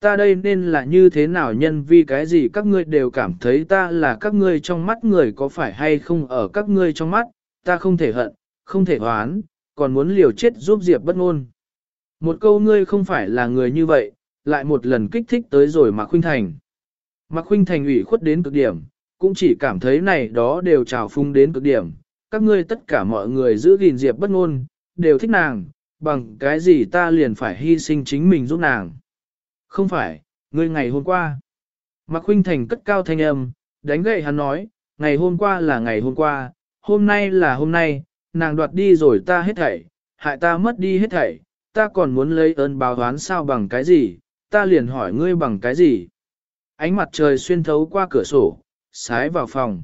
Ta đây nên là như thế nào nhân vì cái gì các ngươi đều cảm thấy ta là các ngươi trong mắt người có phải hay không ở các ngươi trong mắt, ta không thể hận, không thể hoán, còn muốn liều chết giúp Diệp bất ngôn. Một câu ngươi không phải là người như vậy, lại một lần kích thích tới rồi Mạc Khuynh Thành. Mạc Khuynh Thành ủy khuất đến cực điểm, cũng chỉ cảm thấy này đó đều trào phung đến cực điểm. Các ngươi tất cả mọi người giữ gìn Diệp bất ngôn, đều thích nàng, bằng cái gì ta liền phải hy sinh chính mình giúp nàng. Không phải, ngươi ngày hôm qua. Mạc Khuynh Thành cất cao thanh âm, đánh gậy hắn nói, ngày hôm qua là ngày hôm qua, hôm nay là hôm nay, nàng đoạt đi rồi ta hết thảy, hại ta mất đi hết thảy, ta còn muốn lấy ơn báo oán sao bằng cái gì, ta liền hỏi ngươi bằng cái gì. Ánh mặt trời xuyên thấu qua cửa sổ, sái vào phòng.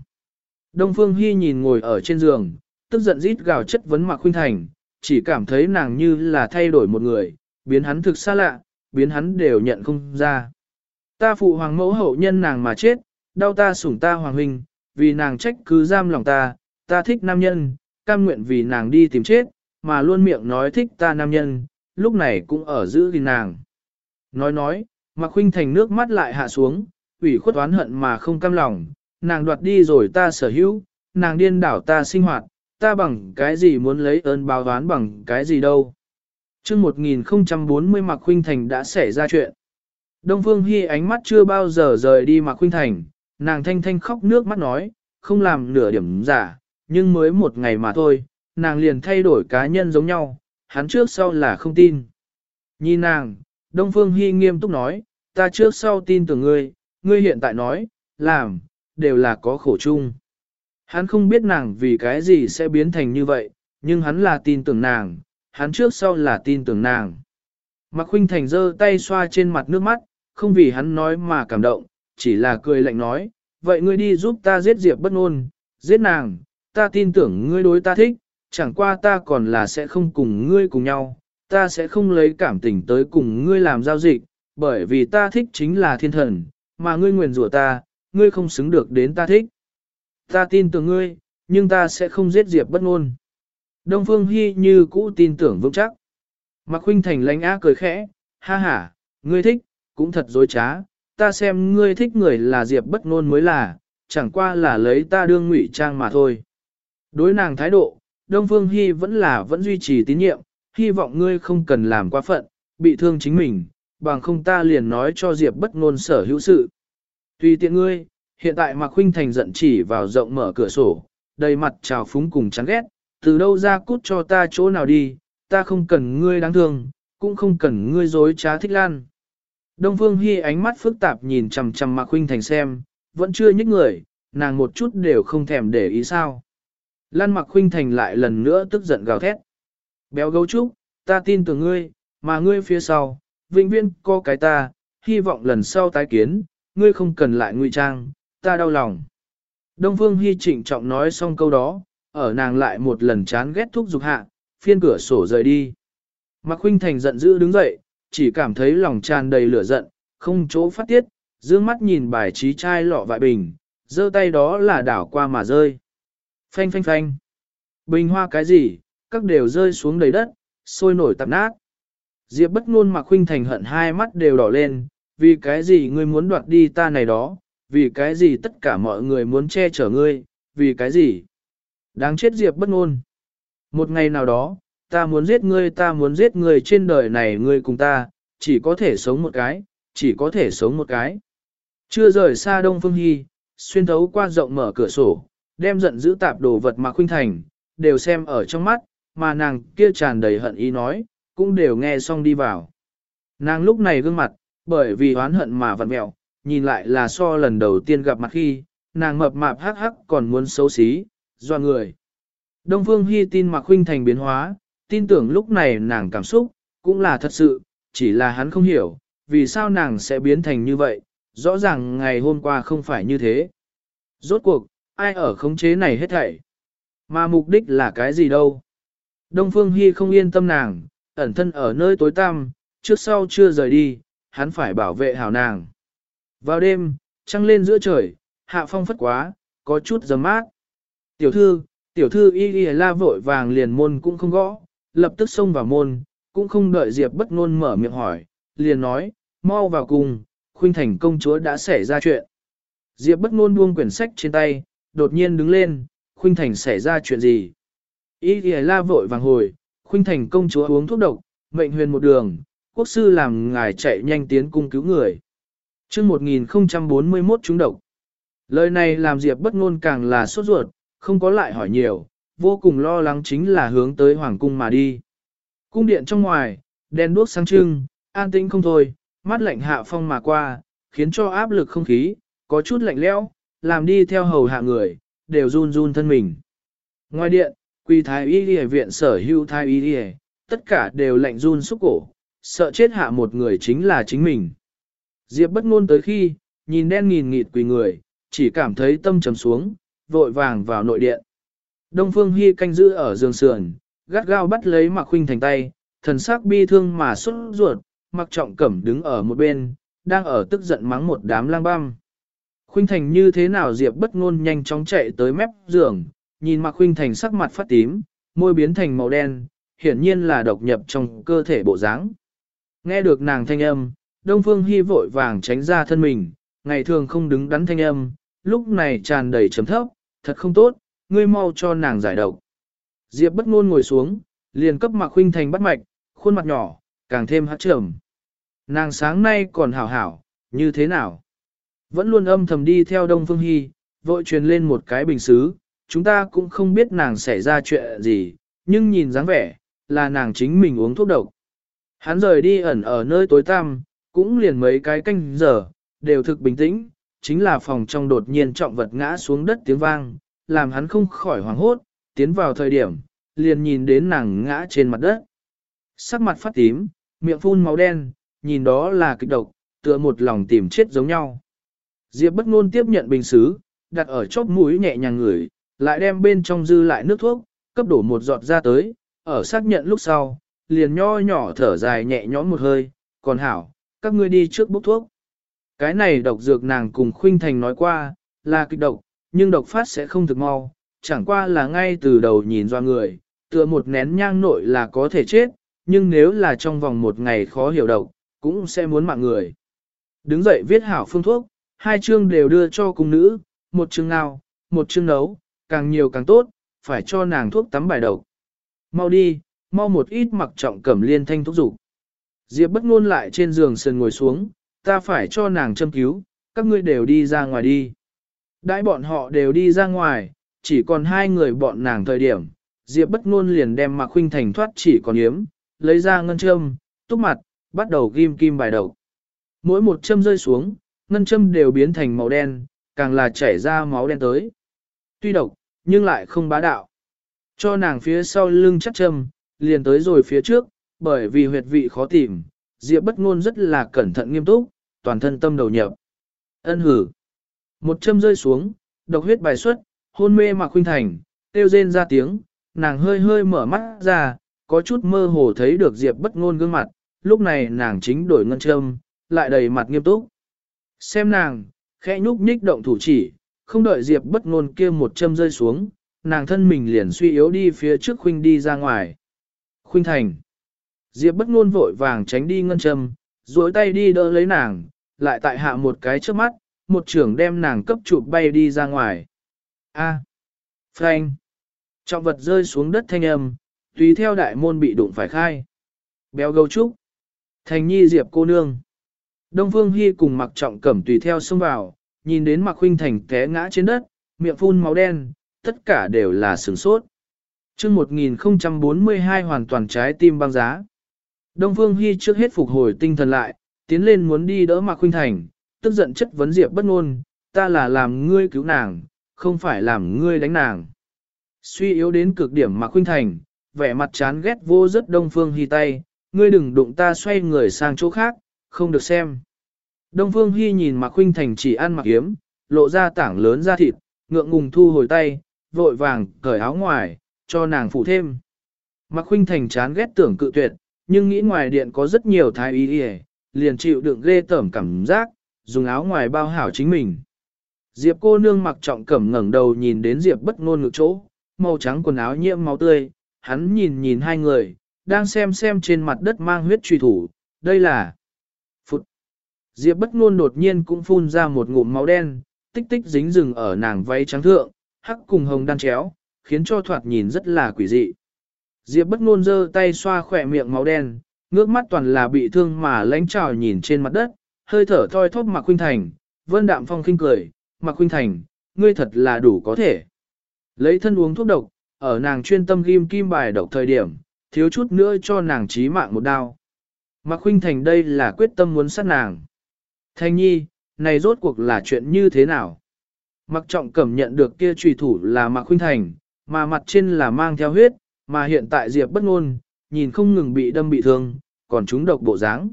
Đông Phương Hy nhìn ngồi ở trên giường, tức giận rít gào chất vấn Mạc Khuynh Thành, chỉ cảm thấy nàng như là thay đổi một người, biến hắn thực xa lạ, biến hắn đều nhận không ra. Ta phụ hoàng mẫu hậu nhân nàng mà chết, đau ta sủng ta hoàng huynh, vì nàng trách cứ giam lòng ta, ta thích nam nhân, cam nguyện vì nàng đi tìm chết, mà luôn miệng nói thích ta nam nhân, lúc này cũng ở giữ gìn nàng. Nói nói, Mạc Khuynh Thành nước mắt lại hạ xuống, ủy khuất oán hận mà không cam lòng, nàng đoạt đi rồi ta sở hữu, nàng điên đảo ta sinh hoạt, ta bằng cái gì muốn lấy ơn báo oán bằng cái gì đâu. chương 1040 Mạc Khuynh Thành đã xảy ra chuyện. Đông Phương Hy ánh mắt chưa bao giờ rời đi Mạc Khuynh Thành, nàng thanh thanh khóc nước mắt nói, không làm nửa điểm giả, nhưng mới một ngày mà thôi, nàng liền thay đổi cá nhân giống nhau, hắn trước sau là không tin. Nhìn nàng, Đông Phương Hy nghiêm túc nói, ta trước sau tin tưởng ngươi, ngươi hiện tại nói, làm, đều là có khổ chung. Hắn không biết nàng vì cái gì sẽ biến thành như vậy, nhưng hắn là tin tưởng nàng, hắn trước sau là tin tưởng nàng. Mạc Khuynh Thành giơ tay xoa trên mặt nước mắt, không vì hắn nói mà cảm động, chỉ là cười lạnh nói, vậy ngươi đi giúp ta giết Diệp bất ngôn, giết nàng, ta tin tưởng ngươi đối ta thích, chẳng qua ta còn là sẽ không cùng ngươi cùng nhau, ta sẽ không lấy cảm tình tới cùng ngươi làm giao dịch, bởi vì ta thích chính là thiên thần, mà ngươi nguyền rủa ta, ngươi không xứng được đến ta thích. Ta tin tưởng ngươi, nhưng ta sẽ không giết Diệp bất ngôn. Đông Phương Hy như cũ tin tưởng vững chắc. Mạc Khuynh Thành lánh á cười khẽ, ha ha, ngươi thích, cũng thật dối trá, ta xem ngươi thích người là Diệp bất ngôn mới là, chẳng qua là lấy ta đương ngụy trang mà thôi. Đối nàng thái độ, Đông Phương Hy vẫn là vẫn duy trì tín nhiệm, hy vọng ngươi không cần làm quá phận, bị thương chính mình, bằng không ta liền nói cho Diệp bất ngôn sở hữu sự. Tùy tiện ngươi, hiện tại Mạc Khuynh Thành giận chỉ vào rộng mở cửa sổ, đầy mặt trào phúng cùng chán ghét, từ đâu ra cút cho ta chỗ nào đi, ta không cần ngươi đáng thương, cũng không cần ngươi dối trá thích lan. Đông Phương Hy ánh mắt phức tạp nhìn chằm chằm Mạc Khuynh Thành xem, vẫn chưa nhích người, nàng một chút đều không thèm để ý sao. Lan Mạc Khuynh Thành lại lần nữa tức giận gào thét. Béo gấu trúc, ta tin tưởng ngươi, mà ngươi phía sau, vĩnh viễn có cái ta, hy vọng lần sau tái kiến, ngươi không cần lại ngụy trang, ta đau lòng. Đông Phương Hy trịnh trọng nói xong câu đó, ở nàng lại một lần chán ghét thúc dục hạ, phiên cửa sổ rời đi. Mạc Huynh Thành giận dữ đứng dậy, chỉ cảm thấy lòng tràn đầy lửa giận, không chỗ phát tiết, dương mắt nhìn bài trí chai lọ vại bình, giơ tay đó là đảo qua mà rơi. Phanh phanh phanh. Bình hoa cái gì, các đều rơi xuống đầy đất, sôi nổi tạp nát. Diệp bất ngôn Mạc Huynh Thành hận hai mắt đều đỏ lên, vì cái gì ngươi muốn đoạt đi ta này đó, vì cái gì tất cả mọi người muốn che chở ngươi, vì cái gì? Đáng chết Diệp bất ngôn. Một ngày nào đó, ta muốn giết ngươi ta muốn giết ngươi trên đời này ngươi cùng ta, chỉ có thể sống một cái, chỉ có thể sống một cái. Chưa rời xa Đông Phương Hy, xuyên thấu qua rộng mở cửa sổ, đem giận giữ tạp đồ vật mà khuynh thành, đều xem ở trong mắt, mà nàng kia tràn đầy hận ý nói, cũng đều nghe xong đi vào. Nàng lúc này gương mặt, bởi vì oán hận mà vặn mẹo, nhìn lại là so lần đầu tiên gặp mặt khi, nàng mập mạp hắc hắc còn muốn xấu xí, do người. Đông Phương Hy tin Mạc Khuynh Thành biến hóa, tin tưởng lúc này nàng cảm xúc, cũng là thật sự, chỉ là hắn không hiểu, vì sao nàng sẽ biến thành như vậy, rõ ràng ngày hôm qua không phải như thế. Rốt cuộc, ai ở khống chế này hết thảy? Mà mục đích là cái gì đâu? Đông Phương Hy không yên tâm nàng, ẩn thân ở nơi tối tăm, trước sau chưa rời đi, hắn phải bảo vệ hảo nàng. Vào đêm, trăng lên giữa trời, hạ phong phất quá, có chút giấm mát. Tiểu thư, tiểu thư y y la vội vàng liền môn cũng không gõ, lập tức xông vào môn, cũng không đợi Diệp bất ngôn mở miệng hỏi, liền nói, mau vào cùng, khuynh thành công chúa đã xảy ra chuyện. Diệp bất ngôn buông quyển sách trên tay, đột nhiên đứng lên, khuynh thành xảy ra chuyện gì? Y y la vội vàng hồi, khuynh thành công chúa uống thuốc độc, mệnh huyền một đường, quốc sư làm ngài chạy nhanh tiến cung cứu người. chương 1041 trúng độc. Lời này làm Diệp bất ngôn càng là sốt ruột, không có lại hỏi nhiều, vô cùng lo lắng chính là hướng tới hoàng cung mà đi. Cung điện trong ngoài, đèn đuốc sáng trưng, an tĩnh không thôi, mắt lạnh hạ phong mà qua, khiến cho áp lực không khí, có chút lạnh lẽo, làm đi theo hầu hạ người, đều run run thân mình. Ngoài điện, quỳ thái y y viện sở hữu thái y y, tất cả đều lạnh run xúc cổ, sợ chết hạ một người chính là chính mình. Diệp bất ngôn tới khi, nhìn đen nghìn nghịt quỳ người, chỉ cảm thấy tâm trầm xuống, vội vàng vào nội điện. Đông Phương Hi canh giữ ở giường sườn, gắt gao bắt lấy Mạc Khuynh thành tay, thần sắc bi thương mà xuất ruột, Mạc Trọng Cẩm đứng ở một bên, đang ở tức giận mắng một đám lang băm. Khuynh Thành như thế nào Diệp bất ngôn nhanh chóng chạy tới mép giường, nhìn Mạc Khuynh Thành sắc mặt phát tím, môi biến thành màu đen, hiển nhiên là độc nhập trong cơ thể bộ dáng. Nghe được nàng thanh âm, Đông Phương Hi vội vàng tránh ra thân mình, ngày thường không đứng đắn thanh âm, lúc này tràn đầy trầm thấp, thật không tốt, ngươi mau cho nàng giải độc. Diệp bất ngôn ngồi xuống, liền cấp Mạc Khuynh Thành bắt mạch, khuôn mặt nhỏ, càng thêm hát trầm. Nàng sáng nay còn hảo hảo, như thế nào? Vẫn luôn âm thầm đi theo Đông Phương Hy, vội truyền lên một cái bình xứ, chúng ta cũng không biết nàng xảy ra chuyện gì, nhưng nhìn dáng vẻ, là nàng chính mình uống thuốc độc. Hắn rời đi ẩn ở nơi tối tăm, cũng liền mấy cái canh giờ, đều thực bình tĩnh, chính là phòng trong đột nhiên trọng vật ngã xuống đất tiếng vang, làm hắn không khỏi hoảng hốt, tiến vào thời điểm, liền nhìn đến nàng ngã trên mặt đất. Sắc mặt phát tím, miệng phun máu đen, nhìn đó là kịch độc, tựa một lòng tìm chết giống nhau. Diệp bất ngôn tiếp nhận bình xứ, đặt ở chóp mũi nhẹ nhàng ngửi, lại đem bên trong dư lại nước thuốc, cấp đổ một giọt ra tới, ở xác nhận lúc sau, liền nho nhỏ thở dài nhẹ nhõm một hơi, còn hảo, các ngươi đi trước bốc thuốc. Cái này độc dược nàng cùng Khuynh Thành nói qua, là kịch độc, nhưng độc phát sẽ không thực mau, chẳng qua là ngay từ đầu nhìn do người, tựa một nén nhang nội là có thể chết, nhưng nếu là trong vòng một ngày khó hiểu độc, cũng sẽ muốn mạng người. Đứng dậy viết hảo phương thuốc, hai chương đều đưa cho cung nữ, một chương nào, một chương nấu, càng nhiều càng tốt, phải cho nàng thuốc tắm bài độc. Mau đi, mau một ít mặc trọng cẩm liên thanh thúc dục Diệp bất ngôn lại trên giường sườn ngồi xuống, ta phải cho nàng châm cứu, các ngươi đều đi ra ngoài đi. Đãi bọn họ đều đi ra ngoài, chỉ còn hai người bọn nàng thời điểm, Diệp bất ngôn liền đem Mạc Khuynh Thành thoát chỉ còn yếm, lấy ra ngân châm, túc mặt, bắt đầu ghim kim bài đầu. Mỗi một châm rơi xuống, ngân châm đều biến thành màu đen, càng là chảy ra máu đen tới. Tuy độc, nhưng lại không bá đạo. Cho nàng phía sau lưng chắc châm, liền tới rồi phía trước, bởi vì huyệt vị khó tìm, Diệp bất ngôn rất là cẩn thận nghiêm túc, toàn thân tâm đầu nhập. Ân hử. Một châm rơi xuống, độc huyết bài xuất, hôn mê mà khuynh thành, tiêu rên ra tiếng, nàng hơi hơi mở mắt ra, có chút mơ hồ thấy được Diệp bất ngôn gương mặt, lúc này nàng chính đổi ngân châm, lại đầy mặt nghiêm túc. Xem nàng, khẽ nhúc nhích động thủ chỉ, không đợi Diệp bất ngôn kia một châm rơi xuống, nàng thân mình liền suy yếu đi phía trước khuynh đi ra ngoài. Khuynh thành. Diệp bất ngôn vội vàng tránh đi ngân châm, duỗi tay đi đỡ lấy nàng, lại tại hạ một cái trước mắt, một trưởng đem nàng cấp chụp bay đi ra ngoài. A. À. Phanh. Trọng vật rơi xuống đất thanh âm, tùy theo đại môn bị đụng phải khai. Béo gấu trúc. Thành nhi diệp cô nương. Đông Phương Hy cùng mặc trọng cẩm tùy theo xông vào, nhìn đến mặc huynh thành té ngã trên đất, miệng phun máu đen, tất cả đều là sửng sốt chương 1042 hoàn toàn trái tim băng giá. Đông Phương Hy trước hết phục hồi tinh thần lại, tiến lên muốn đi đỡ Mạc Khuynh Thành, tức giận chất vấn Diệp bất ngôn, ta là làm ngươi cứu nàng, không phải làm ngươi đánh nàng. Suy yếu đến cực điểm Mạc Khuynh Thành, vẻ mặt chán ghét vô rất Đông Phương Hy tay, ngươi đừng đụng ta xoay người sang chỗ khác, không được xem. Đông Phương Hy nhìn Mạc Khuynh Thành chỉ ăn mặc yếm, lộ ra tảng lớn da thịt, ngượng ngùng thu hồi tay, vội vàng cởi áo ngoài, cho nàng phủ thêm. Mạc Khuynh Thành chán ghét tưởng cự tuyệt, nhưng nghĩ ngoài điện có rất nhiều thái y y, liền chịu đựng ghê tởm cảm giác, dùng áo ngoài bao hảo chính mình. Diệp cô nương mặc trọng cẩm ngẩng đầu nhìn đến Diệp bất ngôn ngực chỗ, màu trắng quần áo nhiễm máu tươi, hắn nhìn nhìn hai người, đang xem xem trên mặt đất mang huyết truy thủ, đây là phụt. Diệp bất ngôn đột nhiên cũng phun ra một ngụm máu đen, tích tích dính rừng ở nàng váy trắng thượng, hắc cùng hồng đan chéo, khiến cho thoạt nhìn rất là quỷ dị. Diệp bất ngôn giơ tay xoa khỏe miệng máu đen, ngước mắt toàn là bị thương mà lánh trào nhìn trên mặt đất, hơi thở thoi thóp Mạc Khuynh Thành, vân đạm phong khinh cười, Mạc Khuynh Thành, ngươi thật là đủ có thể. Lấy thân uống thuốc độc, ở nàng chuyên tâm ghim kim bài độc thời điểm, thiếu chút nữa cho nàng chí mạng một đao. Mạc Khuynh Thành đây là quyết tâm muốn sát nàng. Thanh nhi, này rốt cuộc là chuyện như thế nào? Mặc Trọng Cẩm nhận được kia trùy thủ là Mạc Khuynh Thành, mà mặt trên là mang theo huyết, mà hiện tại Diệp bất ngôn, nhìn không ngừng bị đâm bị thương, còn chúng độc bộ dáng.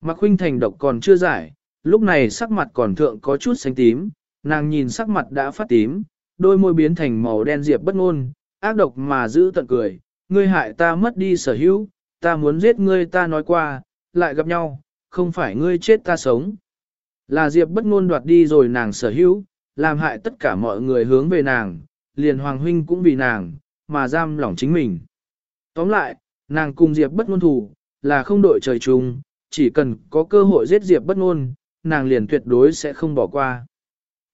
Mạc Khuynh Thành độc còn chưa giải, lúc này sắc mặt còn thượng có chút xanh tím, nàng nhìn sắc mặt đã phát tím, đôi môi biến thành màu đen Diệp bất ngôn, ác độc mà giữ tận cười, ngươi hại ta mất đi sở hữu, ta muốn giết ngươi ta nói qua, lại gặp nhau, không phải ngươi chết ta sống. Là Diệp bất ngôn đoạt đi rồi nàng sở hữu, làm hại tất cả mọi người hướng về nàng, liền Hoàng Huynh cũng vì nàng, mà giam lỏng chính mình. Tóm lại, nàng cùng Diệp bất ngôn thủ, là không đội trời chung, chỉ cần có cơ hội giết Diệp bất ngôn, nàng liền tuyệt đối sẽ không bỏ qua.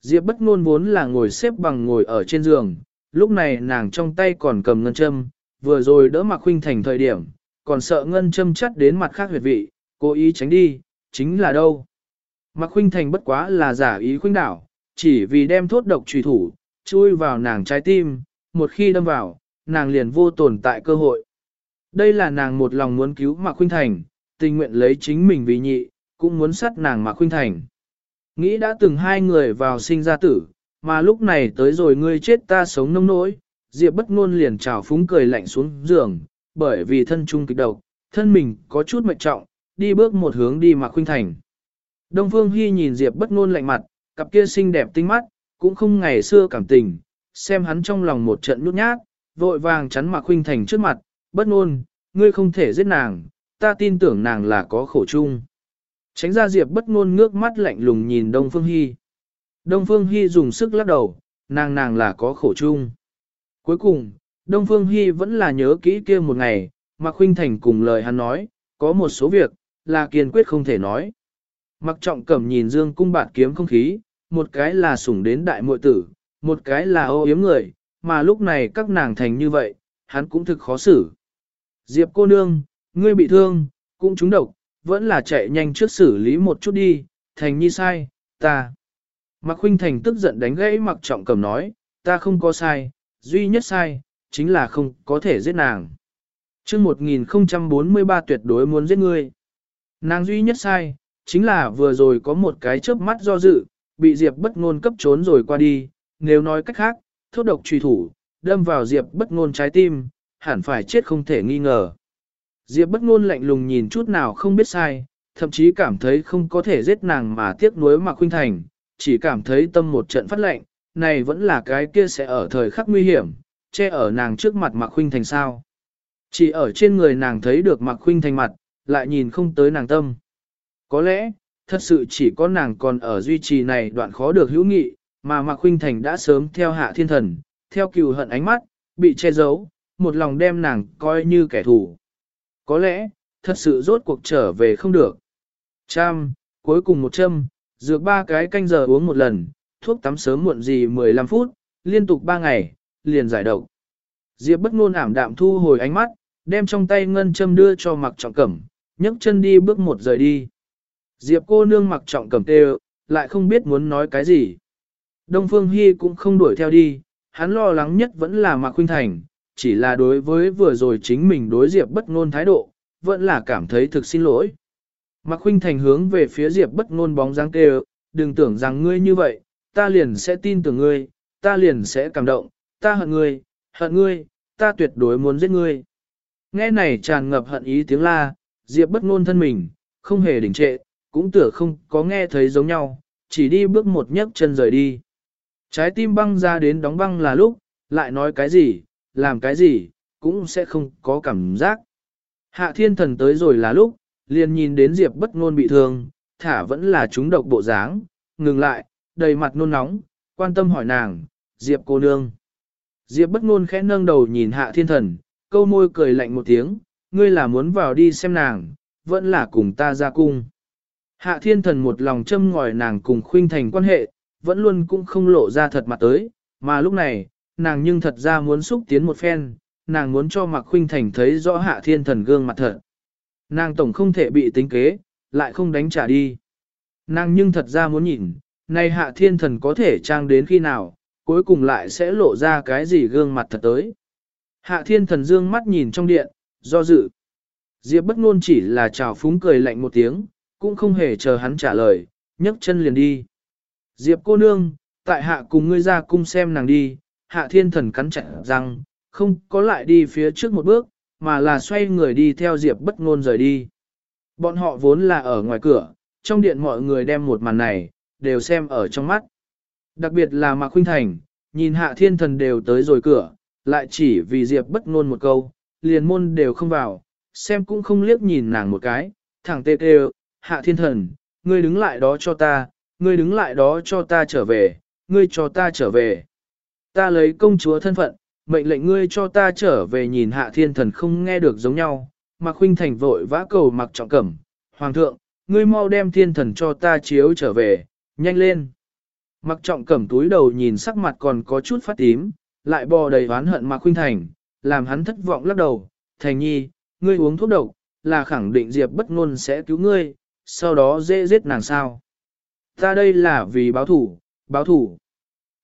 Diệp bất ngôn vốn là ngồi xếp bằng ngồi ở trên giường, lúc này nàng trong tay còn cầm ngân châm, vừa rồi đỡ mặc huynh thành thời điểm, còn sợ ngân châm chắt đến mặt khác huyệt vị, cố ý tránh đi, chính là đâu. Mặc huynh thành bất quá là giả ý khuynh đảo, chỉ vì đem thốt độc trùy thủ, chui vào nàng trái tim, một khi đâm vào, nàng liền vô tồn tại cơ hội. Đây là nàng một lòng muốn cứu Mạc Khuynh Thành, tình nguyện lấy chính mình vì nhị, cũng muốn sát nàng Mạc Khuynh Thành. Nghĩ đã từng hai người vào sinh ra tử, mà lúc này tới rồi ngươi chết ta sống nông nỗi, Diệp bất ngôn liền trào phúng cười lạnh xuống giường, bởi vì thân trung kịch độc, thân mình có chút mệt trọng, đi bước một hướng đi Mạc Khuynh Thành. Đông Phương Hi nhìn Diệp bất ngôn lạnh mặt, cặp kia xinh đẹp tinh mắt, cũng không ngày xưa cảm tình, xem hắn trong lòng một trận nhút nhát, vội vàng chắn Mạc Khuynh Thành trước mặt, bất ngôn, ngươi không thể giết nàng, ta tin tưởng nàng là có khổ chung. Tránh ra Diệp bất ngôn ngước mắt lạnh lùng nhìn Đông Phương Hi. Đông Phương Hi dùng sức lắc đầu, nàng nàng là có khổ chung. Cuối cùng, Đông Phương Hi vẫn là nhớ kỹ kia một ngày, Mạc Khuynh Thành cùng lời hắn nói, có một số việc, là kiên quyết không thể nói. Mặc trọng cẩm nhìn dương cung bạt kiếm không khí, một cái là sủng đến đại muội tử, một cái là ô yếm người, mà lúc này các nàng thành như vậy, hắn cũng thực khó xử. Diệp cô nương, ngươi bị thương, cũng trúng độc, vẫn là chạy nhanh trước xử lý một chút đi, thành nhi sai, ta. Mạc Khuynh Thành tức giận đánh gãy Mạc Trọng Cầm nói, ta không có sai, duy nhất sai, chính là không có thể giết nàng. chương 1043 tuyệt đối muốn giết ngươi. Nàng duy nhất sai, chính là vừa rồi có một cái chớp mắt do dự, bị Diệp bất ngôn cấp trốn rồi qua đi, nếu nói cách khác, thuốc độc truy thủ, đâm vào Diệp bất ngôn trái tim, hẳn phải chết không thể nghi ngờ. Diệp bất ngôn lạnh lùng nhìn chút nào không biết sai, thậm chí cảm thấy không có thể giết nàng mà tiếc nuối mà Khuynh Thành, chỉ cảm thấy tâm một trận phát lạnh, này vẫn là cái kia sẽ ở thời khắc nguy hiểm, che ở nàng trước mặt Mạc Khuynh Thành sao. Chỉ ở trên người nàng thấy được Mạc Khuynh Thành mặt, lại nhìn không tới nàng tâm. Có lẽ, thật sự chỉ có nàng còn ở duy trì này đoạn khó được hữu nghị, mà Mạc Khuynh Thành đã sớm theo hạ thiên thần, theo cừu hận ánh mắt, bị che giấu, một lòng đem nàng coi như kẻ thù. Có lẽ, thật sự rốt cuộc trở về không được. Trăm, cuối cùng một châm, dược ba cái canh giờ uống một lần, thuốc tắm sớm muộn gì 15 phút, liên tục 3 ngày, liền giải độc. Diệp bất ngôn ảm đạm thu hồi ánh mắt, đem trong tay ngân châm đưa cho mặc trọng cẩm, nhấc chân đi bước một rời đi. Diệp cô nương mặc trọng cầm tê lại không biết muốn nói cái gì. Đông Phương Hy cũng không đuổi theo đi, hắn lo lắng nhất vẫn là Mạc Khuynh Thành, chỉ là đối với vừa rồi chính mình đối Diệp bất ngôn thái độ, vẫn là cảm thấy thực xin lỗi. Mạc Khuynh Thành hướng về phía Diệp bất ngôn bóng dáng kêu, đừng tưởng rằng ngươi như vậy, ta liền sẽ tin tưởng ngươi, ta liền sẽ cảm động, ta hận ngươi, hận ngươi, ta tuyệt đối muốn giết ngươi. Nghe này tràn ngập hận ý tiếng la, Diệp bất ngôn thân mình, không hề đình trệ, cũng tựa không có nghe thấy giống nhau, chỉ đi bước một nhấc chân rời đi. Trái tim băng ra đến đóng băng là lúc, lại nói cái gì, làm cái gì, cũng sẽ không có cảm giác. Hạ thiên thần tới rồi là lúc, liền nhìn đến Diệp bất ngôn bị thương, thả vẫn là chúng độc bộ dáng, ngừng lại, đầy mặt nôn nóng, quan tâm hỏi nàng, Diệp cô nương. Diệp bất ngôn khẽ nâng đầu nhìn hạ thiên thần, câu môi cười lạnh một tiếng, ngươi là muốn vào đi xem nàng, vẫn là cùng ta ra cung. Hạ thiên thần một lòng châm ngòi nàng cùng khuynh thành quan hệ, vẫn luôn cũng không lộ ra thật mặt tới, mà lúc này, nàng nhưng thật ra muốn xúc tiến một phen, nàng muốn cho Mặc Khuynh Thành thấy rõ hạ thiên thần gương mặt thật. Nàng tổng không thể bị tính kế, lại không đánh trả đi. Nàng nhưng thật ra muốn nhìn, nay hạ thiên thần có thể trang đến khi nào, cuối cùng lại sẽ lộ ra cái gì gương mặt thật tới. Hạ thiên thần dương mắt nhìn trong điện, do dự. Diệp bất ngôn chỉ là chào phúng cười lạnh một tiếng, cũng không hề chờ hắn trả lời, nhấc chân liền đi. Diệp cô nương, tại hạ cùng ngươi ra cung xem nàng đi, hạ thiên thần cắn chặt răng, không có lại đi phía trước một bước, mà là xoay người đi theo Diệp bất ngôn rời đi. Bọn họ vốn là ở ngoài cửa, trong điện mọi người đem một màn này, đều xem ở trong mắt. Đặc biệt là Mạc Khuynh Thành, nhìn hạ thiên thần đều tới rồi cửa, lại chỉ vì Diệp bất ngôn một câu, liền môn đều không vào, xem cũng không liếc nhìn nàng một cái, thẳng tê tê, hạ thiên thần, ngươi đứng lại đó cho ta, ngươi đứng lại đó cho ta trở về, ngươi cho ta trở về. Ta lấy công chúa thân phận, mệnh lệnh ngươi cho ta trở về nhìn hạ thiên thần không nghe được giống nhau, mà Khuynh Thành vội vã cầu mặc trọng cẩm, Hoàng thượng, ngươi mau đem thiên thần cho ta chiếu trở về, nhanh lên. Mặc trọng cẩm túi đầu nhìn sắc mặt còn có chút phát tím, lại bò đầy oán hận mà Khuynh Thành, làm hắn thất vọng lắc đầu, Thành nhi, ngươi uống thuốc độc, là khẳng định Diệp bất ngôn sẽ cứu ngươi, sau đó dễ giết nàng sao. Ta đây là vì báo thủ, báo thủ.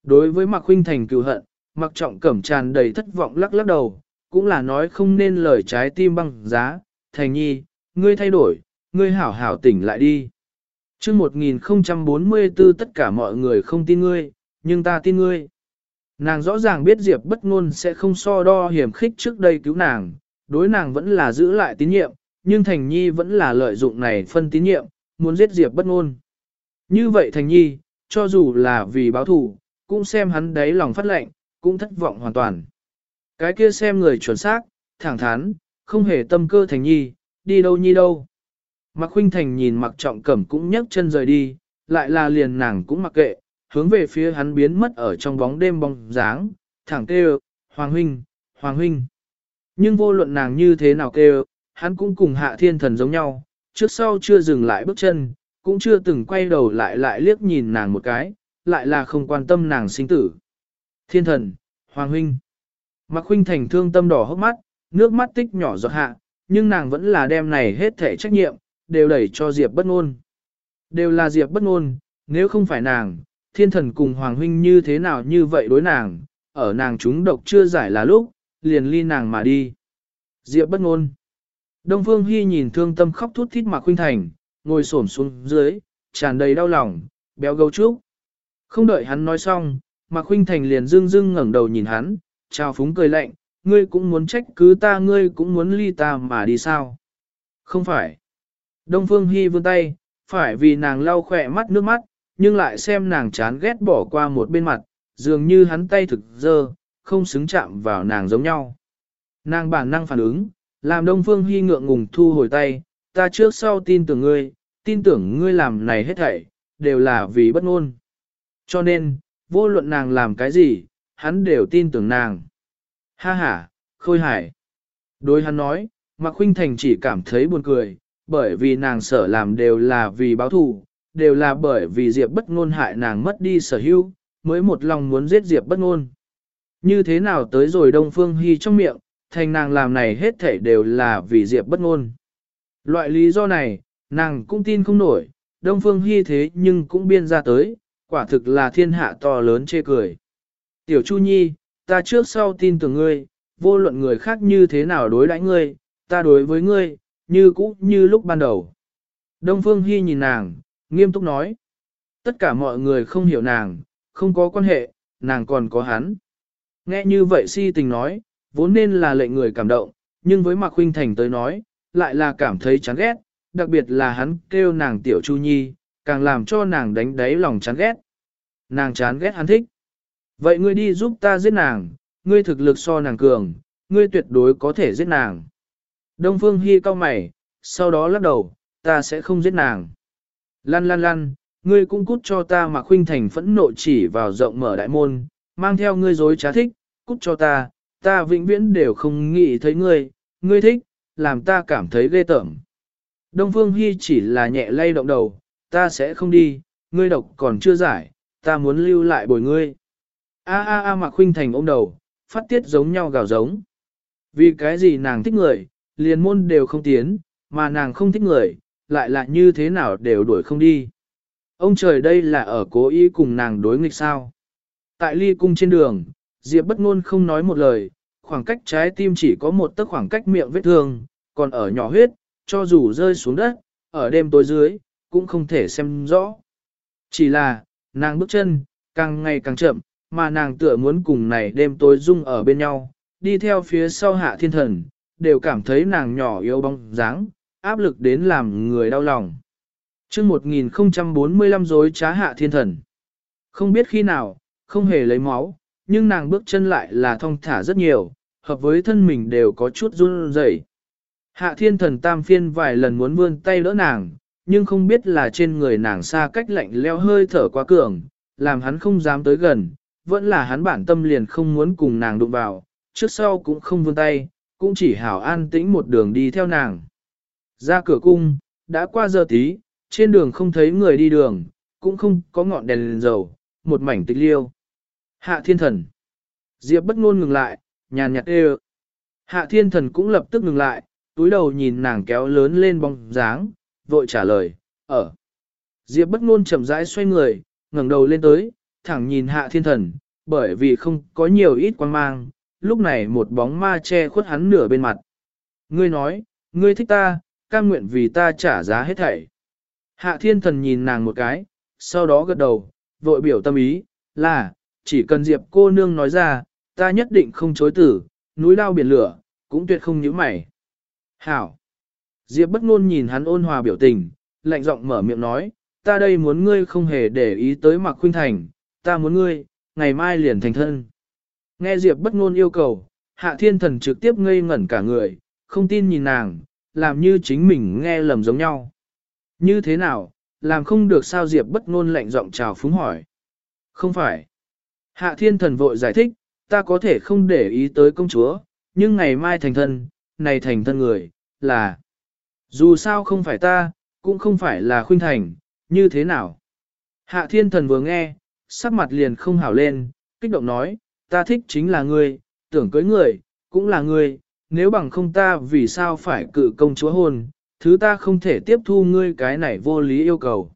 Đối với Mạc Huynh Thành cựu hận, Mạc Trọng Cẩm tràn đầy thất vọng lắc lắc đầu, cũng là nói không nên lời trái tim băng giá, Thành nhi, ngươi thay đổi, ngươi hảo hảo tỉnh lại đi. chương 1044 tất cả mọi người không tin ngươi, nhưng ta tin ngươi. Nàng rõ ràng biết Diệp bất ngôn sẽ không so đo hiểm khích trước đây cứu nàng, đối nàng vẫn là giữ lại tín nhiệm, nhưng Thành Nhi vẫn là lợi dụng này phân tín nhiệm, muốn giết Diệp bất ngôn. Như vậy Thành Nhi, cho dù là vì báo thù, cũng xem hắn đấy lòng phát lệnh, cũng thất vọng hoàn toàn. Cái kia xem người chuẩn xác, thẳng thắn, không hề tâm cơ Thành Nhi, đi đâu nhi đâu. Mạc Khuynh Thành nhìn Mạc Trọng Cẩm cũng nhấc chân rời đi, lại là liền nàng cũng mặc kệ, hướng về phía hắn biến mất ở trong bóng đêm bóng dáng, thẳng kêu, Hoàng Huynh, Hoàng Huynh. Nhưng vô luận nàng như thế nào kêu, hắn cũng cùng hạ thiên thần giống nhau, trước sau chưa dừng lại bước chân, cũng chưa từng quay đầu lại lại liếc nhìn nàng một cái, lại là không quan tâm nàng sinh tử. Thiên thần, Hoàng Huynh. Mạc Huynh thành thương tâm đỏ hốc mắt, nước mắt tích nhỏ giọt hạ, nhưng nàng vẫn là đem này hết thể trách nhiệm, đều đẩy cho Diệp bất ngôn. Đều là Diệp bất ngôn, nếu không phải nàng, thiên thần cùng Hoàng Huynh như thế nào như vậy đối nàng, ở nàng chúng độc chưa giải là lúc, liền ly nàng mà đi. Diệp bất ngôn. Đông Phương Hy nhìn thương tâm khóc thút thít Mạc Khuynh Thành, ngồi xổm xuống dưới, tràn đầy đau lòng, béo gấu trúc. Không đợi hắn nói xong, Mạc Khuynh Thành liền dưng dưng ngẩng đầu nhìn hắn, trao phúng cười lạnh, ngươi cũng muốn trách cứ ta ngươi cũng muốn ly ta mà đi sao? Không phải. Đông Phương Hy vươn tay, phải vì nàng lau khỏe mắt nước mắt, nhưng lại xem nàng chán ghét bỏ qua một bên mặt, dường như hắn tay thực dơ, không xứng chạm vào nàng giống nhau. Nàng bản năng phản ứng, làm Đông Phương Hy ngượng ngùng thu hồi tay, ta trước sau tin tưởng ngươi, tin tưởng ngươi làm này hết thảy, đều là vì bất ngôn. Cho nên, vô luận nàng làm cái gì, hắn đều tin tưởng nàng. Ha ha, khôi hải. Đối hắn nói, Mạc Khuynh Thành chỉ cảm thấy buồn cười, bởi vì nàng sở làm đều là vì báo thù, đều là bởi vì Diệp bất ngôn hại nàng mất đi sở hữu, mới một lòng muốn giết Diệp bất ngôn. Như thế nào tới rồi Đông Phương Hy trong miệng, thành nàng làm này hết thảy đều là vì Diệp bất ngôn. Loại lý do này, nàng cũng tin không nổi, Đông Phương Hy thế nhưng cũng biên ra tới, quả thực là thiên hạ to lớn chê cười. Tiểu Chu Nhi, ta trước sau tin tưởng ngươi, vô luận người khác như thế nào đối đãi ngươi, ta đối với ngươi, như cũ như lúc ban đầu. Đông Phương Hy nhìn nàng, nghiêm túc nói. Tất cả mọi người không hiểu nàng, không có quan hệ, nàng còn có hắn. Nghe như vậy si tình nói, vốn nên là lệnh người cảm động, nhưng với Mạc Khuynh Thành tới nói, lại là cảm thấy chán ghét, đặc biệt là hắn kêu nàng tiểu Chu Nhi, càng làm cho nàng đánh đáy lòng chán ghét. Nàng chán ghét hắn thích. Vậy ngươi đi giúp ta giết nàng, ngươi thực lực so nàng cường, ngươi tuyệt đối có thể giết nàng. Đông Phương Hy cau mày, sau đó lắc đầu, ta sẽ không giết nàng. Lăn lăn lăn, ngươi cũng cút cho ta mà khuynh thành phẫn nộ chỉ vào rộng mở đại môn, mang theo ngươi dối trá thích, cút cho ta, ta vĩnh viễn đều không nghĩ thấy ngươi, ngươi thích, làm ta cảm thấy ghê tởm. Đông Phương Hy chỉ là nhẹ lay động đầu, ta sẽ không đi, ngươi độc còn chưa giải, ta muốn lưu lại bồi ngươi. A a a Mạc Khuynh Thành ôm đầu, phát tiết giống nhau gào giống. Vì cái gì nàng thích người, liền môn đều không tiến, mà nàng không thích người, lại là như thế nào đều đuổi không đi. Ông trời đây là ở cố ý cùng nàng đối nghịch sao. Tại ly cung trên đường, Diệp bất ngôn không nói một lời, khoảng cách trái tim chỉ có một tấc khoảng cách miệng vết thương, còn ở nhỏ huyết, cho dù rơi xuống đất, ở đêm tối dưới, cũng không thể xem rõ. Chỉ là, nàng bước chân, càng ngày càng chậm, mà nàng tựa muốn cùng này đêm tối dung ở bên nhau, đi theo phía sau hạ thiên thần, đều cảm thấy nàng nhỏ yếu bóng dáng, áp lực đến làm người đau lòng. chương 1045 dối trá hạ thiên thần. Không biết khi nào, không hề lấy máu, nhưng nàng bước chân lại là thong thả rất nhiều, hợp với thân mình đều có chút run rẩy. Hạ thiên thần tam phiên vài lần muốn vươn tay đỡ nàng, nhưng không biết là trên người nàng xa cách lạnh leo hơi thở quá cường, làm hắn không dám tới gần, vẫn là hắn bản tâm liền không muốn cùng nàng đụng vào, trước sau cũng không vươn tay, cũng chỉ hảo an tĩnh một đường đi theo nàng. Ra cửa cung, đã qua giờ tí, trên đường không thấy người đi đường, cũng không có ngọn đèn, đèn dầu, một mảnh tịch liêu. Hạ thiên thần. Diệp bất ngôn ngừng lại, nhàn nhạt ê Hạ thiên thần cũng lập tức ngừng lại, túi đầu nhìn nàng kéo lớn lên bóng dáng, vội trả lời, ở. Diệp bất ngôn chậm rãi xoay người, ngẩng đầu lên tới, thẳng nhìn hạ thiên thần, bởi vì không có nhiều ít quan mang, lúc này một bóng ma che khuất hắn nửa bên mặt. Ngươi nói, ngươi thích ta, cam nguyện vì ta trả giá hết thảy. Hạ thiên thần nhìn nàng một cái, sau đó gật đầu, vội biểu tâm ý, là, chỉ cần Diệp cô nương nói ra, ta nhất định không chối tử, núi lao biển lửa, cũng tuyệt không nhíu mày. Hảo! Diệp bất ngôn nhìn hắn ôn hòa biểu tình, lạnh giọng mở miệng nói, ta đây muốn ngươi không hề để ý tới Mạc Khuynh Thành, ta muốn ngươi, ngày mai liền thành thân. Nghe Diệp bất ngôn yêu cầu, Hạ Thiên Thần trực tiếp ngây ngẩn cả người, không tin nhìn nàng, làm như chính mình nghe lầm giống nhau. Như thế nào, làm không được sao Diệp bất ngôn lạnh giọng chào phúng hỏi. Không phải. Hạ Thiên Thần vội giải thích, ta có thể không để ý tới công chúa, nhưng ngày mai thành thân, này thành thân người, là... Dù sao không phải ta, cũng không phải là khuynh thành, như thế nào? Hạ thiên thần vừa nghe, sắc mặt liền không hảo lên, kích động nói, ta thích chính là ngươi, tưởng cưới người, cũng là ngươi, nếu bằng không ta vì sao phải cự công chúa hôn, thứ ta không thể tiếp thu ngươi cái này vô lý yêu cầu.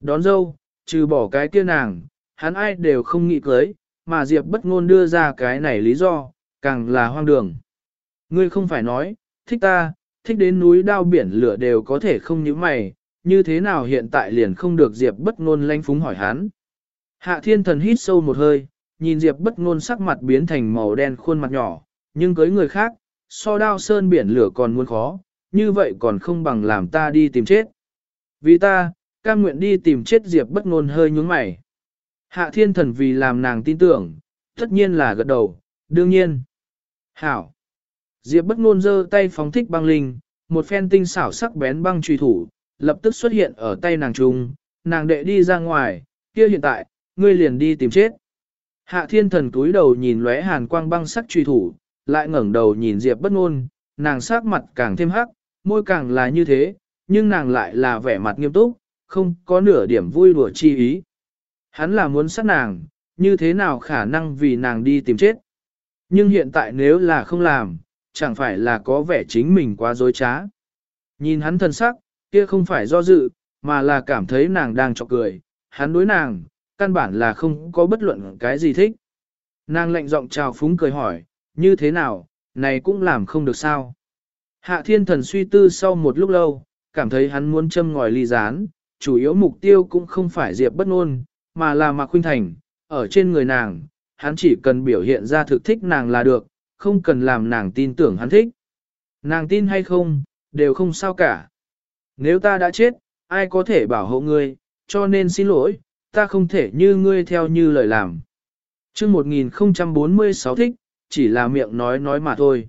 Đón dâu, trừ bỏ cái kia nàng, hắn ai đều không nghĩ cưới, mà Diệp bất ngôn đưa ra cái này lý do, càng là hoang đường. Ngươi không phải nói, thích ta, thích đến núi đao biển lửa đều có thể không như mày, như thế nào hiện tại liền không được Diệp bất ngôn lanh phúng hỏi hắn. Hạ thiên thần hít sâu một hơi, nhìn Diệp bất ngôn sắc mặt biến thành màu đen khuôn mặt nhỏ, nhưng cưới người khác, so đao sơn biển lửa còn muốn khó, như vậy còn không bằng làm ta đi tìm chết. Vì ta, cam nguyện đi tìm chết Diệp bất ngôn hơi nhúng mày. Hạ thiên thần vì làm nàng tin tưởng, tất nhiên là gật đầu, đương nhiên. Hảo. Diệp bất ngôn giơ tay phóng thích băng linh, một phen tinh xảo sắc bén băng truy thủ, lập tức xuất hiện ở tay nàng trung, nàng đệ đi ra ngoài, kia hiện tại, ngươi liền đi tìm chết. Hạ thiên thần cúi đầu nhìn lóe hàn quang băng sắc truy thủ, lại ngẩng đầu nhìn Diệp bất ngôn, nàng sắc mặt càng thêm hắc, môi càng là như thế, nhưng nàng lại là vẻ mặt nghiêm túc, không có nửa điểm vui đùa chi ý. Hắn là muốn sát nàng, như thế nào khả năng vì nàng đi tìm chết. Nhưng hiện tại nếu là không làm, chẳng phải là có vẻ chính mình quá dối trá. Nhìn hắn thân sắc, kia không phải do dự, mà là cảm thấy nàng đang chọc cười, hắn đối nàng, căn bản là không có bất luận cái gì thích. Nàng lạnh giọng chào phúng cười hỏi, như thế nào, này cũng làm không được sao. Hạ thiên thần suy tư sau một lúc lâu, cảm thấy hắn muốn châm ngòi ly gián, chủ yếu mục tiêu cũng không phải diệp bất ngôn, mà là Mạc Khuynh Thành, ở trên người nàng, hắn chỉ cần biểu hiện ra thực thích nàng là được, không cần làm nàng tin tưởng hắn thích. Nàng tin hay không, đều không sao cả. Nếu ta đã chết, ai có thể bảo hộ ngươi, cho nên xin lỗi, ta không thể như ngươi theo như lời làm. chương 1046 thích, chỉ là miệng nói nói mà thôi.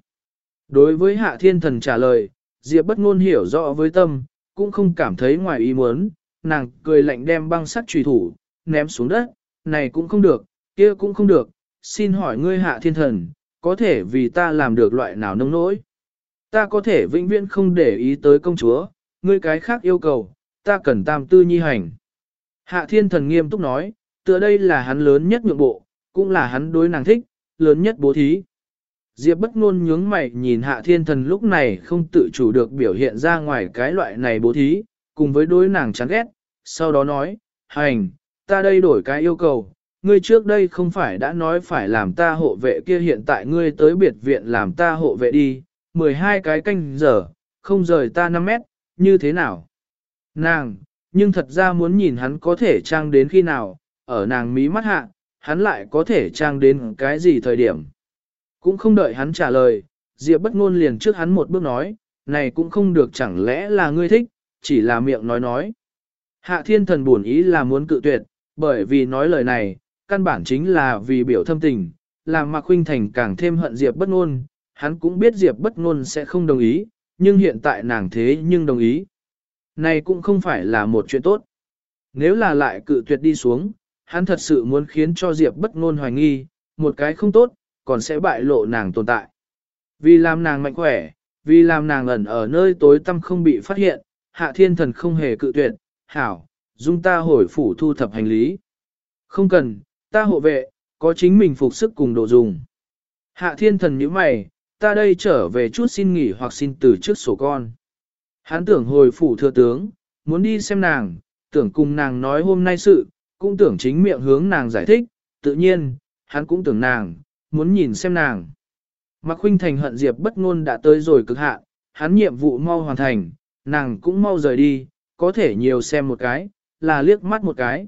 Đối với hạ thiên thần trả lời, Diệp bất ngôn hiểu rõ với tâm, cũng không cảm thấy ngoài ý muốn, nàng cười lạnh đem băng sắt trùy thủ, ném xuống đất, này cũng không được, kia cũng không được, xin hỏi ngươi hạ thiên thần, có thể vì ta làm được loại nào nông nỗi? Ta có thể vĩnh viễn không để ý tới công chúa, ngươi cái khác yêu cầu, ta cần tam tư nhi hành. Hạ thiên thần nghiêm túc nói, tựa đây là hắn lớn nhất nhượng bộ, cũng là hắn đối nàng thích, lớn nhất bố thí. Diệp bất ngôn nhướng mày nhìn hạ thiên thần lúc này không tự chủ được biểu hiện ra ngoài cái loại này bố thí, cùng với đối nàng chán ghét, sau đó nói, hành, ta đây đổi cái yêu cầu, ngươi trước đây không phải đã nói phải làm ta hộ vệ kia hiện tại ngươi tới biệt viện làm ta hộ vệ đi, 12 cái canh giờ, không rời ta 5 mét, như thế nào? Nàng, nhưng thật ra muốn nhìn hắn có thể trang đến khi nào, ở nàng mí mắt hạ, hắn lại có thể trang đến cái gì thời điểm. Cũng không đợi hắn trả lời, Diệp bất ngôn liền trước hắn một bước nói, này cũng không được chẳng lẽ là ngươi thích, chỉ là miệng nói nói. Hạ thiên thần buồn ý là muốn cự tuyệt, bởi vì nói lời này, căn bản chính là vì biểu thâm tình, làm Mạc Khuynh Thành càng thêm hận Diệp bất ngôn, hắn cũng biết Diệp bất ngôn sẽ không đồng ý, nhưng hiện tại nàng thế nhưng đồng ý. Này cũng không phải là một chuyện tốt. Nếu là lại cự tuyệt đi xuống, hắn thật sự muốn khiến cho Diệp bất ngôn hoài nghi, một cái không tốt, còn sẽ bại lộ nàng tồn tại. Vì làm nàng mạnh khỏe, vì làm nàng ẩn ở nơi tối tăm không bị phát hiện, hạ thiên thần không hề cự tuyệt, hảo, dung ta hồi phủ thu thập hành lý. Không cần, ta hộ vệ, có chính mình phục sức cùng đồ dùng. Hạ thiên thần như mày, ta đây trở về chút xin nghỉ hoặc xin từ trước sổ con. Hắn tưởng hồi phủ thừa tướng, muốn đi xem nàng, tưởng cùng nàng nói hôm nay sự, cũng tưởng chính miệng hướng nàng giải thích, tự nhiên, hắn cũng tưởng nàng, muốn nhìn xem nàng. Mạc Khuynh Thành hận Diệp bất ngôn đã tới rồi cực hạn, hắn nhiệm vụ mau hoàn thành, nàng cũng mau rời đi, có thể nhiều xem một cái, là liếc mắt một cái.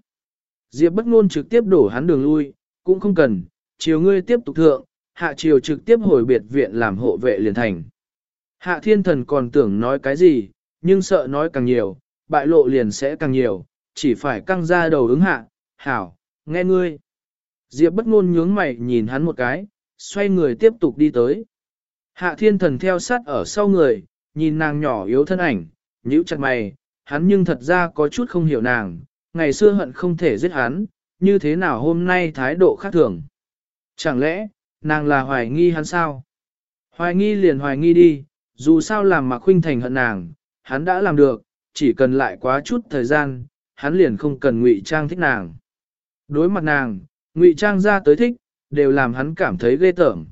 Diệp bất ngôn trực tiếp đổ hắn đường lui, cũng không cần, chiều ngươi tiếp tục thượng, hạ chiều trực tiếp hồi biệt viện làm hộ vệ liền thành. Hạ thiên thần còn tưởng nói cái gì, nhưng sợ nói càng nhiều, bại lộ liền sẽ càng nhiều, chỉ phải căng ra đầu ứng hạ, hảo, nghe ngươi. Diệp bất ngôn nhướng mày nhìn hắn một cái, xoay người tiếp tục đi tới. Hạ thiên thần theo sát ở sau người, nhìn nàng nhỏ yếu thân ảnh, nhíu chặt mày, hắn nhưng thật ra có chút không hiểu nàng, ngày xưa hận không thể giết hắn, như thế nào hôm nay thái độ khác thường. Chẳng lẽ, nàng là hoài nghi hắn sao? Hoài nghi liền hoài nghi đi, dù sao làm mà khuynh thành hận nàng, hắn đã làm được, chỉ cần lại quá chút thời gian, hắn liền không cần ngụy trang thích nàng. Đối mặt nàng, ngụy trang ra tới thích, đều làm hắn cảm thấy ghê tởm.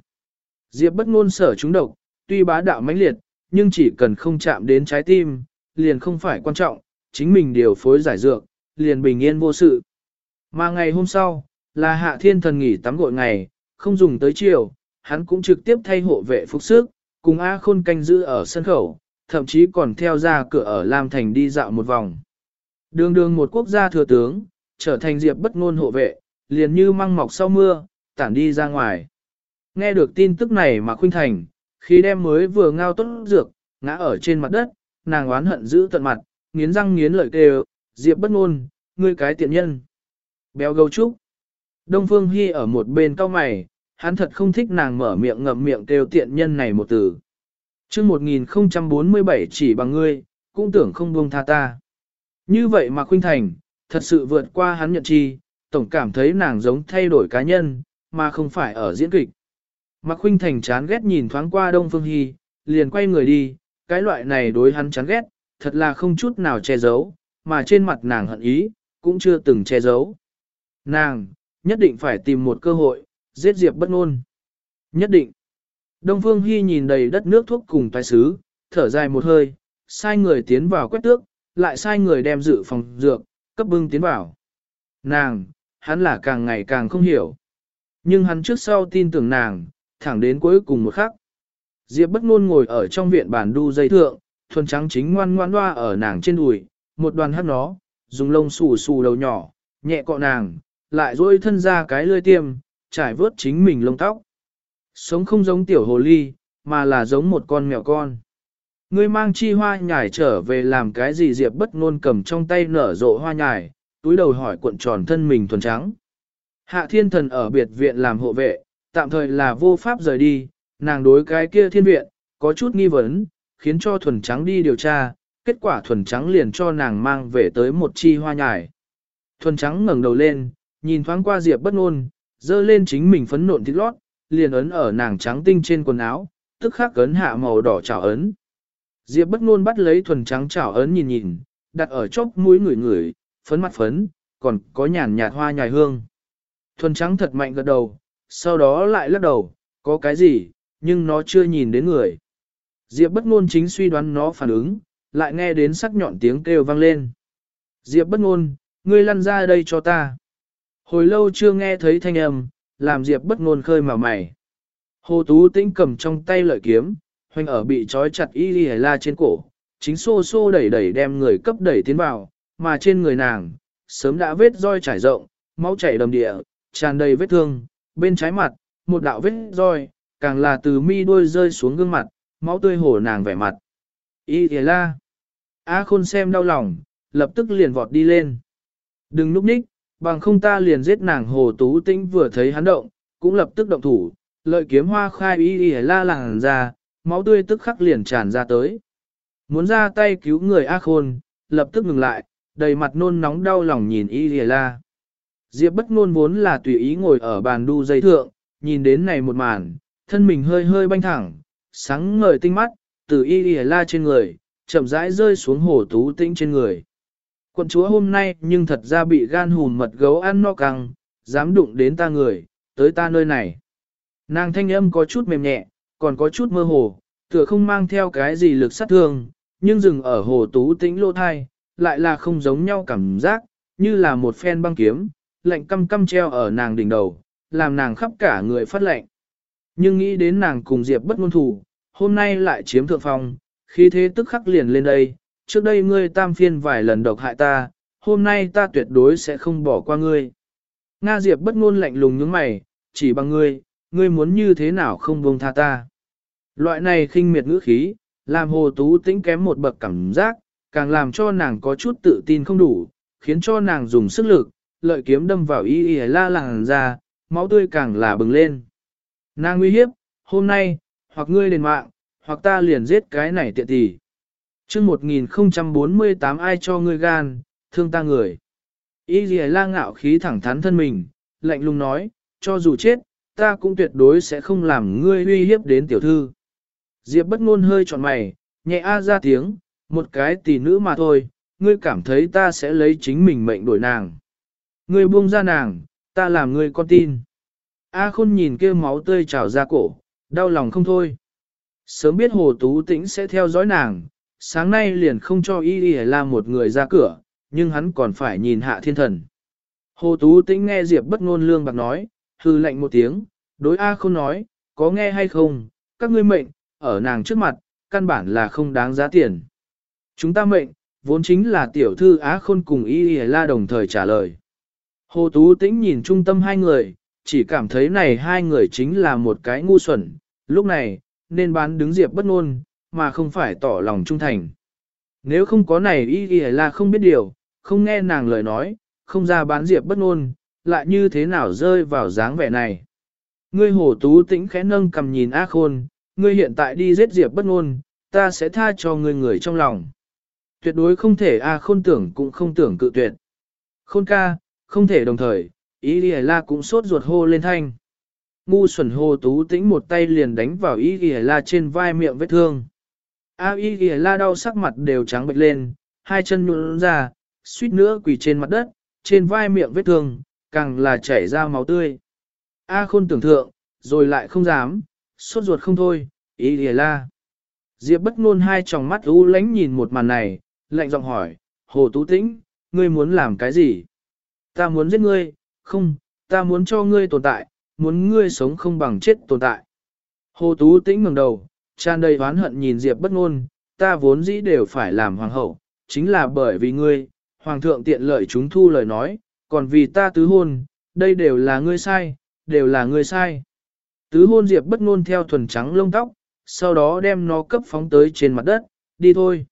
Diệp bất ngôn sở chúng độc, tuy bá đạo mãnh liệt, nhưng chỉ cần không chạm đến trái tim, liền không phải quan trọng, chính mình điều phối giải dược, liền bình yên vô sự. Mà ngày hôm sau, là hạ thiên thần nghỉ tắm gội ngày, không dùng tới chiều, hắn cũng trực tiếp thay hộ vệ phục sức, cùng A Khôn canh giữ ở sân khẩu, thậm chí còn theo ra cửa ở Lam Thành đi dạo một vòng. Đường đường một quốc gia thừa tướng, trở thành diệp bất ngôn hộ vệ, liền như măng mọc sau mưa, tản đi ra ngoài. Nghe được tin tức này mà khuynh thành, khi đem mới vừa ngao tốt dược, ngã ở trên mặt đất, nàng oán hận giữ tận mặt, nghiến răng nghiến lợi kêu, diệp bất ngôn, ngươi cái tiện nhân. Béo gâu trúc. Đông Phương Hy ở một bên cao mày, hắn thật không thích nàng mở miệng ngậm miệng kêu tiện nhân này một từ. chương 1047 chỉ bằng ngươi, cũng tưởng không buông tha ta. Như vậy mà Khuynh Thành, thật sự vượt qua hắn nhận chi, tổng cảm thấy nàng giống thay đổi cá nhân, mà không phải ở diễn kịch. Mạc Khuynh Thành chán ghét nhìn thoáng qua Đông Phương Hy, liền quay người đi, cái loại này đối hắn chán ghét, thật là không chút nào che giấu, mà trên mặt nàng hận ý, cũng chưa từng che giấu. Nàng, nhất định phải tìm một cơ hội, giết Diệp bất ngôn. Nhất định. Đông Phương Hy nhìn đầy đất nước thuốc cùng tài sứ, thở dài một hơi, sai người tiến vào quét tước, lại sai người đem dự phòng dược, cấp bưng tiến vào. Nàng, hắn là càng ngày càng không hiểu. Nhưng hắn trước sau tin tưởng nàng, thẳng đến cuối cùng một khắc. Diệp bất ngôn ngồi ở trong viện bàn đu dây thượng, thuần trắng chính ngoan ngoan loa ở nàng trên đùi, một đoàn hắt nó, dùng lông xù xù đầu nhỏ, nhẹ cọ nàng, lại duỗi thân ra cái lươi tiêm, trải vớt chính mình lông tóc. Sống không giống tiểu hồ ly, mà là giống một con mèo con. Ngươi mang chi hoa nhải trở về làm cái gì Diệp bất ngôn cầm trong tay nở rộ hoa nhải, túi đầu hỏi cuộn tròn thân mình thuần trắng. Hạ thiên thần ở biệt viện làm hộ vệ, tạm thời là vô pháp rời đi, nàng đối cái kia thiên viện, có chút nghi vấn, khiến cho thuần trắng đi điều tra, kết quả thuần trắng liền cho nàng mang về tới một chi hoa nhài. Thuần trắng ngẩng đầu lên, nhìn thoáng qua Diệp bất ngôn, dơ lên chính mình phấn nộn thịt lót, liền ấn ở nàng trắng tinh trên quần áo, tức khắc ấn hạ màu đỏ chảo ấn. Diệp bất ngôn bắt lấy thuần trắng chảo ấn nhìn nhìn, đặt ở chốc mũi người người, phấn mặt phấn, còn có nhàn nhạt hoa nhài hương. Thuần trắng thật mạnh gật đầu, sau đó lại lắc đầu, có cái gì, nhưng nó chưa nhìn đến người. Diệp bất ngôn chính suy đoán nó phản ứng, lại nghe đến sắc nhọn tiếng kêu vang lên. Diệp bất ngôn, ngươi lăn ra đây cho ta. Hồi lâu chưa nghe thấy thanh âm, làm Diệp bất ngôn khơi mà mày. Hồ Tú Tĩnh cầm trong tay lợi kiếm, hoành ở bị trói chặt y y la trên cổ, chính xô xô đẩy đẩy đem người cấp đẩy tiến vào, mà trên người nàng, sớm đã vết roi trải rộng, máu chảy đầm địa, tràn đầy vết thương, bên trái mặt, một đạo vết roi, càng là từ mi đôi rơi xuống gương mặt, máu tươi hổ nàng vẻ mặt. Y thề la. A khôn xem đau lòng, lập tức liền vọt đi lên. Đừng núp ních, bằng không ta liền giết nàng hồ tú tĩnh vừa thấy hắn động, cũng lập tức động thủ, lợi kiếm hoa khai y y la làng ra, máu tươi tức khắc liền tràn ra tới. Muốn ra tay cứu người A khôn, lập tức ngừng lại, đầy mặt nôn nóng đau lòng nhìn y y la. Diệp bất ngôn vốn là tùy ý ngồi ở bàn đu dây thượng, nhìn đến này một màn, thân mình hơi hơi banh thẳng, sáng ngời tinh mắt, từ y y la trên người, chậm rãi rơi xuống hồ tú tĩnh trên người. Quận chúa hôm nay nhưng thật ra bị gan hùn mật gấu ăn no căng, dám đụng đến ta người, tới ta nơi này. Nàng thanh âm có chút mềm nhẹ, còn có chút mơ hồ, tựa không mang theo cái gì lực sát thương, nhưng dừng ở hồ tú tĩnh lô thai, lại là không giống nhau cảm giác, như là một phen băng kiếm, lạnh căm căm treo ở nàng đỉnh đầu, làm nàng khắp cả người phát lạnh. Nhưng nghĩ đến nàng cùng Diệp bất ngôn thủ, hôm nay lại chiếm thượng phong, khí thế tức khắc liền lên đây, trước đây ngươi tam phiên vài lần độc hại ta, hôm nay ta tuyệt đối sẽ không bỏ qua ngươi. Nga Diệp bất ngôn lạnh lùng nhướng mày, chỉ bằng ngươi, ngươi muốn như thế nào không buông tha ta. Loại này khinh miệt ngữ khí, làm hồ tú tĩnh kém một bậc cảm giác, càng làm cho nàng có chút tự tin không đủ, khiến cho nàng dùng sức lực, lợi kiếm đâm vào y y la làng ra, máu tươi càng là bừng lên. Nàng nguy hiếp, hôm nay, hoặc ngươi lên mạng, hoặc ta liền giết cái này tiện tỷ. chương 1048 ai cho ngươi gan, thương ta người. Y dì la ngạo khí thẳng thắn thân mình, lạnh lùng nói, cho dù chết, ta cũng tuyệt đối sẽ không làm ngươi uy hiếp đến tiểu thư. Diệp bất ngôn hơi trọn mày, nhẹ a ra tiếng, một cái tỷ nữ mà thôi, ngươi cảm thấy ta sẽ lấy chính mình mệnh đổi nàng. Ngươi buông ra nàng, ta làm ngươi con tin. A khôn nhìn kia máu tươi trào ra cổ, đau lòng không thôi. Sớm biết Hồ Tú Tĩnh sẽ theo dõi nàng, sáng nay liền không cho Y Y la một người ra cửa, nhưng hắn còn phải nhìn hạ thiên thần. Hồ Tú Tĩnh nghe Diệp bất ngôn lương bạc nói, hư lệnh một tiếng, đối A Khôn nói, có nghe hay không, các ngươi mệnh, ở nàng trước mặt, căn bản là không đáng giá tiền. Chúng ta mệnh, vốn chính là tiểu thư Á Khôn cùng Y Y La đồng thời trả lời. Hồ Tú Tĩnh nhìn trung tâm hai người, chỉ cảm thấy này hai người chính là một cái ngu xuẩn, lúc này, nên bán đứng Diệp bất ngôn, mà không phải tỏ lòng trung thành. Nếu không có này Y Y là không biết điều, không nghe nàng lời nói, không ra bán Diệp bất ngôn, lại như thế nào rơi vào dáng vẻ này. Ngươi Hồ Tú Tĩnh khẽ nâng cầm nhìn A Khôn, ngươi hiện tại đi giết Diệp bất ngôn, ta sẽ tha cho ngươi người trong lòng. Tuyệt đối không thể A Khôn tưởng cũng không tưởng cự tuyệt. Khôn ca, không thể đồng thời, ý lìa la cũng sốt ruột hô lên thanh. Ngu xuẩn hồ tú tĩnh một tay liền đánh vào ý lìa la trên vai miệng vết thương. A ý lìa la đau sắc mặt đều trắng bệch lên, hai chân nhũn ra, suýt nữa quỳ trên mặt đất, trên vai miệng vết thương, càng là chảy ra máu tươi. A khôn tưởng thượng, rồi lại không dám, sốt ruột không thôi, ý lìa la. Diệp bất ngôn hai tròng mắt u lánh nhìn một màn này, lạnh giọng hỏi, hồ tú tĩnh, ngươi muốn làm cái gì? Ta muốn giết ngươi, không, ta muốn cho ngươi tồn tại, muốn ngươi sống không bằng chết tồn tại. Hồ Tú Tĩnh ngẩng đầu, tràn đầy oán hận nhìn Diệp bất ngôn, ta vốn dĩ đều phải làm hoàng hậu, chính là bởi vì ngươi, hoàng thượng tiện lợi chúng thu lời nói, còn vì ta tứ hôn, đây đều là ngươi sai, đều là ngươi sai. Tứ hôn Diệp bất ngôn theo thuần trắng lông tóc, sau đó đem nó cấp phóng tới trên mặt đất, đi thôi.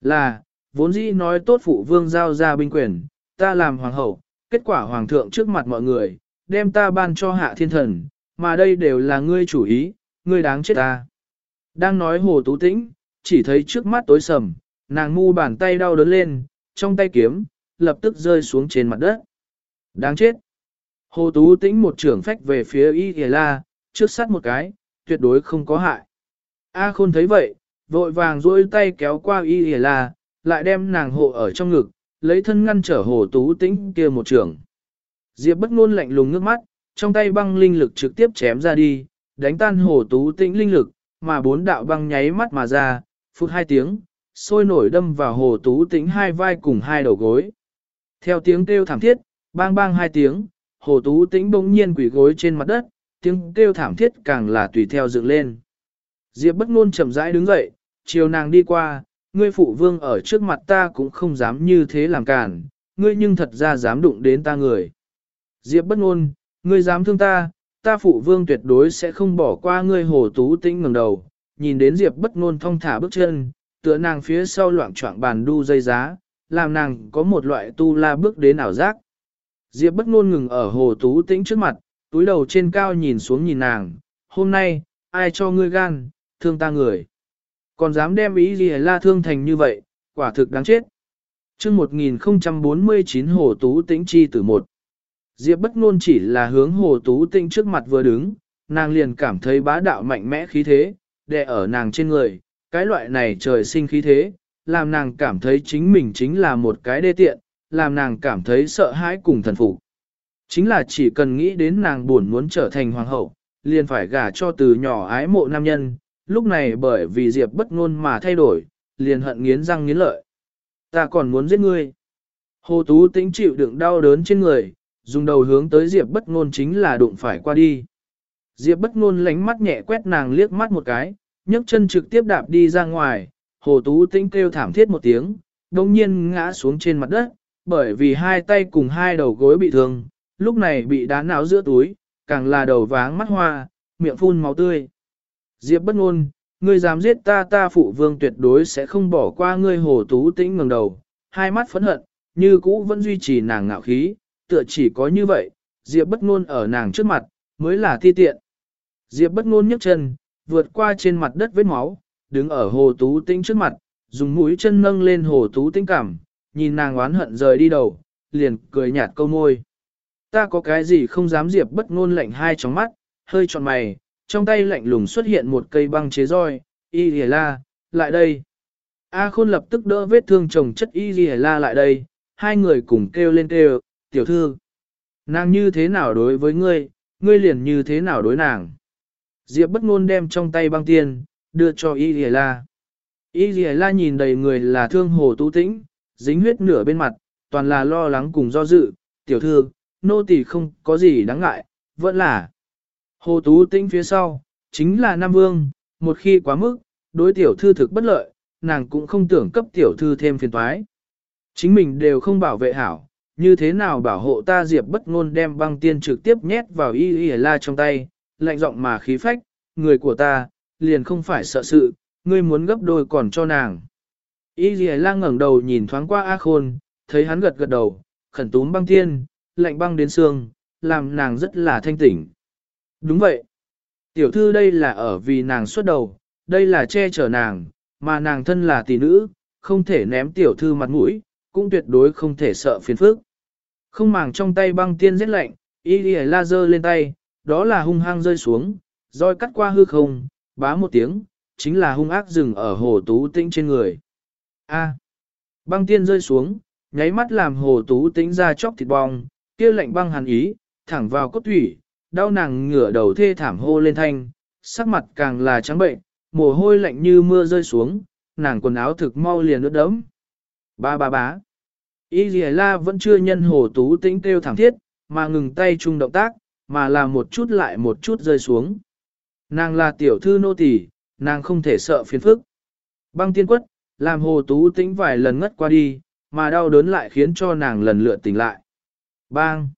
Là, vốn dĩ nói tốt phụ vương giao ra binh quyền, ta làm hoàng hậu, kết quả hoàng thượng trước mặt mọi người, đem ta ban cho hạ thiên thần, mà đây đều là ngươi chủ ý, ngươi đáng chết ta. Đang nói hồ tú tĩnh, chỉ thấy trước mắt tối sầm, nàng mu bàn tay đau đớn lên, trong tay kiếm, lập tức rơi xuống trên mặt đất. Đáng chết! Hồ tú tĩnh một trưởng phách về phía y thề la, trước sát một cái, tuyệt đối không có hại. A khôn thấy vậy, vội vàng duỗi tay kéo qua y thề la, lại đem nàng hộ ở trong ngực, lấy thân ngăn trở hồ tú tĩnh kia một trường. Diệp bất ngôn lạnh lùng nước mắt, trong tay băng linh lực trực tiếp chém ra đi, đánh tan hồ tú tĩnh linh lực, mà bốn đạo băng nháy mắt mà ra, phút hai tiếng, sôi nổi đâm vào hồ tú tĩnh hai vai cùng hai đầu gối. Theo tiếng kêu thảm thiết, bang bang hai tiếng, hồ tú tĩnh bỗng nhiên quỷ gối trên mặt đất, tiếng kêu thảm thiết càng là tùy theo dựng lên. Diệp bất ngôn chậm rãi đứng dậy, chiều nàng đi qua, ngươi phụ vương ở trước mặt ta cũng không dám như thế làm cản, ngươi nhưng thật ra dám đụng đến ta người. Diệp bất ngôn, ngươi dám thương ta, ta phụ vương tuyệt đối sẽ không bỏ qua ngươi hồ tú tĩnh ngẩng đầu, nhìn đến Diệp bất ngôn thong thả bước chân, tựa nàng phía sau loạn trọng bàn đu dây giá, làm nàng có một loại tu la bước đến ảo giác. Diệp bất ngôn ngừng ở hồ tú tĩnh trước mặt, túi đầu trên cao nhìn xuống nhìn nàng, hôm nay, ai cho ngươi gan, thương ta người. Còn dám đem ý gì la thương thành như vậy, quả thực đáng chết. chương 1049 hồ tú tĩnh chi tử một. Diệp bất ngôn chỉ là hướng hồ tú tĩnh trước mặt vừa đứng, nàng liền cảm thấy bá đạo mạnh mẽ khí thế, đè ở nàng trên người, cái loại này trời sinh khí thế, làm nàng cảm thấy chính mình chính là một cái đê tiện, làm nàng cảm thấy sợ hãi cùng thần phục. Chính là chỉ cần nghĩ đến nàng buồn muốn trở thành hoàng hậu, liền phải gả cho từ nhỏ ái mộ nam nhân, lúc này bởi vì Diệp bất ngôn mà thay đổi, liền hận nghiến răng nghiến lợi. Ta còn muốn giết ngươi. Hồ Tú tĩnh chịu đựng đau đớn trên người, dùng đầu hướng tới Diệp bất ngôn chính là đụng phải qua đi. Diệp bất ngôn lánh mắt nhẹ quét nàng liếc mắt một cái, nhấc chân trực tiếp đạp đi ra ngoài, Hồ Tú tĩnh kêu thảm thiết một tiếng, đồng nhiên ngã xuống trên mặt đất, bởi vì hai tay cùng hai đầu gối bị thương, lúc này bị đá não giữa túi, càng là đầu váng mắt hoa, miệng phun máu tươi. Diệp bất ngôn, ngươi dám giết ta ta phụ vương tuyệt đối sẽ không bỏ qua ngươi hồ tú tĩnh ngẩng đầu, hai mắt phẫn hận, như cũ vẫn duy trì nàng ngạo khí, tựa chỉ có như vậy, Diệp bất ngôn ở nàng trước mặt, mới là thi tiện. Diệp bất ngôn nhấc chân, vượt qua trên mặt đất vết máu, đứng ở hồ tú tĩnh trước mặt, dùng mũi chân nâng lên hồ tú tĩnh cảm, nhìn nàng oán hận rời đi đầu, liền cười nhạt câu môi. Ta có cái gì không dám Diệp bất ngôn lạnh hai tròng mắt, hơi tròn mày, trong tay lạnh lùng xuất hiện một cây băng chế roi, y lìa la, lại đây. A khôn lập tức đỡ vết thương chồng chất y lìa la lại đây, hai người cùng kêu lên kêu, tiểu thư. Nàng như thế nào đối với ngươi, ngươi liền như thế nào đối nàng. Diệp bất ngôn đem trong tay băng tiền, đưa cho y lìa la. Y lìa la nhìn đầy người là thương hồ tu tĩnh, dính huyết nửa bên mặt, toàn là lo lắng cùng do dự, tiểu thư, nô tỳ không có gì đáng ngại, vẫn là. Hồ Tú Tĩnh phía sau, chính là Nam Vương, một khi quá mức, đối tiểu thư thực bất lợi, nàng cũng không tưởng cấp tiểu thư thêm phiền toái. Chính mình đều không bảo vệ hảo, như thế nào bảo hộ ta Diệp bất ngôn đem băng tiên trực tiếp nhét vào y y la trong tay, lạnh giọng mà khí phách, người của ta, liền không phải sợ sự, ngươi muốn gấp đôi còn cho nàng. Y y la ngẩng đầu nhìn thoáng qua A Khôn, thấy hắn gật gật đầu, khẩn túm băng tiên, lạnh băng đến xương, làm nàng rất là thanh tỉnh. Đúng vậy. Tiểu thư đây là ở vì nàng xuất đầu, đây là che chở nàng, mà nàng thân là tỷ nữ, không thể ném tiểu thư mặt mũi, cũng tuyệt đối không thể sợ phiền phức. Không màng trong tay băng tiên giết lạnh, y lìa laser lên tay, đó là hung hăng rơi xuống, roi cắt qua hư không, bá một tiếng, chính là hung ác dừng ở hồ tú tĩnh trên người. A. À. băng tiên rơi xuống, nháy mắt làm hồ tú tĩnh ra chóc thịt bong, kia lạnh băng hàn ý, thẳng vào cốt thủy, đau nàng ngửa đầu thê thảm hô lên thanh, sắc mặt càng là trắng bệnh, mồ hôi lạnh như mưa rơi xuống, nàng quần áo thực mau liền ướt đẫm. Ba ba bá. Y La vẫn chưa nhân hồ tú tĩnh kêu thảm thiết, mà ngừng tay chung động tác, mà là một chút lại một chút rơi xuống. Nàng là tiểu thư nô tỳ, nàng không thể sợ phiền phức. Băng tiên quất, làm hồ tú tĩnh vài lần ngất qua đi, mà đau đớn lại khiến cho nàng lần lượt tỉnh lại. Bang!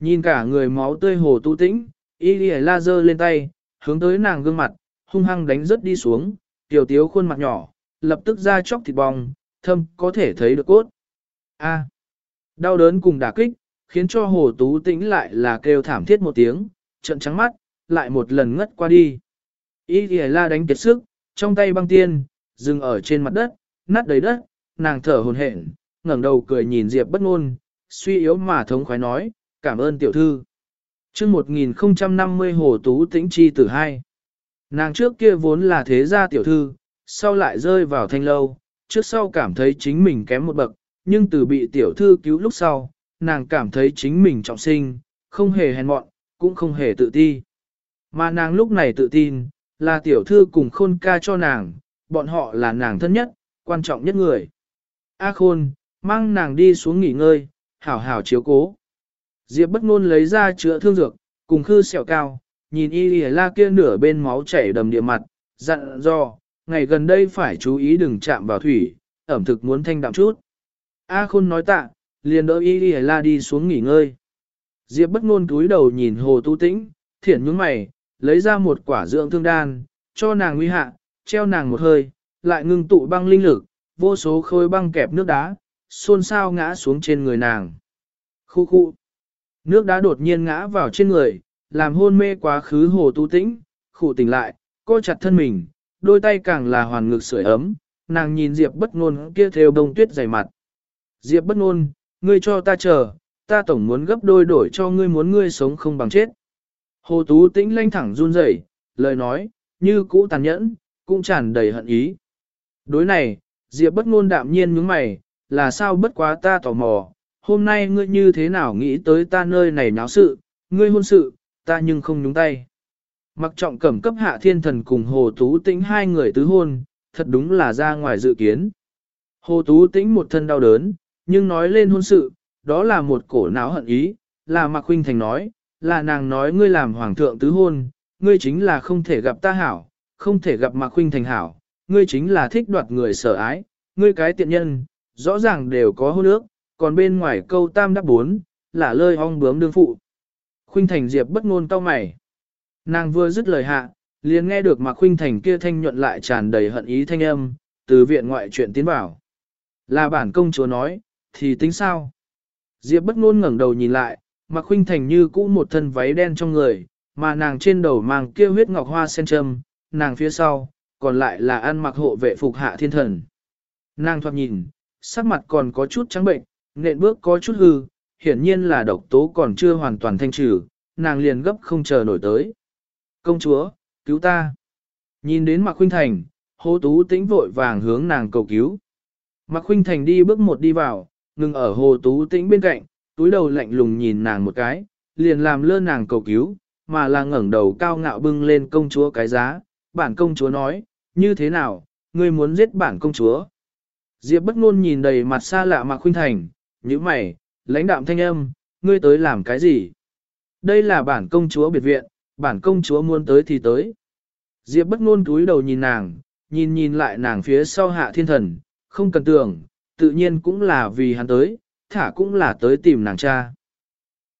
Nhìn cả người máu tươi hồ tu tĩnh, y lìa la dơ lên tay, hướng tới nàng gương mặt, hung hăng đánh rớt đi xuống, tiểu tiếu khuôn mặt nhỏ, lập tức ra chóc thịt bong, thâm có thể thấy được cốt. A. đau đớn cùng đả kích, khiến cho hồ tú tĩnh lại là kêu thảm thiết một tiếng, trận trắng mắt, lại một lần ngất qua đi. Y lìa la đánh kiệt sức, trong tay băng tiên, dừng ở trên mặt đất, nát đầy đất, nàng thở hồn hển, ngẩng đầu cười nhìn Diệp bất ngôn, suy yếu mà thống khoái nói, cảm ơn tiểu thư. chương 1050 Hồ Tú Tĩnh Chi tử hai. Nàng trước kia vốn là thế gia tiểu thư, sau lại rơi vào thanh lâu, trước sau cảm thấy chính mình kém một bậc, nhưng từ bị tiểu thư cứu lúc sau, nàng cảm thấy chính mình trọng sinh, không hề hèn mọn, cũng không hề tự ti. Mà nàng lúc này tự tin, là tiểu thư cùng khôn ca cho nàng, bọn họ là nàng thân nhất, quan trọng nhất người. A khôn, mang nàng đi xuống nghỉ ngơi, hảo hảo chiếu cố. Diệp bất ngôn lấy ra chữa thương dược, cùng khư sẹo cao, nhìn y lìa la kia nửa bên máu chảy đầm địa mặt, dặn dò, ngày gần đây phải chú ý đừng chạm vào thủy, ẩm thực muốn thanh đạm chút. A khôn nói tạ, liền đỡ y lìa la đi xuống nghỉ ngơi. Diệp bất ngôn cúi đầu nhìn hồ tu tĩnh, thiển nhướng mày, lấy ra một quả dưỡng thương đan, cho nàng nguy hạ, treo nàng một hơi, lại ngưng tụ băng linh lực, vô số khối băng kẹp nước đá, xôn xao ngã xuống trên người nàng. Khu khu. Nước đã đột nhiên ngã vào trên người, làm hôn mê quá khứ hồ tu tĩnh, khụ tỉnh lại, co chặt thân mình, đôi tay càng là hoàn ngực sưởi ấm, nàng nhìn Diệp bất ngôn kia theo đông tuyết dày mặt. Diệp bất ngôn, ngươi cho ta chờ, ta tổng muốn gấp đôi đổi cho ngươi muốn ngươi sống không bằng chết. Hồ Tú Tĩnh lanh thẳng run rẩy, lời nói, như cũ tàn nhẫn, cũng tràn đầy hận ý. Đối này, Diệp bất ngôn đạm nhiên nhướng mày, là sao bất quá ta tò mò, hôm nay ngươi như thế nào nghĩ tới ta nơi này náo sự, ngươi hôn sự, ta nhưng không nhúng tay. Mặc trọng cẩm cấp hạ thiên thần cùng Hồ Tú Tĩnh hai người tứ hôn, thật đúng là ra ngoài dự kiến. Hồ Tú Tĩnh một thân đau đớn, nhưng nói lên hôn sự, đó là một cổ não hận ý, là Mạc Huynh Thành nói, là nàng nói ngươi làm hoàng thượng tứ hôn, ngươi chính là không thể gặp ta hảo, không thể gặp Mạc Huynh Thành hảo, ngươi chính là thích đoạt người sở ái, ngươi cái tiện nhân, rõ ràng đều có hôn ước, còn bên ngoài câu tam đáp bốn, là lơi ong bướm đương phụ. Khuynh Thành Diệp bất ngôn cau mày. Nàng vừa dứt lời hạ, liền nghe được Mạc Khuynh Thành kia thanh nhuận lại tràn đầy hận ý thanh âm, từ viện ngoại chuyện tiến vào. Là bản công chúa nói, thì tính sao? Diệp bất ngôn ngẩng đầu nhìn lại, Mạc Khuynh Thành như cũ một thân váy đen trong người, mà nàng trên đầu mang kia huyết ngọc hoa sen trâm, nàng phía sau, còn lại là ăn mặc hộ vệ phục hạ thiên thần. Nàng thoạt nhìn, sắc mặt còn có chút trắng bệnh, nện bước có chút hư, hiển nhiên là độc tố còn chưa hoàn toàn thanh trừ, nàng liền gấp không chờ nổi tới. Công chúa, cứu ta. Nhìn đến Mạc Khuynh Thành, hô tú tĩnh vội vàng hướng nàng cầu cứu. Mạc Khuynh Thành đi bước một đi vào, ngừng ở hồ tú tĩnh bên cạnh, túi đầu lạnh lùng nhìn nàng một cái, liền làm lơ nàng cầu cứu, mà là ngẩng đầu cao ngạo bưng lên công chúa cái giá. Bản công chúa nói, như thế nào, ngươi muốn giết bản công chúa. Diệp bất ngôn nhìn đầy mặt xa lạ Mạc Khuynh Thành, như mày, lãnh đạm thanh âm, ngươi tới làm cái gì? Đây là bản công chúa biệt viện, bản công chúa muốn tới thì tới. Diệp bất ngôn túi đầu nhìn nàng, nhìn nhìn lại nàng phía sau hạ thiên thần, không cần tưởng, tự nhiên cũng là vì hắn tới, thả cũng là tới tìm nàng cha.